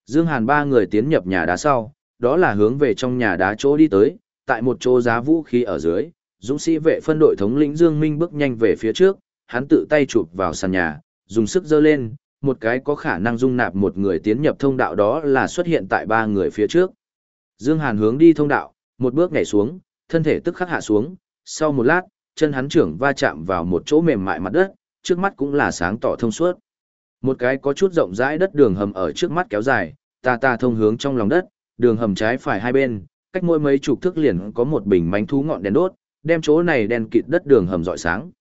Dương Hàn ba người tiến nhập nhà đá sau, đó là hướng về trong nhà đá chỗ đi tới, tại một chỗ giá vũ khí ở dưới, dũng sĩ vệ phân đội thống lĩnh Dương Minh bước nhanh về phía trước, hắn tự tay chụp vào sàn nhà, dùng sức giơ lên, một cái có khả năng dung nạp một người tiến nhập thông đạo đó là xuất hiện tại ba người phía trước. Dương Hàn hướng đi thông đạo, một bước nhảy xuống, thân thể tức khắc hạ xuống, sau một lát, chân hắn trưởng va chạm vào một chỗ mềm mại mặt đất, trước mắt cũng là sáng tỏ thông suốt. Một cái có chút rộng rãi đất đường hầm ở trước mắt kéo dài, ta ta thông hướng trong lòng đất, đường hầm trái phải hai bên, cách mỗi mấy chục thước liền có một bình mánh thú ngọn đèn đốt, đem chỗ này đèn kịt đất đường hầm rọi sáng.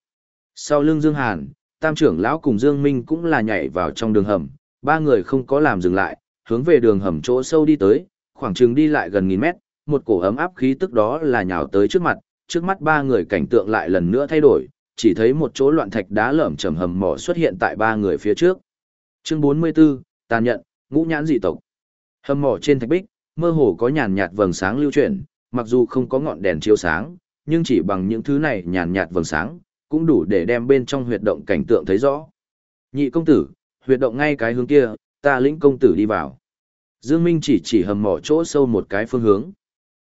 Sau lưng Dương Hàn, Tam trưởng lão cùng Dương Minh cũng là nhảy vào trong đường hầm, ba người không có làm dừng lại, hướng về đường hầm chỗ sâu đi tới, khoảng chừng đi lại gần nghìn mét, một cổ ấm áp khí tức đó là nhào tới trước mặt, trước mắt ba người cảnh tượng lại lần nữa thay đổi, chỉ thấy một chỗ loạn thạch đá lởm chởm hầm mỏ xuất hiện tại ba người phía trước. Chương 44, tàn nhận, ngũ nhãn dị tộc. Hầm mỏ trên thạch bích, mơ hồ có nhàn nhạt vầng sáng lưu chuyển, mặc dù không có ngọn đèn chiếu sáng, nhưng chỉ bằng những thứ này nhàn nhạt vầng sáng, cũng đủ để đem bên trong huyệt động cảnh tượng thấy rõ. Nhị công tử, huyệt động ngay cái hướng kia, ta lĩnh công tử đi vào. Dương Minh chỉ chỉ hầm mỏ chỗ sâu một cái phương hướng.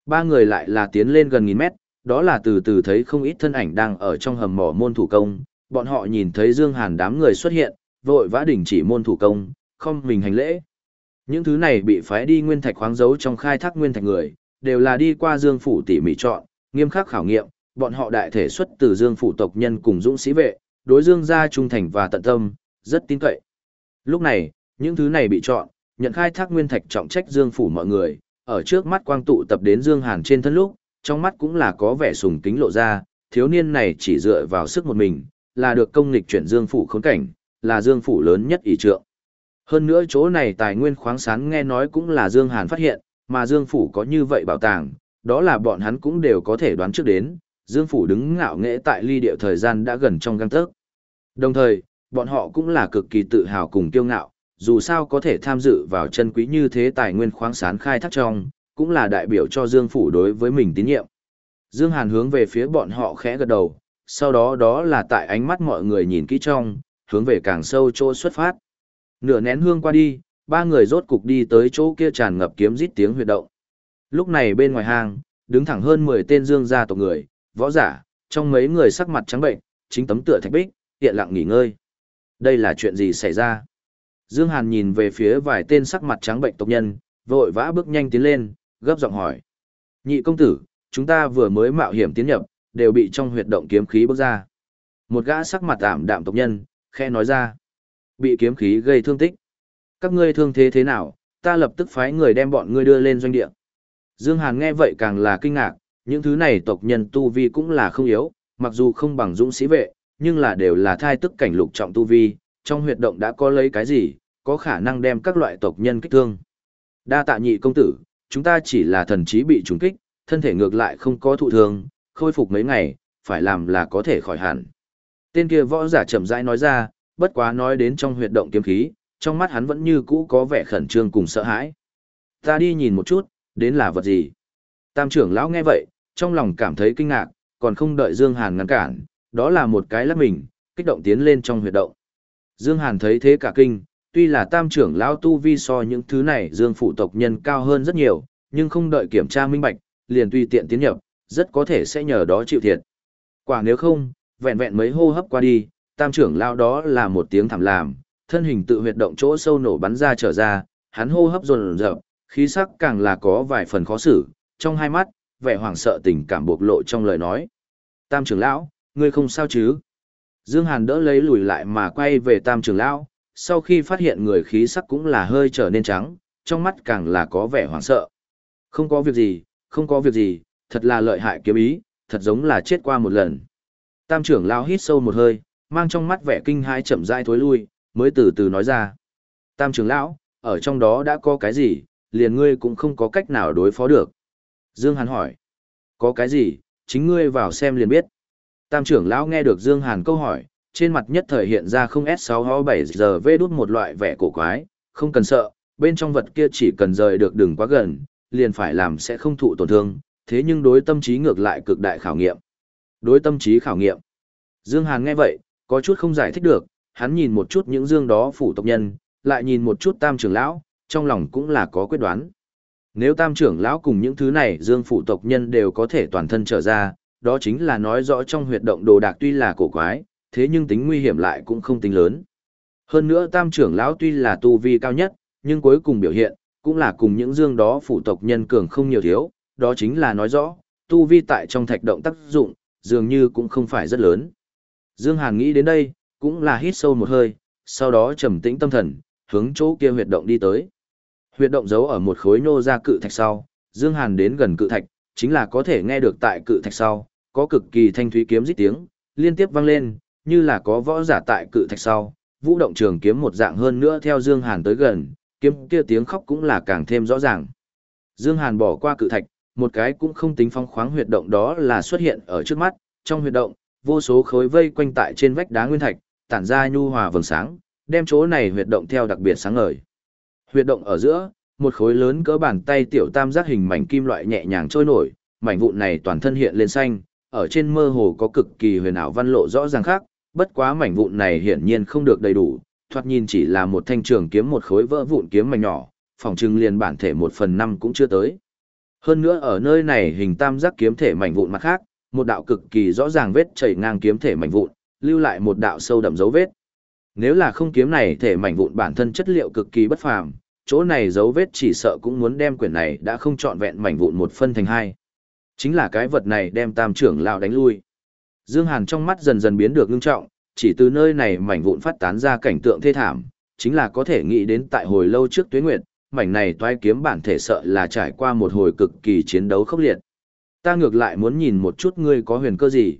Ba người lại là tiến lên gần nghìn mét, đó là từ từ thấy không ít thân ảnh đang ở trong hầm mỏ môn thủ công, bọn họ nhìn thấy Dương Hàn đám người xuất hiện, vội vã đình chỉ môn thủ công, không mình hành lễ. Những thứ này bị phái đi nguyên thạch khoáng dấu trong khai thác nguyên thạch người, đều là đi qua Dương phủ tỉ mỉ chọn, nghiêm khắc khảo nghiệm, bọn họ đại thể xuất từ Dương phủ tộc nhân cùng dũng sĩ vệ, đối Dương gia trung thành và tận tâm, rất tin cậy. Lúc này, những thứ này bị chọn, nhận khai thác nguyên thạch trọng trách Dương phủ mọi người, ở trước mắt quang tụ tập đến Dương Hàn trên thân lúc, trong mắt cũng là có vẻ sùng kính lộ ra, thiếu niên này chỉ dựa vào sức một mình, là được công lịch chuyển Dương phủ khốn cảnh, là Dương phủ lớn nhất ỷ trượng. Hơn nữa chỗ này tài nguyên khoáng sản nghe nói cũng là Dương Hàn phát hiện, mà Dương phủ có như vậy bảo tàng, đó là bọn hắn cũng đều có thể đoán trước đến, Dương phủ đứng ngạo nghễ tại ly điệu thời gian đã gần trong gang tấc. Đồng thời, bọn họ cũng là cực kỳ tự hào cùng kiêu ngạo, dù sao có thể tham dự vào chân quý như thế tài nguyên khoáng sản khai thác trong, cũng là đại biểu cho Dương phủ đối với mình tín nhiệm. Dương Hàn hướng về phía bọn họ khẽ gật đầu, sau đó đó là tại ánh mắt mọi người nhìn kỹ trong, hướng về càng sâu chỗ xuất phát. Nửa nén hương qua đi, ba người rốt cục đi tới chỗ kia tràn ngập kiếm rít tiếng huyệt động. Lúc này bên ngoài hang, đứng thẳng hơn 10 tên dương gia tộc người, võ giả, trong mấy người sắc mặt trắng bệnh, chính tấm tựa thạch bích, tiện lặng nghỉ ngơi. Đây là chuyện gì xảy ra? Dương Hàn nhìn về phía vài tên sắc mặt trắng bệnh tộc nhân, vội vã bước nhanh tiến lên, gấp giọng hỏi. Nhị công tử, chúng ta vừa mới mạo hiểm tiến nhập, đều bị trong huyệt động kiếm khí bước ra. Một gã sắc mặt ảm đạm tộc nhân, khe nói ra. Bị kiếm khí gây thương tích. Các ngươi thương thế thế nào, ta lập tức phái người đem bọn ngươi đưa lên doanh địa. Dương Hàn nghe vậy càng là kinh ngạc, những thứ này tộc nhân tu vi cũng là không yếu, mặc dù không bằng dũng sĩ vệ, nhưng là đều là thai tức cảnh lục trọng tu vi, trong huyệt động đã có lấy cái gì, có khả năng đem các loại tộc nhân kích thương. Đa tạ nhị công tử, chúng ta chỉ là thần trí bị trùng kích, thân thể ngược lại không có thụ thương, khôi phục mấy ngày, phải làm là có thể khỏi hẳn. Tên kia võ giả chậm rãi nói ra, bất quá nói đến trong huyệt động kiếm khí, trong mắt hắn vẫn như cũ có vẻ khẩn trương cùng sợ hãi. Ta đi nhìn một chút, đến là vật gì? Tam trưởng lão nghe vậy, trong lòng cảm thấy kinh ngạc, còn không đợi Dương Hàn ngăn cản, đó là một cái lắc mình, kích động tiến lên trong huyệt động. Dương Hàn thấy thế cả kinh, tuy là tam trưởng lão tu vi so những thứ này Dương phụ tộc nhân cao hơn rất nhiều, nhưng không đợi kiểm tra minh bạch, liền tùy tiện tiến nhập, rất có thể sẽ nhờ đó chịu thiệt. Quả nếu không, vẹn vẹn mấy hô hấp qua đi, tam trưởng lão đó là một tiếng thảm làm, thân hình tự huyệt động chỗ sâu nổ bắn ra trở ra, hắn hô hấp dồn dập, khí sắc càng là có vài phần khó xử, trong hai mắt, vẻ hoảng sợ tình cảm bộc lộ trong lời nói. Tam trưởng lão, ngươi không sao chứ? Dương Hàn đỡ lấy lùi lại mà quay về tam trưởng lão, sau khi phát hiện người khí sắc cũng là hơi trở nên trắng, trong mắt càng là có vẻ hoảng sợ. Không có việc gì, không có việc gì, thật là lợi hại kiếm ý, thật giống là chết qua một lần. Tam trưởng lão hít sâu một hơi, mang trong mắt vẻ kinh hãi chậm rãi thối lui, mới từ từ nói ra. Tam trưởng lão, ở trong đó đã có cái gì, liền ngươi cũng không có cách nào đối phó được. Dương Hàn hỏi, có cái gì, chính ngươi vào xem liền biết. Tam trưởng lão nghe được Dương Hàn câu hỏi, trên mặt nhất thời hiện ra không S6 ho 7 giờ vê đút một loại vẻ cổ quái, không cần sợ, bên trong vật kia chỉ cần rời được đừng quá gần, liền phải làm sẽ không thụ tổn thương, thế nhưng đối tâm trí ngược lại cực đại khảo nghiệm. Đối tâm trí khảo nghiệm. Dương Hàn nghe vậy, có chút không giải thích được, hắn nhìn một chút những dương đó phủ tộc nhân, lại nhìn một chút tam trưởng lão, trong lòng cũng là có quyết đoán. Nếu tam trưởng lão cùng những thứ này dương phủ tộc nhân đều có thể toàn thân trở ra, đó chính là nói rõ trong huyệt động đồ đạc tuy là cổ quái, thế nhưng tính nguy hiểm lại cũng không tính lớn. Hơn nữa tam trưởng lão tuy là tu vi cao nhất, nhưng cuối cùng biểu hiện, cũng là cùng những dương đó phủ tộc nhân cường không nhiều thiếu, đó chính là nói rõ, tu vi tại trong thạch động tác dụng, dường như cũng không phải rất lớn. Dương Hàn nghĩ đến đây, cũng là hít sâu một hơi, sau đó trầm tĩnh tâm thần, hướng chỗ kia huyệt động đi tới. Huyệt động giấu ở một khối nô ra cự thạch sau, Dương Hàn đến gần cự thạch, chính là có thể nghe được tại cự thạch sau, có cực kỳ thanh thúy kiếm rít tiếng, liên tiếp vang lên, như là có võ giả tại cự thạch sau, vũ động trường kiếm một dạng hơn nữa theo Dương Hàn tới gần, kiếm kia tiếng khóc cũng là càng thêm rõ ràng. Dương Hàn bỏ qua cự thạch, một cái cũng không tính phong khoáng huyệt động đó là xuất hiện ở trước mắt, trong huyệt động, vô số khối vây quanh tại trên vách đá nguyên thạch, tản ra nhu hòa vầng sáng, đem chỗ này huyệt động theo đặc biệt sáng ngời. Huyệt động ở giữa, một khối lớn cỡ bàn tay tiểu tam giác hình mảnh kim loại nhẹ nhàng trôi nổi, mảnh vụn này toàn thân hiện lên xanh, ở trên mơ hồ có cực kỳ huyền ảo văn lộ rõ ràng khác, bất quá mảnh vụn này hiển nhiên không được đầy đủ, thoạt nhìn chỉ là một thanh trường kiếm một khối vỡ vụn kiếm mảnh nhỏ, phòng trưng liền bản thể một phần năm cũng chưa tới. Hơn nữa ở nơi này hình tam giác kiếm thể mảnh vụn mặt khác, một đạo cực kỳ rõ ràng vết chảy ngang kiếm thể mảnh vụn, lưu lại một đạo sâu đậm dấu vết. Nếu là không kiếm này thể mảnh vụn bản thân chất liệu cực kỳ bất phàm, chỗ này dấu vết chỉ sợ cũng muốn đem quyển này đã không trọn vẹn mảnh vụn một phân thành hai. Chính là cái vật này đem tam trưởng lão đánh lui. Dương Hàn trong mắt dần dần biến được ngưng trọng, chỉ từ nơi này mảnh vụn phát tán ra cảnh tượng thê thảm, chính là có thể nghĩ đến tại hồi lâu trước tuế nguyệt, mảnh này toái kiếm bản thể sợ là trải qua một hồi cực kỳ chiến đấu khốc liệt. Ta ngược lại muốn nhìn một chút ngươi có huyền cơ gì.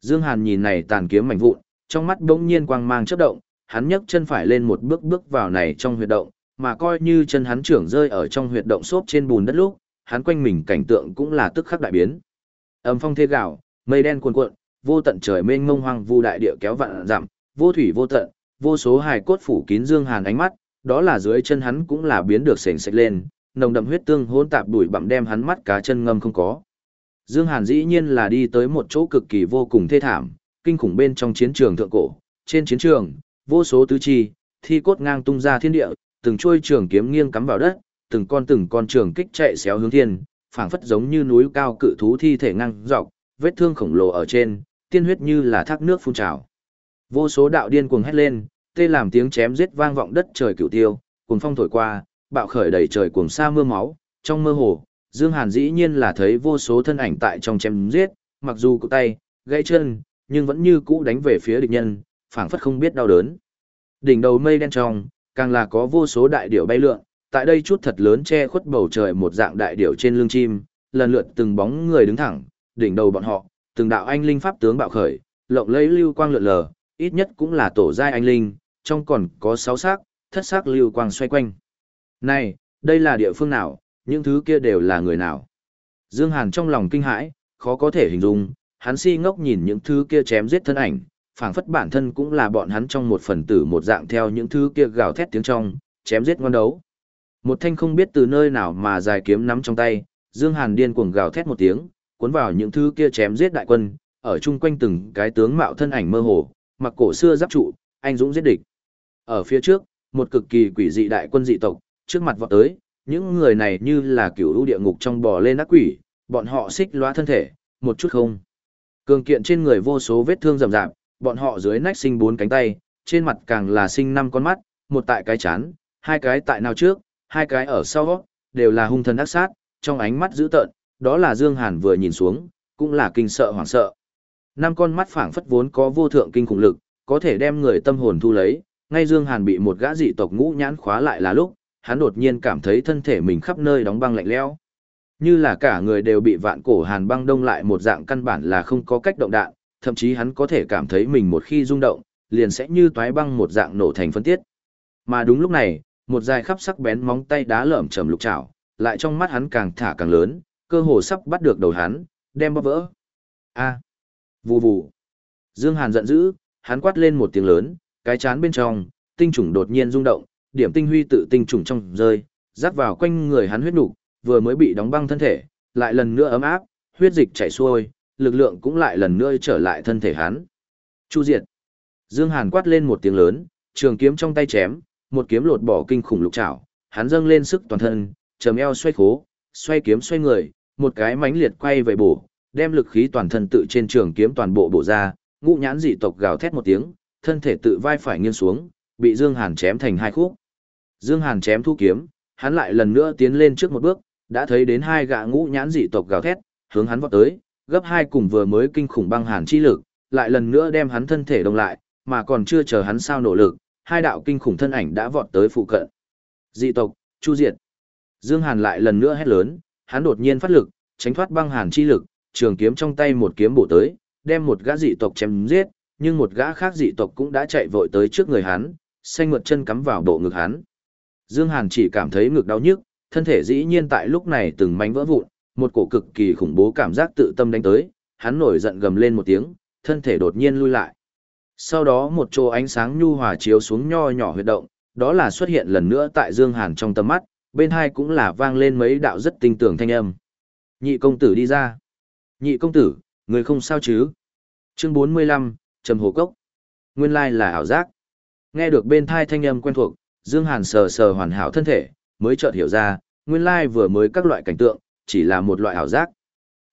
Dương Hàn nhìn này tàn kiếm mảnh vụn, trong mắt đống nhiên quang mang chớp động, hắn nhấc chân phải lên một bước bước vào này trong huyệt động, mà coi như chân hắn trưởng rơi ở trong huyệt động xốp trên bùn đất lúc, hắn quanh mình cảnh tượng cũng là tức khắc đại biến. Âm phong thê gạo, mây đen cuồn cuộn, vô tận trời mênh mông hoang vu đại địa kéo vạn dặm, vô thủy vô tận, vô số hài cốt phủ kín Dương Hàn ánh mắt, đó là dưới chân hắn cũng là biến được sền sệt lên, nồng đậm huyết tương hỗn tạp đuổi bặm đem hắn mắt cá chân ngâm không có. Dương Hàn dĩ nhiên là đi tới một chỗ cực kỳ vô cùng thê thảm, kinh khủng bên trong chiến trường thượng cổ, trên chiến trường, vô số tứ chi, thi cốt ngang tung ra thiên địa, từng chuôi trường kiếm nghiêng cắm vào đất, từng con từng con trường kích chạy xéo hướng thiên, phảng phất giống như núi cao cự thú thi thể ngang dọc, vết thương khổng lồ ở trên, tiên huyết như là thác nước phun trào. Vô số đạo điên cuồng hét lên, tê làm tiếng chém giết vang vọng đất trời cửu tiêu, cuồng phong thổi qua, bạo khởi đầy trời cuồng sa mưa máu, trong mơ hồ, Dương Hàn dĩ nhiên là thấy vô số thân ảnh tại trong chém giết, mặc dù cụ tay, gãy chân, nhưng vẫn như cũ đánh về phía địch nhân, phảng phất không biết đau đớn. Đỉnh đầu mây đen trong, càng là có vô số đại điểu bay lượn, tại đây chút thật lớn che khuất bầu trời một dạng đại điểu trên lưng chim, lần lượt từng bóng người đứng thẳng, đỉnh đầu bọn họ, từng đạo anh linh pháp tướng bạo khởi, lộng lẫy lưu quang lượn lờ, ít nhất cũng là tổ giai anh linh, trong còn có sáu xác, thất xác lưu quang xoay quanh. Này, đây là địa phương nào, những thứ kia đều là người nào? Dương Hàn trong lòng kinh hãi, khó có thể hình dung, hắn si ngốc nhìn những thứ kia chém giết thân ảnh, phảng phất bản thân cũng là bọn hắn trong một phần tử một dạng theo những thứ kia gào thét tiếng trong, chém giết ngon đấu. Một thanh không biết từ nơi nào mà dài kiếm nắm trong tay, Dương Hàn điên cuồng gào thét một tiếng, cuốn vào những thứ kia chém giết đại quân, ở chung quanh từng cái tướng mạo thân ảnh mơ hồ, mặc cổ xưa giáp trụ, anh dũng giết địch. Ở phía trước, một cực kỳ quỷ dị đại quân dị tộc, trước mặt vọt tới, những người này như là kiểu lũ địa ngục trong bò lên ác quỷ, bọn họ xích loa thân thể, một chút không. Cường kiện trên người vô số vết thương rầm rạp, bọn họ dưới nách sinh bốn cánh tay, trên mặt càng là sinh năm con mắt, một tại cái chán, hai cái tại nào trước, hai cái ở sau, đều là hung thần ác sát, trong ánh mắt dữ tợn, đó là Dương Hàn vừa nhìn xuống, cũng là kinh sợ hoảng sợ. Năm con mắt phảng phất vốn có vô thượng kinh khủng lực, có thể đem người tâm hồn thu lấy, ngay Dương Hàn bị một gã dị tộc ngũ nhãn khóa lại là lúc, hắn đột nhiên cảm thấy thân thể mình khắp nơi đóng băng lạnh lẽo. Như là cả người đều bị vạn cổ hàn băng đông lại một dạng căn bản là không có cách động đạn, thậm chí hắn có thể cảm thấy mình một khi rung động, liền sẽ như toái băng một dạng nổ thành phân tiết. Mà đúng lúc này, một dài khắp sắc bén móng tay đá lởm chầm lục chảo, lại trong mắt hắn càng thả càng lớn, cơ hồ sắp bắt được đầu hắn, đem bóp vỡ. A. Vù vù. Dương Hàn giận dữ, hắn quát lên một tiếng lớn, cái chán bên trong, tinh trùng đột nhiên rung động, điểm tinh huy tự tinh trùng trong rơi, rắc vào quanh người hắn huyết nục, vừa mới bị đóng băng thân thể, lại lần nữa ấm áp, huyết dịch chảy xuôi, lực lượng cũng lại lần nữa trở lại thân thể hắn. Chu diệt. Dương Hàn quát lên một tiếng lớn, trường kiếm trong tay chém, một kiếm lột bỏ kinh khủng lục trảo, hắn dâng lên sức toàn thân, trầm eo xoay khố, xoay kiếm xoay người, một cái mãnh liệt quay về bổ, đem lực khí toàn thân tự trên trường kiếm toàn bộ bổ ra, ngũ nhãn dị tộc gào thét một tiếng, thân thể tự vai phải nghiêng xuống, bị Dương Hàn chém thành hai khúc. Dương Hàn chém thu kiếm, hắn lại lần nữa tiến lên trước một bước, đã thấy đến hai gã ngũ nhãn dị tộc gào thét, hướng hắn vọt tới, gấp hai cùng vừa mới kinh khủng băng hàn chi lực, lại lần nữa đem hắn thân thể đông lại, mà còn chưa chờ hắn sao nổ lực, hai đạo kinh khủng thân ảnh đã vọt tới phụ cận. Dị tộc, chu diệt. Dương Hàn lại lần nữa hét lớn, hắn đột nhiên phát lực, tránh thoát băng hàn chi lực, trường kiếm trong tay một kiếm bổ tới, đem một gã dị tộc chém giết, nhưng một gã khác dị tộc cũng đã chạy vội tới trước người hắn, xanh mượt chân cắm vào bộ ngực hắn. Dương Hàn chỉ cảm thấy ngực đau nhức, thân thể dĩ nhiên tại lúc này từng mảnh vỡ vụn, một cổ cực kỳ khủng bố cảm giác tự tâm đánh tới, hắn nổi giận gầm lên một tiếng, thân thể đột nhiên lui lại. Sau đó một chỗ ánh sáng nhu hòa chiếu xuống nho nhỏ huyệt động, đó là xuất hiện lần nữa tại Dương Hàn trong tầm mắt, bên hai cũng là vang lên mấy đạo rất tinh tường thanh âm. Nhị công tử đi ra. Nhị công tử, người không sao chứ? Chương 45, Trầm Hồ Cốc. Nguyên lai là ảo giác. Nghe được bên thai thanh âm quen thuộc, Dương Hàn sờ sờ hoàn hảo thân thể, mới chợt hiểu ra, nguyên lai vừa mới các loại cảnh tượng, chỉ là một loại ảo giác.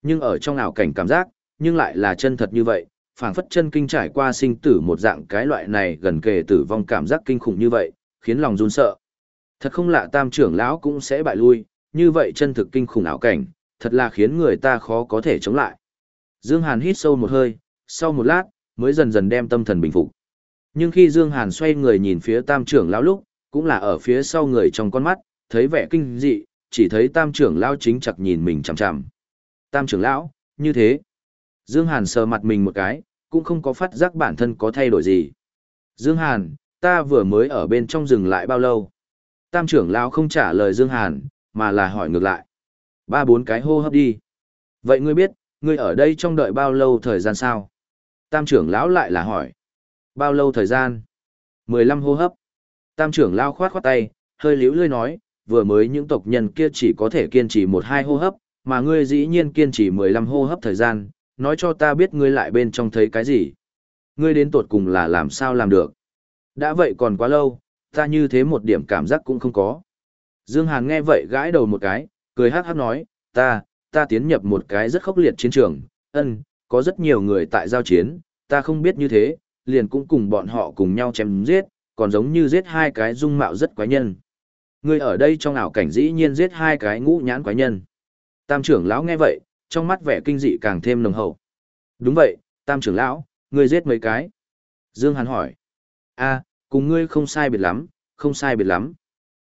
Nhưng ở trong ảo cảnh cảm giác, nhưng lại là chân thật như vậy, phảng phất chân kinh trải qua sinh tử một dạng cái loại này gần kề tử vong cảm giác kinh khủng như vậy, khiến lòng run sợ. Thật không lạ tam trưởng lão cũng sẽ bại lui, như vậy chân thực kinh khủng ảo cảnh, thật là khiến người ta khó có thể chống lại. Dương Hàn hít sâu một hơi, sau một lát, mới dần dần đem tâm thần bình phục. Nhưng khi Dương Hàn xoay người nhìn phía tam trưởng lão lúc, cũng là ở phía sau người trong con mắt, thấy vẻ kinh dị, chỉ thấy tam trưởng lão chính chặt nhìn mình chằm chằm. Tam trưởng lão, như thế. Dương Hàn sờ mặt mình một cái, cũng không có phát giác bản thân có thay đổi gì. Dương Hàn, ta vừa mới ở bên trong rừng lại bao lâu? Tam trưởng lão không trả lời Dương Hàn, mà là hỏi ngược lại. Ba bốn cái hô hấp đi. Vậy ngươi biết, ngươi ở đây trong đợi bao lâu thời gian sao? Tam trưởng lão lại là hỏi. Bao lâu thời gian? Mười lăm hô hấp. Tam trưởng lão khoát khoát tay, hơi liễu lươi nói, vừa mới những tộc nhân kia chỉ có thể kiên trì một hai hô hấp, mà ngươi dĩ nhiên kiên trì mười lăm hô hấp thời gian, nói cho ta biết ngươi lại bên trong thấy cái gì. Ngươi đến tột cùng là làm sao làm được. Đã vậy còn quá lâu, ta như thế một điểm cảm giác cũng không có. Dương Hàn nghe vậy gãi đầu một cái, cười hát hát nói, ta, ta tiến nhập một cái rất khốc liệt chiến trường, ân, có rất nhiều người tại giao chiến, ta không biết như thế, liền cũng cùng bọn họ cùng nhau chém giết, còn giống như giết hai cái dung mạo rất quái nhân. Ngươi ở đây trong ảo cảnh dĩ nhiên giết hai cái ngũ nhãn quái nhân. Tam trưởng lão nghe vậy, trong mắt vẻ kinh dị càng thêm nồng hậu. Đúng vậy, tam trưởng lão, ngươi giết mấy cái? Dương Hàn hỏi. a cùng ngươi không sai biệt lắm, không sai biệt lắm.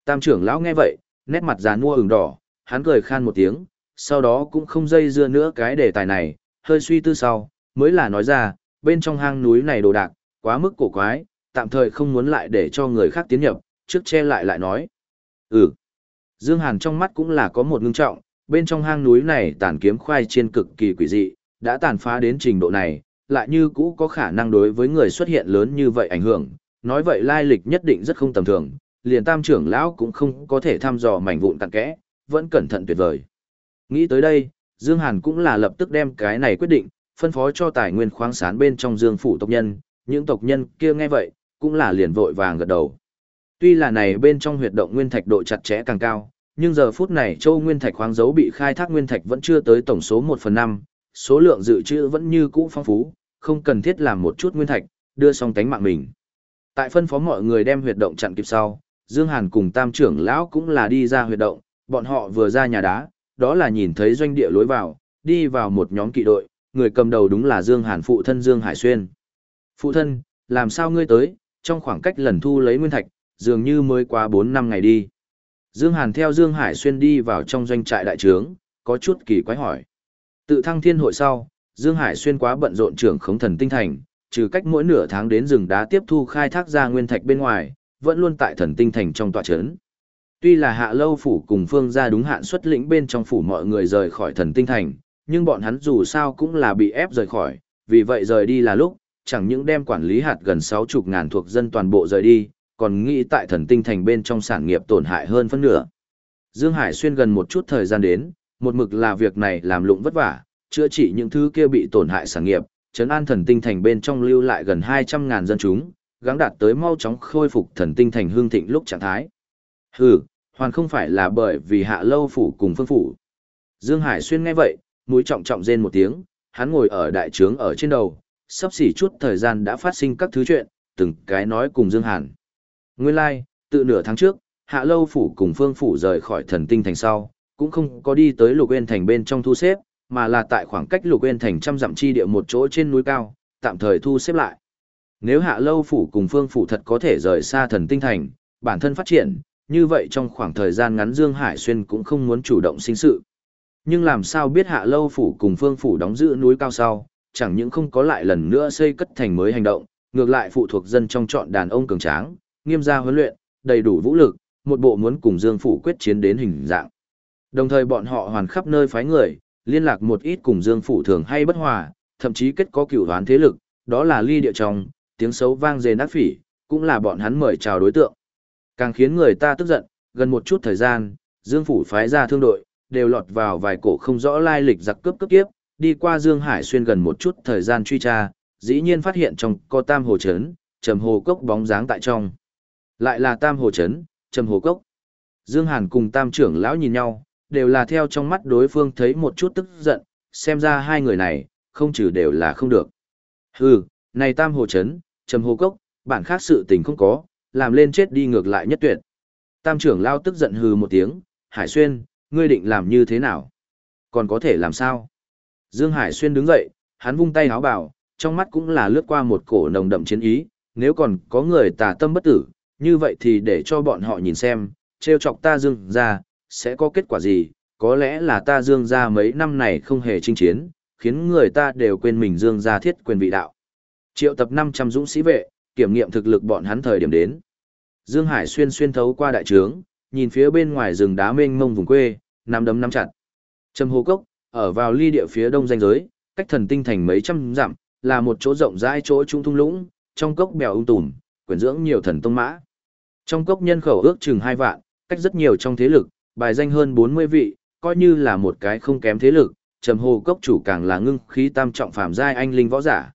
Tam trưởng lão nghe vậy, nét mặt già nua ửng đỏ, hắn cười khan một tiếng, sau đó cũng không dây dưa nữa cái đề tài này, hơi suy tư sau, mới là nói ra, bên trong hang núi này đồ đạc, quá mức cổ quái, tạm thời không muốn lại để cho người khác tiến nhập, trước che lại lại nói. Ừ. Dương Hàn trong mắt cũng là có một ngưng trọng, bên trong hang núi này tàn kiếm khoai chiên cực kỳ quỷ dị, đã tàn phá đến trình độ này, lại như cũ có khả năng đối với người xuất hiện lớn như vậy ảnh hưởng, nói vậy lai lịch nhất định rất không tầm thường, liền tam trưởng lão cũng không có thể thăm dò mảnh vụn tặng kẽ, vẫn cẩn thận tuyệt vời. Nghĩ tới đây, Dương Hàn cũng là lập tức đem cái này quyết định, phân phó cho tài nguyên khoáng sản bên trong dương phủ tộc nhân, những tộc nhân kia nghe vậy, cũng là liền vội vàng gật đầu. Tuy là này bên trong huyệt động nguyên thạch độ chặt chẽ càng cao, nhưng giờ phút này châu nguyên thạch khoáng dấu bị khai thác nguyên thạch vẫn chưa tới tổng số 1 phần 5, số lượng dự trữ vẫn như cũ phong phú, không cần thiết làm một chút nguyên thạch, đưa xong tánh mạng mình. Tại phân phó mọi người đem huyệt động chặn kịp sau, Dương Hàn cùng tam trưởng lão cũng là đi ra huyệt động, bọn họ vừa ra nhà đá, đó là nhìn thấy doanh địa lối vào, đi vào một nhóm kỵ đội, người cầm đầu đúng là Dương Hàn phụ thân Dương Hải Xuyên. Phụ thân, làm sao ngươi tới, trong khoảng cách lần thu lấy nguyên thạch, dường như mới qua 4 năm ngày đi. Dương Hàn theo Dương Hải Xuyên đi vào trong doanh trại đại trướng, có chút kỳ quái hỏi. Tự thăng thiên hội sau, Dương Hải Xuyên quá bận rộn trưởng khống thần tinh thành, trừ cách mỗi nửa tháng đến rừng đá tiếp thu khai thác ra nguyên thạch bên ngoài, vẫn luôn tại thần tinh thành trong tòa trấn. Tuy là hạ lâu phủ cùng phương gia đúng hạn xuất lĩnh bên trong phủ mọi người rời khỏi thần tinh thành, nhưng bọn hắn dù sao cũng là bị ép rời khỏi, vì vậy rời đi là lúc, chẳng những đem quản lý hạt gần 60 ngàn thuộc dân toàn bộ rời đi, còn nghĩ tại thần tinh thành bên trong sản nghiệp tổn hại hơn phân nửa. Dương Hải xuyên gần một chút thời gian đến, một mực là việc này làm lụng vất vả, chữa trị những thứ kia bị tổn hại sản nghiệp, trấn an thần tinh thành bên trong lưu lại gần 200 ngàn dân chúng, gắng đạt tới mau chóng khôi phục thần tinh thành hương thịnh lúc trạng thái. Hừ, hoàn không phải là bởi vì hạ lâu phủ cùng phương phủ. Dương Hải xuyên nghe vậy, mũi trọng trọng rên một tiếng, hắn ngồi ở đại trướng ở trên đầu, sắp xỉ chút thời gian đã phát sinh các thứ chuyện, từng cái nói cùng Dương Hàn. Nguyên lai, like, tự nửa tháng trước, hạ lâu phủ cùng phương phủ rời khỏi thần tinh thành sau, cũng không có đi tới lục uyên thành bên trong thu xếp, mà là tại khoảng cách lục uyên thành trăm dặm chi địa một chỗ trên núi cao, tạm thời thu xếp lại. Nếu hạ lâu phủ cùng phương phủ thật có thể rời xa thần tinh thành, bản thân phát triển, như vậy trong khoảng thời gian ngắn Dương Hải Xuyên cũng không muốn chủ động sinh sự. Nhưng làm sao biết hạ lâu phủ cùng phương phủ đóng giữ núi cao sau, chẳng những không có lại lần nữa xây cất thành mới hành động, ngược lại phụ thuộc dân trong chọn đàn ông cường tráng, nghiêm gia huấn luyện, đầy đủ vũ lực, một bộ muốn cùng Dương phủ quyết chiến đến hình dạng. Đồng thời bọn họ hoàn khắp nơi phái người, liên lạc một ít cùng Dương phủ thường hay bất hòa, thậm chí kết có cửu hoán thế lực, đó là ly địa trong, tiếng xấu vang dền ác phỉ, cũng là bọn hắn mời chào đối tượng. Càng khiến người ta tức giận, gần một chút thời gian, Dương phủ phái ra thương đội, đều lọt vào vài cổ không rõ lai lịch giặc cướp cướp kiếp, đi qua Dương Hải xuyên gần một chút thời gian truy tra, dĩ nhiên phát hiện trong có tam hồ chấn, trầm hồ cốc bóng dáng tại trong. Lại là tam hồ chấn, trầm hồ cốc. Dương Hàn cùng tam trưởng lão nhìn nhau, đều là theo trong mắt đối phương thấy một chút tức giận, xem ra hai người này, không trừ đều là không được. Hừ, này tam hồ chấn, trầm hồ cốc, bản khác sự tình không có, làm lên chết đi ngược lại nhất tuyệt. Tam trưởng lao tức giận hừ một tiếng, Hải Xuyên, ngươi định làm như thế nào? Còn có thể làm sao? Dương Hải Xuyên đứng dậy, hắn vung tay háo bảo, trong mắt cũng là lướt qua một cổ nồng đậm chiến ý, nếu còn có người tà tâm bất tử, như vậy thì để cho bọn họ nhìn xem, trêu chọc ta Dương ra, sẽ có kết quả gì, có lẽ là ta Dương ra mấy năm này không hề chinh chiến, khiến người ta đều quên mình Dương ra thiết quyền vị đạo. Triệu tập 500 dũng sĩ vệ, kiểm nghiệm thực lực bọn hắn thời điểm đến. Dương Hải xuyên xuyên thấu qua đại trướng, nhìn phía bên ngoài rừng đá mênh mông vùng quê, nắm đấm nắm chặt. Trầm hồ cốc, ở vào ly địa phía đông danh giới, cách thần tinh thành mấy trăm dặm, là một chỗ rộng rãi chỗ trung thung lũng, trong cốc bèo ung tùm, quyển dưỡng nhiều thần tông mã. Trong cốc nhân khẩu ước chừng hai vạn, cách rất nhiều trong thế lực, bài danh hơn 40 vị, coi như là một cái không kém thế lực, trầm hồ cốc chủ càng là ngưng khí tam trọng phàm giai anh linh võ giả.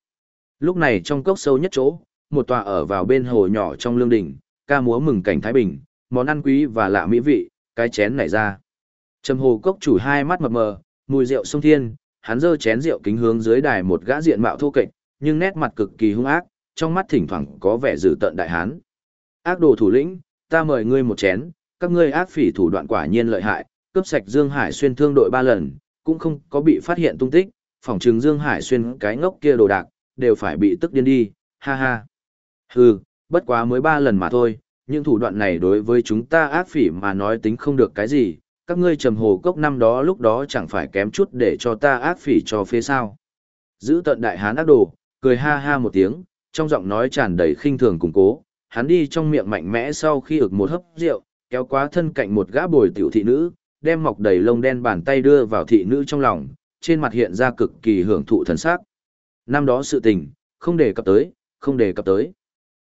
Lúc này trong cốc sâu nhất chỗ, một tòa ở vào bên hồ nhỏ trong lương đình ca múa mừng cảnh thái bình, món ăn quý và lạ mỹ vị, cái chén nảy ra. Trầm hồ cốc chủ hai mắt mập mờ, mùi rượu sông thiên, hắn giơ chén rượu kính hướng dưới đài một gã diện mạo thô kệch, nhưng nét mặt cực kỳ hung ác, trong mắt thỉnh thoảng có vẻ dữ tợn đại hán. Ác đồ thủ lĩnh, ta mời ngươi một chén, các ngươi ác phỉ thủ đoạn quả nhiên lợi hại, cướp sạch Dương Hải xuyên thương đội ba lần, cũng không có bị phát hiện tung tích, phòng trừng Dương Hải xuyên cái ngốc kia đồ đạc, đều phải bị tức điên đi, ha ha. Hừ, bất quá mới ba lần mà thôi, những thủ đoạn này đối với chúng ta ác phỉ mà nói tính không được cái gì, các ngươi trầm hồ cốc năm đó lúc đó chẳng phải kém chút để cho ta ác phỉ cho phía sao. Giữ tận đại hán ác đồ, cười ha ha một tiếng, trong giọng nói tràn đầy khinh thường củng cố, hắn đi trong miệng mạnh mẽ sau khi ực một hấp rượu, kéo quá thân cạnh một gã bồi tiểu thị nữ, đem mọc đầy lông đen bàn tay đưa vào thị nữ trong lòng, trên mặt hiện ra cực kỳ hưởng thụ thần sắc. Năm đó sự tình, không đề cập tới, không đề cập tới.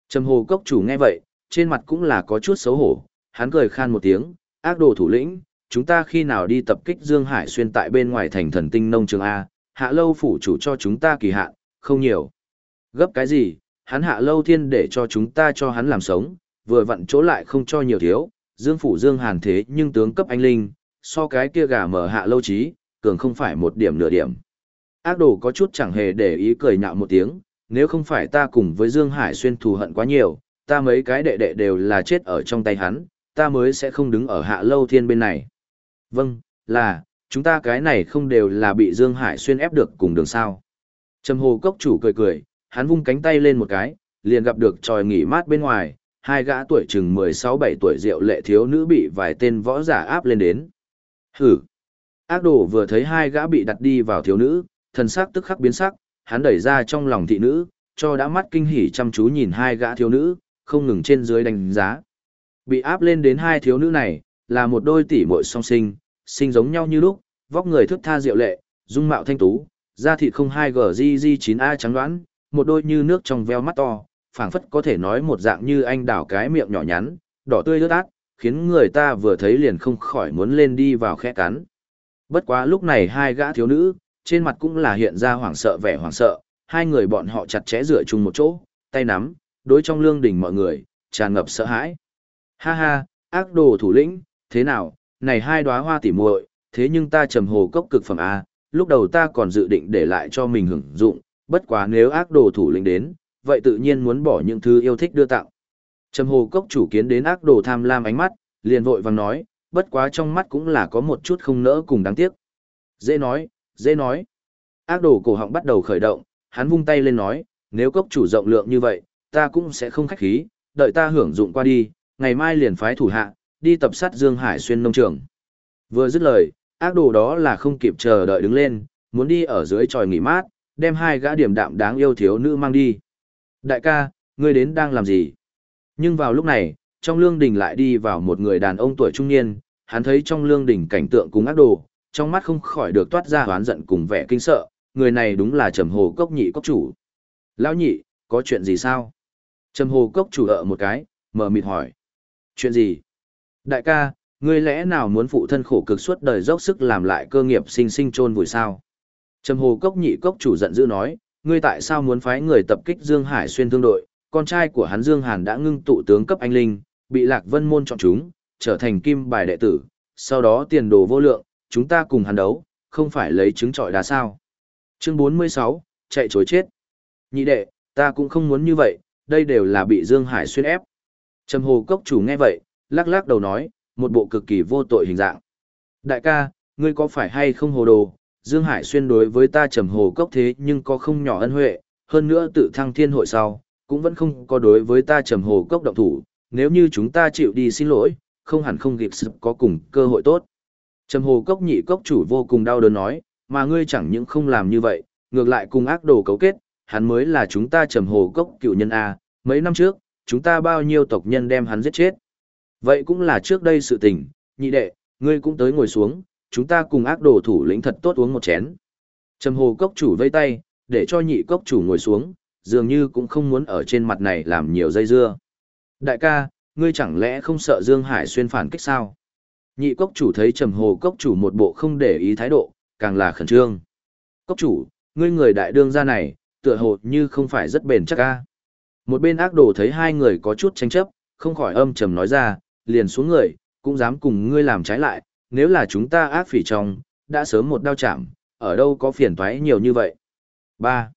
Trầm hồ cốc chủ nghe vậy, trên mặt cũng là có chút xấu hổ, hắn cười khan một tiếng, ác đồ thủ lĩnh, chúng ta khi nào đi tập kích Dương Hải xuyên tại bên ngoài thành thần tinh nông trường A, hạ lâu phủ chủ cho chúng ta kỳ hạn, không nhiều. Gấp cái gì, hắn hạ lâu thiên để cho chúng ta cho hắn làm sống, vừa vặn chỗ lại không cho nhiều thiếu, dương phủ dương hàn thế nhưng tướng cấp anh linh, so cái kia gà mở hạ lâu trí, cường không phải một điểm nửa điểm. Ác đồ có chút chẳng hề để ý cười nhạo một tiếng, nếu không phải ta cùng với Dương Hải Xuyên thù hận quá nhiều, ta mấy cái đệ đệ đều là chết ở trong tay hắn, ta mới sẽ không đứng ở hạ lâu thiên bên này. Vâng, là, chúng ta cái này không đều là bị Dương Hải Xuyên ép được cùng đường sao. Trầm hồ cốc chủ cười cười, hắn vung cánh tay lên một cái, liền gặp được tròi nghỉ mát bên ngoài, hai gã tuổi chừng 16-17 tuổi rượu lệ thiếu nữ bị vài tên võ giả áp lên đến. Hử! Ác đồ vừa thấy hai gã bị đặt đi vào thiếu nữ, thần sắc tức khắc biến sắc, hắn đẩy ra trong lòng thị nữ, cho đã mắt kinh hỉ chăm chú nhìn hai gã thiếu nữ, không ngừng trên dưới đánh giá. Bị áp lên đến hai thiếu nữ này, là một đôi tỷ muội song sinh, sinh giống nhau như lúc, vóc người thướt tha diệu lệ, dung mạo thanh tú, da thịt không hai gg 9 a trắng đoán, một đôi như nước trong veo mắt to, phảng phất có thể nói một dạng như anh đảo cái miệng nhỏ nhắn, đỏ tươi rớt át, khiến người ta vừa thấy liền không khỏi muốn lên đi vào khe cắn. Bất quá lúc này hai gã thiếu nữ, trên mặt cũng là hiện ra hoảng sợ vẻ hoảng sợ, hai người bọn họ chặt chẽ rửa chung một chỗ, tay nắm, đối trong lương đỉnh mọi người, tràn ngập sợ hãi. Ha ha, ác đồ thủ lĩnh, thế nào, này hai đóa hoa tỉ muội, thế nhưng ta trầm hồ cốc cực phẩm A, lúc đầu ta còn dự định để lại cho mình hưởng dụng, bất quá nếu ác đồ thủ lĩnh đến, vậy tự nhiên muốn bỏ những thứ yêu thích đưa tặng. Trầm hồ cốc chủ kiến đến ác đồ tham lam ánh mắt, liền vội vàng nói, bất quá trong mắt cũng là có một chút không nỡ cùng đáng tiếc. Dễ nói, dễ nói. Ác đồ cổ họng bắt đầu khởi động, hắn vung tay lên nói, nếu cốc chủ rộng lượng như vậy, ta cũng sẽ không khách khí, đợi ta hưởng dụng qua đi, ngày mai liền phái thủ hạ, đi tập sát Dương Hải xuyên nông trường. Vừa dứt lời, ác đồ đó là không kịp chờ đợi đứng lên, muốn đi ở dưới tròi nghỉ mát, đem hai gã điểm đạm đáng yêu thiếu nữ mang đi. Đại ca, ngươi đến đang làm gì? Nhưng vào lúc này, trong lương đình lại đi vào một người đàn ông tuổi trung niên, hắn thấy trong lương đình cảnh tượng cùng ác đồ, trong mắt không khỏi được toát ra oán giận cùng vẻ kinh sợ, người này đúng là Trầm Hồ Cốc nhị cốc chủ. Lão nhị, có chuyện gì sao? Trầm Hồ Cốc chủ ở một cái, mở mịt hỏi. Chuyện gì? Đại ca, ngươi lẽ nào muốn phụ thân khổ cực suốt đời dốc sức làm lại cơ nghiệp sinh sinh chôn vùi sao? Trầm Hồ Cốc nhị cốc chủ giận dữ nói, ngươi tại sao muốn phái người tập kích Dương Hải xuyên thương đội? Con trai của hắn Dương Hàn đã ngưng tụ tướng cấp anh linh, bị Lạc Vân môn chọn chúng, trở thành kim bài đệ tử, sau đó tiền đồ vô lượng, chúng ta cùng hắn đấu, không phải lấy trứng trọi đá sao. Chương 46, chạy chối chết. Nhị đệ, ta cũng không muốn như vậy, đây đều là bị Dương Hải xuyên ép. Trầm hồ cốc chủ nghe vậy, lắc lắc đầu nói, một bộ cực kỳ vô tội hình dạng. Đại ca, ngươi có phải hay không hồ đồ, Dương Hải xuyên đối với ta trầm hồ cốc thế nhưng có không nhỏ ân huệ, hơn nữa tự thăng thiên hội sau, cũng vẫn không có đối với ta trầm hồ cốc động thủ, nếu như chúng ta chịu đi xin lỗi, không hẳn không kịp sự có cùng cơ hội tốt. Trầm hồ cốc nhị cốc chủ vô cùng đau đớn nói, mà ngươi chẳng những không làm như vậy, ngược lại cùng ác đồ cấu kết, hắn mới là chúng ta trầm hồ cốc cựu nhân A, mấy năm trước, chúng ta bao nhiêu tộc nhân đem hắn giết chết. Vậy cũng là trước đây sự tình, nhị đệ, ngươi cũng tới ngồi xuống, chúng ta cùng ác đồ thủ lĩnh thật tốt uống một chén. Trầm hồ cốc chủ vây tay, để cho nhị cốc chủ ngồi xuống, dường như cũng không muốn ở trên mặt này làm nhiều dây dưa. Đại ca, ngươi chẳng lẽ không sợ Dương Hải xuyên phản kích sao? Nhị cốc chủ thấy trầm hồ cốc chủ một bộ không để ý thái độ, càng là khẩn trương. Cốc chủ, ngươi người đại đương gia này, tựa hồ như không phải rất bền chắc a. Một bên ác đồ thấy hai người có chút tranh chấp, không khỏi âm trầm nói ra, liền xuống người, cũng dám cùng ngươi làm trái lại, nếu là chúng ta ác phỉ trong, đã sớm một đao chạm, ở đâu có phiền toái nhiều như vậy. 3.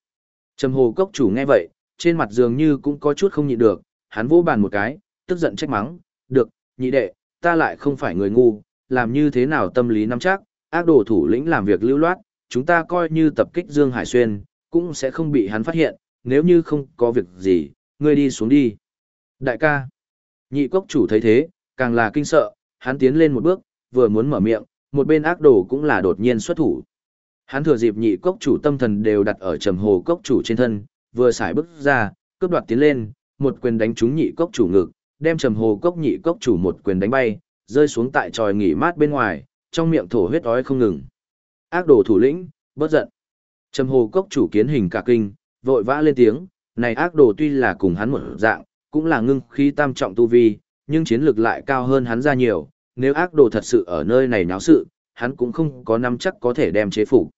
Trầm hồ cốc chủ nghe vậy, trên mặt dường như cũng có chút không nhịn được, hắn vỗ bàn một cái, tức giận trách mắng, được, nhị đệ, ta lại không phải người ngu, làm như thế nào tâm lý nắm chắc, ác đồ thủ lĩnh làm việc lưu loát, chúng ta coi như tập kích Dương Hải Xuyên, cũng sẽ không bị hắn phát hiện, nếu như không có việc gì, ngươi đi xuống đi. Đại ca, nhị cốc chủ thấy thế, càng là kinh sợ, hắn tiến lên một bước, vừa muốn mở miệng, một bên ác đồ cũng là đột nhiên xuất thủ. Hắn thừa dịp nhị cốc chủ tâm thần đều đặt ở trầm hồ cốc chủ trên thân, vừa xài bước ra, cướp đoạt tiến lên, một quyền đánh trúng nhị cốc chủ ngực, đem trầm hồ cốc nhị cốc chủ một quyền đánh bay, rơi xuống tại tròi nghỉ mát bên ngoài, trong miệng thổ huyết ói không ngừng. Ác đồ thủ lĩnh, bất giận. Trầm hồ cốc chủ kiến hình cả kinh, vội vã lên tiếng, này ác đồ tuy là cùng hắn một dạng, cũng là ngưng khí tam trọng tu vi, nhưng chiến lược lại cao hơn hắn ra nhiều, nếu ác đồ thật sự ở nơi này náo sự, hắn cũng không có nắm chắc có thể đem chế phục.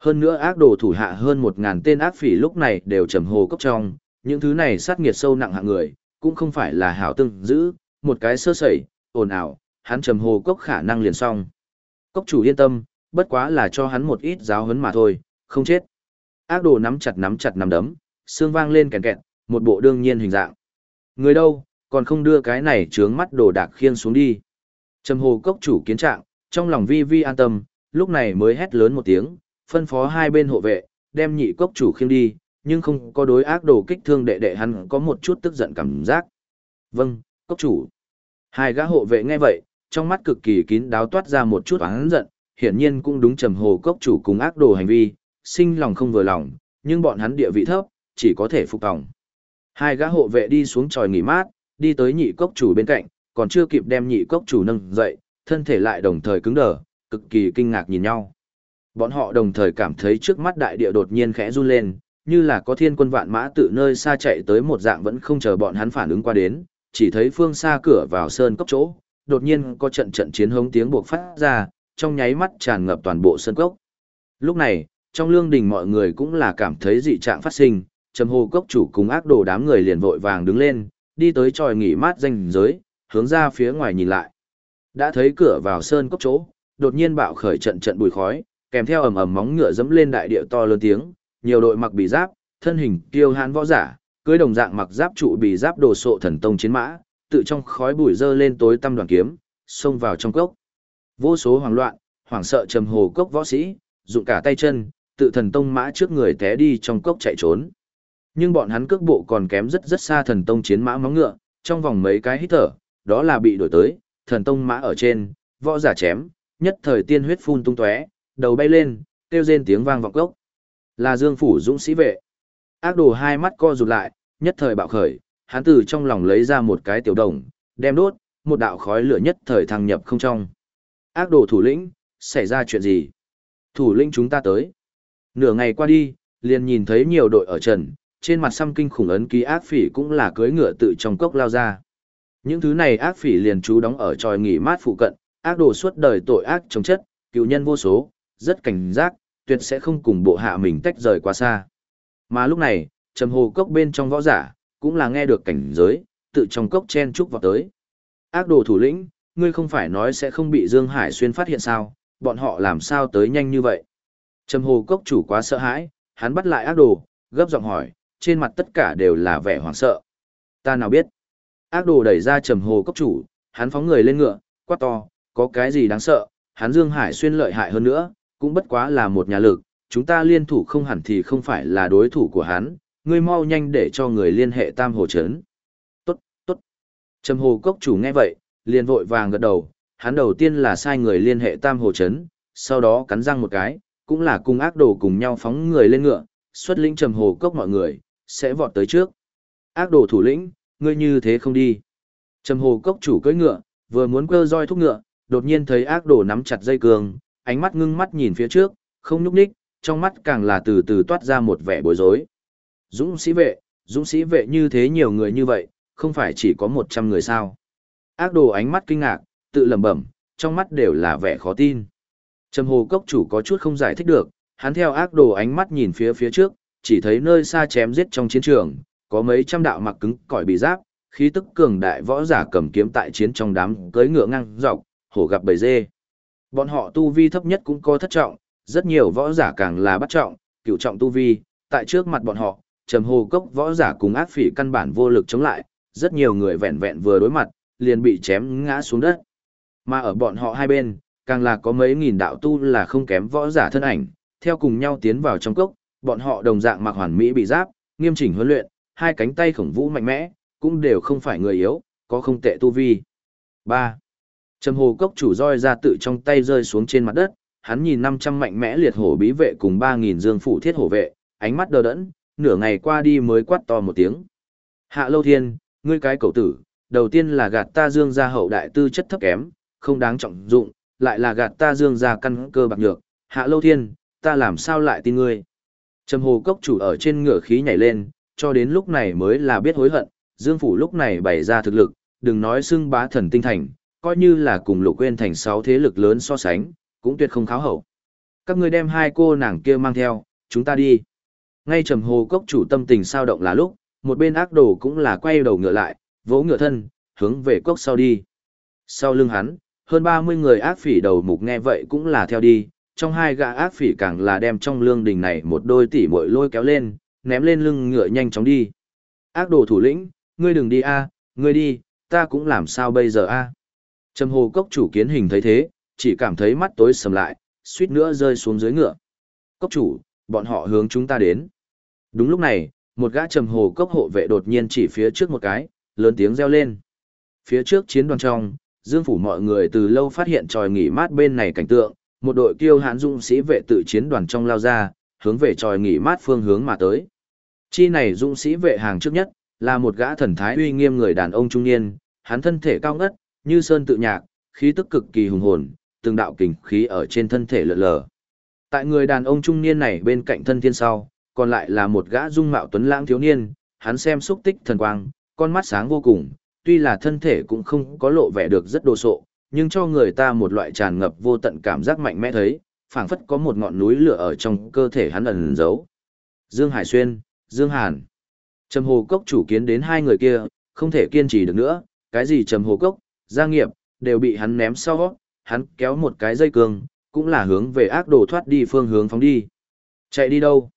Hơn nữa ác đồ thủ hạ hơn một ngàn tên ác phỉ lúc này đều trầm hồ cốc trong, những thứ này sát nghiệt sâu nặng hạng người, cũng không phải là hảo tương giữ, một cái sơ sẩy, ồn ào, hắn trầm hồ cốc khả năng liền xong. Cốc chủ yên tâm, bất quá là cho hắn một ít giáo huấn mà thôi, không chết. Ác đồ nắm chặt nắm chặt nắm đấm, xương vang lên kèn kẹt, một bộ đương nhiên hình dạng. Người đâu, còn không đưa cái này trướng mắt đồ đạc khiên xuống đi. Trầm hồ cốc chủ kiến trạng, trong lòng vi vi an tâm, lúc này mới hét lớn một tiếng, phân phó hai bên hộ vệ, đem nhị cốc chủ khiêng đi, nhưng không có đối ác đồ kích thương đệ đệ hắn có một chút tức giận cảm giác. Vâng, cốc chủ. Hai gã hộ vệ nghe vậy, trong mắt cực kỳ kín đáo toát ra một chút oán giận, hiển nhiên cũng đúng trầm hồ cốc chủ cùng ác đồ hành vi, sinh lòng không vừa lòng, nhưng bọn hắn địa vị thấp, chỉ có thể phục tòng. Hai gã hộ vệ đi xuống tròi nghỉ mát, đi tới nhị cốc chủ bên cạnh, còn chưa kịp đem nhị cốc chủ nâng dậy, thân thể lại đồng thời cứng đờ, cực kỳ kinh ngạc nhìn nhau. Bọn họ đồng thời cảm thấy trước mắt đại địa đột nhiên khẽ run lên, như là có thiên quân vạn mã tự nơi xa chạy tới một dạng vẫn không chờ bọn hắn phản ứng qua đến, chỉ thấy phương xa cửa vào sơn cốc chỗ, đột nhiên có trận trận chiến hống tiếng buộc phát ra, trong nháy mắt tràn ngập toàn bộ sơn cốc. Lúc này, trong lương đình mọi người cũng là cảm thấy dị trạng phát sinh, trầm hồ cốc chủ cùng ác đồ đám người liền vội vàng đứng lên, đi tới tròi nghỉ mát danh giới, hướng ra phía ngoài nhìn lại. Đã thấy cửa vào sơn cốc chỗ, đột nhiên bạo khởi trận trận bụi khói, kèm theo ầm ầm móng ngựa dẫm lên đại địa to lớn tiếng, nhiều đội mặc bị giáp, thân hình kiêu hãn võ giả, cưới đồng dạng mặc giáp trụ bị giáp đồ sộ thần tông chiến mã, tự trong khói bụi dơ lên tối tăm đoàn kiếm, xông vào trong cốc. Vô số hoảng loạn, hoảng sợ trầm hồ cốc võ sĩ, dụng cả tay chân, tự thần tông mã trước người té đi trong cốc chạy trốn. Nhưng bọn hắn cước bộ còn kém rất rất xa thần tông chiến mã móng ngựa, trong vòng mấy cái hít thở, đó là bị đổi tới, thần tông mã ở trên, võ giả chém, nhất thời tiên huyết phun tung tóe, đầu bay lên, kêu rên tiếng vang vọng cốc. Là Dương phủ dũng sĩ vệ. Ác đồ hai mắt co rụt lại, nhất thời bạo khởi, hắn từ trong lòng lấy ra một cái tiểu đồng, đem đốt, một đạo khói lửa nhất thời thăng nhập không trong. Ác đồ thủ lĩnh, xảy ra chuyện gì? Thủ lĩnh chúng ta tới. Nửa ngày qua đi, liền nhìn thấy nhiều đội ở trần, trên mặt xăm kinh khủng ấn ký ác phỉ cũng là cưới ngựa tự trong cốc lao ra. Những thứ này ác phỉ liền trú đóng ở tròi nghỉ mát phụ cận, ác đồ suốt đời tội ác chống chất, cựu nhân vô số, rất cảnh giác, tuyệt sẽ không cùng bộ hạ mình tách rời quá xa. Mà lúc này, trầm hồ cốc bên trong võ giả, cũng là nghe được cảnh giới, tự trong cốc chen trúc vào tới. Ác đồ thủ lĩnh, ngươi không phải nói sẽ không bị Dương Hải Xuyên phát hiện sao, bọn họ làm sao tới nhanh như vậy. Trầm hồ cốc chủ quá sợ hãi, hắn bắt lại ác đồ, gấp giọng hỏi, trên mặt tất cả đều là vẻ hoảng sợ. Ta nào biết. Ác đồ đẩy ra trầm hồ cốc chủ, hắn phóng người lên ngựa, quát to, có cái gì đáng sợ, hắn Dương Hải Xuyên lợi hại hơn nữa, cũng bất quá là một nhà lực, chúng ta liên thủ không hẳn thì không phải là đối thủ của hắn, ngươi mau nhanh để cho người liên hệ tam hồ chấn. Tốt, tốt. Trầm hồ cốc chủ nghe vậy, liền vội vàng gật đầu, hắn đầu tiên là sai người liên hệ tam hồ chấn, sau đó cắn răng một cái, cũng là cùng ác đồ cùng nhau phóng người lên ngựa, xuất lĩnh trầm hồ cốc mọi người, sẽ vọt tới trước. Ác đồ thủ lĩnh, ngươi như thế không đi. Trầm hồ cốc chủ cưỡi ngựa, vừa muốn quơ roi thúc ngựa, đột nhiên thấy ác đồ nắm chặt dây cường, ánh mắt ngưng mắt nhìn phía trước, không nhúc nhích, trong mắt càng là từ từ toát ra một vẻ bối rối. Dũng sĩ vệ, dũng sĩ vệ như thế nhiều người như vậy, không phải chỉ có 100 người sao. Ác đồ ánh mắt kinh ngạc, tự lẩm bẩm, trong mắt đều là vẻ khó tin. Trầm hồ cốc chủ có chút không giải thích được, hắn theo ác đồ ánh mắt nhìn phía phía trước, chỉ thấy nơi xa chém giết trong chiến trường, có mấy trăm đạo mặc cứng cỏi bị giáp, khí tức cường đại võ giả cầm kiếm tại chiến trong đám cưỡi ngựa ngang dọc, hổ gặp bầy dê. Bọn họ tu vi thấp nhất cũng có thất trọng, rất nhiều võ giả càng là bắt trọng, cựu trọng tu vi, tại trước mặt bọn họ, trầm hồ cốc võ giả cùng ác phỉ căn bản vô lực chống lại, rất nhiều người vẹn vẹn vừa đối mặt, liền bị chém ngã xuống đất. Mà ở bọn họ hai bên, càng là có mấy nghìn đạo tu là không kém võ giả thân ảnh, theo cùng nhau tiến vào trong cốc, bọn họ đồng dạng mặc hoàn mỹ bị giáp, nghiêm chỉnh huấn luyện, hai cánh tay khổng vũ mạnh mẽ, cũng đều không phải người yếu, có không tệ tu vi. 3. Trầm hồ cốc chủ roi ra tự trong tay rơi xuống trên mặt đất, hắn nhìn 500 mạnh mẽ liệt hổ bí vệ cùng 3.000 dương phủ thiết hổ vệ, ánh mắt đờ đẫn, nửa ngày qua đi mới quát to một tiếng. Hạ lâu thiên, ngươi cái cầu tử, đầu tiên là gạt ta dương gia hậu đại tư chất thấp kém, không đáng trọng dụng, lại là gạt ta dương gia căn cơ bạc nhược, hạ lâu thiên, ta làm sao lại tin ngươi. Trầm hồ cốc chủ ở trên ngựa khí nhảy lên, cho đến lúc này mới là biết hối hận, dương phủ lúc này bày ra thực lực, đừng nói xưng bá thần tinh thành, coi như là cùng lục quên thành sáu thế lực lớn so sánh, cũng tuyệt không kháo hậu. Các người đem hai cô nàng kia mang theo, chúng ta đi. Ngay trầm hồ cốc chủ tâm tình sao động là lúc, một bên ác đồ cũng là quay đầu ngựa lại, vỗ ngựa thân, hướng về cốc sau đi. Sau lưng hắn, hơn 30 người ác phỉ đầu mục nghe vậy cũng là theo đi, trong hai gã ác phỉ càng là đem trong lương đình này một đôi tỷ muội lôi kéo lên, ném lên lưng ngựa nhanh chóng đi. Ác đồ thủ lĩnh, ngươi đừng đi a, ngươi đi, ta cũng làm sao bây giờ a? Trầm hồ cốc chủ kiến hình thấy thế, chỉ cảm thấy mắt tối sầm lại, suýt nữa rơi xuống dưới ngựa. Cốc chủ, bọn họ hướng chúng ta đến. Đúng lúc này, một gã trầm hồ cốc hộ vệ đột nhiên chỉ phía trước một cái, lớn tiếng reo lên. Phía trước chiến đoàn trong, Dương phủ mọi người từ lâu phát hiện tròi nghỉ mát bên này cảnh tượng, một đội kiêu hãn dũng sĩ vệ tự chiến đoàn trong lao ra, hướng về tròi nghỉ mát phương hướng mà tới. Chi này dũng sĩ vệ hàng trước nhất, là một gã thần thái uy nghiêm người đàn ông trung niên, hắn thân thể cao ngất, như sơn tự nhạc, khí tức cực kỳ hùng hồn, từng đạo kình khí ở trên thân thể lượn lờ. Tại người đàn ông trung niên này bên cạnh thân thiên sau, còn lại là một gã dung mạo tuấn lãng thiếu niên, hắn xem xúc tích thần quang, con mắt sáng vô cùng, tuy là thân thể cũng không có lộ vẻ được rất đồ sộ, nhưng cho người ta một loại tràn ngập vô tận cảm giác mạnh mẽ thấy, phảng phất có một ngọn núi lửa ở trong cơ thể hắn ẩn giấu. Dương Hải Xuyên, Dương Hàn. Trầm Hồ Cốc chủ kiến đến hai người kia, không thể kiên trì được nữa, cái gì Trầm Hồ Cốc, Gia Nghiệp, đều bị hắn ném sau, hắn kéo một cái dây cương, cũng là hướng về ác đồ thoát đi phương hướng phóng đi. Chạy đi đâu?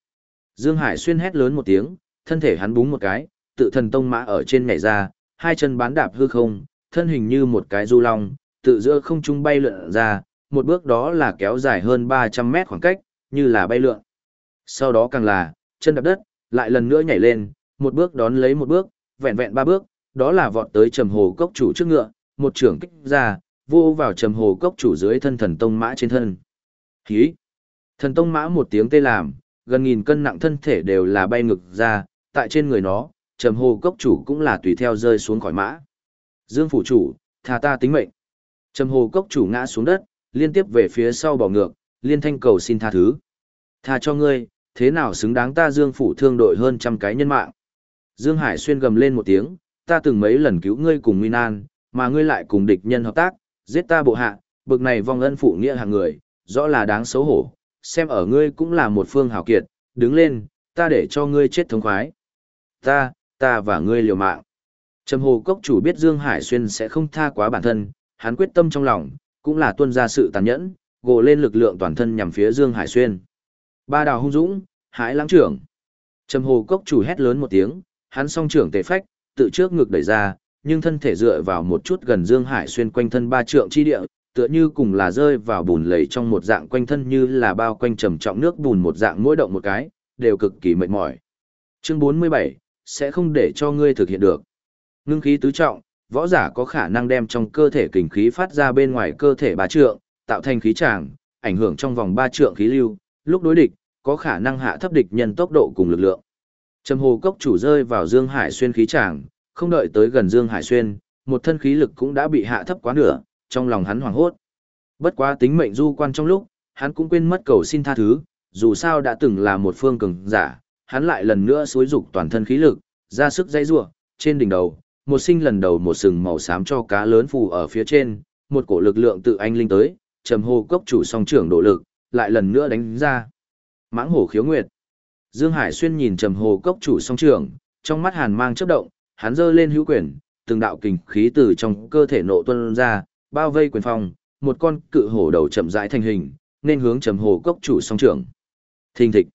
Dương Hải Xuyên hét lớn một tiếng, thân thể hắn búng một cái, tự thần tông mã ở trên nhảy ra, hai chân bán đạp hư không, thân hình như một cái du long, tự giữa không trung bay lượn ra, một bước đó là kéo dài hơn 300 mét khoảng cách, như là bay lượn. Sau đó càng là, chân đạp đất, lại lần nữa nhảy lên, một bước đón lấy một bước, vẹn vẹn ba bước, đó là vọt tới trầm hồ cốc chủ trước ngựa, một trưởng kích ra, vô vào trầm hồ cốc chủ dưới thân thần tông mã trên thân. Hí! Thần tông mã một tiếng tê làm, gần nghìn cân nặng thân thể đều là bay ngực ra, tại trên người nó, trầm hồ cốc chủ cũng là tùy theo rơi xuống khỏi mã. Dương phủ chủ, tha ta tính mệnh. Trầm hồ cốc chủ ngã xuống đất, liên tiếp về phía sau bỏ ngược, liên thanh cầu xin tha thứ. Tha cho ngươi, thế nào xứng đáng ta Dương phủ thương đội hơn trăm cái nhân mạng. Dương Hải xuyên gầm lên một tiếng, ta từng mấy lần cứu ngươi cùng Nguyên An, mà ngươi lại cùng địch nhân hợp tác, giết ta bộ hạ, bực này vong ân phụ nghĩa hàng người, rõ là đáng xấu hổ, xem ở ngươi cũng là một phương hào kiệt, đứng lên, ta để cho ngươi chết thống khoái. Ta, ta và ngươi liều mạng. Trầm hồ cốc chủ biết Dương Hải Xuyên sẽ không tha quá bản thân, hắn quyết tâm trong lòng, cũng là tuân ra sự tàn nhẫn, gồ lên lực lượng toàn thân nhằm phía Dương Hải Xuyên. Ba đào hung dũng, hải lãng trưởng. Trầm hồ cốc chủ hét lớn một tiếng, hắn song trưởng tề phách, tự trước ngực đẩy ra, nhưng thân thể dựa vào một chút gần Dương Hải Xuyên quanh thân ba trượng chi địa, tựa như cùng là rơi vào bùn lầy trong một dạng quanh thân như là bao quanh trầm trọng nước bùn một dạng mỗi động một cái, đều cực kỳ mệt mỏi. Chương 47, sẽ không để cho ngươi thực hiện được. Ngưng khí tứ trọng, võ giả có khả năng đem trong cơ thể kình khí phát ra bên ngoài cơ thể ba trượng, tạo thành khí tràng, ảnh hưởng trong vòng ba trượng khí lưu, lúc đối địch, có khả năng hạ thấp địch nhân tốc độ cùng lực lượng. Trầm hồ cốc chủ rơi vào Dương Hải xuyên khí tràng, không đợi tới gần Dương Hải xuyên, một thân khí lực cũng đã bị hạ thấp quá nửa, trong lòng hắn hoảng hốt. Bất quá tính mệnh du quan trong lúc, hắn cũng quên mất cầu xin tha thứ, dù sao đã từng là một phương cường giả, hắn lại lần nữa xối dục toàn thân khí lực, ra sức dây rủa, trên đỉnh đầu, một sinh lần đầu một sừng màu xám cho cá lớn phù ở phía trên, một cổ lực lượng tự anh linh tới, trầm hồ cốc chủ song trưởng độ lực, lại lần nữa đánh ra. Mãng hổ khiếu nguyệt. Dương Hải xuyên nhìn trầm hồ cốc chủ song trưởng, trong mắt hàn mang chớp động, hắn giơ lên hữu quyền, từng đạo kình khí từ trong cơ thể nộ tuôn ra, bao vây quyền phong, một con cự hổ đầu chậm rãi thành hình, nên hướng trầm hồ cốc chủ song trưởng. Thình thịch.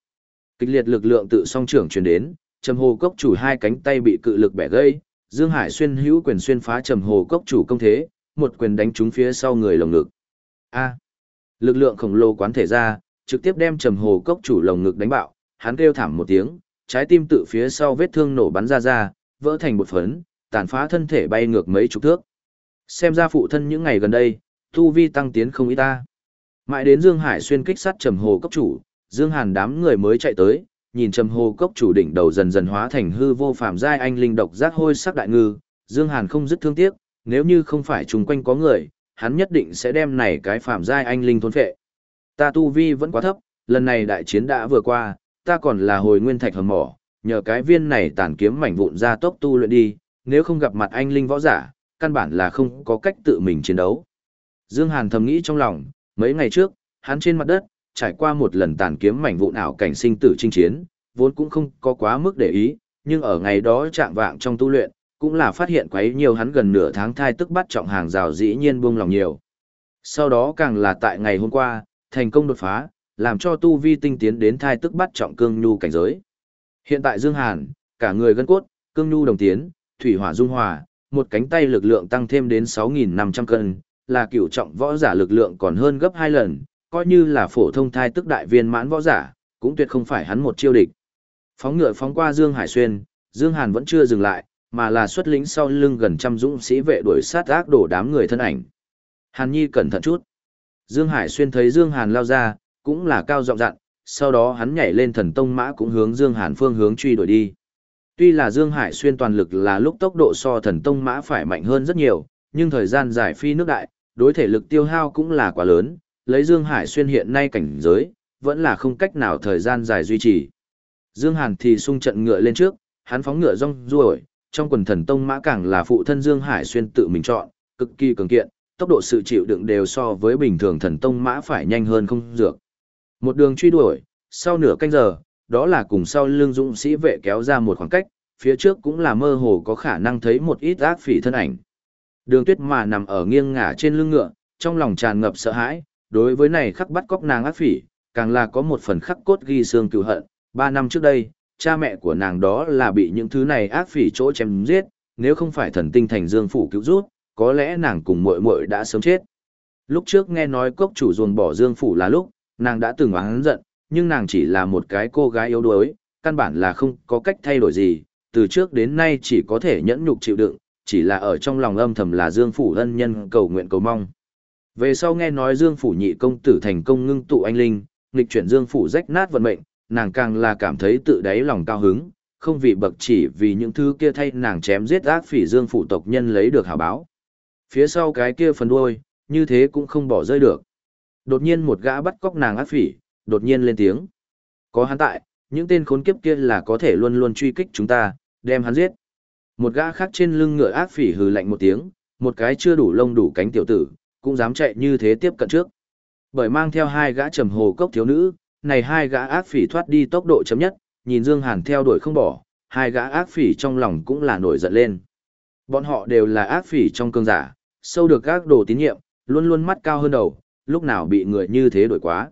Kịch liệt lực lượng tự song trưởng truyền đến, trầm hồ cốc chủ hai cánh tay bị cự lực bẻ gãy, Dương Hải xuyên hữu quyền xuyên phá trầm hồ cốc chủ công thế, một quyền đánh trúng phía sau người lồng ngực. A. Lực lượng khổng lồ quán thể ra, trực tiếp đem trầm hồ cốc chủ lồng ngực đánh bạo, hắn kêu thảm một tiếng, trái tim tự phía sau vết thương nổ bắn ra ra, vỡ thành một phấn, tàn phá thân thể bay ngược mấy chục thước. Xem ra phụ thân những ngày gần đây, tu vi tăng tiến không ít ta. Mãi đến Dương Hải xuyên kích sát trầm hồ cốc chủ, Dương Hàn đám người mới chạy tới, nhìn trầm hồ cốc chủ đỉnh đầu dần dần hóa thành hư vô phàm giai anh linh độc giác hôi sắc đại ngư, Dương Hàn không dứt thương tiếc, nếu như không phải chung quanh có người, hắn nhất định sẽ đem này cái phàm giai anh linh thôn phệ. Ta tu vi vẫn quá thấp, lần này đại chiến đã vừa qua, ta còn là hồi nguyên thạch hầm mỏ, nhờ cái viên này tản kiếm mảnh vụn ra tốc tu luyện đi, nếu không gặp mặt anh linh võ giả, căn bản là không có cách tự mình chiến đấu. Dương Hàn thầm nghĩ trong lòng, mấy ngày trước, hắn trên mặt đất, trải qua một lần tàn kiếm mảnh vụn ảo cảnh sinh tử chinh chiến, vốn cũng không có quá mức để ý, nhưng ở ngày đó trạng vạng trong tu luyện, cũng là phát hiện quấy nhiều hắn gần nửa tháng thai tức bắt trọng hàng rào dĩ nhiên buông lòng nhiều. Sau đó càng là tại ngày hôm qua, thành công đột phá, làm cho tu vi tinh tiến đến thai tức bắt trọng cương nhu cảnh giới. Hiện tại Dương Hàn, cả người gân cốt, cương nhu đồng tiến, thủy hỏa dung hòa, một cánh tay lực lượng tăng thêm đến 6.500 cân, là cửu trọng võ giả lực lượng còn hơn gấp hai lần, coi như là phổ thông thai tức đại viên mãn võ giả, cũng tuyệt không phải hắn một chiêu địch. Phóng ngựa phóng qua Dương Hải Xuyên, Dương Hàn vẫn chưa dừng lại, mà là xuất lính sau lưng gần trăm dũng sĩ vệ đuổi sát ác đổ đám người thân ảnh. Hàn Nhi cẩn thận chút. Dương Hải Xuyên thấy Dương Hàn lao ra, cũng là cao giọng dặn, sau đó hắn nhảy lên thần tông mã cũng hướng Dương Hàn phương hướng truy đuổi đi. Tuy là Dương Hải Xuyên toàn lực là lúc tốc độ so thần tông mã phải mạnh hơn rất nhiều, nhưng thời gian giải phi nước đại, đối thể lực tiêu hao cũng là quá lớn, lấy Dương Hải Xuyên hiện nay cảnh giới, vẫn là không cách nào thời gian dài duy trì. Dương Hàn thì sung trận ngựa lên trước, hắn phóng ngựa rong ruổi, trong quần thần tông mã càng là phụ thân Dương Hải Xuyên tự mình chọn, cực kỳ cường kiện, tốc độ sự chịu đựng đều so với bình thường thần tông mã phải nhanh hơn không dược. Một đường truy đuổi, sau nửa canh giờ, đó là cùng sau lưng dũng sĩ vệ kéo ra một khoảng cách, phía trước cũng là mơ hồ có khả năng thấy một ít ác phỉ thân ảnh. Đường tuyết mà nằm ở nghiêng ngả trên lưng ngựa, trong lòng tràn ngập sợ hãi, đối với này khắc bắt cóc nàng ác phỉ, càng là có một phần khắc cốt ghi xương cựu hận. Ba năm trước đây, cha mẹ của nàng đó là bị những thứ này ác phỉ chỗ chém giết, nếu không phải thần tinh thành dương phủ cứu rút, có lẽ nàng cùng muội muội đã sớm chết. Lúc trước nghe nói cốc chủ ruồng bỏ dương phủ là lúc, nàng đã từng oán giận, nhưng nàng chỉ là một cái cô gái yếu đuối, căn bản là không có cách thay đổi gì, từ trước đến nay chỉ có thể nhẫn nhục chịu đựng, chỉ là ở trong lòng âm thầm là Dương Phủ ân nhân cầu nguyện cầu mong. Về sau nghe nói Dương Phủ nhị công tử thành công ngưng tụ anh linh, nghịch chuyển Dương Phủ rách nát vận mệnh, nàng càng là cảm thấy tự đáy lòng cao hứng, không vì bậc chỉ vì những thứ kia thay nàng chém giết ác phỉ Dương Phủ tộc nhân lấy được hảo báo. Phía sau cái kia phần đuôi, như thế cũng không bỏ rơi được. Đột nhiên một gã bắt cóc nàng ác phỉ, đột nhiên lên tiếng. Có hắn tại, những tên khốn kiếp kia là có thể luôn luôn truy kích chúng ta, đem hắn giết. Một gã khác trên lưng ngựa ác phỉ hừ lạnh một tiếng, một cái chưa đủ lông đủ cánh tiểu tử, cũng dám chạy như thế tiếp cận trước. Bởi mang theo hai gã trầm hồ cốc thiếu nữ, này hai gã ác phỉ thoát đi tốc độ chấm nhất, nhìn Dương Hàn theo đuổi không bỏ, hai gã ác phỉ trong lòng cũng là nổi giận lên. Bọn họ đều là ác phỉ trong cương giả, sâu được các đồ tín nhiệm, luôn luôn mắt cao hơn đầu, lúc nào bị người như thế đổi quá.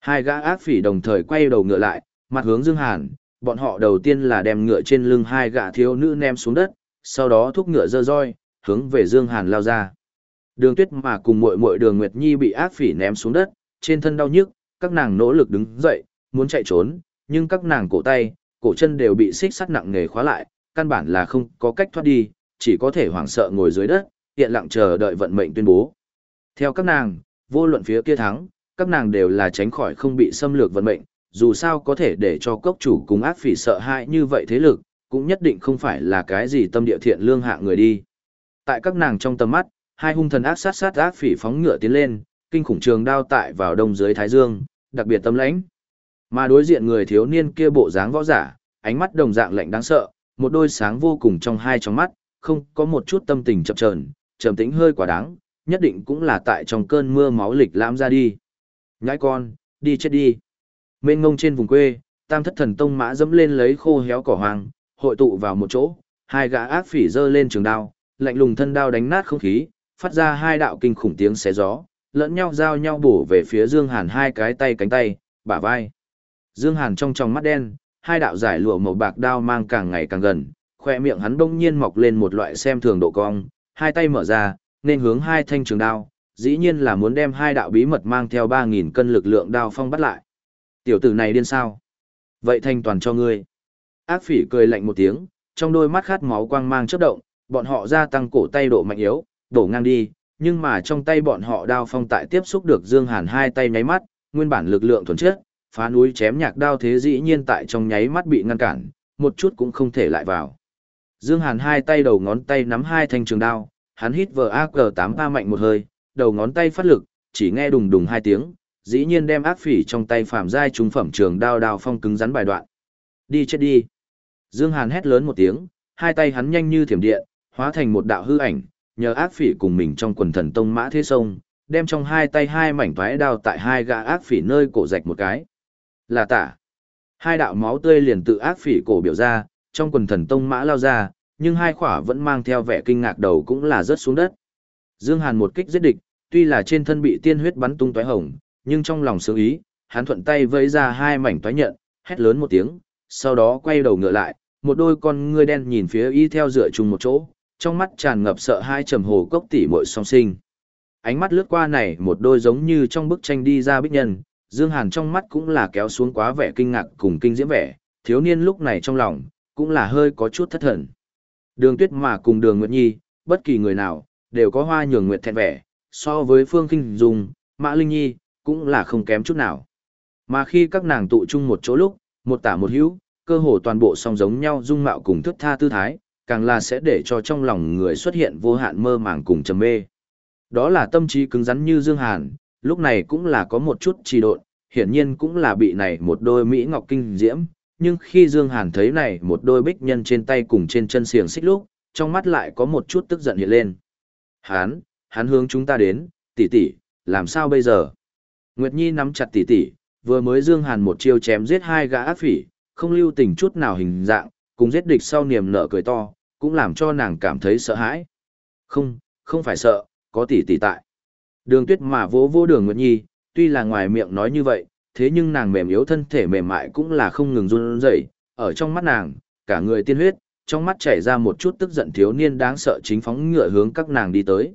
Hai gã ác phỉ đồng thời quay đầu ngựa lại, mặt hướng Dương Hàn, bọn họ đầu tiên là đem ngựa trên lưng hai gã thiếu nữ ném xuống đất, sau đó thúc ngựa dơ roi, hướng về Dương Hàn lao ra. Đường Tuyết mà cùng muội muội Đường Nguyệt Nhi bị ác phỉ ném xuống đất, trên thân đau nhức, các nàng nỗ lực đứng dậy, muốn chạy trốn, nhưng các nàng cổ tay, cổ chân đều bị xích sắt nặng nề khóa lại, căn bản là không có cách thoát đi, chỉ có thể hoảng sợ ngồi dưới đất, hiện lặng chờ đợi vận mệnh tuyên bố. Theo các nàng, vô luận phía kia thắng, các nàng đều là tránh khỏi không bị xâm lược vận mệnh, dù sao có thể để cho cốc chủ cùng ác phỉ sợ hãi như vậy thế lực, cũng nhất định không phải là cái gì tâm địa thiện lương hạ người đi. Tại các nàng trong tầm mắt, hai hung thần ác sát sát ác phỉ phóng ngựa tiến lên, kinh khủng trường đao tại vào đông dưới thái dương, đặc biệt tâm lãnh. Mà đối diện người thiếu niên kia bộ dáng võ giả, ánh mắt đồng dạng lạnh đáng sợ, một đôi sáng vô cùng trong hai trong mắt, không có một chút tâm tình chập chờn, trầm tĩnh hơi quá đáng, nhất định cũng là tại trong cơn mưa máu lịch lãm ra đi. Nhãi con, đi chết đi. Mênh ngông trên vùng quê, tam thất thần tông mã dẫm lên lấy khô héo cỏ hoang, hội tụ vào một chỗ, hai gã ác phỉ dơ lên trường đao, lạnh lùng thân đao đánh nát không khí, phát ra hai đạo kinh khủng tiếng xé gió, lẫn nhau giao nhau bổ về phía Dương Hàn hai cái tay cánh tay, bả vai. Dương Hàn trong trong mắt đen, hai đạo giải lụa màu bạc đao mang càng ngày càng gần, khoe miệng hắn bỗng nhiên mọc lên một loại xem thường độ cong, hai tay mở ra, nên hướng hai thanh trường đao, dĩ nhiên là muốn đem hai đạo bí mật mang theo 3.000 cân lực lượng đao phong bắt lại. Tiểu tử này điên sao? Vậy thanh toàn cho ngươi. Ác phỉ cười lạnh một tiếng, trong đôi mắt khát máu quang mang chớp động, bọn họ gia tăng cổ tay độ mạnh yếu, đổ ngang đi, nhưng mà trong tay bọn họ đao phong tại tiếp xúc được Dương Hàn hai tay nháy mắt, nguyên bản lực lượng thuần chất, phá núi chém nhạc đao thế dĩ nhiên tại trong nháy mắt bị ngăn cản, một chút cũng không thể lại vào. Dương Hàn hai tay đầu ngón tay nắm hai thanh trường đao, hắn hít vờ AQ8A mạnh một hơi, đầu ngón tay phát lực, chỉ nghe đùng đùng hai tiếng, dĩ nhiên đem ác phỉ trong tay phạm giai trung phẩm trường đao đao phong cứng rắn bài đoạn. Đi chết đi. Dương Hàn hét lớn một tiếng, hai tay hắn nhanh như thiểm điện, hóa thành một đạo hư ảnh, nhờ ác phỉ cùng mình trong quần thần tông mã thế sông, đem trong hai tay hai mảnh thoái đao tại hai gã ác phỉ nơi cổ rạch một cái. Là tả. Hai đạo máu tươi liền tự ác phỉ cổ biểu ra, trong quần thần tông mã lao ra, nhưng hai khỏa vẫn mang theo vẻ kinh ngạc đầu cũng là rớt xuống đất. Dương Hàn một kích giết địch, tuy là trên thân bị tiên huyết bắn tung tóe hồng, nhưng trong lòng sướng ý, hắn thuận tay vẫy ra hai mảnh toái nhận, hét lớn một tiếng, sau đó quay đầu ngựa lại, một đôi con ngươi đen nhìn phía y theo dựa chung một chỗ, trong mắt tràn ngập sợ hai trầm hồ cốc tỷ muội song sinh. Ánh mắt lướt qua này một đôi giống như trong bức tranh đi ra bích nhân, Dương Hàn trong mắt cũng là kéo xuống quá vẻ kinh ngạc cùng kinh diễm vẻ, thiếu niên lúc này trong lòng, cũng là hơi có chút thất thần. Đường tuyết mà cùng đường Nguyệt Nhi, bất kỳ người nào, đều có hoa nhường Nguyệt thẹn vẻ, so với Phương Kinh Dung, Mã Linh Nhi, cũng là không kém chút nào. Mà khi các nàng tụ chung một chỗ lúc, một tả một hữu, cơ hồ toàn bộ song giống nhau dung mạo cùng thức tha tư thái, càng là sẽ để cho trong lòng người xuất hiện vô hạn mơ màng cùng trầm mê. Đó là tâm trí cứng rắn như Dương Hàn, lúc này cũng là có một chút trì độn, hiển nhiên cũng là bị này một đôi Mỹ Ngọc Kinh diễm, nhưng khi Dương Hàn thấy này một đôi bích nhân trên tay cùng trên chân xiềng xích lúc, trong mắt lại có một chút tức giận hiện lên. Hán, hắn hướng chúng ta đến, tỷ tỷ, làm sao bây giờ? Nguyệt Nhi nắm chặt tỷ tỷ, vừa mới Dương Hàn một chiêu chém giết hai gã ác phỉ, không lưu tình chút nào hình dạng, cùng giết địch sau niềm nở cười to, cũng làm cho nàng cảm thấy sợ hãi. Không, không phải sợ, có tỷ tỷ tại. Đường tuyết mà vỗ vỗ đường Nguyệt Nhi, tuy là ngoài miệng nói như vậy, thế nhưng nàng mềm yếu thân thể mềm mại cũng là không ngừng run rẩy, ở trong mắt nàng, cả người tiên huyết, trong mắt chảy ra một chút tức giận thiếu niên đáng sợ chính phóng ngựa hướng các nàng đi tới.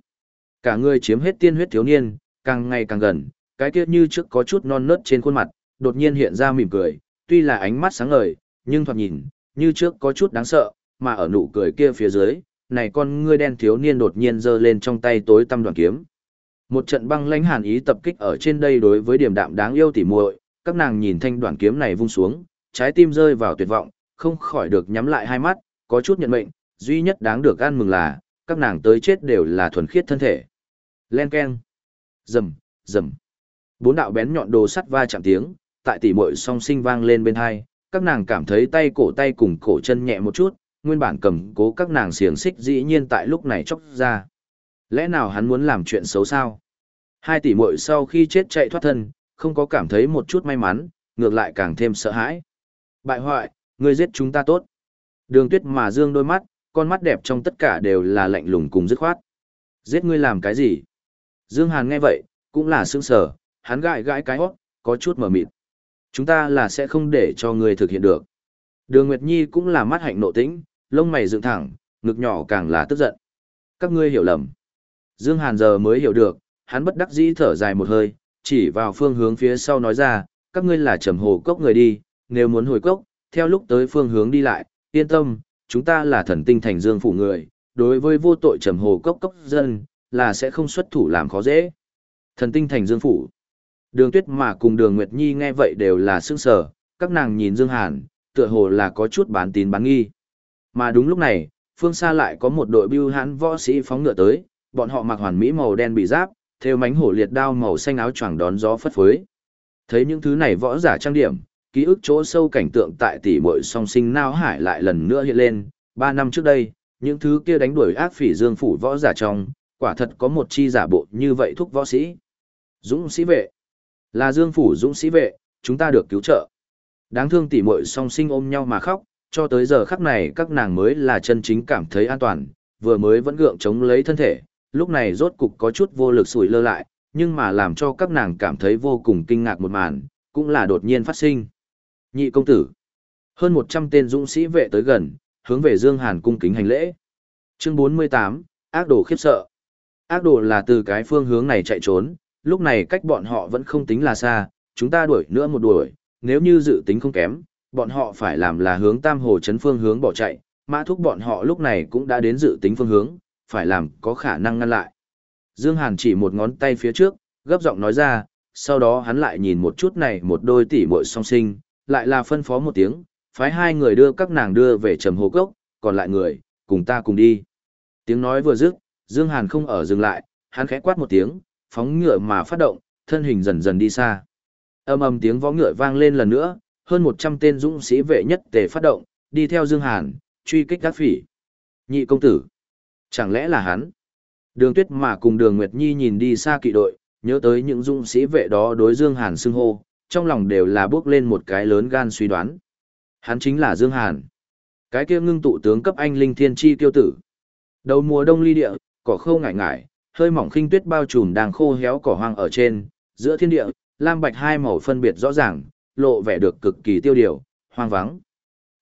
Cả người chiếm hết tiên huyết thiếu niên, càng ngày càng gần, cái kia như trước có chút non nớt trên khuôn mặt, đột nhiên hiện ra mỉm cười, tuy là ánh mắt sáng ngời, nhưng thoạt nhìn, như trước có chút đáng sợ, mà ở nụ cười kia phía dưới, này con ngươi đen thiếu niên đột nhiên giơ lên trong tay tối tăm đoàn kiếm. Một trận băng lãnh hàn ý tập kích ở trên đây đối với điểm đạm đáng yêu tỉ muội, các nàng nhìn thanh đoàn kiếm này vung xuống, trái tim rơi vào tuyệt vọng, không khỏi được nhắm lại hai mắt, có chút nhận mệnh, duy nhất đáng được ăn mừng là, các nàng tới chết đều là thuần khiết thân thể. Len keng. Rầm, rầm. Bốn đạo bén nhọn đồ sắt va chạm tiếng, tại tỉ muội song sinh vang lên bên hai, các nàng cảm thấy tay cổ tay cùng cổ chân nhẹ một chút, nguyên bản cầm cố các nàng xiềng xích dĩ nhiên tại lúc này chóc ra. Lẽ nào hắn muốn làm chuyện xấu sao? Hai tỷ muội sau khi chết chạy thoát thân, không có cảm thấy một chút may mắn, ngược lại càng thêm sợ hãi. Bại hoại, ngươi giết chúng ta tốt. Đường tuyết mà dương đôi mắt, con mắt đẹp trong tất cả đều là lạnh lùng cùng dứt khoát. Giết ngươi làm cái gì? Dương Hàn nghe vậy, cũng là sương sở, hắn gãi gãi cái hót, có chút mở mịt. Chúng ta là sẽ không để cho ngươi thực hiện được. Đường Nguyệt Nhi cũng là mắt hạnh nộ tĩnh, lông mày dựng thẳng, ngực nhỏ càng là tức giận. Các ngươi hiểu lầm. Dương Hàn giờ mới hiểu được, hắn bất đắc dĩ thở dài một hơi, chỉ vào phương hướng phía sau nói ra, các ngươi là trầm hồ cốc người đi, nếu muốn hồi cốc, theo lúc tới phương hướng đi lại, yên tâm, chúng ta là thần tinh thành dương phủ người, đối với vô tội trầm hồ cốc cốc dân, là sẽ không xuất thủ làm khó dễ. Thần tinh thành dương phủ. Đường tuyết mà cùng đường Nguyệt Nhi nghe vậy đều là sương sở, các nàng nhìn Dương Hàn, tựa hồ là có chút bán tín bán nghi. Mà đúng lúc này, phương xa lại có một đội bưu hãn võ sĩ phóng ngựa tới, bọn họ mặc hoàn mỹ màu đen bị giáp, theo mánh hổ liệt đao màu xanh áo choàng đón gió phất phới. Thấy những thứ này võ giả trang điểm, ký ức chỗ sâu cảnh tượng tại tỷ muội song sinh nao hải lại lần nữa hiện lên, ba năm trước đây, những thứ kia đánh đuổi ác phỉ dương phủ võ giả trong, quả thật có một chi giả bộ như vậy thúc võ sĩ. Dũng sĩ vệ. Là dương phủ dũng sĩ vệ, chúng ta được cứu trợ. Đáng thương tỷ muội song sinh ôm nhau mà khóc, cho tới giờ khắc này các nàng mới là chân chính cảm thấy an toàn, vừa mới vẫn gượng chống lấy thân thể, lúc này rốt cục có chút vô lực sủi lơ lại, nhưng mà làm cho các nàng cảm thấy vô cùng kinh ngạc một màn, cũng là đột nhiên phát sinh. Nhị công tử. Hơn 100 tên dũng sĩ vệ tới gần, hướng về Dương Hàn cung kính hành lễ. Chương 48, ác đồ khiếp sợ. Ác đồ là từ cái phương hướng này chạy trốn, lúc này cách bọn họ vẫn không tính là xa, chúng ta đuổi nữa một đuổi, nếu như dự tính không kém, bọn họ phải làm là hướng Tam Hồ chấn phương hướng bỏ chạy, mã thúc bọn họ lúc này cũng đã đến dự tính phương hướng, phải làm có khả năng ngăn lại. Dương Hàn chỉ một ngón tay phía trước, gấp giọng nói ra, sau đó hắn lại nhìn một chút này một đôi tỷ muội song sinh, lại là phân phó một tiếng, phái hai người đưa các nàng đưa về trầm hồ cốc, còn lại người, cùng ta cùng đi. Tiếng nói vừa dứt, Dương Hàn không ở dừng lại, hắn khẽ quát một tiếng, phóng ngựa mà phát động, thân hình dần dần đi xa. Âm ầm tiếng vó ngựa vang lên lần nữa, hơn 100 tên dũng sĩ vệ nhất tề phát động, đi theo Dương Hàn, truy kích các phỉ. Nhị công tử. Chẳng lẽ là hắn? Đường tuyết mà cùng đường Nguyệt Nhi nhìn đi xa kỵ đội, nhớ tới những dũng sĩ vệ đó đối Dương Hàn xưng hô, trong lòng đều là bước lên một cái lớn gan suy đoán. Hắn chính là Dương Hàn. Cái kia ngưng tụ tướng cấp anh linh thiên chi tiêu tử. Đầu mùa đông ly địa, cỏ khô ngải ngải, hơi mỏng khinh tuyết bao trùm đang khô héo cỏ hoang ở trên, giữa thiên địa, lam bạch hai màu phân biệt rõ ràng, lộ vẻ được cực kỳ tiêu điều, hoang vắng.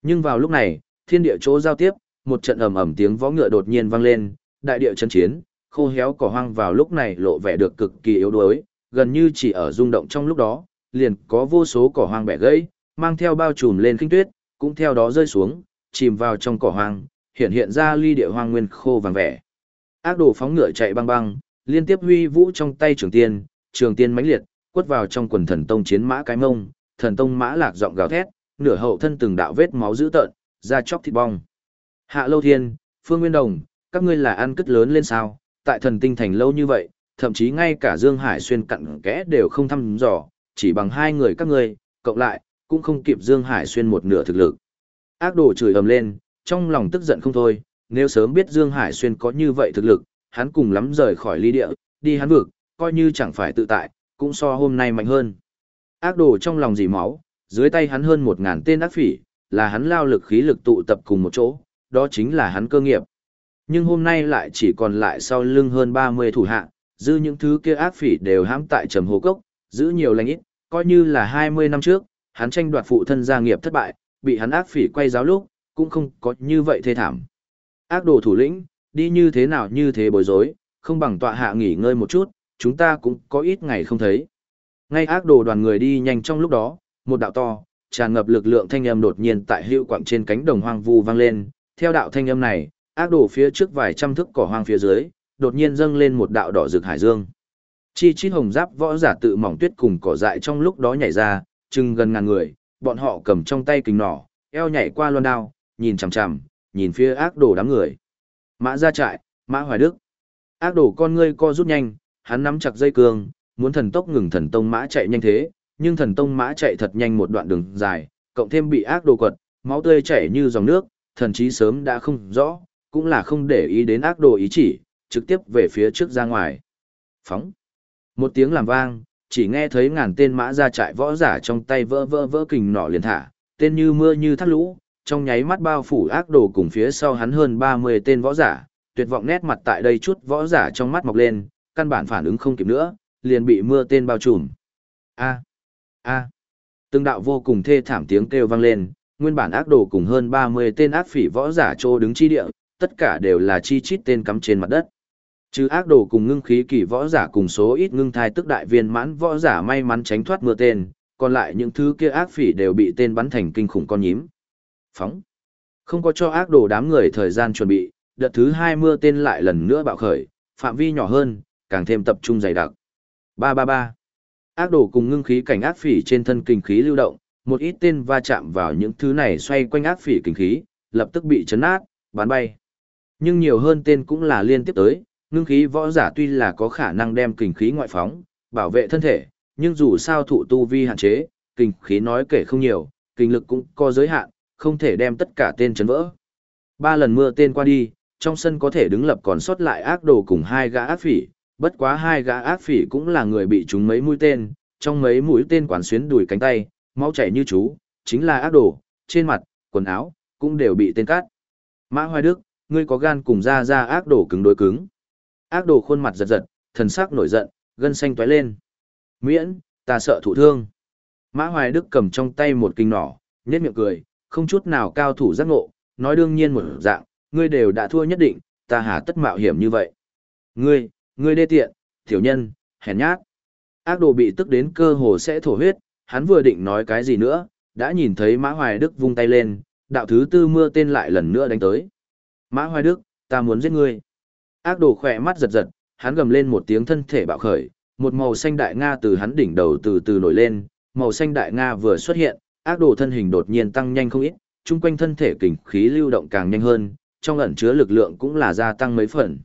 Nhưng vào lúc này, thiên địa chỗ giao tiếp, một trận ầm ầm tiếng vó ngựa đột nhiên vang lên, đại địa chấn chiến, khô héo cỏ hoang vào lúc này lộ vẻ được cực kỳ yếu đuối, gần như chỉ ở rung động trong lúc đó, liền có vô số cỏ hoang bẻ gãy, mang theo bao trùm lên kinh tuyết, cũng theo đó rơi xuống, chìm vào trong cỏ hoang, hiện hiện ra ly địa hoang nguyên khô vàng vẻ. Ác đồ phóng ngựa chạy băng băng, liên tiếp huy vũ trong tay trường tiên, trường tiên mãnh liệt, quất vào trong quần thần tông chiến mã cái mông, thần tông mã lạc giọng gào thét, nửa hậu thân từng đạo vết máu dữ tợn, da chóc thịt bong. Hạ Lâu Thiên, Phương Nguyên Đồng, các ngươi là ăn cất lớn lên sao? Tại thần tinh thành lâu như vậy, thậm chí ngay cả Dương Hải xuyên cặn kẽ đều không thăm dò, chỉ bằng hai người các ngươi, cộng lại, cũng không kịp Dương Hải xuyên một nửa thực lực. Ác đồ chửi ầm lên, trong lòng tức giận không thôi, nếu sớm biết Dương Hải xuyên có như vậy thực lực, hắn cùng lắm rời khỏi ly địa, đi hắn vực, coi như chẳng phải tự tại, cũng so hôm nay mạnh hơn. Ác đồ trong lòng dì máu, dưới tay hắn hơn một ngàn tên ác phỉ, là hắn lao lực khí lực tụ tập cùng một chỗ, đó chính là hắn cơ nghiệp. Nhưng hôm nay lại chỉ còn lại sau lưng hơn 30 thủ hạ, dư những thứ kia ác phỉ đều hãm tại trầm hồ cốc, giữ nhiều lành ít, coi như là 20 năm trước, hắn tranh đoạt phụ thân gia nghiệp thất bại, bị hắn ác phỉ quay giáo lúc, cũng không có như vậy thê thảm. Ác đồ thủ lĩnh, đi như thế nào như thế bối rối, không bằng tọa hạ nghỉ ngơi một chút, chúng ta cũng có ít ngày không thấy. Ngay ác đồ đoàn người đi nhanh trong lúc đó, một đạo to, tràn ngập lực lượng thanh âm đột nhiên tại hữu quảng trên cánh đồng hoang vu vang lên, theo đạo thanh âm này, ác đồ phía trước vài trăm thước cỏ hoang phía dưới, đột nhiên dâng lên một đạo đỏ rực hải dương. Chi chít hồng giáp võ giả tự mỏng tuyết cùng cỏ dại trong lúc đó nhảy ra, chừng gần ngàn người, bọn họ cầm trong tay kính nỏ, eo nhảy qua loan đao, nhìn chằm chằm, nhìn phía ác đồ đám người. Mã ra trại, Mã Hoài Đức. Ác đồ con ngươi co rút nhanh, hắn nắm chặt dây cương, muốn thần tốc ngừng thần tông mã chạy nhanh thế, nhưng thần tông mã chạy thật nhanh một đoạn đường dài, cộng thêm bị ác đồ quật, máu tươi chảy như dòng nước, thần chí sớm đã không rõ, cũng là không để ý đến ác đồ ý chỉ, trực tiếp về phía trước ra ngoài. Phóng. Một tiếng làm vang, chỉ nghe thấy ngàn tên mã ra trại võ giả trong tay vỡ vỡ vỡ kình nỏ liền thả, tên như mưa như thác lũ, trong nháy mắt bao phủ ác đồ cùng phía sau hắn hơn 30 tên võ giả, tuyệt vọng nét mặt tại đây chút võ giả trong mắt mọc lên, căn bản phản ứng không kịp nữa, liền bị mưa tên bao trùm. A. A. Từng đạo vô cùng thê thảm tiếng kêu vang lên, nguyên bản ác đồ cùng hơn 30 tên ác phỉ võ giả trô đứng chi địa, tất cả đều là chi chít tên cắm trên mặt đất. Chứ ác đồ cùng ngưng khí kỳ võ giả cùng số ít ngưng thai tức đại viên mãn võ giả may mắn tránh thoát mưa tên, còn lại những thứ kia ác phỉ đều bị tên bắn thành kinh khủng con nhím. Phóng. Không có cho ác đồ đám người thời gian chuẩn bị, đợt thứ hai mưa tên lại lần nữa bạo khởi, phạm vi nhỏ hơn, càng thêm tập trung dày đặc. 333. Ác đồ cùng ngưng khí cảnh ác phỉ trên thân kinh khí lưu động, một ít tên va chạm vào những thứ này xoay quanh ác phỉ kinh khí, lập tức bị chấn nát, bắn bay. Nhưng nhiều hơn tên cũng là liên tiếp tới, ngưng khí võ giả tuy là có khả năng đem kinh khí ngoại phóng, bảo vệ thân thể, nhưng dù sao thụ tu vi hạn chế, kinh khí nói kể không nhiều, kinh lực cũng có giới hạn, không thể đem tất cả tên chấn vỡ. Ba lần mưa tên qua đi, trong sân có thể đứng lập còn sót lại ác đồ cùng hai gã ác phỉ, bất quá hai gã ác phỉ cũng là người bị trúng mấy mũi tên, trong mấy mũi tên quán xuyến đùi cánh tay, máu chảy như chú, chính là ác đồ, trên mặt, quần áo, cũng đều bị tên cắt. Mã Hoài Đức, ngươi có gan cùng ra ra ác đồ cứng đối cứng. Ác đồ khuôn mặt giật giật, thần sắc nổi giận, gân xanh tóe lên. Miễn, ta sợ thụ thương. Mã Hoài Đức cầm trong tay một kinh nỏ, nhếch miệng cười, không chút nào cao thủ giác ngộ, nói đương nhiên một dạng, ngươi đều đã thua nhất định, ta hà tất mạo hiểm như vậy. Ngươi, ngươi đê tiện, tiểu nhân, hèn nhát. Ác đồ bị tức đến cơ hồ sẽ thổ huyết, hắn vừa định nói cái gì nữa, đã nhìn thấy Mã Hoài Đức vung tay lên, đạo thứ tư mưa tên lại lần nữa đánh tới. Mã Hoài Đức, ta muốn giết ngươi. Ác đồ khỏe mắt giật giật, hắn gầm lên một tiếng thân thể bạo khởi, một màu xanh đại nga từ hắn đỉnh đầu từ từ nổi lên, màu xanh đại nga vừa xuất hiện, ác đồ thân hình đột nhiên tăng nhanh không ít, chung quanh thân thể kình khí lưu động càng nhanh hơn, trong ẩn chứa lực lượng cũng là gia tăng mấy phần.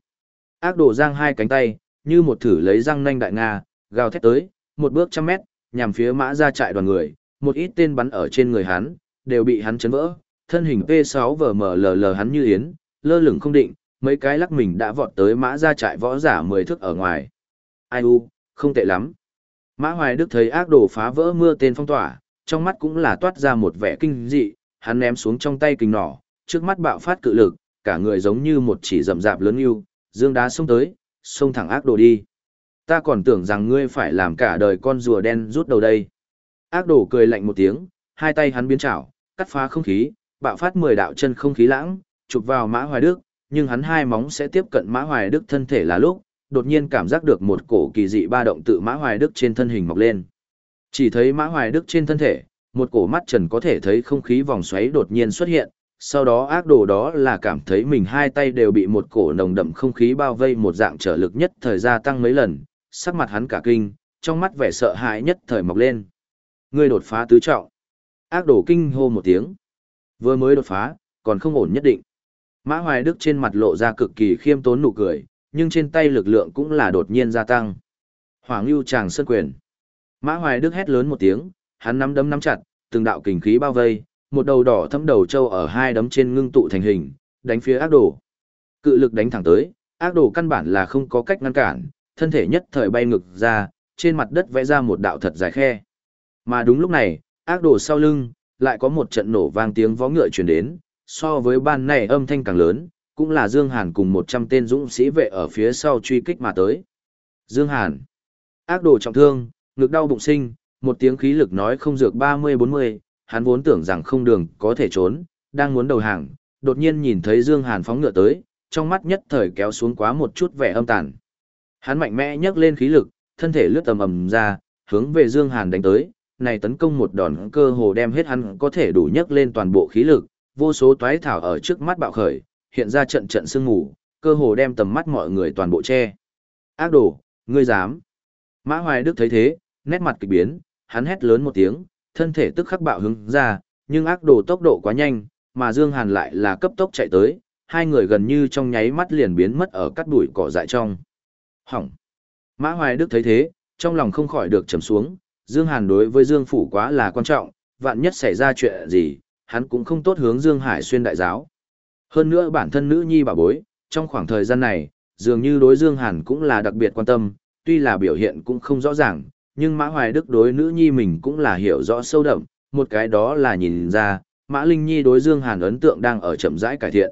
Ác đồ giang hai cánh tay, như một thử lấy răng nanh đại nga, gào thét tới, một bước trăm mét, nhằm phía mã ra trại đoàn người, một ít tên bắn ở trên người hắn, đều bị hắn chấn vỡ, thân hình P6 VMLL hắn như yến, lơ lửng không định, mấy cái lắc mình đã vọt tới mã ra trại võ giả mười thước ở ngoài. Ai u, không tệ lắm. Mã Hoài Đức thấy ác đồ phá vỡ mưa tên phong tỏa, trong mắt cũng là toát ra một vẻ kinh dị, hắn ném xuống trong tay kình nỏ, trước mắt bạo phát cự lực, cả người giống như một chỉ rậm rạp lớn yêu, dương đá xông tới, xông thẳng ác đồ đi. Ta còn tưởng rằng ngươi phải làm cả đời con rùa đen rút đầu đây. Ác đồ cười lạnh một tiếng, hai tay hắn biến chảo, cắt phá không khí, bạo phát mười đạo chân không khí lãng, chụp vào Mã Hoài Đức, nhưng hắn hai móng sẽ tiếp cận Mã Hoài Đức thân thể là lúc, đột nhiên cảm giác được một cổ kỳ dị ba động tự Mã Hoài Đức trên thân hình mọc lên. Chỉ thấy Mã Hoài Đức trên thân thể, một cổ mắt trần có thể thấy không khí vòng xoáy đột nhiên xuất hiện, sau đó ác đồ đó là cảm thấy mình hai tay đều bị một cổ nồng đậm không khí bao vây một dạng trở lực nhất thời gia tăng mấy lần, sắc mặt hắn cả kinh, trong mắt vẻ sợ hãi nhất thời mọc lên. Ngươi đột phá tứ trọng. Ác đồ kinh hô một tiếng. Vừa mới đột phá, còn không ổn nhất định. Mã Hoài Đức trên mặt lộ ra cực kỳ khiêm tốn nụ cười, nhưng trên tay lực lượng cũng là đột nhiên gia tăng. Hoàng Lưu Tràng Sơn Quyền. Mã Hoài Đức hét lớn một tiếng, hắn nắm đấm nắm chặt, từng đạo kình khí bao vây, một đầu đỏ thấm đầu trâu ở hai đấm trên ngưng tụ thành hình, đánh phía ác đồ. Cự lực đánh thẳng tới, ác đồ căn bản là không có cách ngăn cản, thân thể nhất thời bay ngực ra, trên mặt đất vẽ ra một đạo thật dài khe. Mà đúng lúc này, ác đồ sau lưng, lại có một trận nổ vang tiếng vó ngựa truyền đến, so với ban này âm thanh càng lớn, cũng là Dương Hàn cùng 100 tên dũng sĩ vệ ở phía sau truy kích mà tới. Dương Hàn, ác đồ trọng thương, ngực đau bụng sinh, một tiếng khí lực nói không dược 30-40, hắn vốn tưởng rằng không đường có thể trốn, đang muốn đầu hàng, đột nhiên nhìn thấy Dương Hàn phóng ngựa tới, trong mắt nhất thời kéo xuống quá một chút vẻ âm tàn. Hắn mạnh mẽ nhấc lên khí lực, thân thể lướt tầm ầm ra, hướng về Dương Hàn đánh tới, này tấn công một đòn cơ hồ đem hết hắn có thể đủ nhấc lên toàn bộ khí lực, vô số toái thảo ở trước mắt bạo khởi, hiện ra trận trận sương mù, cơ hồ đem tầm mắt mọi người toàn bộ che. Ác đồ, ngươi dám. Mã Hoài Đức thấy thế, nét mặt kịch biến, hắn hét lớn một tiếng, thân thể tức khắc bạo hứng ra, nhưng ác đồ tốc độ quá nhanh, mà Dương Hàn lại là cấp tốc chạy tới, hai người gần như trong nháy mắt liền biến mất ở cát bụi cỏ dại trong. Hỏng. Mã Hoài Đức thấy thế, trong lòng không khỏi được trầm xuống, Dương Hàn đối với Dương Phủ quá là quan trọng, vạn nhất xảy ra chuyện gì, hắn cũng không tốt hướng Dương Hải xuyên đại giáo. Hơn nữa bản thân nữ nhi bà bối, trong khoảng thời gian này, dường như đối Dương Hàn cũng là đặc biệt quan tâm, tuy là biểu hiện cũng không rõ ràng, nhưng Mã Hoài Đức đối nữ nhi mình cũng là hiểu rõ sâu đậm, một cái đó là nhìn ra, Mã Linh Nhi đối Dương Hàn ấn tượng đang ở chậm rãi cải thiện.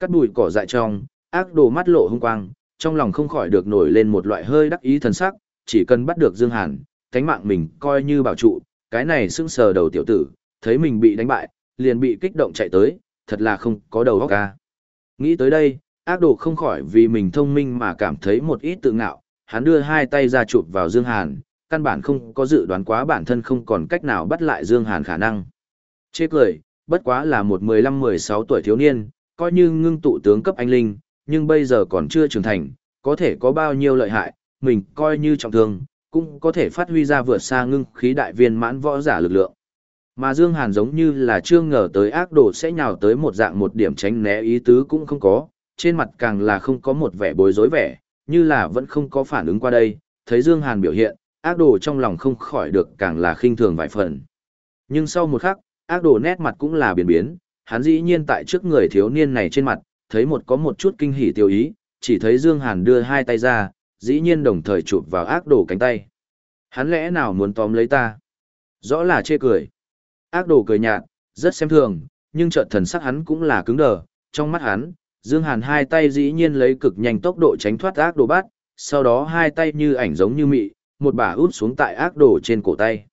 Cắt bụi cỏ dại trong, ác đồ mắt lộ hung quang, trong lòng không khỏi được nổi lên một loại hơi đắc ý thần sắc, chỉ cần bắt được Dương Hàn, cánh mạng mình coi như bảo trụ, cái này sững sờ đầu tiểu tử, thấy mình bị đánh bại, liền bị kích động chạy tới, thật là không có đầu óc ca. Nghĩ tới đây, ác đồ không khỏi vì mình thông minh mà cảm thấy một ít tự ngạo, hắn đưa hai tay ra chụp vào Dương Hàn, căn bản không có dự đoán quá bản thân không còn cách nào bắt lại Dương Hàn khả năng. Chê cười, bất quá là một 15-16 tuổi thiếu niên, coi như ngưng tụ tướng cấp anh linh, nhưng bây giờ còn chưa trưởng thành, có thể có bao nhiêu lợi hại, mình coi như trọng thương, cũng có thể phát huy ra vượt xa ngưng khí đại viên mãn võ giả lực lượng. Mà Dương Hàn giống như là chưa ngờ tới ác đồ sẽ nhào tới một dạng một điểm tránh né ý tứ cũng không có, trên mặt càng là không có một vẻ bối rối vẻ, như là vẫn không có phản ứng qua đây, thấy Dương Hàn biểu hiện, ác đồ trong lòng không khỏi được càng là khinh thường vài phần. Nhưng sau một khắc, ác đồ nét mặt cũng là biến biến, hắn dĩ nhiên tại trước người thiếu niên này trên mặt, thấy một có một chút kinh hỉ tiêu ý, chỉ thấy Dương Hàn đưa hai tay ra, dĩ nhiên đồng thời chụp vào ác đồ cánh tay. Hắn lẽ nào muốn tóm lấy ta? Rõ là chê cười. Ác đồ cười nhạt, rất xem thường, nhưng chợt thần sắc hắn cũng là cứng đờ, trong mắt hắn, Dương Hàn hai tay dĩ nhiên lấy cực nhanh tốc độ tránh thoát ác đồ bắt, sau đó hai tay như ảnh giống như mị, một bả út xuống tại ác đồ trên cổ tay.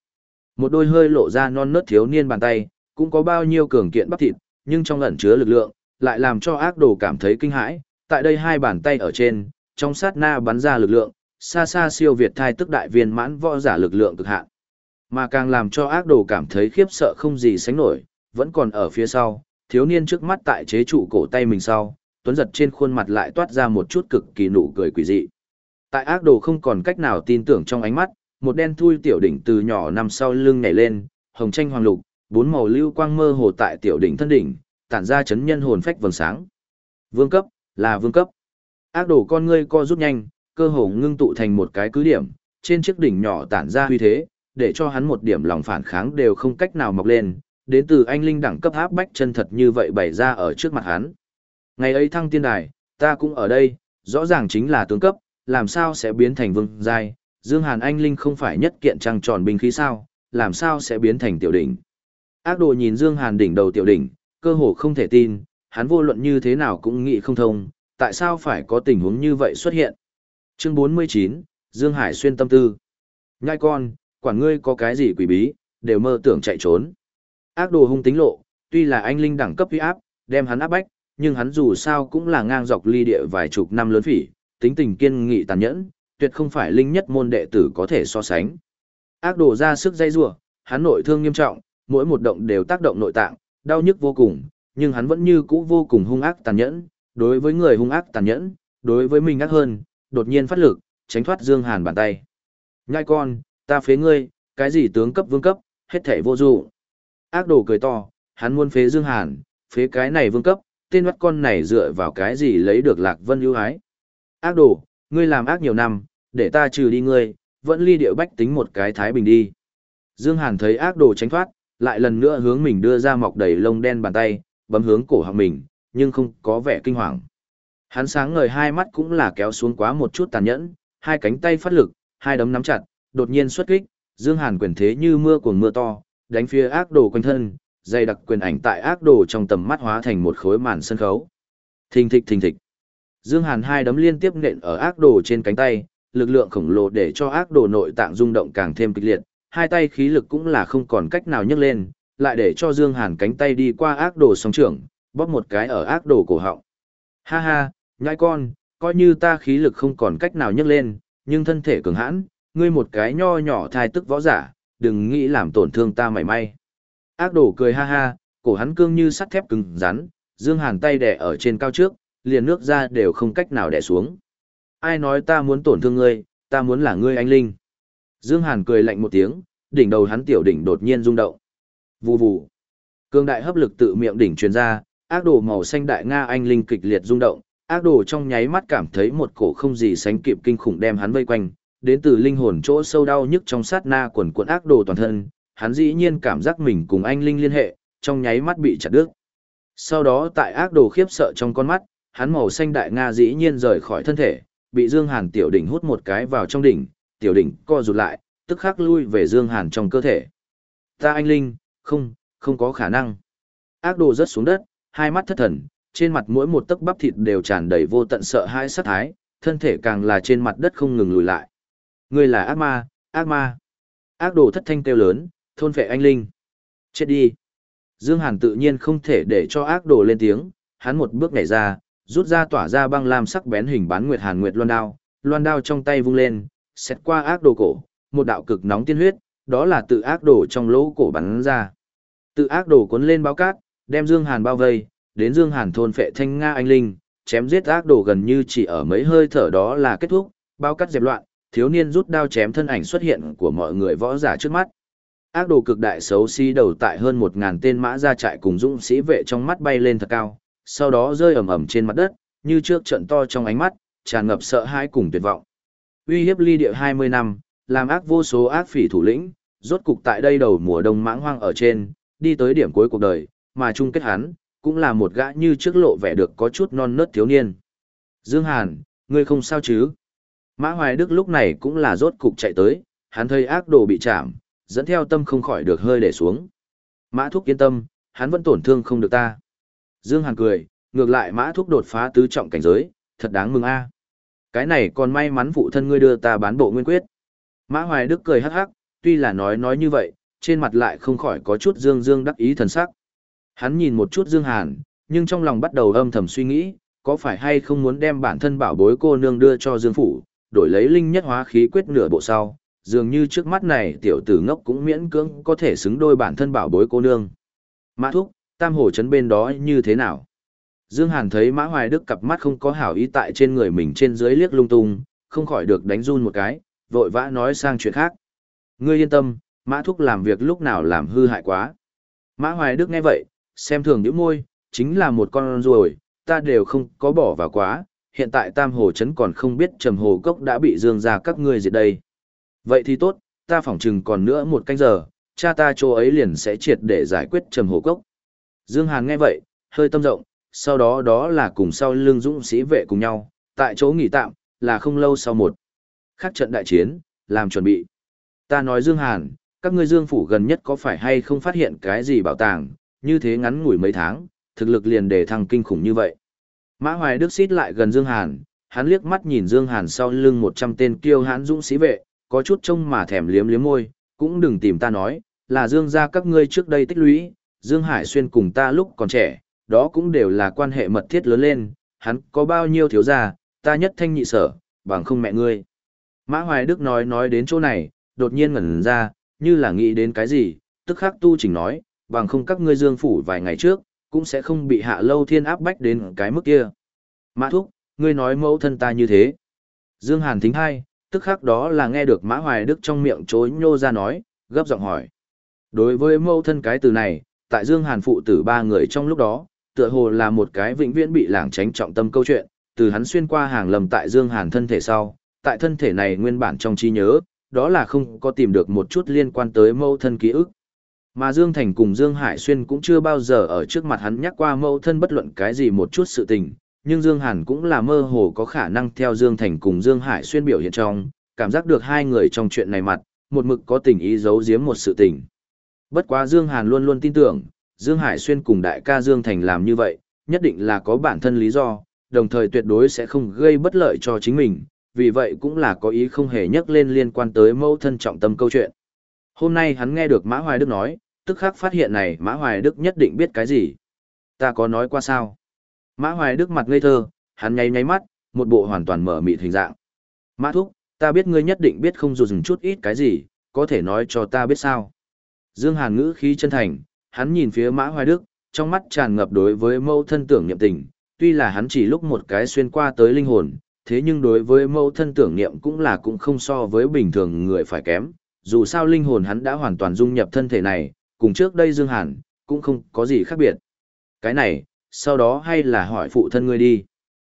Một đôi hơi lộ ra non nớt thiếu niên bàn tay, cũng có bao nhiêu cường kiện bắp thịt, nhưng trong ẩn chứa lực lượng, lại làm cho ác đồ cảm thấy kinh hãi. Tại đây hai bàn tay ở trên, trong sát na bắn ra lực lượng, xa xa siêu việt thai tức đại viên mãn võ giả lực lượng cực hạn. Mà càng làm cho ác đồ cảm thấy khiếp sợ không gì sánh nổi, vẫn còn ở phía sau, thiếu niên trước mắt tại chế trụ cổ tay mình sau, tuấn giật trên khuôn mặt lại toát ra một chút cực kỳ nụ cười quỷ dị. Tại ác đồ không còn cách nào tin tưởng trong ánh mắt, một đen thui tiểu đỉnh từ nhỏ nằm sau lưng nhảy lên, hồng tranh hoàng lục, bốn màu lưu quang mơ hồ tại tiểu đỉnh thân đỉnh, tản ra chấn nhân hồn phách vầng sáng. Vương cấp, là vương cấp. Ác đồ con ngươi co rút nhanh, cơ hồ ngưng tụ thành một cái cứ điểm, trên chiếc đỉnh nhỏ tản ra huy thế, để cho hắn một điểm lòng phản kháng đều không cách nào mọc lên, đến từ anh linh đẳng cấp áp bách chân thật như vậy bày ra ở trước mặt hắn. Ngày ấy thăng tiên đài, ta cũng ở đây, rõ ràng chính là tướng cấp, làm sao sẽ biến thành vương giai, Dương Hàn Anh Linh không phải nhất kiện trăng tròn binh khí sao, làm sao sẽ biến thành tiểu đỉnh. Ác đồ nhìn Dương Hàn đỉnh đầu tiểu đỉnh, cơ hồ không thể tin, hắn vô luận như thế nào cũng nghĩ không thông, tại sao phải có tình huống như vậy xuất hiện. Chương 49, Dương Hải xuyên tâm tư. Nhai con, quản ngươi có cái gì quỷ bí, đều mơ tưởng chạy trốn. Ác đồ hung tính lộ, tuy là anh linh đẳng cấp uy áp, đem hắn áp bách, nhưng hắn dù sao cũng là ngang dọc ly địa vài chục năm lớn phỉ, tính tình kiên nghị tàn nhẫn, tuyệt không phải linh nhất môn đệ tử có thể so sánh. Ác đồ ra sức dây rủa, hắn nội thương nghiêm trọng, mỗi một động đều tác động nội tạng, đau nhức vô cùng, nhưng hắn vẫn như cũ vô cùng hung ác tàn nhẫn, đối với người hung ác tàn nhẫn, đối với mình ác hơn, đột nhiên phát lực, tránh thoát Dương Hàn bàn tay. Nhai con, ta phế ngươi, cái gì tướng cấp vương cấp, hết thảy vô dụng. Ác đồ cười to, hắn muốn phế Dương Hàn, phế cái này vương cấp, tên mắt con này dựa vào cái gì lấy được Lạc Vân ưu ái. Ác đồ, ngươi làm ác nhiều năm, để ta trừ đi ngươi, vẫn ly điệu bách tính một cái thái bình đi. Dương Hàn thấy ác đồ tránh thoát, lại lần nữa hướng mình đưa ra mọc đầy lông đen bàn tay, bấm hướng cổ họng mình, nhưng không có vẻ kinh hoàng. Hắn sáng ngời hai mắt cũng là kéo xuống quá một chút tàn nhẫn, hai cánh tay phát lực, hai đấm nắm chặt, đột nhiên xuất kích, Dương Hàn quyền thế như mưa cuồng mưa to, đánh phía ác đồ quanh thân, dày đặc quyền ảnh tại ác đồ trong tầm mắt hóa thành một khối màn sân khấu. Thình thịch thình thịch. Dương Hàn hai đấm liên tiếp nện ở ác đồ trên cánh tay, lực lượng khổng lồ để cho ác đồ nội tạng rung động càng thêm kịch liệt, hai tay khí lực cũng là không còn cách nào nhấc lên, lại để cho Dương Hàn cánh tay đi qua ác đồ song trưởng, bóp một cái ở ác đồ cổ họng. Ha ha, nhãi con, coi như ta khí lực không còn cách nào nhấc lên, nhưng thân thể cường hãn, ngươi một cái nho nhỏ thai tức võ giả, đừng nghĩ làm tổn thương ta mảy may. Ác đồ cười ha ha, cổ hắn cương như sắt thép cứng rắn, Dương Hàn tay đè ở trên cao trước, liền nước ra đều không cách nào đè xuống. Ai nói ta muốn tổn thương ngươi, ta muốn là ngươi anh linh. Dương Hàn cười lạnh một tiếng, đỉnh đầu hắn tiểu đỉnh đột nhiên rung động. Vù vù. Cương đại hấp lực tự miệng đỉnh truyền ra, ác đồ màu xanh đại nga anh linh kịch liệt rung động, ác đồ trong nháy mắt cảm thấy một cổ không gì sánh kịp kinh khủng đem hắn vây quanh, đến từ linh hồn chỗ sâu đau nhức trong sát na quần cuộn ác đồ toàn thân, hắn dĩ nhiên cảm giác mình cùng anh linh liên hệ, trong nháy mắt bị chặt đứt. Sau đó tại ác đồ khiếp sợ trong con mắt, hắn màu xanh đại nga dĩ nhiên rời khỏi thân thể, bị Dương Hàn tiểu đỉnh hút một cái vào trong đỉnh, tiểu đỉnh co rụt lại, tức khắc lui về Dương Hàn trong cơ thể. Ta anh linh, không, không có khả năng. Ác đồ rớt xuống đất, hai mắt thất thần, trên mặt mỗi một tấc bắp thịt đều tràn đầy vô tận sợ hãi sát thái, thân thể càng là trên mặt đất không ngừng lùi lại. Ngươi là ác ma, ác ma. Ác đồ thất thanh kêu lớn, thôn phệ anh linh. Chết đi. Dương Hàn tự nhiên không thể để cho ác đồ lên tiếng, hắn một bước nhảy ra, rút ra tỏa ra băng lam sắc bén hình bán nguyệt hàn nguyệt loan đao, loan đao trong tay vung lên, xét qua ác đồ cổ, một đạo cực nóng tiên huyết, đó là tự ác đồ trong lỗ cổ bắn ra. Tự ác đồ cuốn lên báo cát, đem Dương Hàn bao vây, đến Dương Hàn thôn phệ thanh nga anh linh, chém giết ác đồ gần như chỉ ở mấy hơi thở đó là kết thúc, bao cát dẹp loạn, thiếu niên rút đao chém thân ảnh xuất hiện của mọi người võ giả trước mắt. Ác đồ cực đại xấu xí đầu tại hơn một ngàn tên mã ra trại cùng dũng sĩ vệ trong mắt bay lên thật cao, sau đó rơi ầm ầm trên mặt đất, như trước trận to trong ánh mắt, tràn ngập sợ hãi cùng tuyệt vọng. Uy hiếp ly địa 20 năm, làm ác vô số ác phỉ thủ lĩnh, rốt cục tại đây đầu mùa đông mãng hoang ở trên, đi tới điểm cuối cuộc đời, mà chung kết hắn, cũng là một gã như trước lộ vẻ được có chút non nớt thiếu niên. Dương Hàn, ngươi không sao chứ? Mã Hoài Đức lúc này cũng là rốt cục chạy tới, hắn thấy ác đồ bị chạm, dẫn theo tâm không khỏi được hơi để xuống. Mã Thúc yên tâm, hắn vẫn tổn thương không được ta. Dương Hàn cười, ngược lại Mã Thúc đột phá tứ trọng cảnh giới, thật đáng mừng a. Cái này còn may mắn phụ thân ngươi đưa ta bán bộ nguyên quyết. Mã Hoài Đức cười hắc hắc, tuy là nói nói như vậy, trên mặt lại không khỏi có chút dương dương đắc ý thần sắc. Hắn nhìn một chút Dương Hàn, nhưng trong lòng bắt đầu âm thầm suy nghĩ, có phải hay không muốn đem bản thân bảo bối cô nương đưa cho Dương Phủ, đổi lấy linh nhất hóa khí quyết nửa bộ sau, dường như trước mắt này tiểu tử ngốc cũng miễn cưỡng có thể xứng đôi bản thân bảo bối cô nương. Mã thúc, tam hồ chấn bên đó như thế nào? Dương Hàn thấy Mã Hoài Đức cặp mắt không có hảo ý tại trên người mình trên dưới liếc lung tung, không khỏi được đánh run một cái, vội vã nói sang chuyện khác. Ngươi yên tâm, Mã Thúc làm việc lúc nào làm hư hại quá. Mã Hoài Đức nghe vậy, xem thường những môi, chính là một con ruồi, ta đều không có bỏ vào quá, hiện tại Tam Hồ Trấn còn không biết Trầm Hồ Cốc đã bị dương ra các ngươi diệt đây. Vậy thì tốt, ta phỏng chừng còn nữa một canh giờ, cha ta chỗ ấy liền sẽ triệt để giải quyết Trầm Hồ Cốc. Dương Hàn nghe vậy, hơi tâm rộng, sau đó đó là cùng sau lưng dũng sĩ vệ cùng nhau, tại chỗ nghỉ tạm, là không lâu sau một. Khắc trận đại chiến, làm chuẩn bị. Ta nói Dương Hàn, các ngươi Dương phủ gần nhất có phải hay không phát hiện cái gì bảo tàng, như thế ngắn ngủi mấy tháng, thực lực liền để thăng kinh khủng như vậy. Mã Hoài Đức xít lại gần Dương Hàn, hắn liếc mắt nhìn Dương Hàn sau lưng 100 tên kiêu hãn dũng sĩ vệ, có chút trông mà thèm liếm liếm môi, cũng đừng tìm ta nói, là Dương gia các ngươi trước đây tích lũy, Dương Hải Xuyên cùng ta lúc còn trẻ, đó cũng đều là quan hệ mật thiết lớn lên, hắn có bao nhiêu thiếu gia, ta nhất thanh nhị sở, bằng không mẹ ngươi. Mã Hoài Đức nói nói đến chỗ này, đột nhiên ngẩn ra, như là nghĩ đến cái gì, tức khắc tu chỉnh nói, bằng không các ngươi dương phủ vài ngày trước, cũng sẽ không bị hạ lâu thiên áp bách đến cái mức kia. Mã Thúc, ngươi nói mẫu thân ta như thế. Dương Hàn thính hai, tức khắc đó là nghe được Mã Hoài Đức trong miệng chối nhô ra nói, gấp giọng hỏi. Đối với mẫu thân cái từ này, tại Dương Hàn phụ tử ba người trong lúc đó, tựa hồ là một cái vĩnh viễn bị lảng tránh trọng tâm câu chuyện, từ hắn xuyên qua hàng lầm tại Dương Hàn thân thể sau, tại thân thể này nguyên bản trong trí nhớ, đó là không có tìm được một chút liên quan tới mâu thân ký ức. Mà Dương Thành cùng Dương Hải Xuyên cũng chưa bao giờ ở trước mặt hắn nhắc qua mâu thân bất luận cái gì một chút sự tình, nhưng Dương Hàn cũng là mơ hồ có khả năng theo Dương Thành cùng Dương Hải Xuyên biểu hiện trong, cảm giác được hai người trong chuyện này mặt, một mực có tình ý giấu giếm một sự tình. Bất quá Dương Hàn luôn luôn tin tưởng, Dương Hải Xuyên cùng đại ca Dương Thành làm như vậy, nhất định là có bản thân lý do, đồng thời tuyệt đối sẽ không gây bất lợi cho chính mình, vì vậy cũng là có ý không hề nhắc lên liên quan tới mẫu thân trọng tâm câu chuyện. Hôm nay hắn nghe được Mã Hoài Đức nói, tức khắc phát hiện này Mã Hoài Đức nhất định biết cái gì. Ta có nói qua sao? Mã Hoài Đức mặt ngây thơ, hắn nháy nháy mắt, một bộ hoàn toàn mở mịt hình dạng. Mã Thúc, ta biết ngươi nhất định biết không dù dừng chút ít cái gì, có thể nói cho ta biết sao. Dương Hàn ngữ khí chân thành, hắn nhìn phía Mã Hoài Đức, trong mắt tràn ngập đối với mẫu thân tưởng niệm tình, tuy là hắn chỉ lúc một cái xuyên qua tới linh hồn, thế nhưng đối với mẫu thân tưởng niệm cũng là cũng không so với bình thường người phải kém, dù sao linh hồn hắn đã hoàn toàn dung nhập thân thể này, cùng trước đây Dương Hàn, cũng không có gì khác biệt. Cái này, sau đó hay là hỏi phụ thân ngươi đi.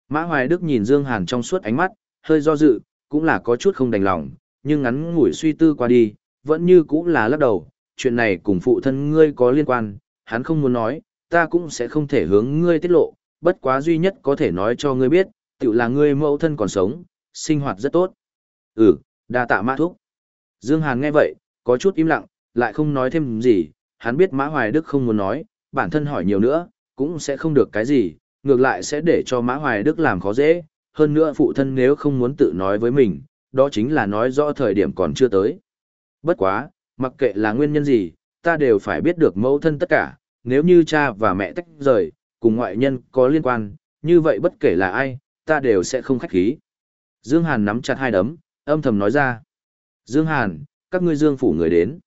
Mã Hoài Đức nhìn Dương Hàn trong suốt ánh mắt, hơi do dự, cũng là có chút không đành lòng, nhưng ngắn ngủi suy tư qua đi, vẫn như cũng là lắc đầu, chuyện này cùng phụ thân ngươi có liên quan, hắn không muốn nói, ta cũng sẽ không thể hướng ngươi tiết lộ, bất quá duy nhất có thể nói cho ngươi biết, tự là ngươi mẫu thân còn sống, sinh hoạt rất tốt. Ừ, đa tạ mã thúc. Dương Hàn nghe vậy, có chút im lặng, lại không nói thêm gì, hắn biết Mã Hoài Đức không muốn nói, bản thân hỏi nhiều nữa, cũng sẽ không được cái gì, ngược lại sẽ để cho Mã Hoài Đức làm khó dễ, hơn nữa phụ thân nếu không muốn tự nói với mình, đó chính là nói rõ thời điểm còn chưa tới. Bất quá, mặc kệ là nguyên nhân gì, ta đều phải biết được mẫu thân tất cả, nếu như cha và mẹ tách rời, cùng ngoại nhân có liên quan, như vậy bất kể là ai, ta đều sẽ không khách khí. Dương Hàn nắm chặt hai đấm, âm thầm nói ra. Dương Hàn, các ngươi Dương phủ người đến.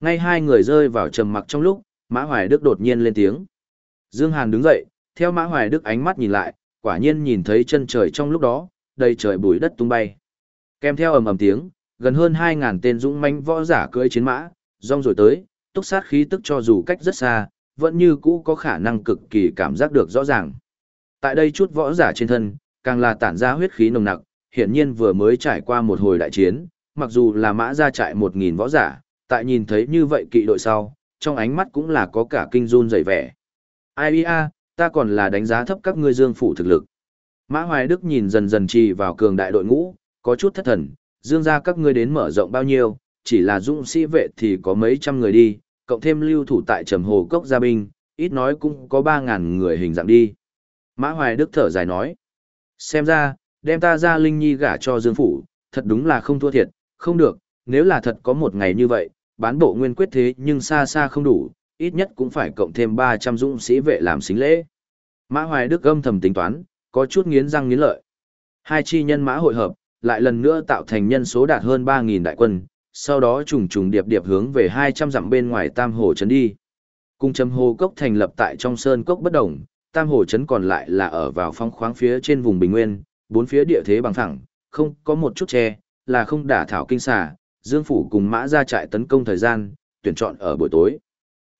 Ngay hai người rơi vào trầm mặc trong lúc, Mã Hoài Đức đột nhiên lên tiếng. Dương Hàn đứng dậy, theo Mã Hoài Đức ánh mắt nhìn lại, quả nhiên nhìn thấy chân trời trong lúc đó, đầy trời bụi đất tung bay. Kèm theo ầm ầm tiếng, gần hơn 2.000 tên dũng mãnh võ giả cưỡi chiến mã, rong rồi tới, túc sát khí tức cho dù cách rất xa, vẫn như cũ có khả năng cực kỳ cảm giác được rõ ràng. Tại đây chút võ giả trên thân, càng là tản ra huyết khí nồng nặc, hiển nhiên vừa mới trải qua một hồi đại chiến, mặc dù là mã ra trại 1.000 võ giả, tại nhìn thấy như vậy kỵ đội sau, trong ánh mắt cũng là có cả kinh run dày vẻ. Ai a, ta còn là đánh giá thấp các ngươi dương phủ thực lực. Mã Hoài Đức nhìn dần dần trì vào cường đại đội ngũ, có chút thất thần, dương ra các ngươi đến mở rộng bao nhiêu, chỉ là dũng sĩ vệ thì có mấy trăm người đi, cộng thêm lưu thủ tại trầm hồ cốc gia binh, ít nói cũng có 3.000 người hình dạng đi. Mã Hoài Đức thở dài nói, xem ra, đem ta ra Linh Nhi gả cho Dương Phủ, thật đúng là không thua thiệt, không được, nếu là thật có một ngày như vậy, bán bộ nguyên quyết thế nhưng xa xa không đủ, ít nhất cũng phải cộng thêm 300 dũng sĩ vệ làm xính lễ. Mã Hoài Đức âm thầm tính toán, có chút nghiến răng nghiến lợi. Hai chi nhân mã hội hợp, lại lần nữa tạo thành nhân số đạt hơn 3.000 đại quân, sau đó trùng trùng điệp điệp hướng về 200 dặm bên ngoài Tam Hồ Trấn đi. Cung châm hồ cốc thành lập tại trong sơn cốc bất động, Tam Hồ Trấn còn lại là ở vào phong khoáng phía trên vùng Bình Nguyên, bốn phía địa thế bằng phẳng, không có một chút che, là không đả thảo kinh xà, Dương Phủ cùng Mã ra trại tấn công thời gian, tuyển chọn ở buổi tối.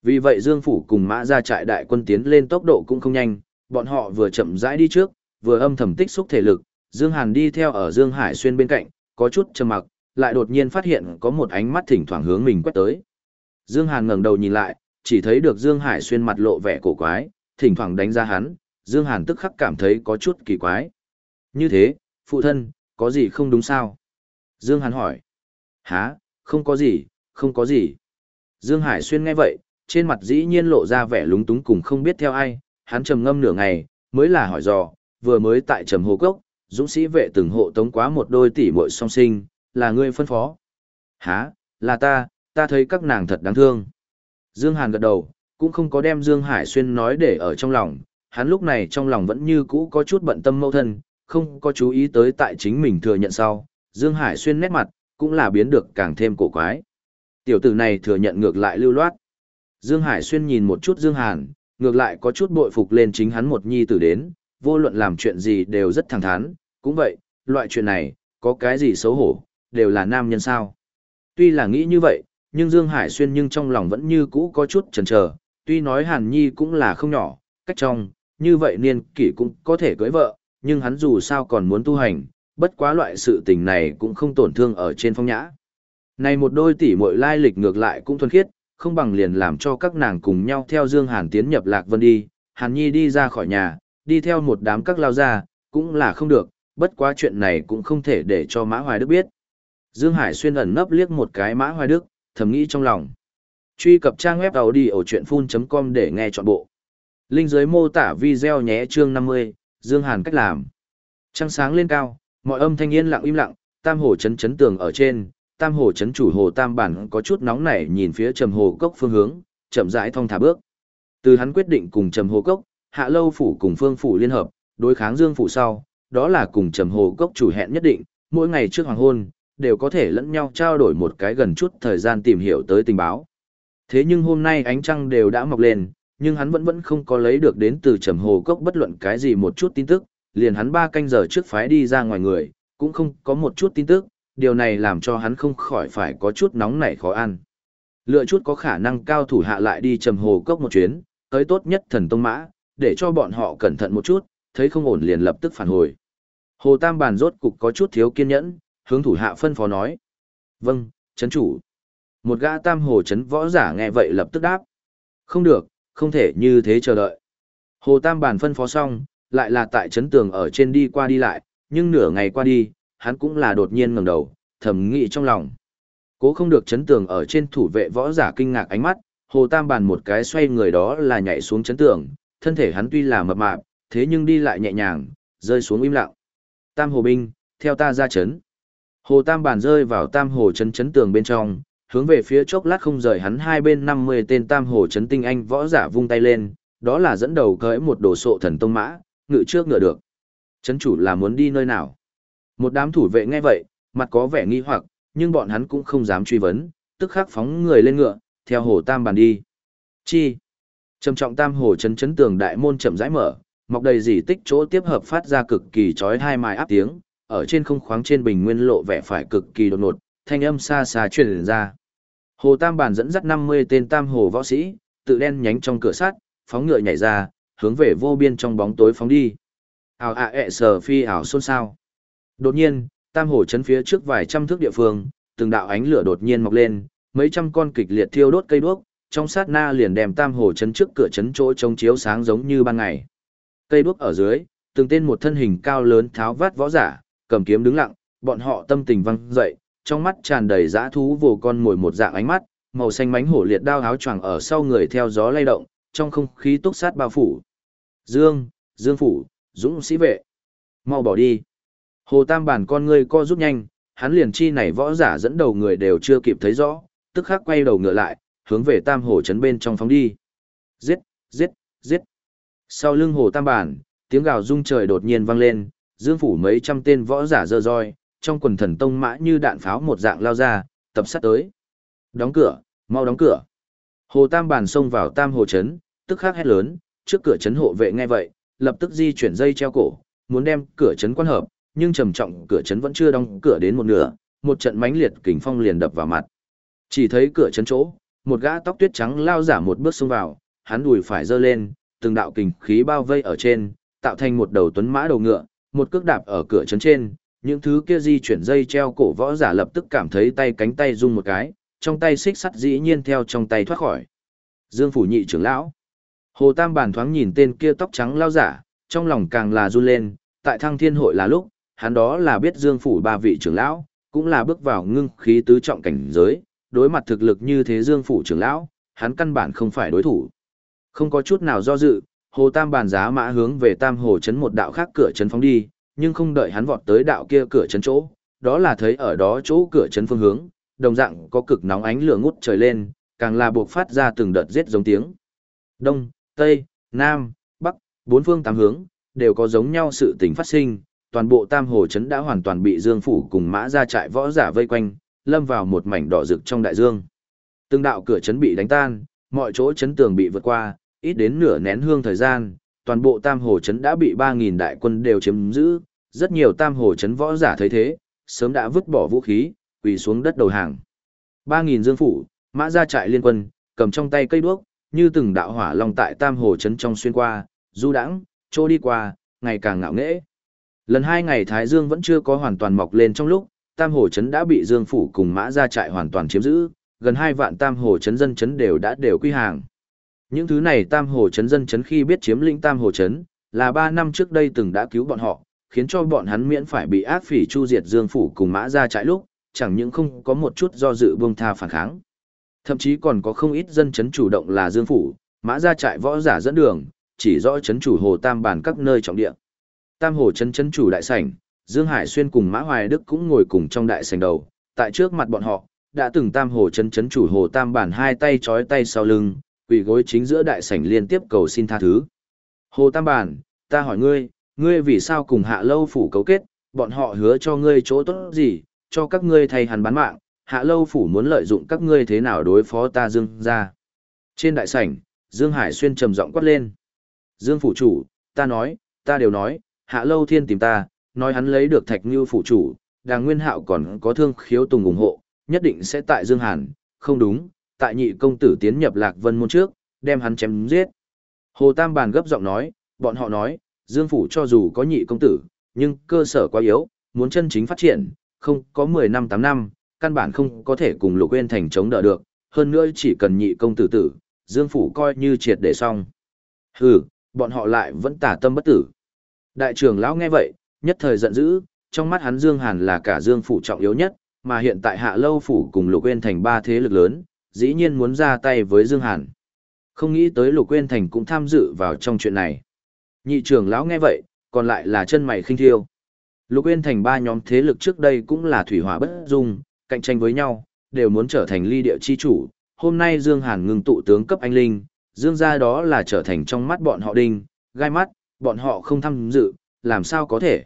Vì vậy Dương Phủ cùng Mã ra trại đại quân tiến lên tốc độ cũng không nhanh, bọn họ vừa chậm rãi đi trước, vừa âm thầm tích xúc thể lực, Dương Hàn đi theo ở Dương Hải Xuyên bên cạnh, có chút trầm mặc, lại đột nhiên phát hiện có một ánh mắt thỉnh thoảng hướng mình quét tới. Dương Hàn ngẩng đầu nhìn lại, chỉ thấy được Dương Hải Xuyên mặt lộ vẻ cổ quái, thỉnh thoảng đánh ra hắn, Dương Hàn tức khắc cảm thấy có chút kỳ quái. Như thế, phụ thân, có gì không đúng sao? Dương Hàn hỏi. Hả, không có gì, không có gì. Dương Hải Xuyên nghe vậy, trên mặt dĩ nhiên lộ ra vẻ lúng túng cùng không biết theo ai, hắn trầm ngâm nửa ngày, mới là hỏi dò, vừa mới tại trầm hồ cốc, dũng sĩ vệ từng hộ tống quá một đôi tỷ muội song sinh, là ngươi phân phó. Hả, là ta, ta thấy các nàng thật đáng thương. Dương Hàn gật đầu, cũng không có đem Dương Hải Xuyên nói để ở trong lòng, hắn lúc này trong lòng vẫn như cũ có chút bận tâm mâu thân, không có chú ý tới tại chính mình thừa nhận sau, Dương Hải Xuyên nét mặt, cũng là biến được càng thêm cổ quái. Tiểu tử này thừa nhận ngược lại lưu loát. Dương Hải Xuyên nhìn một chút Dương Hàn, ngược lại có chút bội phục lên chính hắn một nhi tử đến, vô luận làm chuyện gì đều rất thẳng thắn, cũng vậy, loại chuyện này, có cái gì xấu hổ, đều là nam nhân sao. Tuy là nghĩ như vậy, nhưng Dương Hải Xuyên nhưng trong lòng vẫn như cũ có chút chần chờ, tuy nói Hàn Nhi cũng là không nhỏ, cách trong, như vậy niên kỷ cũng có thể cưới vợ, nhưng hắn dù sao còn muốn tu hành, bất quá loại sự tình này cũng không tổn thương ở trên phong nhã. Này một đôi tỷ muội lai lịch ngược lại cũng thuần khiết, không bằng liền làm cho các nàng cùng nhau theo Dương Hàn tiến nhập Lạc Vân đi, Hàn Nhi đi ra khỏi nhà, đi theo một đám các lao ra, cũng là không được, bất quá chuyện này cũng không thể để cho Mã Hoài Đức biết. Dương Hải xuyên ẩn nấp liếc một cái Mã Hoài Đức, thầm nghĩ trong lòng. Truy cập trang web đầu đi ở chuyện full.com để nghe trọn bộ. Linh dưới mô tả video nhé chương 50, Dương Hàn cách làm. Trăng sáng lên cao, mọi âm thanh yên lặng im lặng, tam hồ chấn chấn tường ở trên, tam hồ chấn chủ hồ tam bản có chút nóng nảy nhìn phía trầm hồ cốc phương hướng, chậm rãi thong thả bước. Từ hắn quyết định cùng trầm hồ cốc, hạ lâu phủ cùng phương phủ liên hợp, đối kháng dương phủ sau, đó là cùng trầm hồ cốc chủ hẹn nhất định, mỗi ngày trước hoàng hôn, đều có thể lẫn nhau trao đổi một cái gần chút thời gian tìm hiểu tới tình báo. Thế nhưng hôm nay ánh trăng đều đã mọc lên, nhưng hắn vẫn vẫn không có lấy được đến từ trầm hồ cốc bất luận cái gì một chút tin tức, liền hắn ba canh giờ trước phái đi ra ngoài người, cũng không có một chút tin tức, điều này làm cho hắn không khỏi phải có chút nóng nảy khó ăn. Lựa chút có khả năng cao thủ hạ lại đi trầm hồ cốc một chuyến, tới tốt nhất thần tông mã, để cho bọn họ cẩn thận một chút, thấy không ổn liền lập tức phản hồi. Hồ Tam Bàn rốt cục có chút thiếu kiên nhẫn, hướng thủ hạ phân phó nói. Vâng, chấn chủ. Một gã tam hồ chấn võ giả nghe vậy lập tức đáp. Không được, không thể như thế chờ đợi. Hồ Tam Bàn phân phó xong, lại là tại chấn tường ở trên đi qua đi lại, nhưng nửa ngày qua đi, hắn cũng là đột nhiên ngẩng đầu, thầm nghĩ trong lòng. Cố không được chấn tường ở trên thủ vệ võ giả kinh ngạc ánh mắt, Hồ Tam Bàn một cái xoay người đó là nhảy xuống chấn tường, thân thể hắn tuy là mập mạp, thế nhưng đi lại nhẹ nhàng, rơi xuống im lặng. Tam Hồ Binh, theo ta ra chấn. Hồ Tam Bàn rơi vào Tam Hồ chấn chấn tường bên trong, hướng về phía chốc lát không rời hắn hai bên 50 tên Tam Hồ chấn tinh anh võ giả vung tay lên, đó là dẫn đầu cưỡi một đồ sộ thần tông mã, ngự trước ngựa được. Chấn chủ là muốn đi nơi nào? Một đám thủ vệ nghe vậy, mặt có vẻ nghi hoặc, nhưng bọn hắn cũng không dám truy vấn, tức khắc phóng người lên ngựa, theo hồ tam bàn đi. Chi? Trầm trọng tam hồ chấn chấn tường đại môn chậm rãi mở, mọc đầy dỉ tích chỗ tiếp hợp phát ra cực kỳ chói hai mài áp tiếng, ở trên không khoáng trên bình nguyên lộ vẻ phải cực kỳ đột ngột, thanh âm xa xa truyền ra. Hồ Tam bản dẫn dắt 50 tên tam hồ võ sĩ, tự đen nhánh trong cửa sắt, phóng ngựa nhảy ra, hướng về vô biên trong bóng tối phóng đi. Ảo ạ ẹ sờ phi ảo xôn xao. Đột nhiên, tam hồ chấn phía trước vài trăm thước địa phương, từng đạo ánh lửa đột nhiên mọc lên, mấy trăm con kịch liệt thiêu đốt cây đuốc, trong sát na liền đem tam hồ chấn trước cửa chấn chỗ trông chiếu sáng giống như ban ngày. Cây đuốc ở dưới, từng tên một thân hình cao lớn tháo vát võ giả, cầm kiếm đứng lặng, bọn họ tâm tình văng dậy, trong mắt tràn đầy dã thú vồ con ngồi một dạng ánh mắt, màu xanh mánh hổ liệt đao áo choàng ở sau người theo gió lay động, trong không khí túc sát bao phủ. Dương, Dương phủ, Dũng sĩ vệ. Mau bỏ đi. Hồ Tam bản con ngươi co rút nhanh, hắn liền chi này võ giả dẫn đầu người đều chưa kịp thấy rõ, tức khắc quay đầu ngựa lại, hướng về Tam Hồ trấn bên trong phóng đi. Giết, giết, giết. Sau lưng Hồ Tam bản, tiếng gào rung trời đột nhiên vang lên, dương phủ mấy trăm tên võ giả dơ roi, trong quần thần tông mã như đạn pháo một dạng lao ra, tập sát tới. Đóng cửa, mau đóng cửa. Hồ Tam bản xông vào Tam Hồ trấn, tức khắc hét lớn, trước cửa trấn hộ vệ nghe vậy, lập tức di chuyển dây treo cổ, muốn đem cửa trấn quan hợp, nhưng trầm trọng cửa trấn vẫn chưa đóng cửa đến một nửa, một trận mãnh liệt kình phong liền đập vào mặt. Chỉ thấy cửa trấn chỗ, một gã tóc tuyết trắng lao giả một bước xông vào, hắn đùi phải giơ lên, từng đạo kình khí bao vây ở trên, tạo thành một đầu tuấn mã đầu ngựa, một cước đạp ở cửa trấn trên, những thứ kia di chuyển dây treo cổ võ giả lập tức cảm thấy tay cánh tay rung một cái, trong tay xích sắt dĩ nhiên theo trong tay thoát khỏi. Dương phủ nhị trưởng lão. Hồ Tam bản thoáng nhìn tên kia tóc trắng lao giả, trong lòng càng là run lên, tại thăng thiên hội là lúc, hắn đó là biết Dương phủ ba vị trưởng lão, cũng là bước vào ngưng khí tứ trọng cảnh giới, đối mặt thực lực như thế Dương phủ trưởng lão, hắn căn bản không phải đối thủ. Không có chút nào do dự, Hồ Tam bàn giá mã hướng về Tam Hồ chấn một đạo khác cửa chấn phóng đi, nhưng không đợi hắn vọt tới đạo kia cửa chấn chỗ, đó là thấy ở đó chỗ cửa chấn phương hướng, đồng dạng có cực nóng ánh lửa ngút trời lên, càng là buộc phát ra từng đợt giết giống tiếng. Đông, Tây, Nam, Bắc, bốn phương tám hướng, đều có giống nhau sự tình phát sinh, toàn bộ Tam Hồ chấn đã hoàn toàn bị Dương phủ cùng Mã ra trại võ giả vây quanh, lâm vào một mảnh đỏ rực trong đại dương. Từng đạo cửa chấn bị đánh tan, mọi chỗ chấn tường bị vượt qua, ít đến nửa nén hương thời gian, toàn bộ Tam Hồ chấn đã bị 3000 đại quân đều chiếm giữ, rất nhiều Tam Hồ chấn võ giả thấy thế, sớm đã vứt bỏ vũ khí, quỳ xuống đất đầu hàng. 3000 Dương phủ, Mã ra trại liên quân, cầm trong tay cây đuốc, như từng đạo hỏa long tại Tam Hồ chấn trong xuyên qua, du đãng, trôi đi qua, ngày càng ngạo nghễ. Lần hai ngày Thái Dương vẫn chưa có hoàn toàn mọc lên trong lúc, Tam Hồ Trấn đã bị Dương Phủ cùng Mã Gia Trại hoàn toàn chiếm giữ, gần hai vạn Tam Hồ Trấn dân Trấn đều đã đều quy hàng. Những thứ này Tam Hồ Trấn dân Trấn khi biết chiếm lĩnh Tam Hồ Trấn, là ba năm trước đây từng đã cứu bọn họ, khiến cho bọn hắn miễn phải bị ác phỉ chu diệt Dương Phủ cùng Mã Gia Trại lúc, chẳng những không có một chút do dự buông tha phản kháng. Thậm chí còn có không ít dân Trấn chủ động là Dương Phủ, Mã Gia Trại võ giả dẫn đường, chỉ rõ Trấn chủ Hồ Tam bản các nơi trọng địa. Tam Hồ Trấn Trấn chủ đại sảnh, Dương Hải Xuyên cùng Mã Hoài Đức cũng ngồi cùng trong đại sảnh đầu, tại trước mặt bọn họ, đã từng tam hồ chấn chấn chủ hồ tam bản hai tay trói tay sau lưng, quỳ gối chính giữa đại sảnh liên tiếp cầu xin tha thứ. Hồ tam bản, ta hỏi ngươi, ngươi vì sao cùng hạ lâu phủ cấu kết, bọn họ hứa cho ngươi chỗ tốt gì, cho các ngươi thay hắn bán mạng, hạ lâu phủ muốn lợi dụng các ngươi thế nào đối phó ta Dương ra. Trên đại sảnh, Dương Hải Xuyên trầm giọng quát lên. Dương phủ chủ, ta nói, ta đều nói, hạ lâu thiên tìm ta, nói hắn lấy được thạch như phụ chủ, đàng nguyên hạo còn có thương khiếu tùng ủng hộ, nhất định sẽ tại Dương Hàn, không đúng, tại nhị công tử tiến nhập lạc vân môn trước, đem hắn chém giết. Hồ Tam Bàn gấp giọng nói, bọn họ nói, Dương Phủ cho dù có nhị công tử, nhưng cơ sở quá yếu, muốn chân chính phát triển, không có 10 năm 8 năm, căn bản không có thể cùng lục quên thành chống đỡ được, hơn nữa chỉ cần nhị công tử tử, Dương Phủ coi như triệt để xong. Hừ, bọn họ lại vẫn tả tâm bất tử. Đại trưởng lão nghe vậy, nhất thời giận dữ, trong mắt hắn Dương Hàn là cả Dương phủ trọng yếu nhất, mà hiện tại Hạ Lâu phủ cùng Lục Uyên thành ba thế lực lớn, dĩ nhiên muốn ra tay với Dương Hàn. Không nghĩ tới Lục Uyên thành cũng tham dự vào trong chuyện này. Nhị trưởng lão nghe vậy, còn lại là chân mày khinh thiêu. Lục Uyên thành ba nhóm thế lực trước đây cũng là thủy hỏa bất dung, cạnh tranh với nhau, đều muốn trở thành ly địa chi chủ. Hôm nay Dương Hàn ngừng tụ tướng cấp anh linh, Dương gia đó là trở thành trong mắt bọn họ đinh, gai mắt, bọn họ không tham dự, làm sao có thể.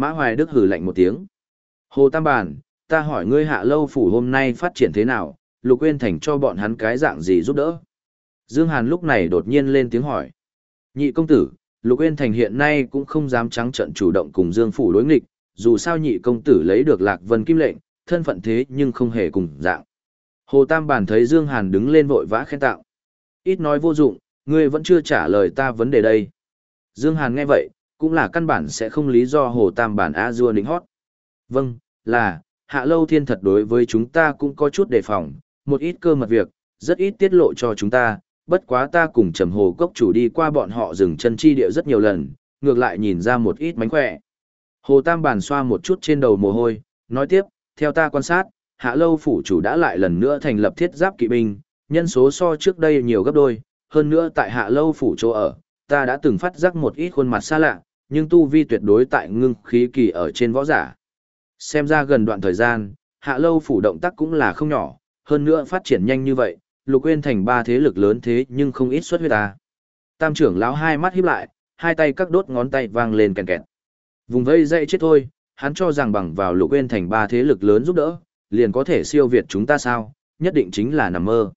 Mã Hoài Đức hử lạnh một tiếng. Hồ Tam Bản, ta hỏi ngươi hạ lâu phủ hôm nay phát triển thế nào, Lục Uyên Thành cho bọn hắn cái dạng gì giúp đỡ. Dương Hàn lúc này đột nhiên lên tiếng hỏi. Nhị công tử, Lục Uyên Thành hiện nay cũng không dám trắng trợn chủ động cùng Dương Phủ đối nghịch, dù sao nhị công tử lấy được Lạc Vân Kim lệnh, thân phận thế nhưng không hề cùng dạng. Hồ Tam Bản thấy Dương Hàn đứng lên vội vã khen tạo. Ít nói vô dụng, ngươi vẫn chưa trả lời ta vấn đề đây. Dương Hàn nghe vậy, cũng là căn bản sẽ không lý do hồ tam bản a dua đính hót. Vâng là, hạ lâu thiên thật đối với chúng ta cũng có chút đề phòng, một ít cơ mật việc, rất ít tiết lộ cho chúng ta, bất quá ta cùng trầm hồ cốc chủ đi qua bọn họ dừng chân chi địa rất nhiều lần, ngược lại nhìn ra một ít mánh khỏe. Hồ tam bản xoa một chút trên đầu mồ hôi, nói tiếp, theo ta quan sát, hạ lâu phủ chủ đã lại lần nữa thành lập thiết giáp kỵ binh, nhân số so trước đây nhiều gấp đôi, hơn nữa tại hạ lâu phủ chỗ ở, ta đã từng phát giác một ít khuôn mặt xa lạ nhưng tu vi tuyệt đối tại ngưng khí kỳ ở trên võ giả. Xem ra gần đoạn thời gian, hạ lâu phủ động tác cũng là không nhỏ, hơn nữa phát triển nhanh như vậy, lục quên thành ba thế lực lớn thế nhưng không ít xuất huyết ta. Tam trưởng lão hai mắt híp lại, hai tay các đốt ngón tay vang lên kèn kẹt. Vùng vây dậy chết thôi, hắn cho rằng bằng vào lục quên thành ba thế lực lớn giúp đỡ, liền có thể siêu việt chúng ta sao, nhất định chính là nằm mơ.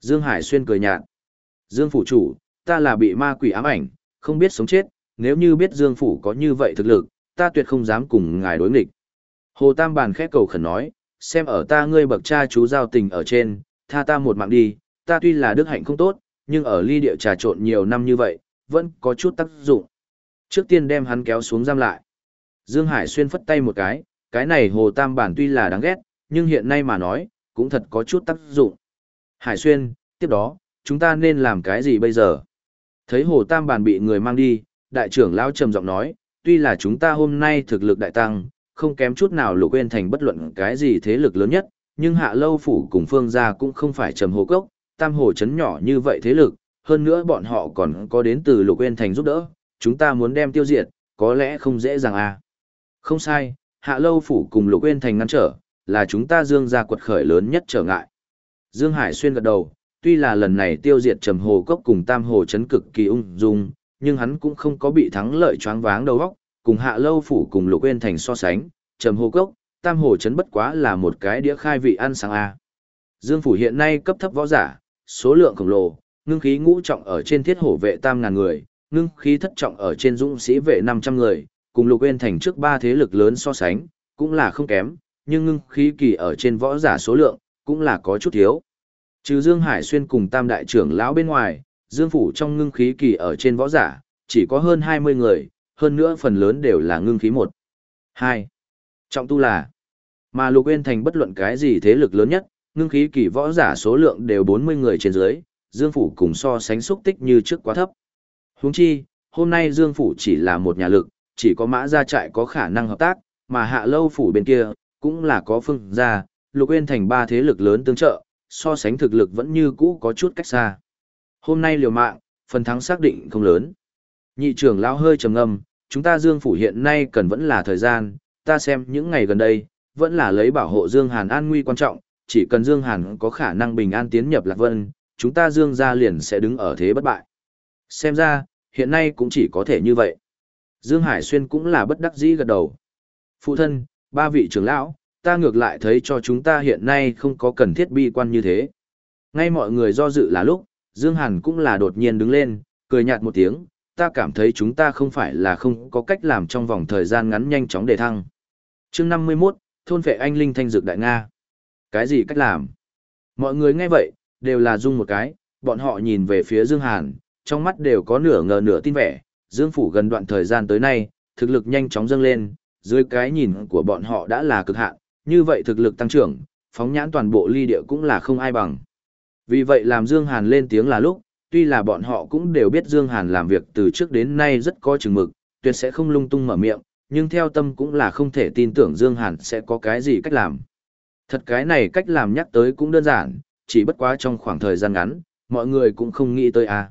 Dương Hải Xuyên cười nhạt. Dương phủ chủ, ta là bị ma quỷ ám ảnh, không biết sống chết, nếu như biết Dương Phủ có như vậy thực lực, ta tuyệt không dám cùng ngài đối nghịch. Hồ Tam Bàn khẽ cầu khẩn nói, xem ở ta ngươi bậc cha chú giao tình ở trên, tha ta một mạng đi, ta tuy là đức hạnh không tốt, nhưng ở ly địa trà trộn nhiều năm như vậy, vẫn có chút tác dụng. Trước tiên đem hắn kéo xuống giam lại. Dương Hải xuyên phất tay một cái, cái này Hồ Tam Bản tuy là đáng ghét, nhưng hiện nay mà nói, cũng thật có chút tác dụng. Hải xuyên, tiếp đó, chúng ta nên làm cái gì bây giờ? Thấy Hồ Tam Bản bị người mang đi, đại trưởng lão trầm giọng nói, tuy là chúng ta hôm nay thực lực đại tăng, không kém chút nào lục quên thành bất luận cái gì thế lực lớn nhất, nhưng hạ lâu phủ cùng phương gia cũng không phải trầm hồ cốc, tam hồ chấn nhỏ như vậy thế lực, hơn nữa bọn họ còn có đến từ lục quên thành giúp đỡ, chúng ta muốn đem tiêu diệt, có lẽ không dễ dàng à. Không sai, hạ lâu phủ cùng lục quên thành ngăn trở, là chúng ta dương gia quật khởi lớn nhất trở ngại. Dương Hải xuyên gật đầu, tuy là lần này tiêu diệt trầm hồ cốc cùng tam hồ chấn cực kỳ ung dung, nhưng hắn cũng không có bị thắng lợi choáng váng đầu óc, cùng hạ lâu phủ cùng lục Uyên thành so sánh, trầm hồ cốc, tam hồ chấn bất quá là một cái đĩa khai vị ăn sáng a. Dương phủ hiện nay cấp thấp võ giả, số lượng khổng lồ, ngưng khí ngũ trọng ở trên thiết hổ vệ tam ngàn người, ngưng khí thất trọng ở trên dũng sĩ vệ 500 người, cùng lục Uyên thành trước ba thế lực lớn so sánh, cũng là không kém, nhưng ngưng khí kỳ ở trên võ giả số lượng, cũng là có chút thiếu. Trừ Dương Hải Xuyên cùng tam đại trưởng lão bên ngoài, Dương Phủ trong ngưng khí kỳ ở trên võ giả, chỉ có hơn 20 người, hơn nữa phần lớn đều là ngưng khí 1. 2. Trọng tu là, mà Lục Uyên Thành bất luận cái gì thế lực lớn nhất, ngưng khí kỳ võ giả số lượng đều 40 người trên dưới, Dương Phủ cùng so sánh xúc tích như trước quá thấp. Huống chi, hôm nay Dương Phủ chỉ là một nhà lực, chỉ có mã gia trại có khả năng hợp tác, mà hạ lâu phủ bên kia, cũng là có phương gia, Lục Uyên Thành ba thế lực lớn tương trợ, so sánh thực lực vẫn như cũ có chút cách xa. Hôm nay liều mạng, phần thắng xác định không lớn. Nhị trưởng lão hơi trầm ngâm, chúng ta Dương phủ hiện nay cần vẫn là thời gian, ta xem những ngày gần đây, vẫn là lấy bảo hộ Dương Hàn an nguy quan trọng, chỉ cần Dương Hàn có khả năng bình an tiến nhập Lạc Vân, chúng ta Dương gia liền sẽ đứng ở thế bất bại. Xem ra, hiện nay cũng chỉ có thể như vậy. Dương Hải Xuyên cũng là bất đắc dĩ gật đầu. Phụ thân, ba vị trưởng lão, ta ngược lại thấy cho chúng ta hiện nay không có cần thiết bi quan như thế. Ngay mọi người do dự là lúc, Dương Hàn cũng là đột nhiên đứng lên, cười nhạt một tiếng, ta cảm thấy chúng ta không phải là không có cách làm trong vòng thời gian ngắn nhanh chóng để thăng. Chương 51, thôn vệ anh linh thanh dược đại Nga. Cái gì cách làm? Mọi người nghe vậy, đều là rung một cái, bọn họ nhìn về phía Dương Hàn, trong mắt đều có nửa ngờ nửa tin vẻ, Dương Phủ gần đoạn thời gian tới nay, thực lực nhanh chóng dâng lên, dưới cái nhìn của bọn họ đã là cực hạn, như vậy thực lực tăng trưởng, phóng nhãn toàn bộ ly địa cũng là không ai bằng. Vì vậy làm Dương Hàn lên tiếng là lúc, tuy là bọn họ cũng đều biết Dương Hàn làm việc từ trước đến nay rất có chừng mực, tuyệt sẽ không lung tung mở miệng, nhưng theo tâm cũng là không thể tin tưởng Dương Hàn sẽ có cái gì cách làm. Thật cái này cách làm nhắc tới cũng đơn giản, chỉ bất quá trong khoảng thời gian ngắn, mọi người cũng không nghĩ tới à.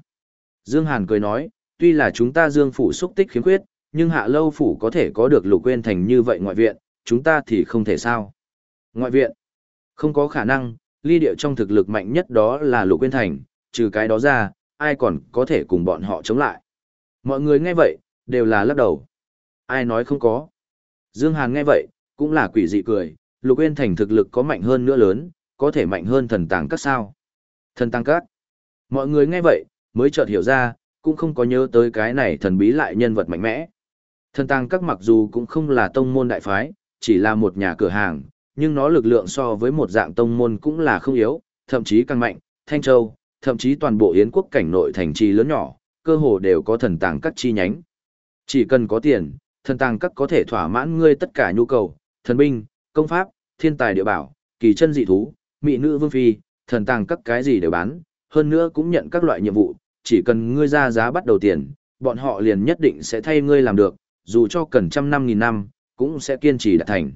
Dương Hàn cười nói, tuy là chúng ta Dương Phủ xúc tích khiếm khuyết, nhưng Hạ Lâu Phủ có thể có được lục quên thành như vậy ngoại viện, chúng ta thì không thể sao. Ngoại viện, không có khả năng, ly địa trong thực lực mạnh nhất đó là lục quên thành, trừ cái đó ra, ai còn có thể cùng bọn họ chống lại. Mọi người nghe vậy, đều là lắc đầu. Ai nói không có. Dương Hàn nghe vậy, cũng là quỷ dị cười, lục quên thành thực lực có mạnh hơn nữa lớn, có thể mạnh hơn thần tàng các sao. Thần tàng các. Mọi người nghe vậy, mới chợt hiểu ra, cũng không có nhớ tới cái này thần bí lại nhân vật mạnh mẽ. Thần tàng các mặc dù cũng không là tông môn đại phái, chỉ là một nhà cửa hàng, nhưng nó lực lượng so với một dạng tông môn cũng là không yếu, thậm chí càng mạnh, Thanh Châu, thậm chí toàn bộ Yến quốc cảnh nội thành trì lớn nhỏ, cơ hồ đều có thần tàng các chi nhánh. Chỉ cần có tiền, thần tàng các có thể thỏa mãn ngươi tất cả nhu cầu, thần binh, công pháp, thiên tài địa bảo, kỳ chân dị thú, mỹ nữ vương phi, thần tàng các cái gì đều bán, hơn nữa cũng nhận các loại nhiệm vụ, chỉ cần ngươi ra giá bắt đầu tiền, bọn họ liền nhất định sẽ thay ngươi làm được, dù cho cần trăm năm nghìn năm, cũng sẽ kiên trì đạt thành.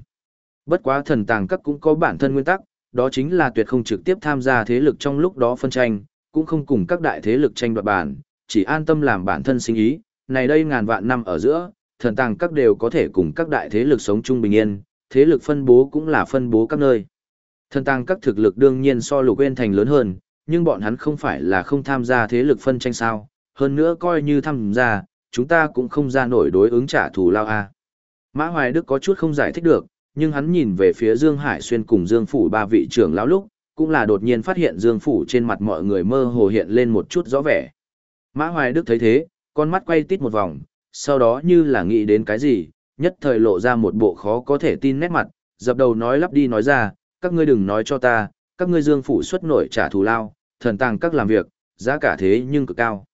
Bất quá thần tàng các cũng có bản thân nguyên tắc, đó chính là tuyệt không trực tiếp tham gia thế lực trong lúc đó phân tranh, cũng không cùng các đại thế lực tranh đoạt bản, chỉ an tâm làm bản thân sinh ý. Này đây ngàn vạn năm ở giữa, thần tàng các đều có thể cùng các đại thế lực sống chung bình yên, thế lực phân bố cũng là phân bố các nơi. Thần tàng các thực lực đương nhiên so lục quên thành lớn hơn, nhưng bọn hắn không phải là không tham gia thế lực phân tranh sao, hơn nữa coi như tham gia, chúng ta cũng không ra nổi đối ứng trả thù lao a. Mã Hoài Đức có chút không giải thích được, nhưng hắn nhìn về phía Dương Hải Xuyên cùng Dương Phủ ba vị trưởng lão lúc, cũng là đột nhiên phát hiện Dương Phủ trên mặt mọi người mơ hồ hiện lên một chút rõ vẻ. Mã Hoài Đức thấy thế, con mắt quay tít một vòng, sau đó như là nghĩ đến cái gì, nhất thời lộ ra một bộ khó có thể tin nét mặt, dập đầu nói lắp đi nói ra, các ngươi đừng nói cho ta, các ngươi Dương Phủ xuất nổi trả thù lao, thần tàng các làm việc, giá cả thế nhưng cực cao.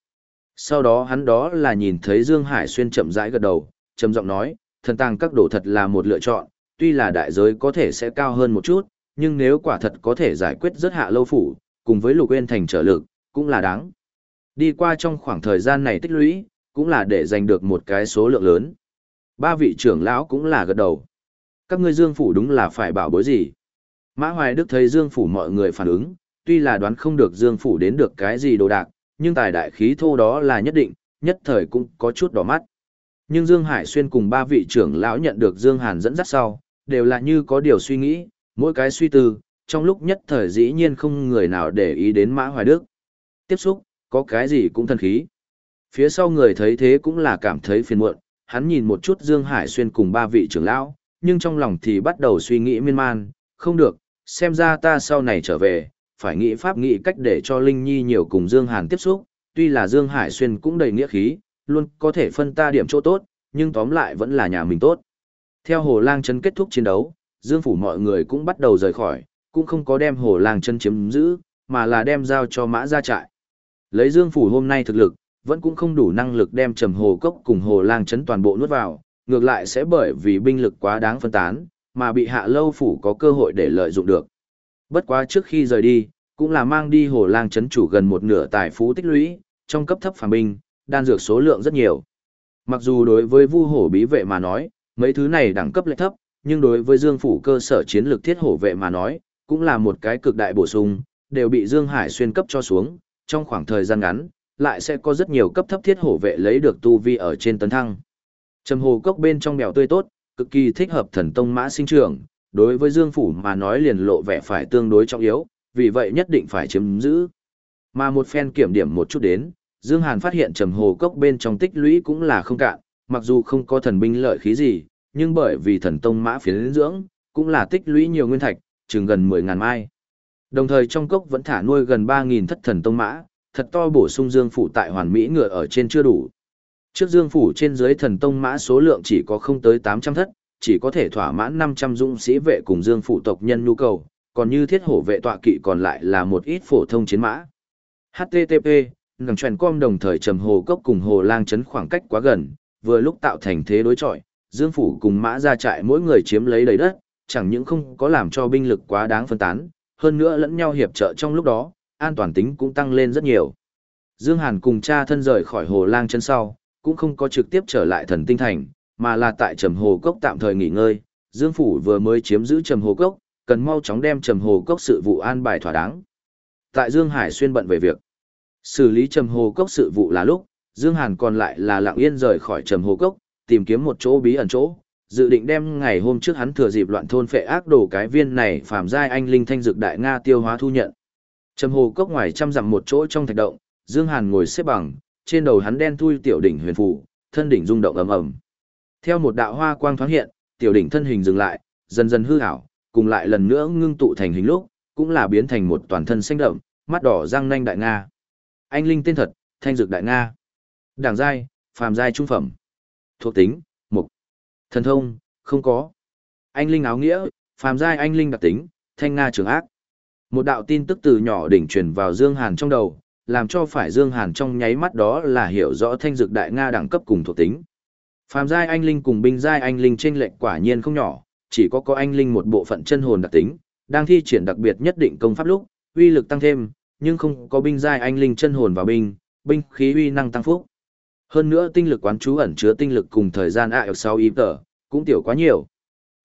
Sau đó hắn đó là nhìn thấy Dương Hải Xuyên chậm rãi gật đầu, trầm giọng nói, thần tàng các đồ thật là một lựa chọn, tuy là đại giới có thể sẽ cao hơn một chút, nhưng nếu quả thật có thể giải quyết rất hạ lâu phủ, cùng với lục uyên thành trở lực, cũng là đáng. Đi qua trong khoảng thời gian này tích lũy, cũng là để giành được một cái số lượng lớn. Ba vị trưởng lão cũng là gật đầu. Các ngươi Dương Phủ đúng là phải bảo bối gì? Mã Hoài Đức thấy Dương Phủ mọi người phản ứng, tuy là đoán không được Dương Phủ đến được cái gì đồ đạc, nhưng tài đại khí thô đó là nhất định, nhất thời cũng có chút đỏ mắt. Nhưng Dương Hải Xuyên cùng ba vị trưởng lão nhận được Dương Hàn dẫn dắt sau, đều là như có điều suy nghĩ, mỗi cái suy tư, trong lúc nhất thời dĩ nhiên không người nào để ý đến Mã Hoài Đức. Tiếp xúc, có cái gì cũng thân khí. Phía sau người thấy thế cũng là cảm thấy phiền muộn, hắn nhìn một chút Dương Hải Xuyên cùng ba vị trưởng lão, nhưng trong lòng thì bắt đầu suy nghĩ miên man, không được, xem ra ta sau này trở về, phải nghĩ pháp nghĩ cách để cho Linh Nhi nhiều cùng Dương Hàn tiếp xúc, tuy là Dương Hải Xuyên cũng đầy nghĩa khí, luôn có thể phân ta điểm chỗ tốt, nhưng tóm lại vẫn là nhà mình tốt. Theo Hồ Lang Trấn kết thúc chiến đấu, Dương Phủ mọi người cũng bắt đầu rời khỏi, cũng không có đem Hồ Lang Trấn chiếm giữ, mà là đem giao cho mã ra trại. Lấy Dương Phủ hôm nay thực lực, vẫn cũng không đủ năng lực đem trầm hồ cốc cùng Hồ Lang Trấn toàn bộ nuốt vào, ngược lại sẽ bởi vì binh lực quá đáng phân tán, mà bị hạ lâu phủ có cơ hội để lợi dụng được. Bất quá trước khi rời đi, cũng là mang đi Hồ Lang Trấn chủ gần một nửa tài phú tích lũy, trong cấp thấp phàm binh, đan dược số lượng rất nhiều. Mặc dù đối với Vu Hổ bí vệ mà nói, mấy thứ này đẳng cấp lại thấp, nhưng đối với Dương phủ cơ sở chiến lược thiết hổ vệ mà nói, cũng là một cái cực đại bổ sung, đều bị Dương Hải xuyên cấp cho xuống, trong khoảng thời gian ngắn, lại sẽ có rất nhiều cấp thấp thiết hổ vệ lấy được tu vi ở trên tấn thăng. Trầm hồ cốc bên trong bèo tươi tốt, cực kỳ thích hợp thần tông mã sinh trưởng, đối với Dương phủ mà nói liền lộ vẻ phải tương đối trọng yếu, vì vậy nhất định phải chiếm giữ. Mà một phen kiểm điểm một chút đến, Dương Hàn phát hiện trầm hồ cốc bên trong tích lũy cũng là không cạn, mặc dù không có thần binh lợi khí gì, nhưng bởi vì thần tông mã phiến dưỡng, cũng là tích lũy nhiều nguyên thạch, chừng gần 10.000 mai. Đồng thời trong cốc vẫn thả nuôi gần 3.000 thất thần tông mã, thật to bổ sung Dương phủ tại hoàn mỹ ngựa ở trên chưa đủ. Trước Dương phủ trên dưới thần tông mã số lượng chỉ có không tới 800 thất, chỉ có thể thỏa mãn 500 dũng sĩ vệ cùng Dương phủ tộc nhân nhu cầu, còn như thiết hổ vệ tọa kỵ còn lại là một ít phổ thông chiến mã. HTTP ngầm truyền com đồng thời trầm hồ cốc cùng hồ lang chấn khoảng cách quá gần, vừa lúc tạo thành thế đối chọi, Dương phủ cùng mã ra trại mỗi người chiếm lấy đầy đất, chẳng những không có làm cho binh lực quá đáng phân tán, hơn nữa lẫn nhau hiệp trợ trong lúc đó, an toàn tính cũng tăng lên rất nhiều. Dương Hàn cùng cha thân rời khỏi hồ lang chân sau, cũng không có trực tiếp trở lại thần tinh thành, mà là tại trầm hồ cốc tạm thời nghỉ ngơi. Dương phủ vừa mới chiếm giữ trầm hồ cốc, cần mau chóng đem trầm hồ cốc sự vụ an bài thỏa đáng. Tại Dương Hải xuyên bận về việc xử lý trầm hồ cốc sự vụ là lúc, Dương Hàn còn lại là lặng yên rời khỏi trầm hồ cốc, tìm kiếm một chỗ bí ẩn chỗ, dự định đem ngày hôm trước hắn thừa dịp loạn thôn phệ ác đồ cái viên này phàm giai anh linh thanh dược đại nga tiêu hóa thu nhận. Trầm hồ cốc ngoài trăm dặm một chỗ trong thạch động, Dương Hàn ngồi xếp bằng, trên đầu hắn đen thui tiểu đỉnh huyền phù, thân đỉnh rung động ầm ầm. Theo một đạo hoa quang thoáng hiện, tiểu đỉnh thân hình dừng lại, dần dần hư ảo, cùng lại lần nữa ngưng tụ thành hình lúc, cũng là biến thành một toàn thân xanh đậm, mắt đỏ răng nanh đại nga. Anh linh tên thật, thanh dược đại nga. Đảng giai, phàm giai trung phẩm. Thuộc tính, mục. Thần thông, không có. Anh linh áo nghĩa, phàm giai anh linh đặc tính, thanh nga trường ác. Một đạo tin tức từ nhỏ đỉnh truyền vào Dương Hàn trong đầu, làm cho phải Dương Hàn trong nháy mắt đó là hiểu rõ thanh dược đại nga đẳng cấp cùng thuộc tính. Phàm giai anh linh cùng binh giai anh linh trên lệnh quả nhiên không nhỏ, chỉ có có anh linh một bộ phận chân hồn đặc tính, đang thi triển đặc biệt nhất định công pháp lúc, uy lực tăng thêm, nhưng không có binh giai anh linh chân hồn vào binh, binh khí uy năng tăng phúc. Hơn nữa tinh lực quán chú ẩn chứa tinh lực cùng thời gian ạ sau ý tờ, cũng tiểu quá nhiều.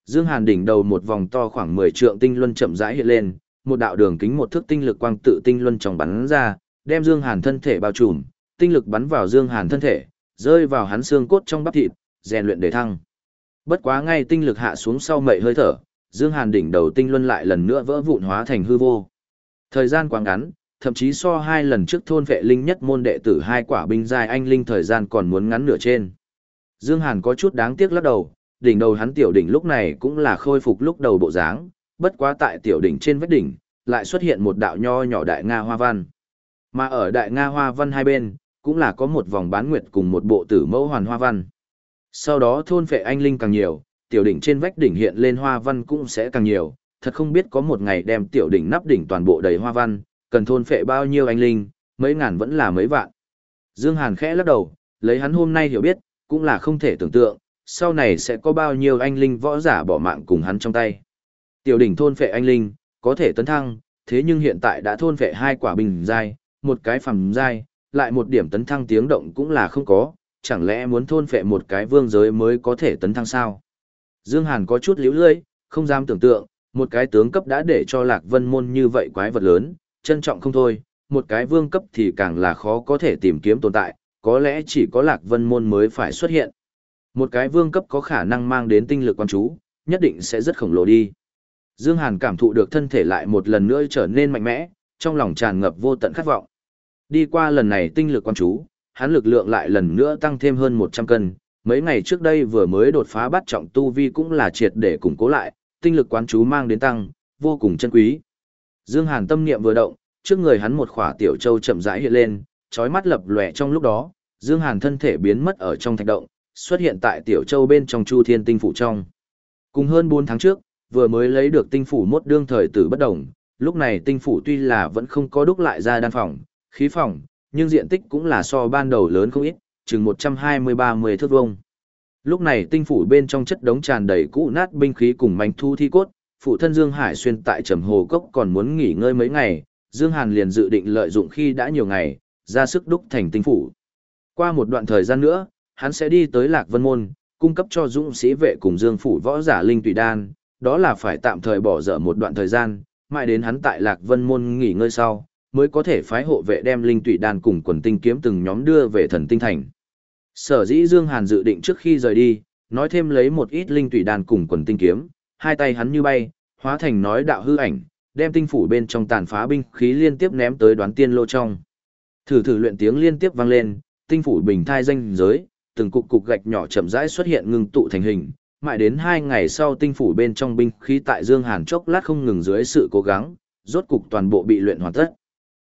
Dương Hàn đỉnh đầu một vòng to khoảng 10 trượng tinh luân chậm rãi hiện lên, một đạo đường kính một thước tinh lực quang tự tinh luân trong bắn ra, đem Dương Hàn thân thể bao trùm, tinh lực bắn vào Dương Hàn thân thể, rơi vào hắn xương cốt trong bắp thịt, rèn luyện để thăng. Bất quá ngay tinh lực hạ xuống sau mệ hơi thở, Dương Hàn đỉnh đầu tinh luân lại lần nữa vỡ vụn hóa thành hư vô. Thời gian quá ngắn, thậm chí so hai lần trước thôn vệ linh nhất môn đệ tử hai quả binh giai anh linh thời gian còn muốn ngắn nửa trên. Dương Hàn có chút đáng tiếc lắc đầu, đỉnh đầu hắn tiểu đỉnh lúc này cũng là khôi phục lúc đầu bộ dáng, bất quá tại tiểu đỉnh trên vách đỉnh, lại xuất hiện một đạo nho nhỏ đại Nga hoa văn. Mà ở đại Nga hoa văn hai bên, cũng là có một vòng bán nguyệt cùng một bộ tử mẫu hoàn hoa văn. Sau đó thôn phệ anh linh càng nhiều, tiểu đỉnh trên vách đỉnh hiện lên hoa văn cũng sẽ càng nhiều, thật không biết có một ngày đem tiểu đỉnh nắp đỉnh toàn bộ đầy hoa văn, cần thôn phệ bao nhiêu anh linh, mấy ngàn vẫn là mấy vạn. Dương Hàn khẽ lắc đầu, lấy hắn hôm nay hiểu biết, cũng là không thể tưởng tượng, sau này sẽ có bao nhiêu anh linh võ giả bỏ mạng cùng hắn trong tay. Tiểu đỉnh thôn phệ anh linh, có thể tấn thăng, thế nhưng hiện tại đã thôn phệ hai quả bình giai, một cái phẳng giai, lại một điểm tấn thăng tiếng động cũng là không có, chẳng lẽ muốn thôn phệ một cái vương giới mới có thể tấn thăng sao? Dương Hàn có chút liễu lưỡi, không dám tưởng tượng, một cái tướng cấp đã để cho Lạc Vân Môn như vậy quái vật lớn, trân trọng không thôi, một cái vương cấp thì càng là khó có thể tìm kiếm tồn tại, có lẽ chỉ có Lạc Vân Môn mới phải xuất hiện. Một cái vương cấp có khả năng mang đến tinh lực quan chú, nhất định sẽ rất khổng lồ đi. Dương Hàn cảm thụ được thân thể lại một lần nữa trở nên mạnh mẽ, trong lòng tràn ngập vô tận khát vọng. Đi qua lần này tinh lực quan chú, hắn lực lượng lại lần nữa tăng thêm hơn 100 cân, mấy ngày trước đây vừa mới đột phá bắt trọng tu vi cũng là triệt để củng cố lại, tinh lực quán chú mang đến tăng, vô cùng chân quý. Dương Hàn tâm niệm vừa động, trước người hắn một khỏa tiểu châu chậm rãi hiện lên, chói mắt lập lòe trong lúc đó, Dương Hàn thân thể biến mất ở trong thạch động, xuất hiện tại tiểu châu bên trong Chu Thiên tinh phủ trong. Cùng hơn 4 tháng trước, vừa mới lấy được tinh phủ mốt đương thời tử bất động, lúc này tinh phủ tuy là vẫn không có đúc lại ra đan phòng, khí phòng, nhưng diện tích cũng là so ban đầu lớn không ít, chừng 120-30 thước vuông. Lúc này tinh phủ bên trong chất đống tràn đầy cũ nát binh khí cùng manh thu thi cốt, phụ thân Dương Hải xuyên tại Trầm Hồ Cốc còn muốn nghỉ ngơi mấy ngày, Dương Hàn liền dự định lợi dụng khi đã nhiều ngày, ra sức đúc thành tinh phủ. Qua một đoạn thời gian nữa, hắn sẽ đi tới Lạc Vân Môn, cung cấp cho dũng sĩ vệ cùng Dương phủ võ giả linh tùy đan, đó là phải tạm thời bỏ dở một đoạn thời gian, mãi đến hắn tại Lạc Vân Môn nghỉ ngơi sau, mới có thể phái hộ vệ đem linh tùy đan cùng quần tinh kiếm từng nhóm đưa về thần tinh thành. Sở dĩ Dương Hàn dự định trước khi rời đi, nói thêm lấy một ít linh tùy đan cùng quần tinh kiếm, hai tay hắn như bay, hóa thành nói đạo hư ảnh, đem tinh phủ bên trong tàn phá binh khí liên tiếp ném tới đoán tiên lô trong. Thử thử luyện tiếng liên tiếp vang lên, tinh phủ bình thai danh giới, từng cục cục gạch nhỏ chậm rãi xuất hiện ngưng tụ thành hình, mãi đến hai ngày sau tinh phủ bên trong binh khí tại Dương Hàn chốc lát không ngừng dưới sự cố gắng, rốt cục toàn bộ bị luyện hoàn tất.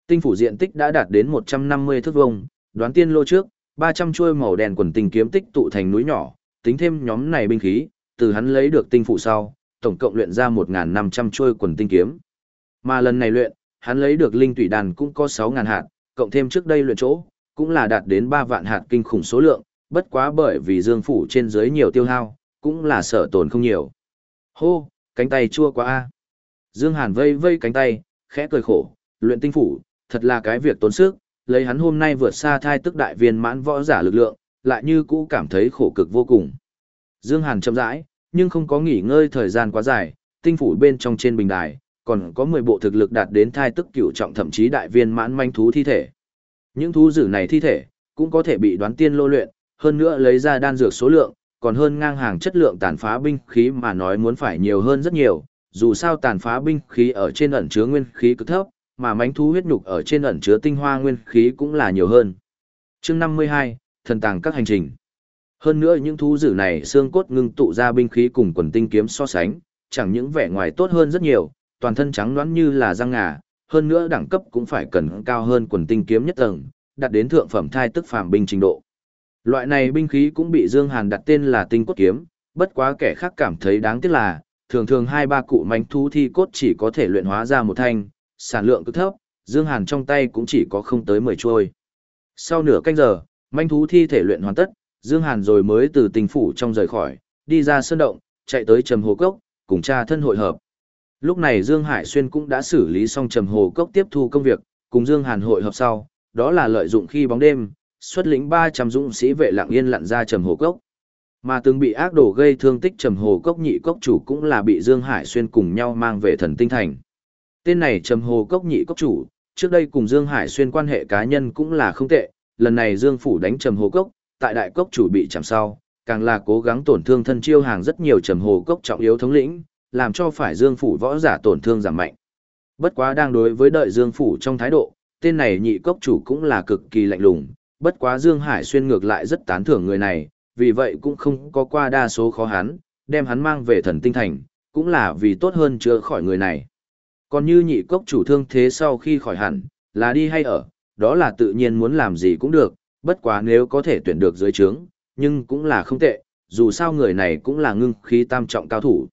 Tinh phủ diện tích đã đạt đến 150 thước vuông, đoán tiên lô trước, 300 chuôi màu đen quần tinh kiếm tích tụ thành núi nhỏ, tính thêm nhóm này binh khí, từ hắn lấy được tinh phủ sau, tổng cộng luyện ra 1500 chuôi quần tinh kiếm. Mà lần này luyện, hắn lấy được linh tủy đàn cũng có 6000 hạt, cộng thêm trước đây luyện chỗ, cũng là đạt đến 3 vạn hạt kinh khủng số lượng, bất quá bởi vì Dương phủ trên dưới nhiều tiêu hao, cũng là sợ tổn không nhiều. Hô, cánh tay chua quá a. Dương Hàn vây vây cánh tay, khẽ cười khổ, luyện tinh phủ, thật là cái việc tốn sức, lấy hắn hôm nay vượt xa thai tức đại viên mãn võ giả lực lượng, lại như cũ cảm thấy khổ cực vô cùng. Dương Hàn chậm rãi, nhưng không có nghỉ ngơi thời gian quá dài, tinh phủ bên trong trên bình đài, còn có 10 bộ thực lực đạt đến thai tức cửu trọng thậm chí đại viên mãn manh thú thi thể. Những thú dữ này thi thể, cũng có thể bị đoán tiên lô luyện, hơn nữa lấy ra đan dược số lượng, còn hơn ngang hàng chất lượng tàn phá binh khí mà nói muốn phải nhiều hơn rất nhiều, dù sao tàn phá binh khí ở trên ẩn chứa nguyên khí cực thấp, mà mánh thú huyết nhục ở trên ẩn chứa tinh hoa nguyên khí cũng là nhiều hơn. chương 52, thần tàng các hành trình. Hơn nữa những thú dữ này xương cốt ngưng tụ ra binh khí cùng quần tinh kiếm so sánh, chẳng những vẻ ngoài tốt hơn rất nhiều, toàn thân trắng nõn như là răng ngà, hơn nữa đẳng cấp cũng phải cần cao hơn quần tinh kiếm nhất tầng, đạt đến thượng phẩm thai tức phàm binh trình độ. Loại này binh khí cũng bị Dương Hàn đặt tên là tinh cốt kiếm, bất quá kẻ khác cảm thấy đáng tiếc là, thường thường hai ba cụ mánh thú thi cốt chỉ có thể luyện hóa ra một thanh, sản lượng cứ thấp, Dương Hàn trong tay cũng chỉ có không tới 10 chuôi Sau nửa canh giờ, manh thú thi thể luyện hoàn tất, Dương Hàn rồi mới từ tình phủ trong rời khỏi, đi ra sơn động, chạy tới trầm hồ cốc, cùng cha thân hội hợp. Lúc này Dương Hải Xuyên cũng đã xử lý xong trầm hồ cốc tiếp thu công việc, cùng Dương Hàn hội hợp sau, đó là lợi dụng khi bóng đêm, xuất lĩnh 300 dũng sĩ vệ lặng yên lặn ra trầm hồ cốc. Mà từng bị ác đồ gây thương tích trầm hồ cốc nhị cốc chủ cũng là bị Dương Hải Xuyên cùng nhau mang về thần tinh thành. Tên này trầm hồ cốc nhị cốc chủ, trước đây cùng Dương Hải xuyên quan hệ cá nhân cũng là không tệ, lần này Dương Phủ đánh trầm hồ cốc, tại đại cốc chủ bị chạm sau, càng là cố gắng tổn thương thân chiêu hàng rất nhiều trầm hồ cốc trọng yếu thống lĩnh, làm cho phải Dương Phủ võ giả tổn thương giảm mạnh. Bất quá đang đối với đợi Dương Phủ trong thái độ, tên này nhị cốc chủ cũng là cực kỳ lạnh lùng, bất quá Dương Hải xuyên ngược lại rất tán thưởng người này, vì vậy cũng không có qua đa số khó hắn, đem hắn mang về thần tinh thành, cũng là vì tốt hơn chữa khỏi người này. Còn như nhị cốc chủ thương thế sau khi khỏi hẳn, là đi hay ở, đó là tự nhiên muốn làm gì cũng được, bất quá nếu có thể tuyển được dưới trướng, nhưng cũng là không tệ, dù sao người này cũng là ngưng khí tam trọng cao thủ.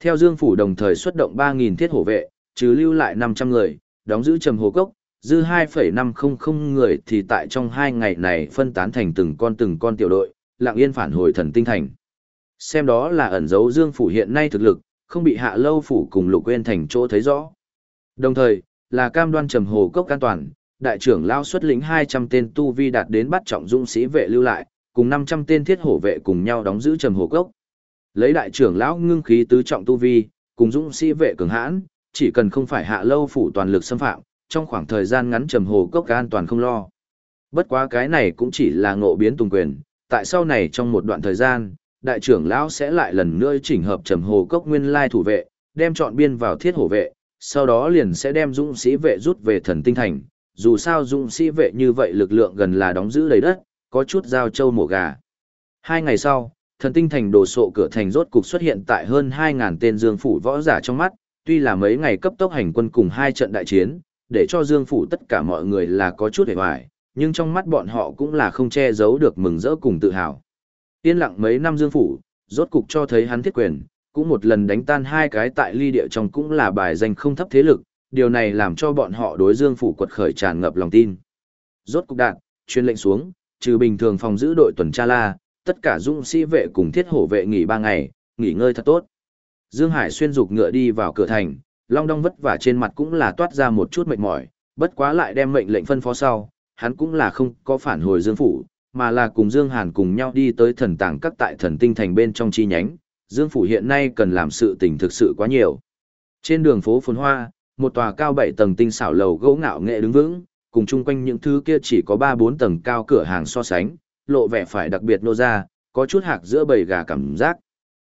Theo Dương Phủ đồng thời xuất động 3.000 thiết hổ vệ, trừ lưu lại 500 người, đóng giữ trầm hồ cốc, dư 2,500 người thì tại trong hai ngày này phân tán thành từng con từng con tiểu đội, lặng yên phản hồi thần tinh thành. Xem đó là ẩn dấu Dương Phủ hiện nay thực lực, không bị hạ lâu phủ cùng lục quên thành chỗ thấy rõ. Đồng thời, là cam đoan trầm hồ cốc an toàn, đại trưởng lao xuất lĩnh 200 tên tu vi đạt đến bắt trọng dũng sĩ vệ lưu lại, cùng 500 tên thiết hổ vệ cùng nhau đóng giữ trầm hồ cốc. Lấy đại trưởng lão ngưng khí tứ trọng tu vi, cùng dũng sĩ vệ cường hãn, chỉ cần không phải hạ lâu phủ toàn lực xâm phạm, trong khoảng thời gian ngắn trầm hồ cốc an toàn không lo. Bất quá cái này cũng chỉ là ngộ biến tùng quyền, tại sau này trong một đoạn thời gian, đại trưởng lão sẽ lại lần nữa chỉnh hợp trầm hồ cốc nguyên lai thủ vệ, đem chọn biên vào thiết hổ vệ, sau đó liền sẽ đem dũng sĩ vệ rút về thần tinh thành. Dù sao dũng sĩ vệ như vậy lực lượng gần là đóng giữ đầy đất, có chút giao châu mổ gà. Hai ngày sau, thần tinh thành đồ sộ cửa thành rốt cục xuất hiện tại hơn 2.000 tên dương phủ võ giả trong mắt, tuy là mấy ngày cấp tốc hành quân cùng hai trận đại chiến, để cho dương phủ tất cả mọi người là có chút hề hoài, nhưng trong mắt bọn họ cũng là không che giấu được mừng rỡ cùng tự hào. Yên lặng mấy năm dương phủ, rốt cục cho thấy hắn thiết quyền, cũng một lần đánh tan hai cái tại ly địa trong cũng là bài danh không thấp thế lực, điều này làm cho bọn họ đối dương phủ quật khởi tràn ngập lòng tin. Rốt cục đạn, chuyên lệnh xuống, trừ bình thường phòng giữ đội tuần tra la, tất cả dũng sĩ vệ cùng thiết hổ vệ nghỉ ba ngày, nghỉ ngơi thật tốt. Dương Hải xuyên dục ngựa đi vào cửa thành, Long Đong vất vả trên mặt cũng là toát ra một chút mệt mỏi, bất quá lại đem mệnh lệnh phân phó sau, hắn cũng là không có phản hồi Dương Phủ, mà là cùng Dương Hàn cùng nhau đi tới thần tàng các tại thần tinh thành bên trong chi nhánh. Dương Phủ hiện nay cần làm sự tình thực sự quá nhiều. Trên đường phố phồn hoa, một tòa cao bảy tầng tinh xảo lầu gỗ ngạo nghệ đứng vững, cùng chung quanh những thứ kia chỉ có ba bốn tầng cao cửa hàng so sánh, lộ vẻ phải đặc biệt nô ra, có chút hạc giữa bầy gà cảm giác.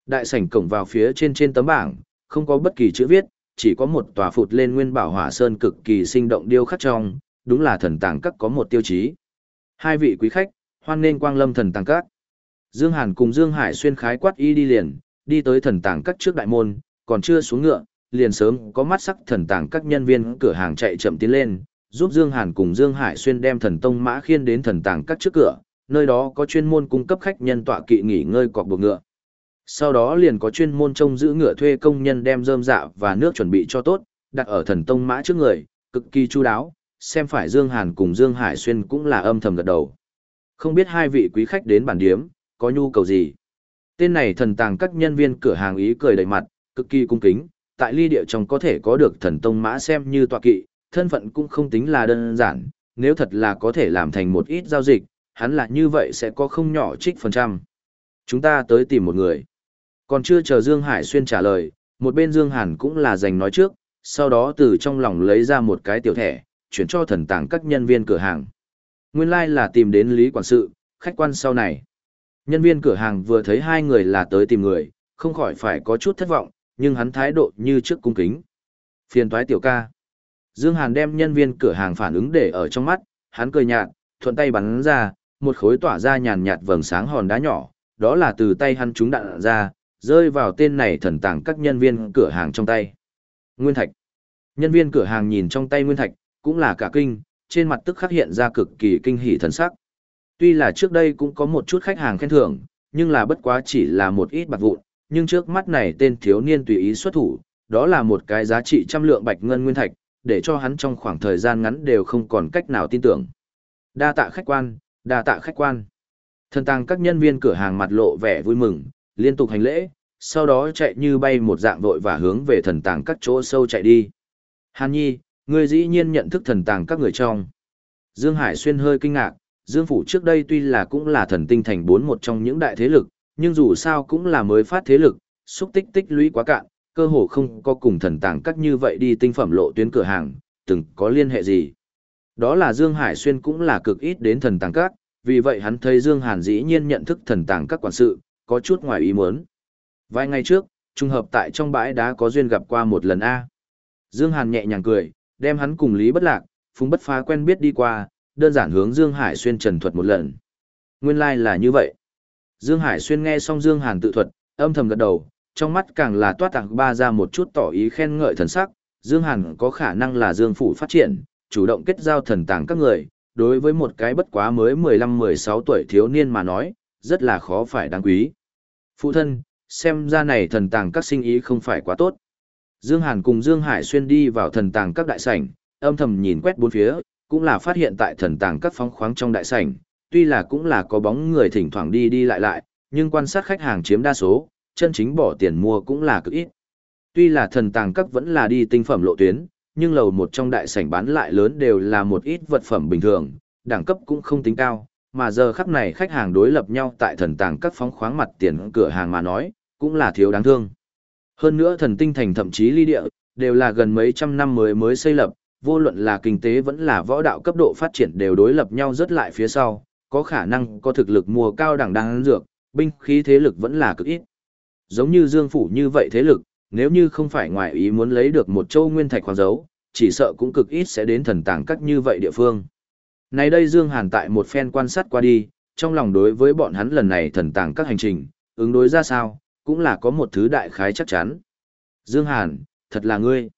Đại sảnh cổng vào phía trên trên tấm bảng, không có bất kỳ chữ viết, chỉ có một tòa phụt lên nguyên bảo hỏa sơn cực kỳ sinh động điêu khắc trong, đúng là thần tàng các có một tiêu chí. Hai vị quý khách, hoan nên quang lâm thần tàng các. Dương Hàn cùng Dương Hải xuyên khái quát y đi liền, đi tới thần tàng các trước đại môn, còn chưa xuống ngựa, liền sớm có mắt sắc thần tàng các nhân viên cửa hàng chạy chậm tiến lên, giúp Dương Hàn cùng Dương Hải xuyên đem thần tông mã khiên đến thần tàng các trước cửa, nơi đó có chuyên môn cung cấp khách nhân tọa kỵ nghỉ ngơi cọc buộc ngựa. Sau đó liền có chuyên môn trông giữ ngựa thuê công nhân đem rơm dạ và nước chuẩn bị cho tốt, đặt ở thần tông mã trước người, cực kỳ chu đáo, xem phải Dương Hàn cùng Dương Hải Xuyên cũng là âm thầm gật đầu. Không biết hai vị quý khách đến bản điếm, có nhu cầu gì? Tên này thần tàng các nhân viên cửa hàng ý cười đầy mặt, cực kỳ cung kính, tại ly địa trong có thể có được thần tông mã xem như tọa kỵ, thân phận cũng không tính là đơn giản, nếu thật là có thể làm thành một ít giao dịch, hắn là như vậy sẽ có không nhỏ trích phần trăm. Chúng ta tới tìm một người. Còn chưa chờ Dương Hải Xuyên trả lời, một bên Dương Hàn cũng là dành nói trước, sau đó từ trong lòng lấy ra một cái tiểu thẻ, chuyển cho thần tàng các nhân viên cửa hàng. Nguyên lai like là tìm đến Lý Quản sự, khách quan sau này. Nhân viên cửa hàng vừa thấy hai người là tới tìm người, không khỏi phải có chút thất vọng, nhưng hắn thái độ như trước cung kính. Phiền toái tiểu ca. Dương Hàn đem nhân viên cửa hàng phản ứng để ở trong mắt, hắn cười nhạt, thuận tay bắn ra, một khối tỏa ra nhàn nhạt vầng sáng hòn đá nhỏ, đó là từ tay hắn trúng đạn ra, rơi vào tên này thần tàng các nhân viên cửa hàng trong tay. Nguyên Thạch. Nhân viên cửa hàng nhìn trong tay Nguyên Thạch, cũng là cả kinh, trên mặt tức khắc hiện ra cực kỳ kinh hỉ thần sắc. Tuy là trước đây cũng có một chút khách hàng khen thưởng, nhưng là bất quá chỉ là một ít bạc vụn, nhưng trước mắt này tên thiếu niên tùy ý xuất thủ, đó là một cái giá trị trăm lượng bạch ngân nguyên thạch, để cho hắn trong khoảng thời gian ngắn đều không còn cách nào tin tưởng. Đa tạ khách quan, đa tạ khách quan. Thần tàng các nhân viên cửa hàng mặt lộ vẻ vui mừng, liên tục hành lễ, sau đó chạy như bay một dạng vội và hướng về thần tàng các chỗ sâu chạy đi. Hàn Nhi, ngươi dĩ nhiên nhận thức thần tàng các người trong. Dương Hải Xuyên hơi kinh ngạc, Dương Phủ trước đây tuy là cũng là thần tinh thành bốn một trong những đại thế lực, nhưng dù sao cũng là mới phát thế lực, xúc tích tích lũy quá cạn, cơ hồ không có cùng thần tàng các như vậy đi tinh phẩm lộ tuyến cửa hàng, từng có liên hệ gì. Đó là Dương Hải Xuyên cũng là cực ít đến thần tàng các, vì vậy hắn thấy Dương Hàn dĩ nhiên nhận thức thần tàng các quản sự, có chút ngoài ý muốn. Vài ngày trước, trùng hợp tại trong bãi đá có duyên gặp qua một lần A. Dương Hàn nhẹ nhàng cười, đem hắn cùng Lý Bất Lạc, Phùng Bất Phá quen biết đi qua, đơn giản hướng Dương Hải Xuyên trần thuật một lần. Nguyên lai like là như vậy. Dương Hải Xuyên nghe xong Dương Hàn tự thuật, âm thầm gật đầu, trong mắt càng là toát tặng ba ra một chút tỏ ý khen ngợi thần sắc. Dương Hàn có khả năng là Dương Phủ phát triển, chủ động kết giao thần tàng các người, đối với một cái bất quá mới 15-16 tuổi thiếu niên mà nói, rất là khó phải đáng quý. Phụ thân, xem ra này thần tàng các sinh ý không phải quá tốt. Dương Hàn cùng Dương Hải xuyên đi vào thần tàng các đại sảnh, âm thầm nhìn quét bốn phía, cũng là phát hiện tại thần tàng các phóng khoáng trong đại sảnh, tuy là cũng là có bóng người thỉnh thoảng đi đi lại lại, nhưng quan sát khách hàng chiếm đa số, chân chính bỏ tiền mua cũng là cực ít. Tuy là thần tàng các vẫn là đi tinh phẩm lộ tuyến, nhưng lầu một trong đại sảnh bán lại lớn đều là một ít vật phẩm bình thường, đẳng cấp cũng không tính cao, mà giờ khắc này khách hàng đối lập nhau tại thần tàng các phóng khoáng mặt tiền cửa hàng mà nói, cũng là thiếu đáng thương. Hơn nữa thần tinh thành thậm chí ly địa, đều là gần mấy trăm năm mới mới xây lập, vô luận là kinh tế vẫn là võ đạo cấp độ phát triển đều đối lập nhau rất lại phía sau, có khả năng có thực lực mua cao đẳng đang dược, binh khí thế lực vẫn là cực ít. Giống như Dương Phủ như vậy thế lực, nếu như không phải ngoại ý muốn lấy được một châu nguyên thạch khoáng dấu, chỉ sợ cũng cực ít sẽ đến thần tàng các như vậy địa phương. Này đây Dương Hàn tại một phen quan sát qua đi, trong lòng đối với bọn hắn lần này thần tàng các hành trình, ứng đối ra sao, cũng là có một thứ đại khái chắc chắn. Dương Hàn, thật là ngươi.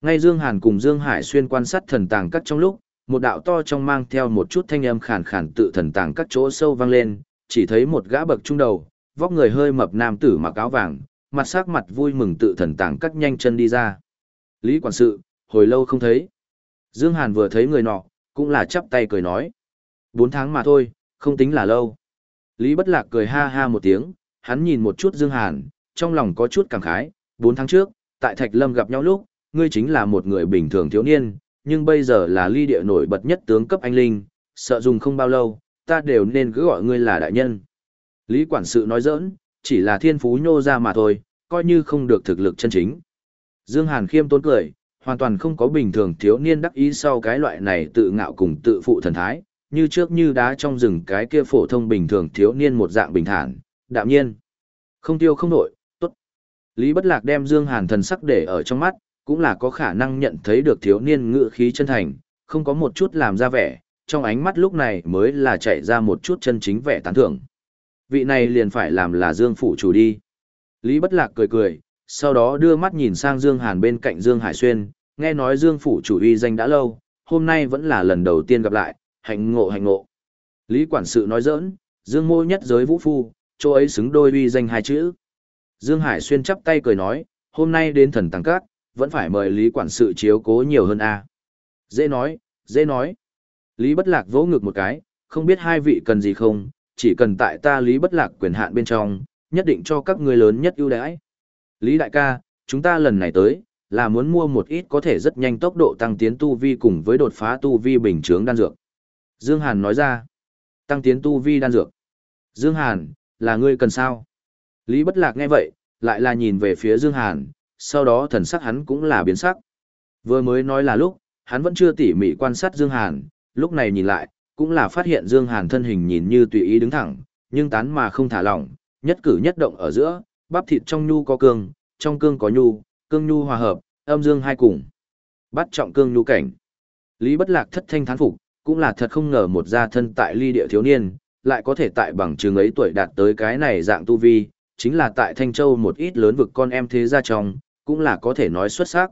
Ngay Dương Hàn cùng Dương Hải xuyên quan sát thần tàng các trong lúc, một đạo to trong mang theo một chút thanh âm khàn khàn tự thần tàng các chỗ sâu vang lên, chỉ thấy một gã bậc trung đầu, vóc người hơi mập nam tử mặc áo vàng, mặt sắc mặt vui mừng tự thần tàng các nhanh chân đi ra. Lý quản sự, hồi lâu không thấy. Dương Hàn vừa thấy người nọ, cũng là chắp tay cười nói. Bốn tháng mà thôi, không tính là lâu. Lý Bất Lạc cười ha ha một tiếng, hắn nhìn một chút Dương Hàn, trong lòng có chút cảm khái, bốn tháng trước, tại Thạch Lâm gặp nhau lúc, ngươi chính là một người bình thường thiếu niên, nhưng bây giờ là ly địa nổi bật nhất tướng cấp anh linh, sợ dùng không bao lâu, ta đều nên cứ gọi ngươi là đại nhân. Lý quản sự nói giỡn, chỉ là thiên phú nhô ra mà thôi, coi như không được thực lực chân chính. Dương Hàn khiêm tốn cười, hoàn toàn không có bình thường thiếu niên đắc ý sau cái loại này tự ngạo cùng tự phụ thần thái, như trước như đá trong rừng cái kia phổ thông bình thường thiếu niên một dạng bình thản, đạm nhiên. Không tiêu không nổi, tốt. Lý Bất Lạc đem Dương Hàn thần sắc để ở trong mắt, cũng là có khả năng nhận thấy được thiếu niên ngự khí chân thành, không có một chút làm ra vẻ, trong ánh mắt lúc này mới là chạy ra một chút chân chính vẻ tán thưởng. Vị này liền phải làm là Dương Phủ chủ đi. Lý Bất Lạc cười cười, sau đó đưa mắt nhìn sang Dương Hàn bên cạnh Dương Hải Xuyên, nghe nói Dương Phủ chủ uy danh đã lâu, hôm nay vẫn là lần đầu tiên gặp lại, hạnh ngộ hạnh ngộ. Lý Quản sự nói giỡn, Dương mô nhất giới vũ phu, chỗ ấy xứng đôi uy danh hai chữ. Dương Hải Xuyên chắp tay cười nói, hôm nay đến thần tăng cát, vẫn phải mời Lý Quản sự chiếu cố nhiều hơn a. Dễ nói, dễ nói. Lý Bất Lạc vỗ ngực một cái, không biết hai vị cần gì không, chỉ cần tại ta Lý Bất Lạc quyền hạn bên trong, nhất định cho các ngươi lớn nhất ưu đãi. Lý đại ca, chúng ta lần này tới, là muốn mua một ít có thể rất nhanh tốc độ tăng tiến tu vi cùng với đột phá tu vi bình chướng đan dược. Dương Hàn nói ra, tăng tiến tu vi đan dược. Dương Hàn, là ngươi cần sao? Lý Bất Lạc nghe vậy, lại là nhìn về phía Dương Hàn, sau đó thần sắc hắn cũng là biến sắc. Vừa mới nói là lúc, hắn vẫn chưa tỉ mỉ quan sát Dương Hàn, lúc này nhìn lại, cũng là phát hiện Dương Hàn thân hình nhìn như tùy ý đứng thẳng, nhưng tán mà không thả lỏng, nhất cử nhất động ở giữa, bắp thịt trong nhu có cương, trong cương có nhu, cương nhu hòa hợp, âm dương hai cùng. Bắt trọng cương nhu cảnh. Lý Bất Lạc thất thanh thán phục, cũng là thật không ngờ một gia thân tại ly địa thiếu niên, lại có thể tại bằng trường ấy tuổi đạt tới cái này dạng tu vi, chính là tại Thanh Châu một ít lớn vực con em thế gia trong, cũng là có thể nói xuất sắc.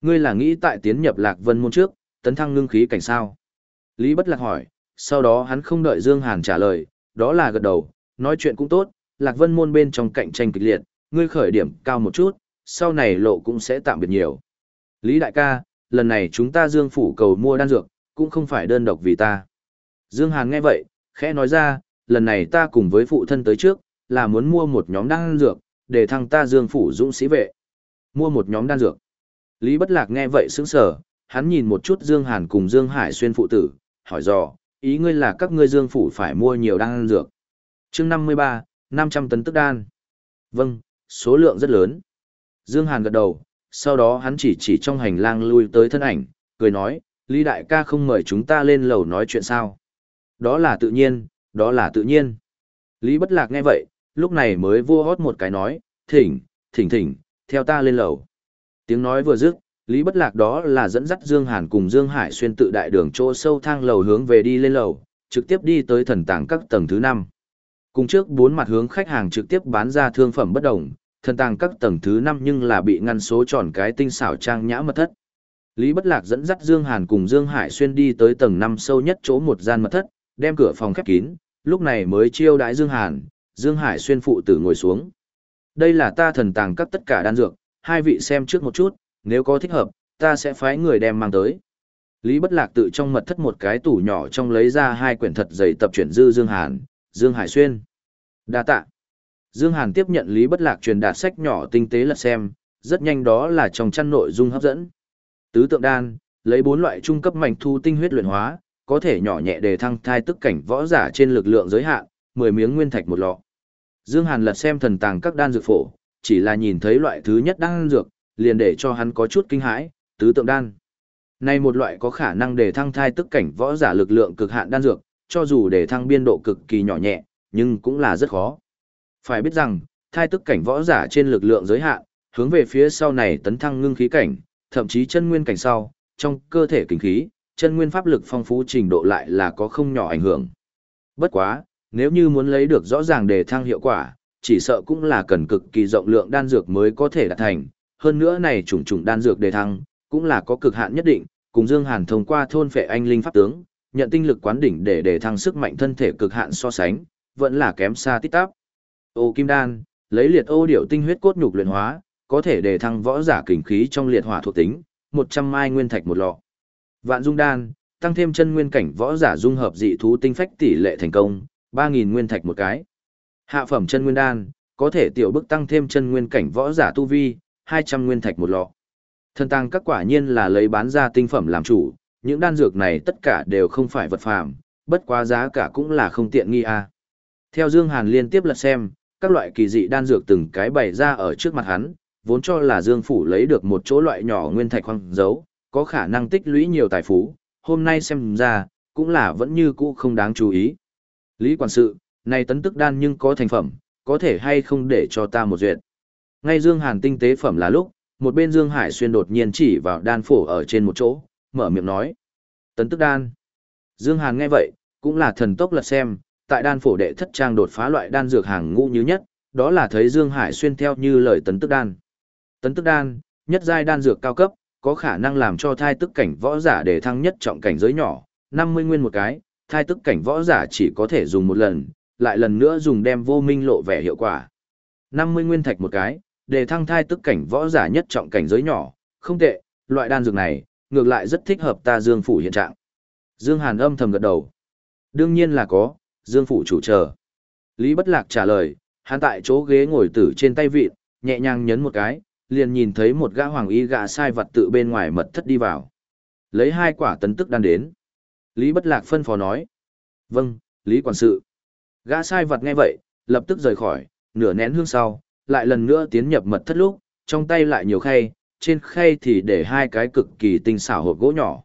Ngươi là nghĩ tại tiến nhập Lạc Vân môn trước, tấn thăng ngưng khí cảnh sao? Lý Bất Lạc hỏi, sau đó hắn không đợi Dương Hàn trả lời, đó là gật đầu, nói chuyện cũng tốt, Lạc Vân môn bên trong cạnh tranh kịch liệt, ngươi khởi điểm cao một chút, sau này lộ cũng sẽ tạm biệt nhiều. Lý đại ca, lần này chúng ta Dương phủ cầu mua đan dược, cũng không phải đơn độc vì ta. Dương Hàn nghe vậy, khẽ nói ra, lần này ta cùng với phụ thân tới trước, là muốn mua một nhóm đan dược, để thăng ta Dương phủ dũng sĩ vệ. Mua một nhóm đan dược. Lý Bất Lạc nghe vậy sững sờ, hắn nhìn một chút Dương Hàn cùng Dương Hải xuyên phụ tử, hỏi dò, ý ngươi là các ngươi Dương phủ phải mua nhiều đan dược. Chương 53, 500 tấn tức đan. Vâng, số lượng rất lớn. Dương Hàn gật đầu, sau đó hắn chỉ chỉ trong hành lang lui tới thân ảnh, cười nói, Lý Đại ca không mời chúng ta lên lầu nói chuyện sao. Đó là tự nhiên, đó là tự nhiên. Lý Bất Lạc nghe vậy, lúc này mới vua hót một cái nói, thỉnh, thỉnh thỉnh, theo ta lên lầu. Tiếng nói vừa dứt, Lý Bất Lạc đó là dẫn dắt Dương Hàn cùng Dương Hải xuyên tự đại đường chỗ sâu thang lầu hướng về đi lên lầu, trực tiếp đi tới thần tàng các tầng thứ 5. Cùng trước bốn mặt hướng khách hàng trực tiếp bán ra thương phẩm bất đồng, thần tàng các tầng thứ 5 nhưng là bị ngăn số tròn cái tinh xảo trang nhã mật thất. Lý Bất Lạc dẫn dắt Dương Hàn cùng Dương Hải xuyên đi tới tầng 5 sâu nhất chỗ một gian mật thất, đem cửa phòng khép kín, lúc này mới chiêu đãi Dương Hàn, Dương Hải xuyên phụ tử ngồi xuống. Đây là ta thần tàng các tất cả đan dược, hai vị xem trước một chút, nếu có thích hợp, ta sẽ phái người đem mang tới. Lý Bất Lạc tự trong mật thất một cái tủ nhỏ trong lấy ra hai quyển thật dày tập truyện dư Dương Hàn, Dương Hải Xuyên. Đa tạ. Dương Hàn tiếp nhận Lý Bất Lạc truyền đạt sách nhỏ tinh tế lật xem, rất nhanh đó là trong chăn nội dung hấp dẫn. Tứ tượng đan, lấy bốn loại trung cấp mảnh thu tinh huyết luyện hóa, có thể nhỏ nhẹ đề thăng thai tức cảnh võ giả trên lực lượng giới hạn, 10 miếng nguyên thạch một lọ. Dương Hàn lật xem thần tàng các đan dược phổ, chỉ là nhìn thấy loại thứ nhất đan dược, liền để cho hắn có chút kinh hãi, tứ tượng đan. Này một loại có khả năng để thăng thai tức cảnh võ giả lực lượng cực hạn đan dược, cho dù để thăng biên độ cực kỳ nhỏ nhẹ, nhưng cũng là rất khó. Phải biết rằng, thai tức cảnh võ giả trên lực lượng giới hạn, hướng về phía sau này tấn thăng ngưng khí cảnh, thậm chí chân nguyên cảnh sau, trong cơ thể kinh khí, chân nguyên pháp lực phong phú trình độ lại là có không nhỏ ảnh hưởng. Bất quá, nếu như muốn lấy được rõ ràng đề thăng hiệu quả, chỉ sợ cũng là cần cực kỳ rộng lượng đan dược mới có thể đạt thành. Hơn nữa này chủng chủng đan dược đề thăng, cũng là có cực hạn nhất định, cùng Dương Hàn thông qua thôn phệ anh linh pháp tướng, nhận tinh lực quán đỉnh để đề thăng sức mạnh thân thể cực hạn so sánh, vẫn là kém xa tít tắp. Ô kim đan, lấy liệt ô điểu tinh huyết cốt nhục luyện hóa, có thể đề thăng võ giả kình khí trong liệt hỏa thuộc tính, 100 mai nguyên thạch một lọ. Vạn dung đan, tăng thêm chân nguyên cảnh võ giả dung hợp dị thú tinh phách tỷ lệ thành công, 3000 nguyên thạch một cái. Hạ phẩm chân nguyên đan, có thể tiểu bức tăng thêm chân nguyên cảnh võ giả tu vi, 200 nguyên thạch một lọ. Thần tăng các quả nhiên là lấy bán ra tinh phẩm làm chủ, những đan dược này tất cả đều không phải vật phàm, bất quá giá cả cũng là không tiện nghi a. Theo Dương Hàn liên tiếp lật xem, các loại kỳ dị đan dược từng cái bày ra ở trước mặt hắn, vốn cho là Dương phủ lấy được một chỗ loại nhỏ nguyên thạch hoang dấu, có khả năng tích lũy nhiều tài phú, hôm nay xem ra, cũng là vẫn như cũ không đáng chú ý. Lý quản sự, này tấn tức đan nhưng có thành phẩm, có thể hay không để cho ta một duyệt. Ngay Dương Hàn tinh tế phẩm là lúc, một bên Dương Hải xuyên đột nhiên chỉ vào đan phổ ở trên một chỗ, mở miệng nói. Tấn tức đan. Dương Hàn nghe vậy, cũng là thần tốc lật xem, tại đan phổ đệ thất trang đột phá loại đan dược hàng ngũ như nhất, đó là thấy Dương Hải xuyên theo như lời tấn tức đan. Tấn tức đan, nhất giai đan dược cao cấp, có khả năng làm cho thai tức cảnh võ giả để thăng nhất trọng cảnh giới nhỏ, 50 nguyên một cái, thai tức cảnh võ giả chỉ có thể dùng một lần, lại lần nữa dùng đem vô minh lộ vẻ hiệu quả. 50 nguyên thạch một cái, để thăng thai tức cảnh võ giả nhất trọng cảnh giới nhỏ, không tệ, loại đan dược này, ngược lại rất thích hợp ta Dương Phủ hiện trạng. Dương Hàn âm thầm gật đầu. Đương nhiên là có, Dương Phủ chủ chờ. Lý Bất Lạc trả lời, hắn tại chỗ ghế ngồi tử trên tay vịt, nhẹ nhàng nhấn một cái, liền nhìn thấy một gã hoàng y gã sai vật tự bên ngoài mật thất đi vào. Lấy hai quả tấn tức đan đến. Lý Bất Lạc phân phó nói. Vâng, Lý Quản sự. Gã sai vật nghe vậy, lập tức rời khỏi, nửa nén hương sau, lại lần nữa tiến nhập mật thất lúc, trong tay lại nhiều khay, trên khay thì để hai cái cực kỳ tinh xảo hộp gỗ nhỏ.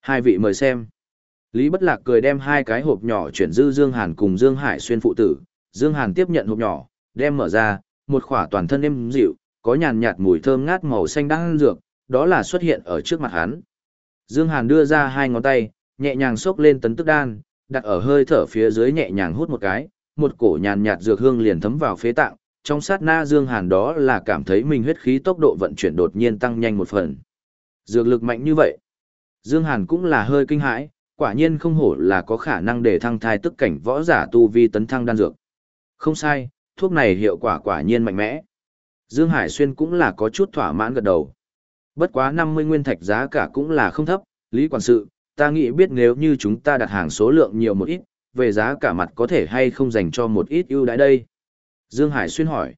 Hai vị mời xem. Lý Bất Lạc cười đem hai cái hộp nhỏ chuyển dư Dương Hàn cùng Dương Hải xuyên phụ tử. Dương Hàn tiếp nhận hộp nhỏ, đem mở ra, một khỏa toàn thân êm dịu, có nhàn nhạt mùi thơm ngát màu xanh đang dược, đó là xuất hiện ở trước mặt hắn. Dương Hàn đưa ra hai ngón tay, nhẹ nhàng xốc lên tấn tức đan, đặt ở hơi thở phía dưới nhẹ nhàng hút một cái, một cổ nhàn nhạt dược hương liền thấm vào phế tạng, trong sát na Dương Hàn đó là cảm thấy mình huyết khí tốc độ vận chuyển đột nhiên tăng nhanh một phần. Dược lực mạnh như vậy. Dương Hàn cũng là hơi kinh hãi, quả nhiên không hổ là có khả năng để thăng thai tức cảnh võ giả tu vi tấn thăng đan dược. Không sai, thuốc này hiệu quả quả nhiên mạnh mẽ. Dương Hải Xuyên cũng là có chút thỏa mãn gật đầu. Bất quá 50 nguyên thạch giá cả cũng là không thấp, Lý Quản sự, ta nghĩ biết nếu như chúng ta đặt hàng số lượng nhiều một ít, về giá cả mặt có thể hay không dành cho một ít ưu đãi đây. Dương Hải Xuyên hỏi.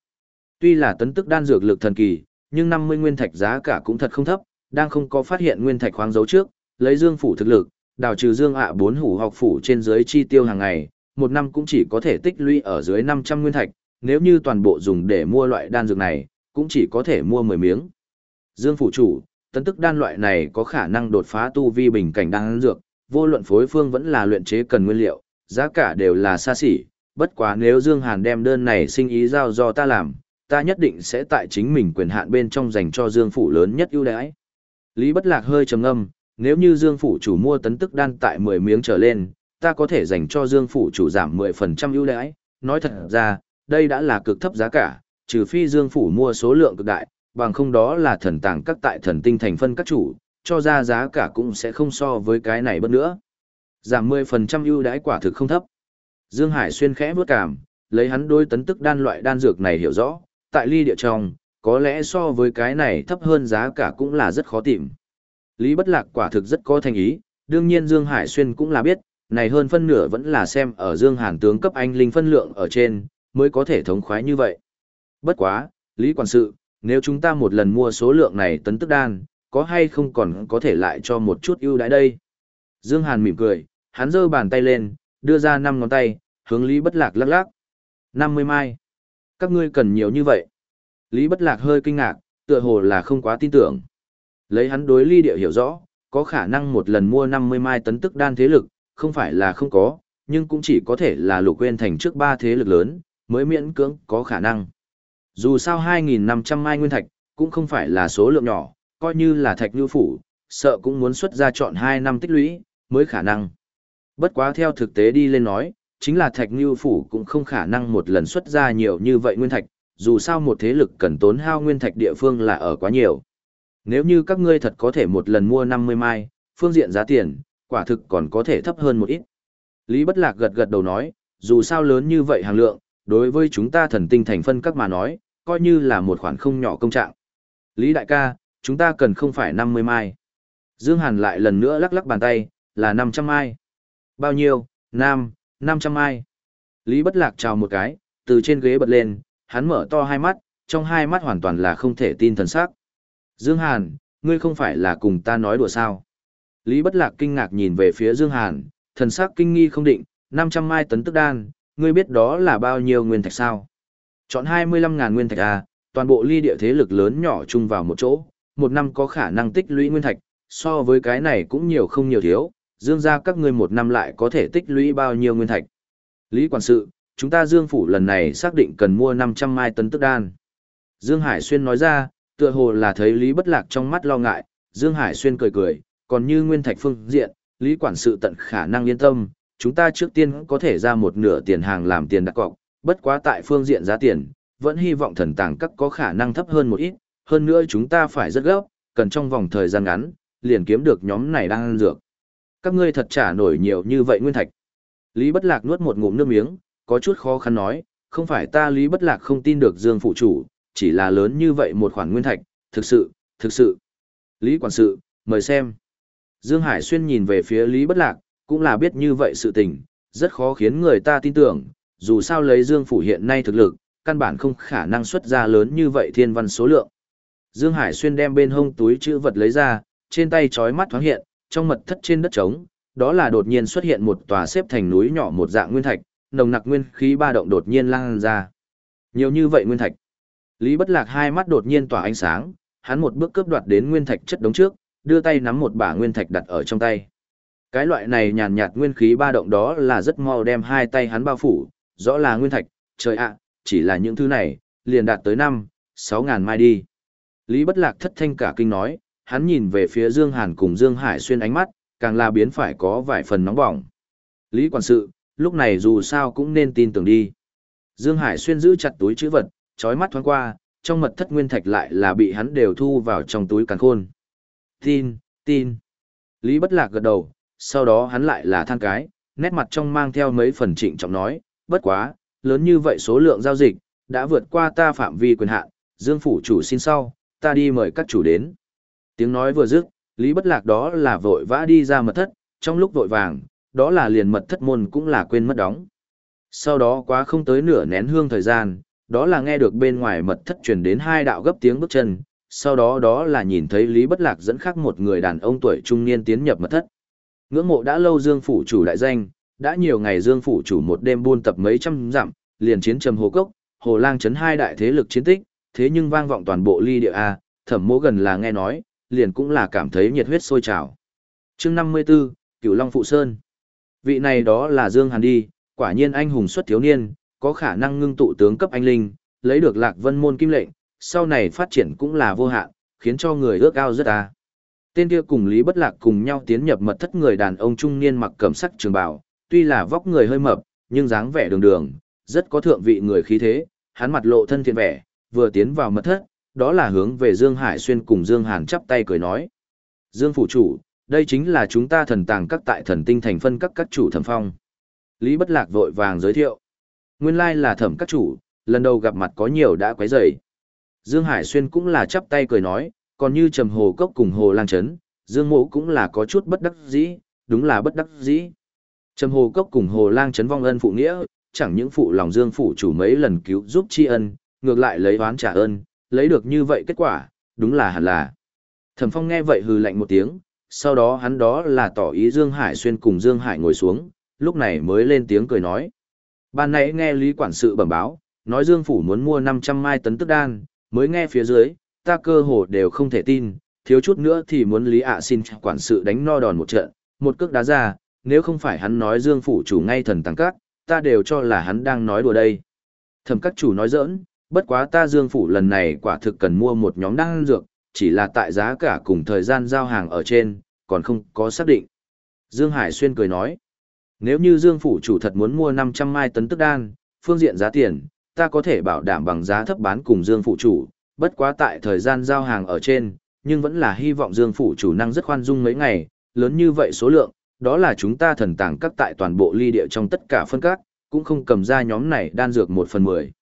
Tuy là tấn tức đan dược lực thần kỳ, nhưng 50 nguyên thạch giá cả cũng thật không thấp, đang không có phát hiện nguyên thạch khoáng dấu trước, lấy Dương phủ thực lực, đào trừ Dương ạ bốn hủ học phủ trên dưới chi tiêu hàng ngày, một năm cũng chỉ có thể tích lũy ở dưới 500 nguyên thạch, nếu như toàn bộ dùng để mua loại đan dược này, cũng chỉ có thể mua 10 miếng. Dương phủ chủ, tấn tức đan loại này có khả năng đột phá tu vi bình cảnh đan dược, vô luận phối phương vẫn là luyện chế cần nguyên liệu, giá cả đều là xa xỉ, bất quá nếu Dương Hàn đem đơn này sinh ý giao do ta làm, ta nhất định sẽ tại chính mình quyền hạn bên trong dành cho Dương phủ lớn nhất ưu đãi. Lý Bất Lạc hơi trầm ngâm, nếu như Dương phủ chủ mua tấn tức đan tại 10 miếng trở lên, ta có thể dành cho Dương phủ chủ giảm 10% ưu đãi, nói thật ra, đây đã là cực thấp giá cả, trừ phi Dương phủ mua số lượng cực đại, bằng không đó là thần tàng các tại thần tinh thành phân các chủ, cho ra giá cả cũng sẽ không so với cái này bất nữa. Giảm 10% ưu đãi quả thực không thấp. Dương Hải xuyên khẽ bước cảm, lấy hắn đôi tấn tức đan loại đan dược này hiểu rõ, tại ly địa trong, có lẽ so với cái này thấp hơn giá cả cũng là rất khó tìm. Lý Bất Lạc quả thực rất có thành ý, đương nhiên Dương Hải xuyên cũng là biết, này hơn phân nửa vẫn là xem ở Dương Hàn tướng cấp anh linh phân lượng ở trên, mới có thể thống khoái như vậy. Bất quá, Lý Quản sự, nếu chúng ta một lần mua số lượng này tấn tức đan, có hay không còn có thể lại cho một chút ưu đãi đây? Dương Hàn mỉm cười, hắn giơ bàn tay lên, đưa ra năm ngón tay, hướng Lý Bất Lạc lắc lắc. 50 mai. Các ngươi cần nhiều như vậy. Lý Bất Lạc hơi kinh ngạc, tựa hồ là không quá tin tưởng. Lấy hắn đối ly địa hiểu rõ, có khả năng một lần mua 50 mai tấn tức đan thế lực, không phải là không có, nhưng cũng chỉ có thể là lục quên thành trước ba thế lực lớn, mới miễn cưỡng có khả năng. Dù sao 2.500 mai nguyên thạch, cũng không phải là số lượng nhỏ, coi như là thạch như phủ, sợ cũng muốn xuất ra chọn 2 năm tích lũy, mới khả năng. Bất quá theo thực tế đi lên nói, chính là thạch như phủ cũng không khả năng một lần xuất ra nhiều như vậy nguyên thạch, dù sao một thế lực cần tốn hao nguyên thạch địa phương là ở quá nhiều. Nếu như các ngươi thật có thể một lần mua 50 mai, phương diện giá tiền, quả thực còn có thể thấp hơn một ít. Lý Bất Lạc gật gật đầu nói, dù sao lớn như vậy hàng lượng, đối với chúng ta thần tinh thành phân các mà nói, coi như là một khoản không nhỏ công trạng. Lý đại ca, chúng ta cần không phải 50 mai. Dương Hàn lại lần nữa lắc lắc bàn tay, là 500 mai. Bao nhiêu? Nam, 500 mai. Lý Bất Lạc chào một cái, từ trên ghế bật lên, hắn mở to hai mắt, trong hai mắt hoàn toàn là không thể tin thần sắc. Dương Hàn, ngươi không phải là cùng ta nói đùa sao? Lý Bất Lạc kinh ngạc nhìn về phía Dương Hàn, thần sắc kinh nghi không định, 500 mai tấn tức đan, ngươi biết đó là bao nhiêu nguyên thạch sao? Chọn 25.000 nguyên thạch a toàn bộ ly địa thế lực lớn nhỏ chung vào một chỗ, một năm có khả năng tích lũy nguyên thạch, so với cái này cũng nhiều không nhiều thiếu, dương ra các ngươi một năm lại có thể tích lũy bao nhiêu nguyên thạch. Lý quản sự, chúng ta dương phủ lần này xác định cần mua 500 mai tấn tức đan. Dương Hải Xuyên nói ra, tựa hồ là thấy Lý bất lạc trong mắt lo ngại, Dương Hải Xuyên cười cười, còn như nguyên thạch phương diện, Lý quản sự tận khả năng yên tâm, chúng ta trước tiên có thể ra một nửa tiền hàng làm tiền đặt cọc, bất quá tại phương diện giá tiền, vẫn hy vọng thần tàng các có khả năng thấp hơn một ít, hơn nữa chúng ta phải rất gấp, cần trong vòng thời gian ngắn, liền kiếm được nhóm này đang ăn dược. Các ngươi thật trả nổi nhiều như vậy nguyên thạch. Lý Bất Lạc nuốt một ngụm nước miếng, có chút khó khăn nói, không phải ta Lý Bất Lạc không tin được Dương phụ chủ, chỉ là lớn như vậy một khoản nguyên thạch, thực sự, thực sự. Lý quản sự, mời xem. Dương Hải Xuyên nhìn về phía Lý Bất Lạc, cũng là biết như vậy sự tình, rất khó khiến người ta tin tưởng, dù sao lấy Dương Phủ hiện nay thực lực, căn bản không khả năng xuất ra lớn như vậy thiên văn số lượng. Dương Hải Xuyên đem bên hông túi chữ vật lấy ra, trên tay chói mắt thoáng hiện, trong mật thất trên đất trống, đó là đột nhiên xuất hiện một tòa xếp thành núi nhỏ một dạng nguyên thạch, nồng nặc nguyên khí ba động đột nhiên lan ra. Nhiều như vậy nguyên thạch. Lý Bất Lạc hai mắt đột nhiên tỏa ánh sáng, hắn một bước cướp đoạt đến nguyên thạch chất đống trước, đưa tay nắm một bả nguyên thạch đặt ở trong tay. Cái loại này nhàn nhạt nguyên khí ba động đó là rất mau đem hai tay hắn bao phủ, rõ là nguyên thạch, trời ạ, chỉ là những thứ này, liền đạt tới năm, sáu ngàn mai đi. Lý Bất Lạc thất thanh cả kinh nói, hắn nhìn về phía Dương Hàn cùng Dương Hải xuyên ánh mắt, càng là biến phải có vài phần nóng bỏng. Lý quản sự, lúc này dù sao cũng nên tin tưởng đi. Dương Hải xuyên giữ chặt túi chữ vật, chói mắt thoáng qua, trong mật thất nguyên thạch lại là bị hắn đều thu vào trong túi càn khôn. Tin, tin. Lý Bất Lạc gật đầu, sau đó hắn lại là than cái, nét mặt trong mang theo mấy phần trịnh trọng nói, bất quá, lớn như vậy số lượng giao dịch, đã vượt qua ta phạm vi quyền hạn, Dương phủ chủ xin sau, ta đi mời các chủ đến. Tiếng nói vừa dứt, Lý Bất Lạc đó là vội vã đi ra mật thất, trong lúc vội vàng, đó là liền mật thất môn cũng là quên mất đóng. Sau đó quá không tới nửa nén hương thời gian, đó là nghe được bên ngoài mật thất truyền đến hai đạo gấp tiếng bước chân, sau đó đó là nhìn thấy Lý Bất Lạc dẫn khác một người đàn ông tuổi trung niên tiến nhập mật thất. Ngưỡng mộ đã lâu Dương phủ chủ đại danh, đã nhiều ngày Dương phủ chủ một đêm buôn tập mấy trăm dặm, liền chiến trầm hồ cốc, hồ lang chấn hai đại thế lực chiến tích, thế nhưng vang vọng toàn bộ ly địa a, Thẩm Mỗ gần là nghe nói, liền cũng là cảm thấy nhiệt huyết sôi trào. Chương 54, Cửu Long phụ sơn. Vị này đó là Dương Hàn đi, quả nhiên anh hùng xuất thiếu niên, có khả năng ngưng tụ tướng cấp anh linh, lấy được Lạc Vân môn kim lệnh, sau này phát triển cũng là vô hạn, khiến cho người ước ao rất a. Tên kia cùng Lý Bất Lạc cùng nhau tiến nhập mật thất người đàn ông trung niên mặc cẩm sắc trường bào, tuy là vóc người hơi mập, nhưng dáng vẻ đường đường, rất có thượng vị người khí thế, hắn mặt lộ thân thiện vẻ, vừa tiến vào mật thất, đó là hướng về Dương Hải Xuyên cùng Dương Hàn chắp tay cười nói. Dương Phủ Chủ, đây chính là chúng ta thần tàng các tại thần tinh thành phân các các chủ thẩm phong. Lý Bất Lạc vội vàng giới thiệu. Nguyên lai là thẩm các chủ, lần đầu gặp mặt có nhiều đã quấy rầy. Dương Hải Xuyên cũng là chắp tay cười nói, còn như trầm hồ cốc cùng hồ lang chấn, Dương Mộ cũng là có chút bất đắc dĩ, đúng là bất đắc dĩ. Trầm hồ cốc cùng hồ lang chấn vong ân phụ nghĩa, chẳng những phụ lòng Dương phủ chủ mấy lần cứu giúp tri ân, ngược lại lấy oán trả ơn, lấy được như vậy kết quả, đúng là hẳn là. Thẩm Phong nghe vậy hừ lạnh một tiếng, sau đó hắn đó là tỏ ý Dương Hải xuyên cùng Dương Hải ngồi xuống, lúc này mới lên tiếng cười nói. Ban nãy nghe Lý Quản sự bẩm báo, nói Dương Phủ muốn mua 500 mai tấn tức đan, mới nghe phía dưới, ta cơ hồ đều không thể tin, thiếu chút nữa thì muốn Lý ạ xin quản sự đánh no đòn một trận, một cước đá ra, nếu không phải hắn nói Dương Phủ chủ ngay thần tăng các, ta đều cho là hắn đang nói đùa đây. Thẩm các chủ nói giỡn, bất quá ta Dương Phủ lần này quả thực cần mua một nhóm đan dược, chỉ là tại giá cả cùng thời gian giao hàng ở trên, còn không có xác định. Dương Hải Xuyên cười nói, nếu như Dương Phủ chủ thật muốn mua 500 mai tấn tức đan, phương diện giá tiền, ta có thể bảo đảm bằng giá thấp bán cùng Dương Phủ chủ, bất quá tại thời gian giao hàng ở trên, nhưng vẫn là hy vọng Dương Phủ chủ năng rất khoan dung mấy ngày, lớn như vậy số lượng, đó là chúng ta thần tàng các tại toàn bộ ly địa trong tất cả phân các, cũng không cầm ra nhóm này đan dược một phần mười.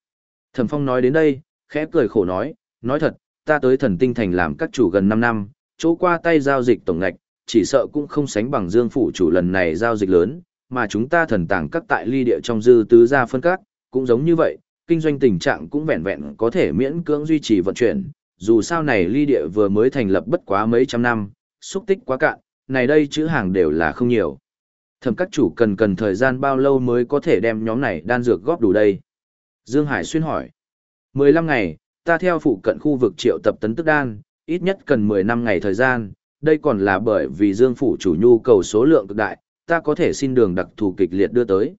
Thẩm Phong nói đến đây, khẽ cười khổ nói, nói thật, ta tới thần tinh thành làm các chủ gần 5 năm, chỗ qua tay giao dịch tổng ngạch, chỉ sợ cũng không sánh bằng Dương Phủ chủ lần này giao dịch lớn, mà chúng ta thần tàng các tại ly địa trong dư tứ gia phân các, cũng giống như vậy, kinh doanh tình trạng cũng vẹn vẹn có thể miễn cưỡng duy trì vận chuyển, dù sao này ly địa vừa mới thành lập bất quá mấy trăm năm, xúc tích quá cạn, này đây chữ hàng đều là không nhiều. Thẩm các chủ cần cần thời gian bao lâu mới có thể đem nhóm này đan dược góp đủ đây? Dương Hải xuyên hỏi. 15 ngày, ta theo phụ cận khu vực triệu tập tấn tức đan, ít nhất cần 10 năm ngày thời gian, đây còn là bởi vì Dương phủ chủ nhu cầu số lượng cực đại, ta có thể xin đường đặc thù kịch liệt đưa tới.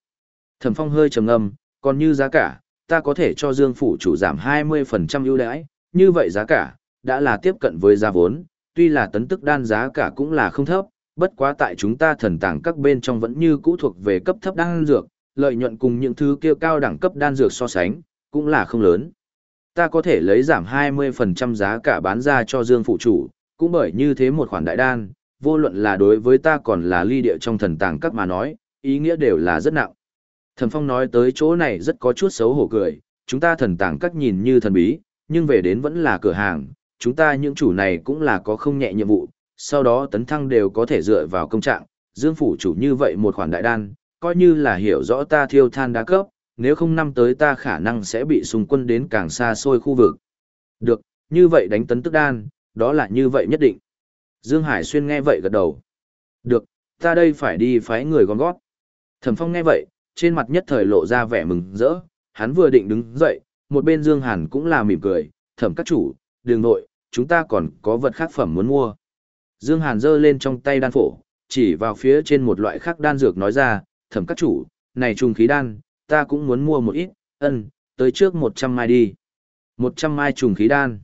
Thẩm Phong hơi trầm ngâm, còn như giá cả, ta có thể cho Dương phủ chủ giảm 20% ưu đãi, như vậy giá cả đã là tiếp cận với giá vốn, tuy là tấn tức đan giá cả cũng là không thấp, bất quá tại chúng ta thần tàng các bên trong vẫn như cũ thuộc về cấp thấp đan dược, lợi nhuận cùng những thứ kia cao đẳng cấp đan dược so sánh, cũng là không lớn. Ta có thể lấy giảm 20% giá cả bán ra cho Dương phụ chủ, cũng bởi như thế một khoản đại đan, vô luận là đối với ta còn là ly địa trong thần tàng các mà nói, ý nghĩa đều là rất nặng. Thần Phong nói tới chỗ này rất có chút xấu hổ cười, chúng ta thần tàng các nhìn như thần bí, nhưng về đến vẫn là cửa hàng, chúng ta những chủ này cũng là có không nhẹ nhiệm vụ, sau đó tấn thăng đều có thể dựa vào công trạng, Dương phủ chủ như vậy một khoản đại đan, coi như là hiểu rõ ta thiêu than đá cấp, nếu không năm tới ta khả năng sẽ bị xung quân đến càng xa xôi khu vực. Được, như vậy đánh tấn tức đan, đó là như vậy nhất định. Dương Hải Xuyên nghe vậy gật đầu. Được, ta đây phải đi phái người gom gót. Thẩm Phong nghe vậy, trên mặt nhất thời lộ ra vẻ mừng rỡ, hắn vừa định đứng dậy, một bên Dương Hàn cũng là mỉm cười, thẩm các chủ, đường nội, chúng ta còn có vật khác phẩm muốn mua. Dương Hàn giơ lên trong tay đan phổ, chỉ vào phía trên một loại khác đan dược nói ra, thẩm các chủ, này trùng khí đan, ta cũng muốn mua một ít, ân, tới trước 100 mai đi. 100 mai trùng khí đan.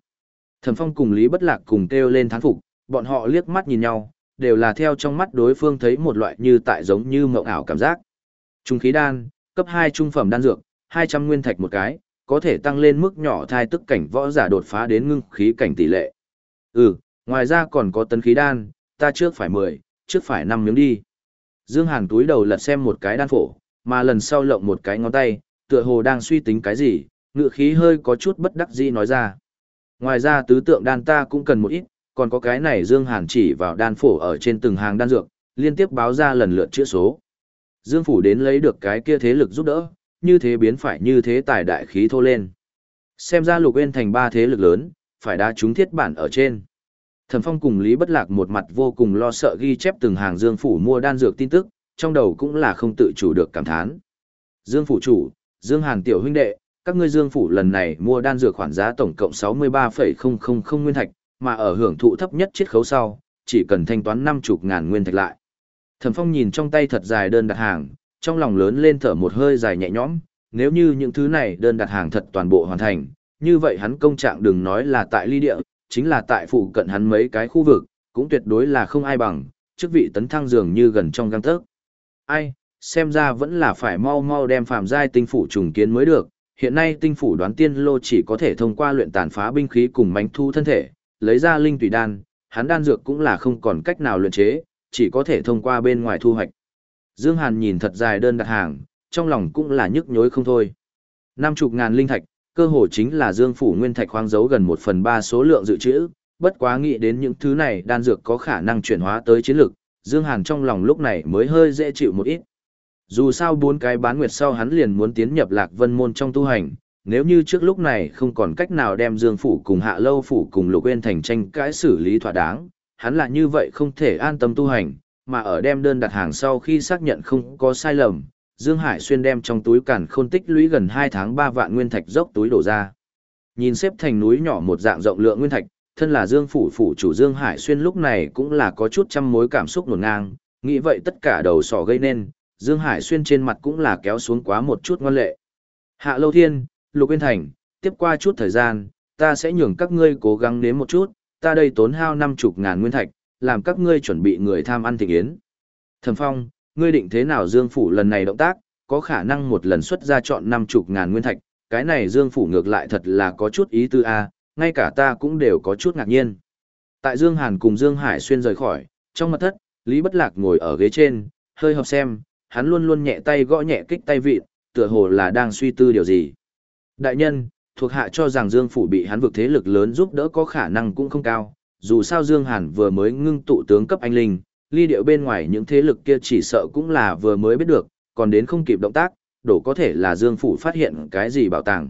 Thẩm Phong cùng Lý Bất Lạc cùng kêu lên thán phục, bọn họ liếc mắt nhìn nhau, đều là theo trong mắt đối phương thấy một loại như tại giống như mộng ảo cảm giác. Trùng khí đan, cấp 2 trung phẩm đan dược, 200 nguyên thạch một cái, có thể tăng lên mức nhỏ thai tức cảnh võ giả đột phá đến ngưng khí cảnh tỷ lệ. Ừ, ngoài ra còn có tấn khí đan, ta trước phải 10, trước phải 5 miếng đi. Dương Hàn túi đầu lật xem một cái đan phổ, mà lần sau lộng một cái ngón tay, tựa hồ đang suy tính cái gì, ngựa khí hơi có chút bất đắc dĩ nói ra. Ngoài ra tứ tượng đan ta cũng cần một ít, còn có cái này Dương Hàn chỉ vào đan phổ ở trên từng hàng đan dược, liên tiếp báo ra lần lượt chữa số. Dương Phủ đến lấy được cái kia thế lực giúp đỡ, như thế biến phải như thế tài đại khí thô lên. Xem ra lục bên thành ba thế lực lớn, phải đá chúng thiết bản ở trên. Thẩm Phong cùng Lý Bất Lạc một mặt vô cùng lo sợ ghi chép từng hàng Dương Phủ mua đan dược tin tức, trong đầu cũng là không tự chủ được cảm thán. Dương Phủ chủ, Dương Hàn tiểu huynh đệ, các ngươi Dương Phủ lần này mua đan dược khoản giá tổng cộng 63,000 nguyên thạch, mà ở hưởng thụ thấp nhất chiết khấu sau, chỉ cần thanh toán 50 ngàn nguyên thạch lại. Thẩm Phong nhìn trong tay thật dài đơn đặt hàng, trong lòng lớn lên thở một hơi dài nhẹ nhõm, nếu như những thứ này đơn đặt hàng thật toàn bộ hoàn thành, như vậy hắn công trạng đừng nói là tại ly địa, chính là tại phụ cận hắn mấy cái khu vực, cũng tuyệt đối là không ai bằng, chức vị tấn thăng dường như gần trong găng tớc. Ai, xem ra vẫn là phải mau mau đem phàm giai tinh phủ trùng kiến mới được, hiện nay tinh phủ đoán tiên lô chỉ có thể thông qua luyện tàn phá binh khí cùng mánh thu thân thể, lấy ra linh tùy đan, hắn đan dược cũng là không còn cách nào luyện chế, chỉ có thể thông qua bên ngoài thu hoạch. Dương Hàn nhìn thật dài đơn đặt hàng, trong lòng cũng là nhức nhối không thôi. Năm chục ngàn linh thạch, cơ hồ chính là Dương phủ nguyên thạch khoáng giấu gần một phần ba số lượng dự trữ, bất quá nghĩ đến những thứ này đan dược có khả năng chuyển hóa tới chiến lực, Dương Hàn trong lòng lúc này mới hơi dễ chịu một ít. Dù sao bốn cái bán nguyệt sau hắn liền muốn tiến nhập Lạc Vân môn trong tu hành, nếu như trước lúc này không còn cách nào đem Dương phủ cùng Hạ Lâu phủ cùng Lục Uyên thành tranh cãi xử lý thỏa đáng, hắn là như vậy không thể an tâm tu hành, mà ở đem đơn đặt hàng sau khi xác nhận không có sai lầm, Dương Hải Xuyên đem trong túi càn khôn tích lũy gần 2 tháng 3 vạn nguyên thạch dốc túi đổ ra. Nhìn xếp thành núi nhỏ một dạng rộng lượng nguyên thạch, thân là Dương phủ phủ chủ Dương Hải Xuyên lúc này cũng là có chút trăm mối cảm xúc nổn ngang, nghĩ vậy tất cả đầu sỏ gây nên, Dương Hải Xuyên trên mặt cũng là kéo xuống quá một chút ngoan lệ. Hạ Lâu Thiên, Lục Yên Thành, tiếp qua chút thời gian, ta sẽ nhường các ngươi cố gắng nếm một chút, ta đây tốn hao năm chục ngàn nguyên thạch, làm các ngươi chuẩn bị người tham ăn thịnh yến. Thẩm Phong, ngươi định thế nào Dương Phủ lần này động tác, có khả năng một lần xuất ra chọn năm chục ngàn nguyên thạch, cái này Dương Phủ ngược lại thật là có chút ý tư a, ngay cả ta cũng đều có chút ngạc nhiên. Tại Dương Hàn cùng Dương Hải xuyên rời khỏi, trong mật thất, Lý Bất Lạc ngồi ở ghế trên, hơi hợp xem, hắn luôn luôn nhẹ tay gõ nhẹ kích tay vịt, tựa hồ là đang suy tư điều gì. Đại nhân, thuộc hạ cho rằng Dương Phủ bị hắn vực thế lực lớn giúp đỡ có khả năng cũng không cao, dù sao Dương Hàn vừa mới ngưng tụ tướng cấp anh linh, ly điệu bên ngoài những thế lực kia chỉ sợ cũng là vừa mới biết được, còn đến không kịp động tác, đổ có thể là Dương Phủ phát hiện cái gì bảo tàng.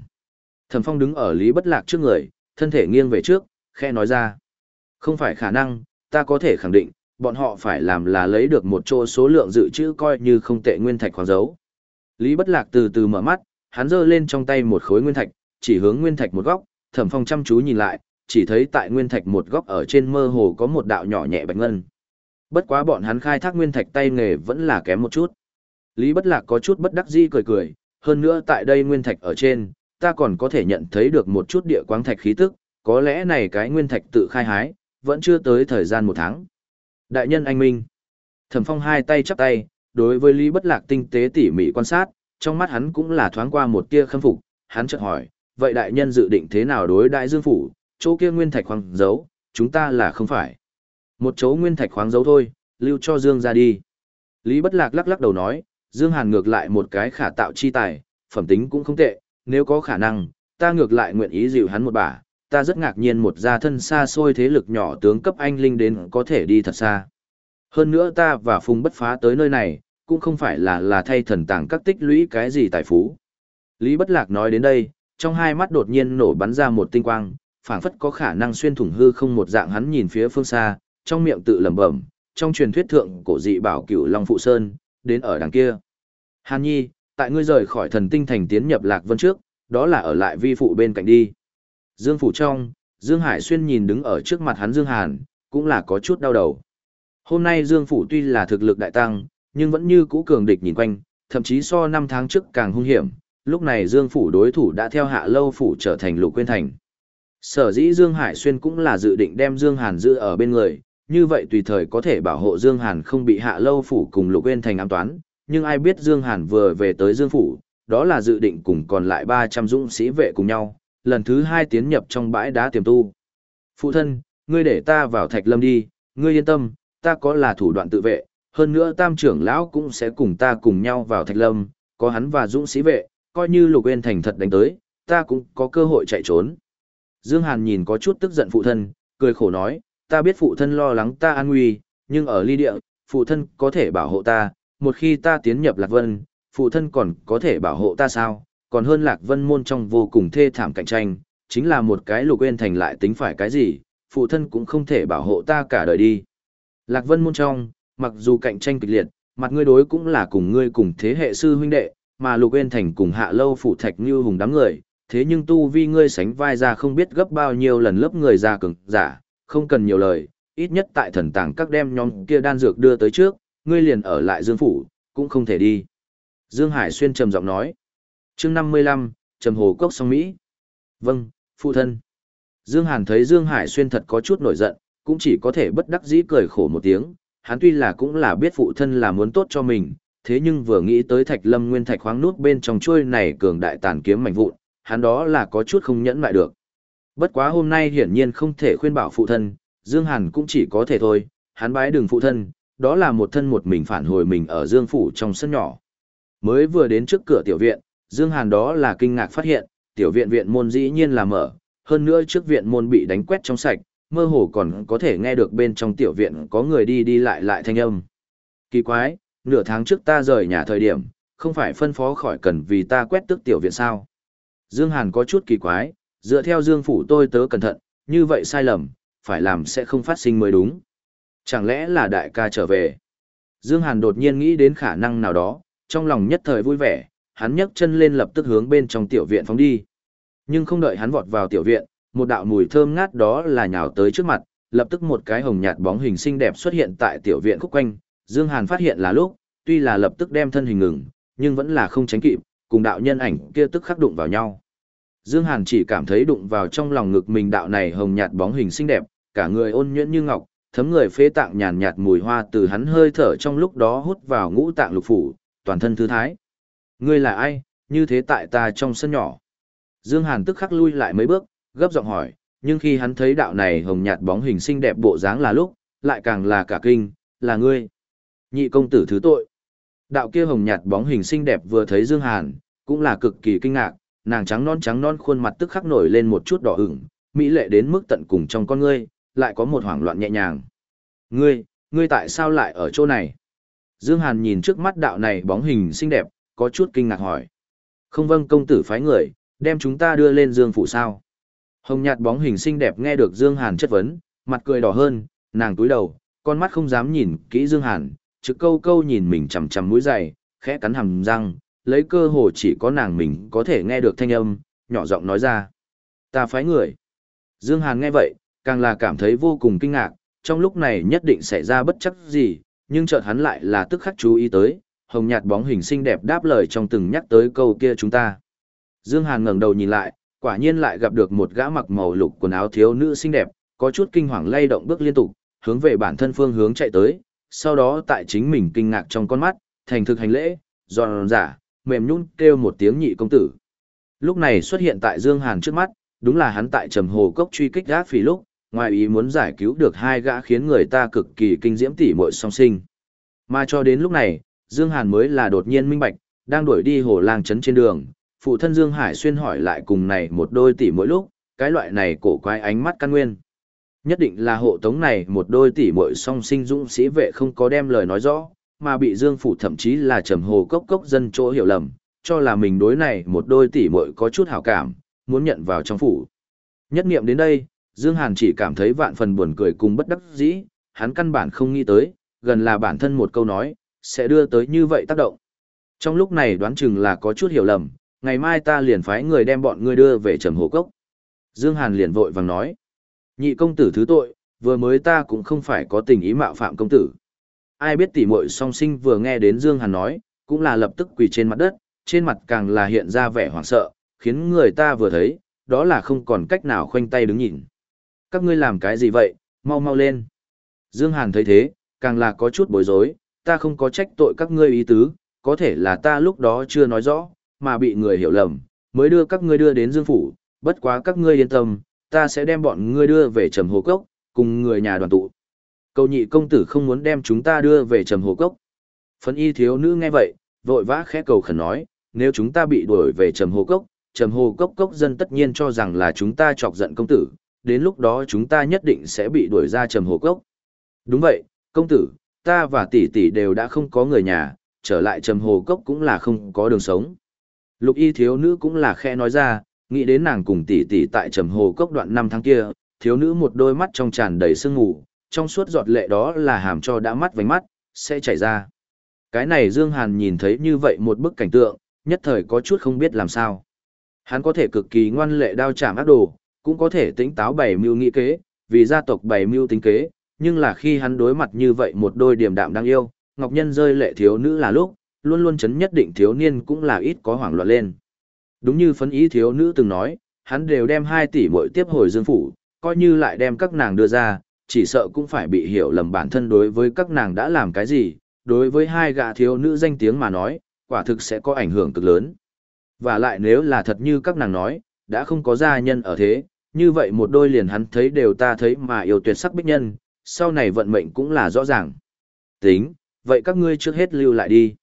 Thẩm Phong đứng ở Lý Bất Lạc trước người, thân thể nghiêng về trước, khẽ nói ra. Không phải khả năng, ta có thể khẳng định, bọn họ phải làm là lấy được một chỗ số lượng dự trữ coi như không tệ nguyên thạch khoáng dấu. Lý Bất Lạc từ từ mở mắt, hắn giơ lên trong tay một khối nguyên thạch, chỉ hướng nguyên thạch một góc, Thẩm Phong chăm chú nhìn lại, chỉ thấy tại nguyên thạch một góc ở trên mơ hồ có một đạo nhỏ nhẹ bạch ngân. Bất quá bọn hắn khai thác nguyên thạch tay nghề vẫn là kém một chút. Lý Bất Lạc có chút bất đắc dĩ cười cười, hơn nữa tại đây nguyên thạch ở trên, ta còn có thể nhận thấy được một chút địa quang thạch khí tức, có lẽ này cái nguyên thạch tự khai hái, vẫn chưa tới thời gian một tháng. Đại nhân anh Minh. Thẩm Phong hai tay chắp tay, đối với Lý Bất Lạc tinh tế tỉ mỉ quan sát, trong mắt hắn cũng là thoáng qua một tia khâm phục, hắn chợt hỏi, vậy đại nhân dự định thế nào đối đại dương phủ, chỗ kia nguyên thạch khoáng dấu, chúng ta là không phải. Một chỗ nguyên thạch khoáng dấu thôi, lưu cho Dương ra đi. Lý Bất Lạc lắc lắc đầu nói, Dương Hàn ngược lại một cái khả tạo chi tài, phẩm tính cũng không tệ, nếu có khả năng, ta ngược lại nguyện ý dịu hắn một bả, ta rất ngạc nhiên một gia thân xa xôi thế lực nhỏ tướng cấp anh linh đến có thể đi thật xa. Hơn nữa ta và Phùng bất phá tới nơi này, cũng không phải là là thay thần tàng các tích lũy cái gì tài phú. Lý Bất Lạc nói đến đây, trong hai mắt đột nhiên nổ bắn ra một tinh quang, phảng phất có khả năng xuyên thủng hư không một dạng hắn nhìn phía phương xa, trong miệng tự lẩm bẩm, trong truyền thuyết thượng cổ dị bảo cửu Long Phụ Sơn, đến ở đằng kia. Hàn Nhi, tại ngươi rời khỏi thần tinh thành tiến nhập Lạc Vân trước, đó là ở lại vi phụ bên cạnh đi. Dương Phủ trong, Dương Hải Xuyên nhìn đứng ở trước mặt hắn Dương Hàn, cũng là có chút đau đầu. Hôm nay Dương Phủ tuy là thực lực đại tăng, nhưng vẫn như cũ cường địch nhìn quanh, thậm chí so năm tháng trước càng hung hiểm, lúc này Dương Phủ đối thủ đã theo hạ lâu phủ trở thành lục quên thành. Sở dĩ Dương Hải Xuyên cũng là dự định đem Dương Hàn giữ ở bên người, như vậy tùy thời có thể bảo hộ Dương Hàn không bị hạ lâu phủ cùng lục quên thành ám toán, nhưng ai biết Dương Hàn vừa về tới Dương Phủ, đó là dự định cùng còn lại 300 dũng sĩ vệ cùng nhau, lần thứ hai tiến nhập trong bãi đá tiềm tu. Phụ thân, ngươi để ta vào thạch lâm đi, ngươi yên tâm, ta có là thủ đoạn tự vệ, hơn nữa tam trưởng lão cũng sẽ cùng ta cùng nhau vào thạch lâm, có hắn và dũng sĩ vệ, coi như lục quên thành thật đánh tới, ta cũng có cơ hội chạy trốn. Dương Hàn nhìn có chút tức giận phụ thân, cười khổ nói, ta biết phụ thân lo lắng ta an nguy, nhưng ở ly địa, phụ thân có thể bảo hộ ta, một khi ta tiến nhập Lạc Vân, phụ thân còn có thể bảo hộ ta sao, còn hơn Lạc Vân môn trong vô cùng thê thảm cạnh tranh, chính là một cái lục quên thành lại tính phải cái gì, phụ thân cũng không thể bảo hộ ta cả đời đi. Lạc Vân môn trong, mặc dù cạnh tranh kịch liệt, mặt ngươi đối cũng là cùng ngươi cùng thế hệ sư huynh đệ, mà lục quên thành cùng hạ lâu phụ thạch như hùng đám người, thế nhưng tu vi ngươi sánh vai ra không biết gấp bao nhiêu lần lớp người ra cường giả, không cần nhiều lời, ít nhất tại thần tàng các đem nhóm kia đan dược đưa tới trước, ngươi liền ở lại Dương Phủ, cũng không thể đi. Dương Hải Xuyên trầm giọng nói. chương 55, trầm hồ cốc song Mỹ. Vâng, phụ thân. Dương Hàn thấy Dương Hải Xuyên thật có chút nổi giận, cũng chỉ có thể bất đắc dĩ cười khổ một tiếng. Hắn tuy là cũng là biết phụ thân là muốn tốt cho mình, thế nhưng vừa nghĩ tới thạch lâm nguyên thạch khoáng nút bên trong chuôi này cường đại tàn kiếm mạnh vụn, hắn đó là có chút không nhẫn lại được. Bất quá hôm nay hiển nhiên không thể khuyên bảo phụ thân, Dương Hàn cũng chỉ có thể thôi, hắn bái đường phụ thân, đó là một thân một mình phản hồi mình ở Dương Phủ trong sân nhỏ. Mới vừa đến trước cửa tiểu viện, Dương Hàn đó là kinh ngạc phát hiện, tiểu viện viện môn dĩ nhiên là mở, hơn nữa trước viện môn bị đánh quét trong sạch, mơ hồ còn có thể nghe được bên trong tiểu viện có người đi đi lại lại thanh âm. Kỳ quái, nửa tháng trước ta rời nhà thời điểm, không phải phân phó khỏi cần vì ta quét tước tiểu viện sao. Dương Hàn có chút kỳ quái, dựa theo Dương Phủ tôi tớ cẩn thận, như vậy sai lầm, phải làm sẽ không phát sinh mới đúng. Chẳng lẽ là đại ca trở về? Dương Hàn đột nhiên nghĩ đến khả năng nào đó, trong lòng nhất thời vui vẻ, hắn nhấc chân lên lập tức hướng bên trong tiểu viện phóng đi. Nhưng không đợi hắn vọt vào tiểu viện, một đạo mùi thơm ngát đó là nhào tới trước mặt, lập tức một cái hồng nhạt bóng hình xinh đẹp xuất hiện tại tiểu viện khúc quanh, Dương Hàn phát hiện là lúc, tuy là lập tức đem thân hình ngừng, nhưng vẫn là không tránh kịp, cùng đạo nhân ảnh kia tức khắc đụng vào nhau. Dương Hàn chỉ cảm thấy đụng vào trong lòng ngực mình đạo này hồng nhạt bóng hình xinh đẹp, cả người ôn nhuyễn như ngọc, thấm người phế tạng nhàn nhạt mùi hoa từ hắn hơi thở trong lúc đó hút vào ngũ tạng lục phủ, toàn thân thư thái. Ngươi là ai, như thế tại ta trong sân nhỏ. Dương Hàn tức khắc lui lại mấy bước, gấp giọng hỏi, nhưng khi hắn thấy đạo này hồng nhạt bóng hình xinh đẹp bộ dáng là lúc, lại càng là cả kinh, là ngươi. Nhị công tử thứ tội. Đạo kia hồng nhạt bóng hình xinh đẹp vừa thấy Dương Hàn, cũng là cực kỳ kinh ngạc, nàng trắng non trắng non khuôn mặt tức khắc nổi lên một chút đỏ ửng, mỹ lệ đến mức tận cùng trong con ngươi, lại có một hoảng loạn nhẹ nhàng. Ngươi, ngươi tại sao lại ở chỗ này? Dương Hàn nhìn trước mắt đạo này bóng hình xinh đẹp, có chút kinh ngạc hỏi. Không vâng công tử phái người, đem chúng ta đưa lên Dương Phủ sao? Hồng nhạt bóng hình xinh đẹp nghe được Dương Hàn chất vấn, mặt cười đỏ hơn, nàng cúi đầu, con mắt không dám nhìn kỹ Dương Hàn, trực câu câu nhìn mình chằm chằm mũi dày, khẽ cắn hàm răng, lấy cơ hồ chỉ có nàng mình có thể nghe được thanh âm, nhỏ giọng nói ra. Ta phái người. Dương Hàn nghe vậy, càng là cảm thấy vô cùng kinh ngạc, trong lúc này nhất định xảy ra bất chắc gì, nhưng chợt hắn lại là tức khắc chú ý tới, hồng nhạt bóng hình xinh đẹp đáp lời trong từng nhắc tới câu kia chúng ta. Dương Hàn ngẩng đầu nhìn lại, quả nhiên lại gặp được một gã mặc màu lục quần áo thiếu nữ xinh đẹp, có chút kinh hoàng lay động bước liên tục, hướng về bản thân phương hướng chạy tới, sau đó tại chính mình kinh ngạc trong con mắt, thành thực hành lễ, giòn giả, mềm nhún kêu một tiếng nhị công tử. Lúc này xuất hiện tại Dương Hàn trước mắt, đúng là hắn tại trầm hồ cốc truy kích gác phỉ lúc, ngoài ý muốn giải cứu được hai gã khiến người ta cực kỳ kinh diễm tỉ muội song sinh. Mà cho đến lúc này, Dương Hàn mới là đột nhiên minh bạch, đang đuổi đi hồ lang trấn trên đường, phụ thân Dương Hải xuyên hỏi lại cùng này một đôi tỷ mỗi lúc, cái loại này cổ quái ánh mắt căn nguyên. Nhất định là hộ tống này một đôi tỷ muội song sinh dũng sĩ vệ không có đem lời nói rõ, mà bị Dương phủ thậm chí là trầm hồ cốc cốc dân chỗ hiểu lầm, cho là mình đối này một đôi tỷ muội có chút hảo cảm, muốn nhận vào trong phủ. Nhất niệm đến đây, Dương Hàn chỉ cảm thấy vạn phần buồn cười cùng bất đắc dĩ, hắn căn bản không nghĩ tới, gần là bản thân một câu nói, sẽ đưa tới như vậy tác động. Trong lúc này đoán chừng là có chút hiểu lầm, ngày mai ta liền phái người đem bọn ngươi đưa về trầm hồ cốc. Dương Hàn liền vội vàng nói, nhị công tử thứ tội, vừa mới ta cũng không phải có tình ý mạo phạm công tử. Ai biết tỷ muội song sinh vừa nghe đến Dương Hàn nói, cũng là lập tức quỳ trên mặt đất, trên mặt càng là hiện ra vẻ hoảng sợ, khiến người ta vừa thấy, đó là không còn cách nào khoanh tay đứng nhìn. Các ngươi làm cái gì vậy, mau mau lên. Dương Hàn thấy thế, càng là có chút bối rối, ta không có trách tội các ngươi ý tứ, có thể là ta lúc đó chưa nói rõ, mà bị người hiểu lầm, mới đưa các ngươi đưa đến Dương Phủ, bất quá các ngươi yên tâm, ta sẽ đem bọn ngươi đưa về Trầm Hồ Cốc, cùng người nhà đoàn tụ. Cầu nhị công tử không muốn đem chúng ta đưa về Trầm Hồ Cốc. Phấn y thiếu nữ nghe vậy, vội vã khẽ cầu khẩn nói, nếu chúng ta bị đuổi về Trầm Hồ Cốc, Trầm Hồ Cốc Cốc dân tất nhiên cho rằng là chúng ta chọc giận công tử, đến lúc đó chúng ta nhất định sẽ bị đuổi ra Trầm Hồ Cốc. Đúng vậy, công tử, ta và tỷ tỷ đều đã không có người nhà, trở lại Trầm Hồ Cốc cũng là không có đường sống. Lục y thiếu nữ cũng là khe nói ra, nghĩ đến nàng cùng tỷ tỷ tại Trầm Hồ Cốc đoạn năm tháng kia, thiếu nữ một đôi mắt trong tràn đầy sương mù, trong suốt giọt lệ đó là hàm cho đã mắt vánh mắt, sẽ chảy ra. Cái này Dương Hàn nhìn thấy như vậy một bức cảnh tượng, nhất thời có chút không biết làm sao. Hắn có thể cực kỳ ngoan lệ đao chạm ác đồ, cũng có thể tính táo bày mưu nghị kế, vì gia tộc bày mưu tính kế, nhưng là khi hắn đối mặt như vậy một đôi điểm đạm đang yêu, Ngọc Nhân rơi lệ thiếu nữ là lúc, luôn luôn chấn nhất định thiếu niên cũng là ít có hoảng loạn lên. Đúng như phấn ý thiếu nữ từng nói, hắn đều đem 2 tỷ mỗi tiếp hồi dương phủ, coi như lại đem các nàng đưa ra, chỉ sợ cũng phải bị hiểu lầm bản thân đối với các nàng đã làm cái gì, đối với hai gã thiếu nữ danh tiếng mà nói, quả thực sẽ có ảnh hưởng cực lớn. Và lại nếu là thật như các nàng nói, đã không có gia nhân ở thế, như vậy một đôi liền hắn thấy đều ta thấy mà yêu tuyệt sắc bích nhân, sau này vận mệnh cũng là rõ ràng. Tính, vậy các ngươi trước hết lưu lại đi.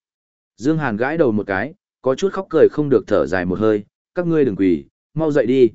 Dương Hàn gãi đầu một cái, có chút khóc cười không được thở dài một hơi, các ngươi đừng quỳ, mau dậy đi.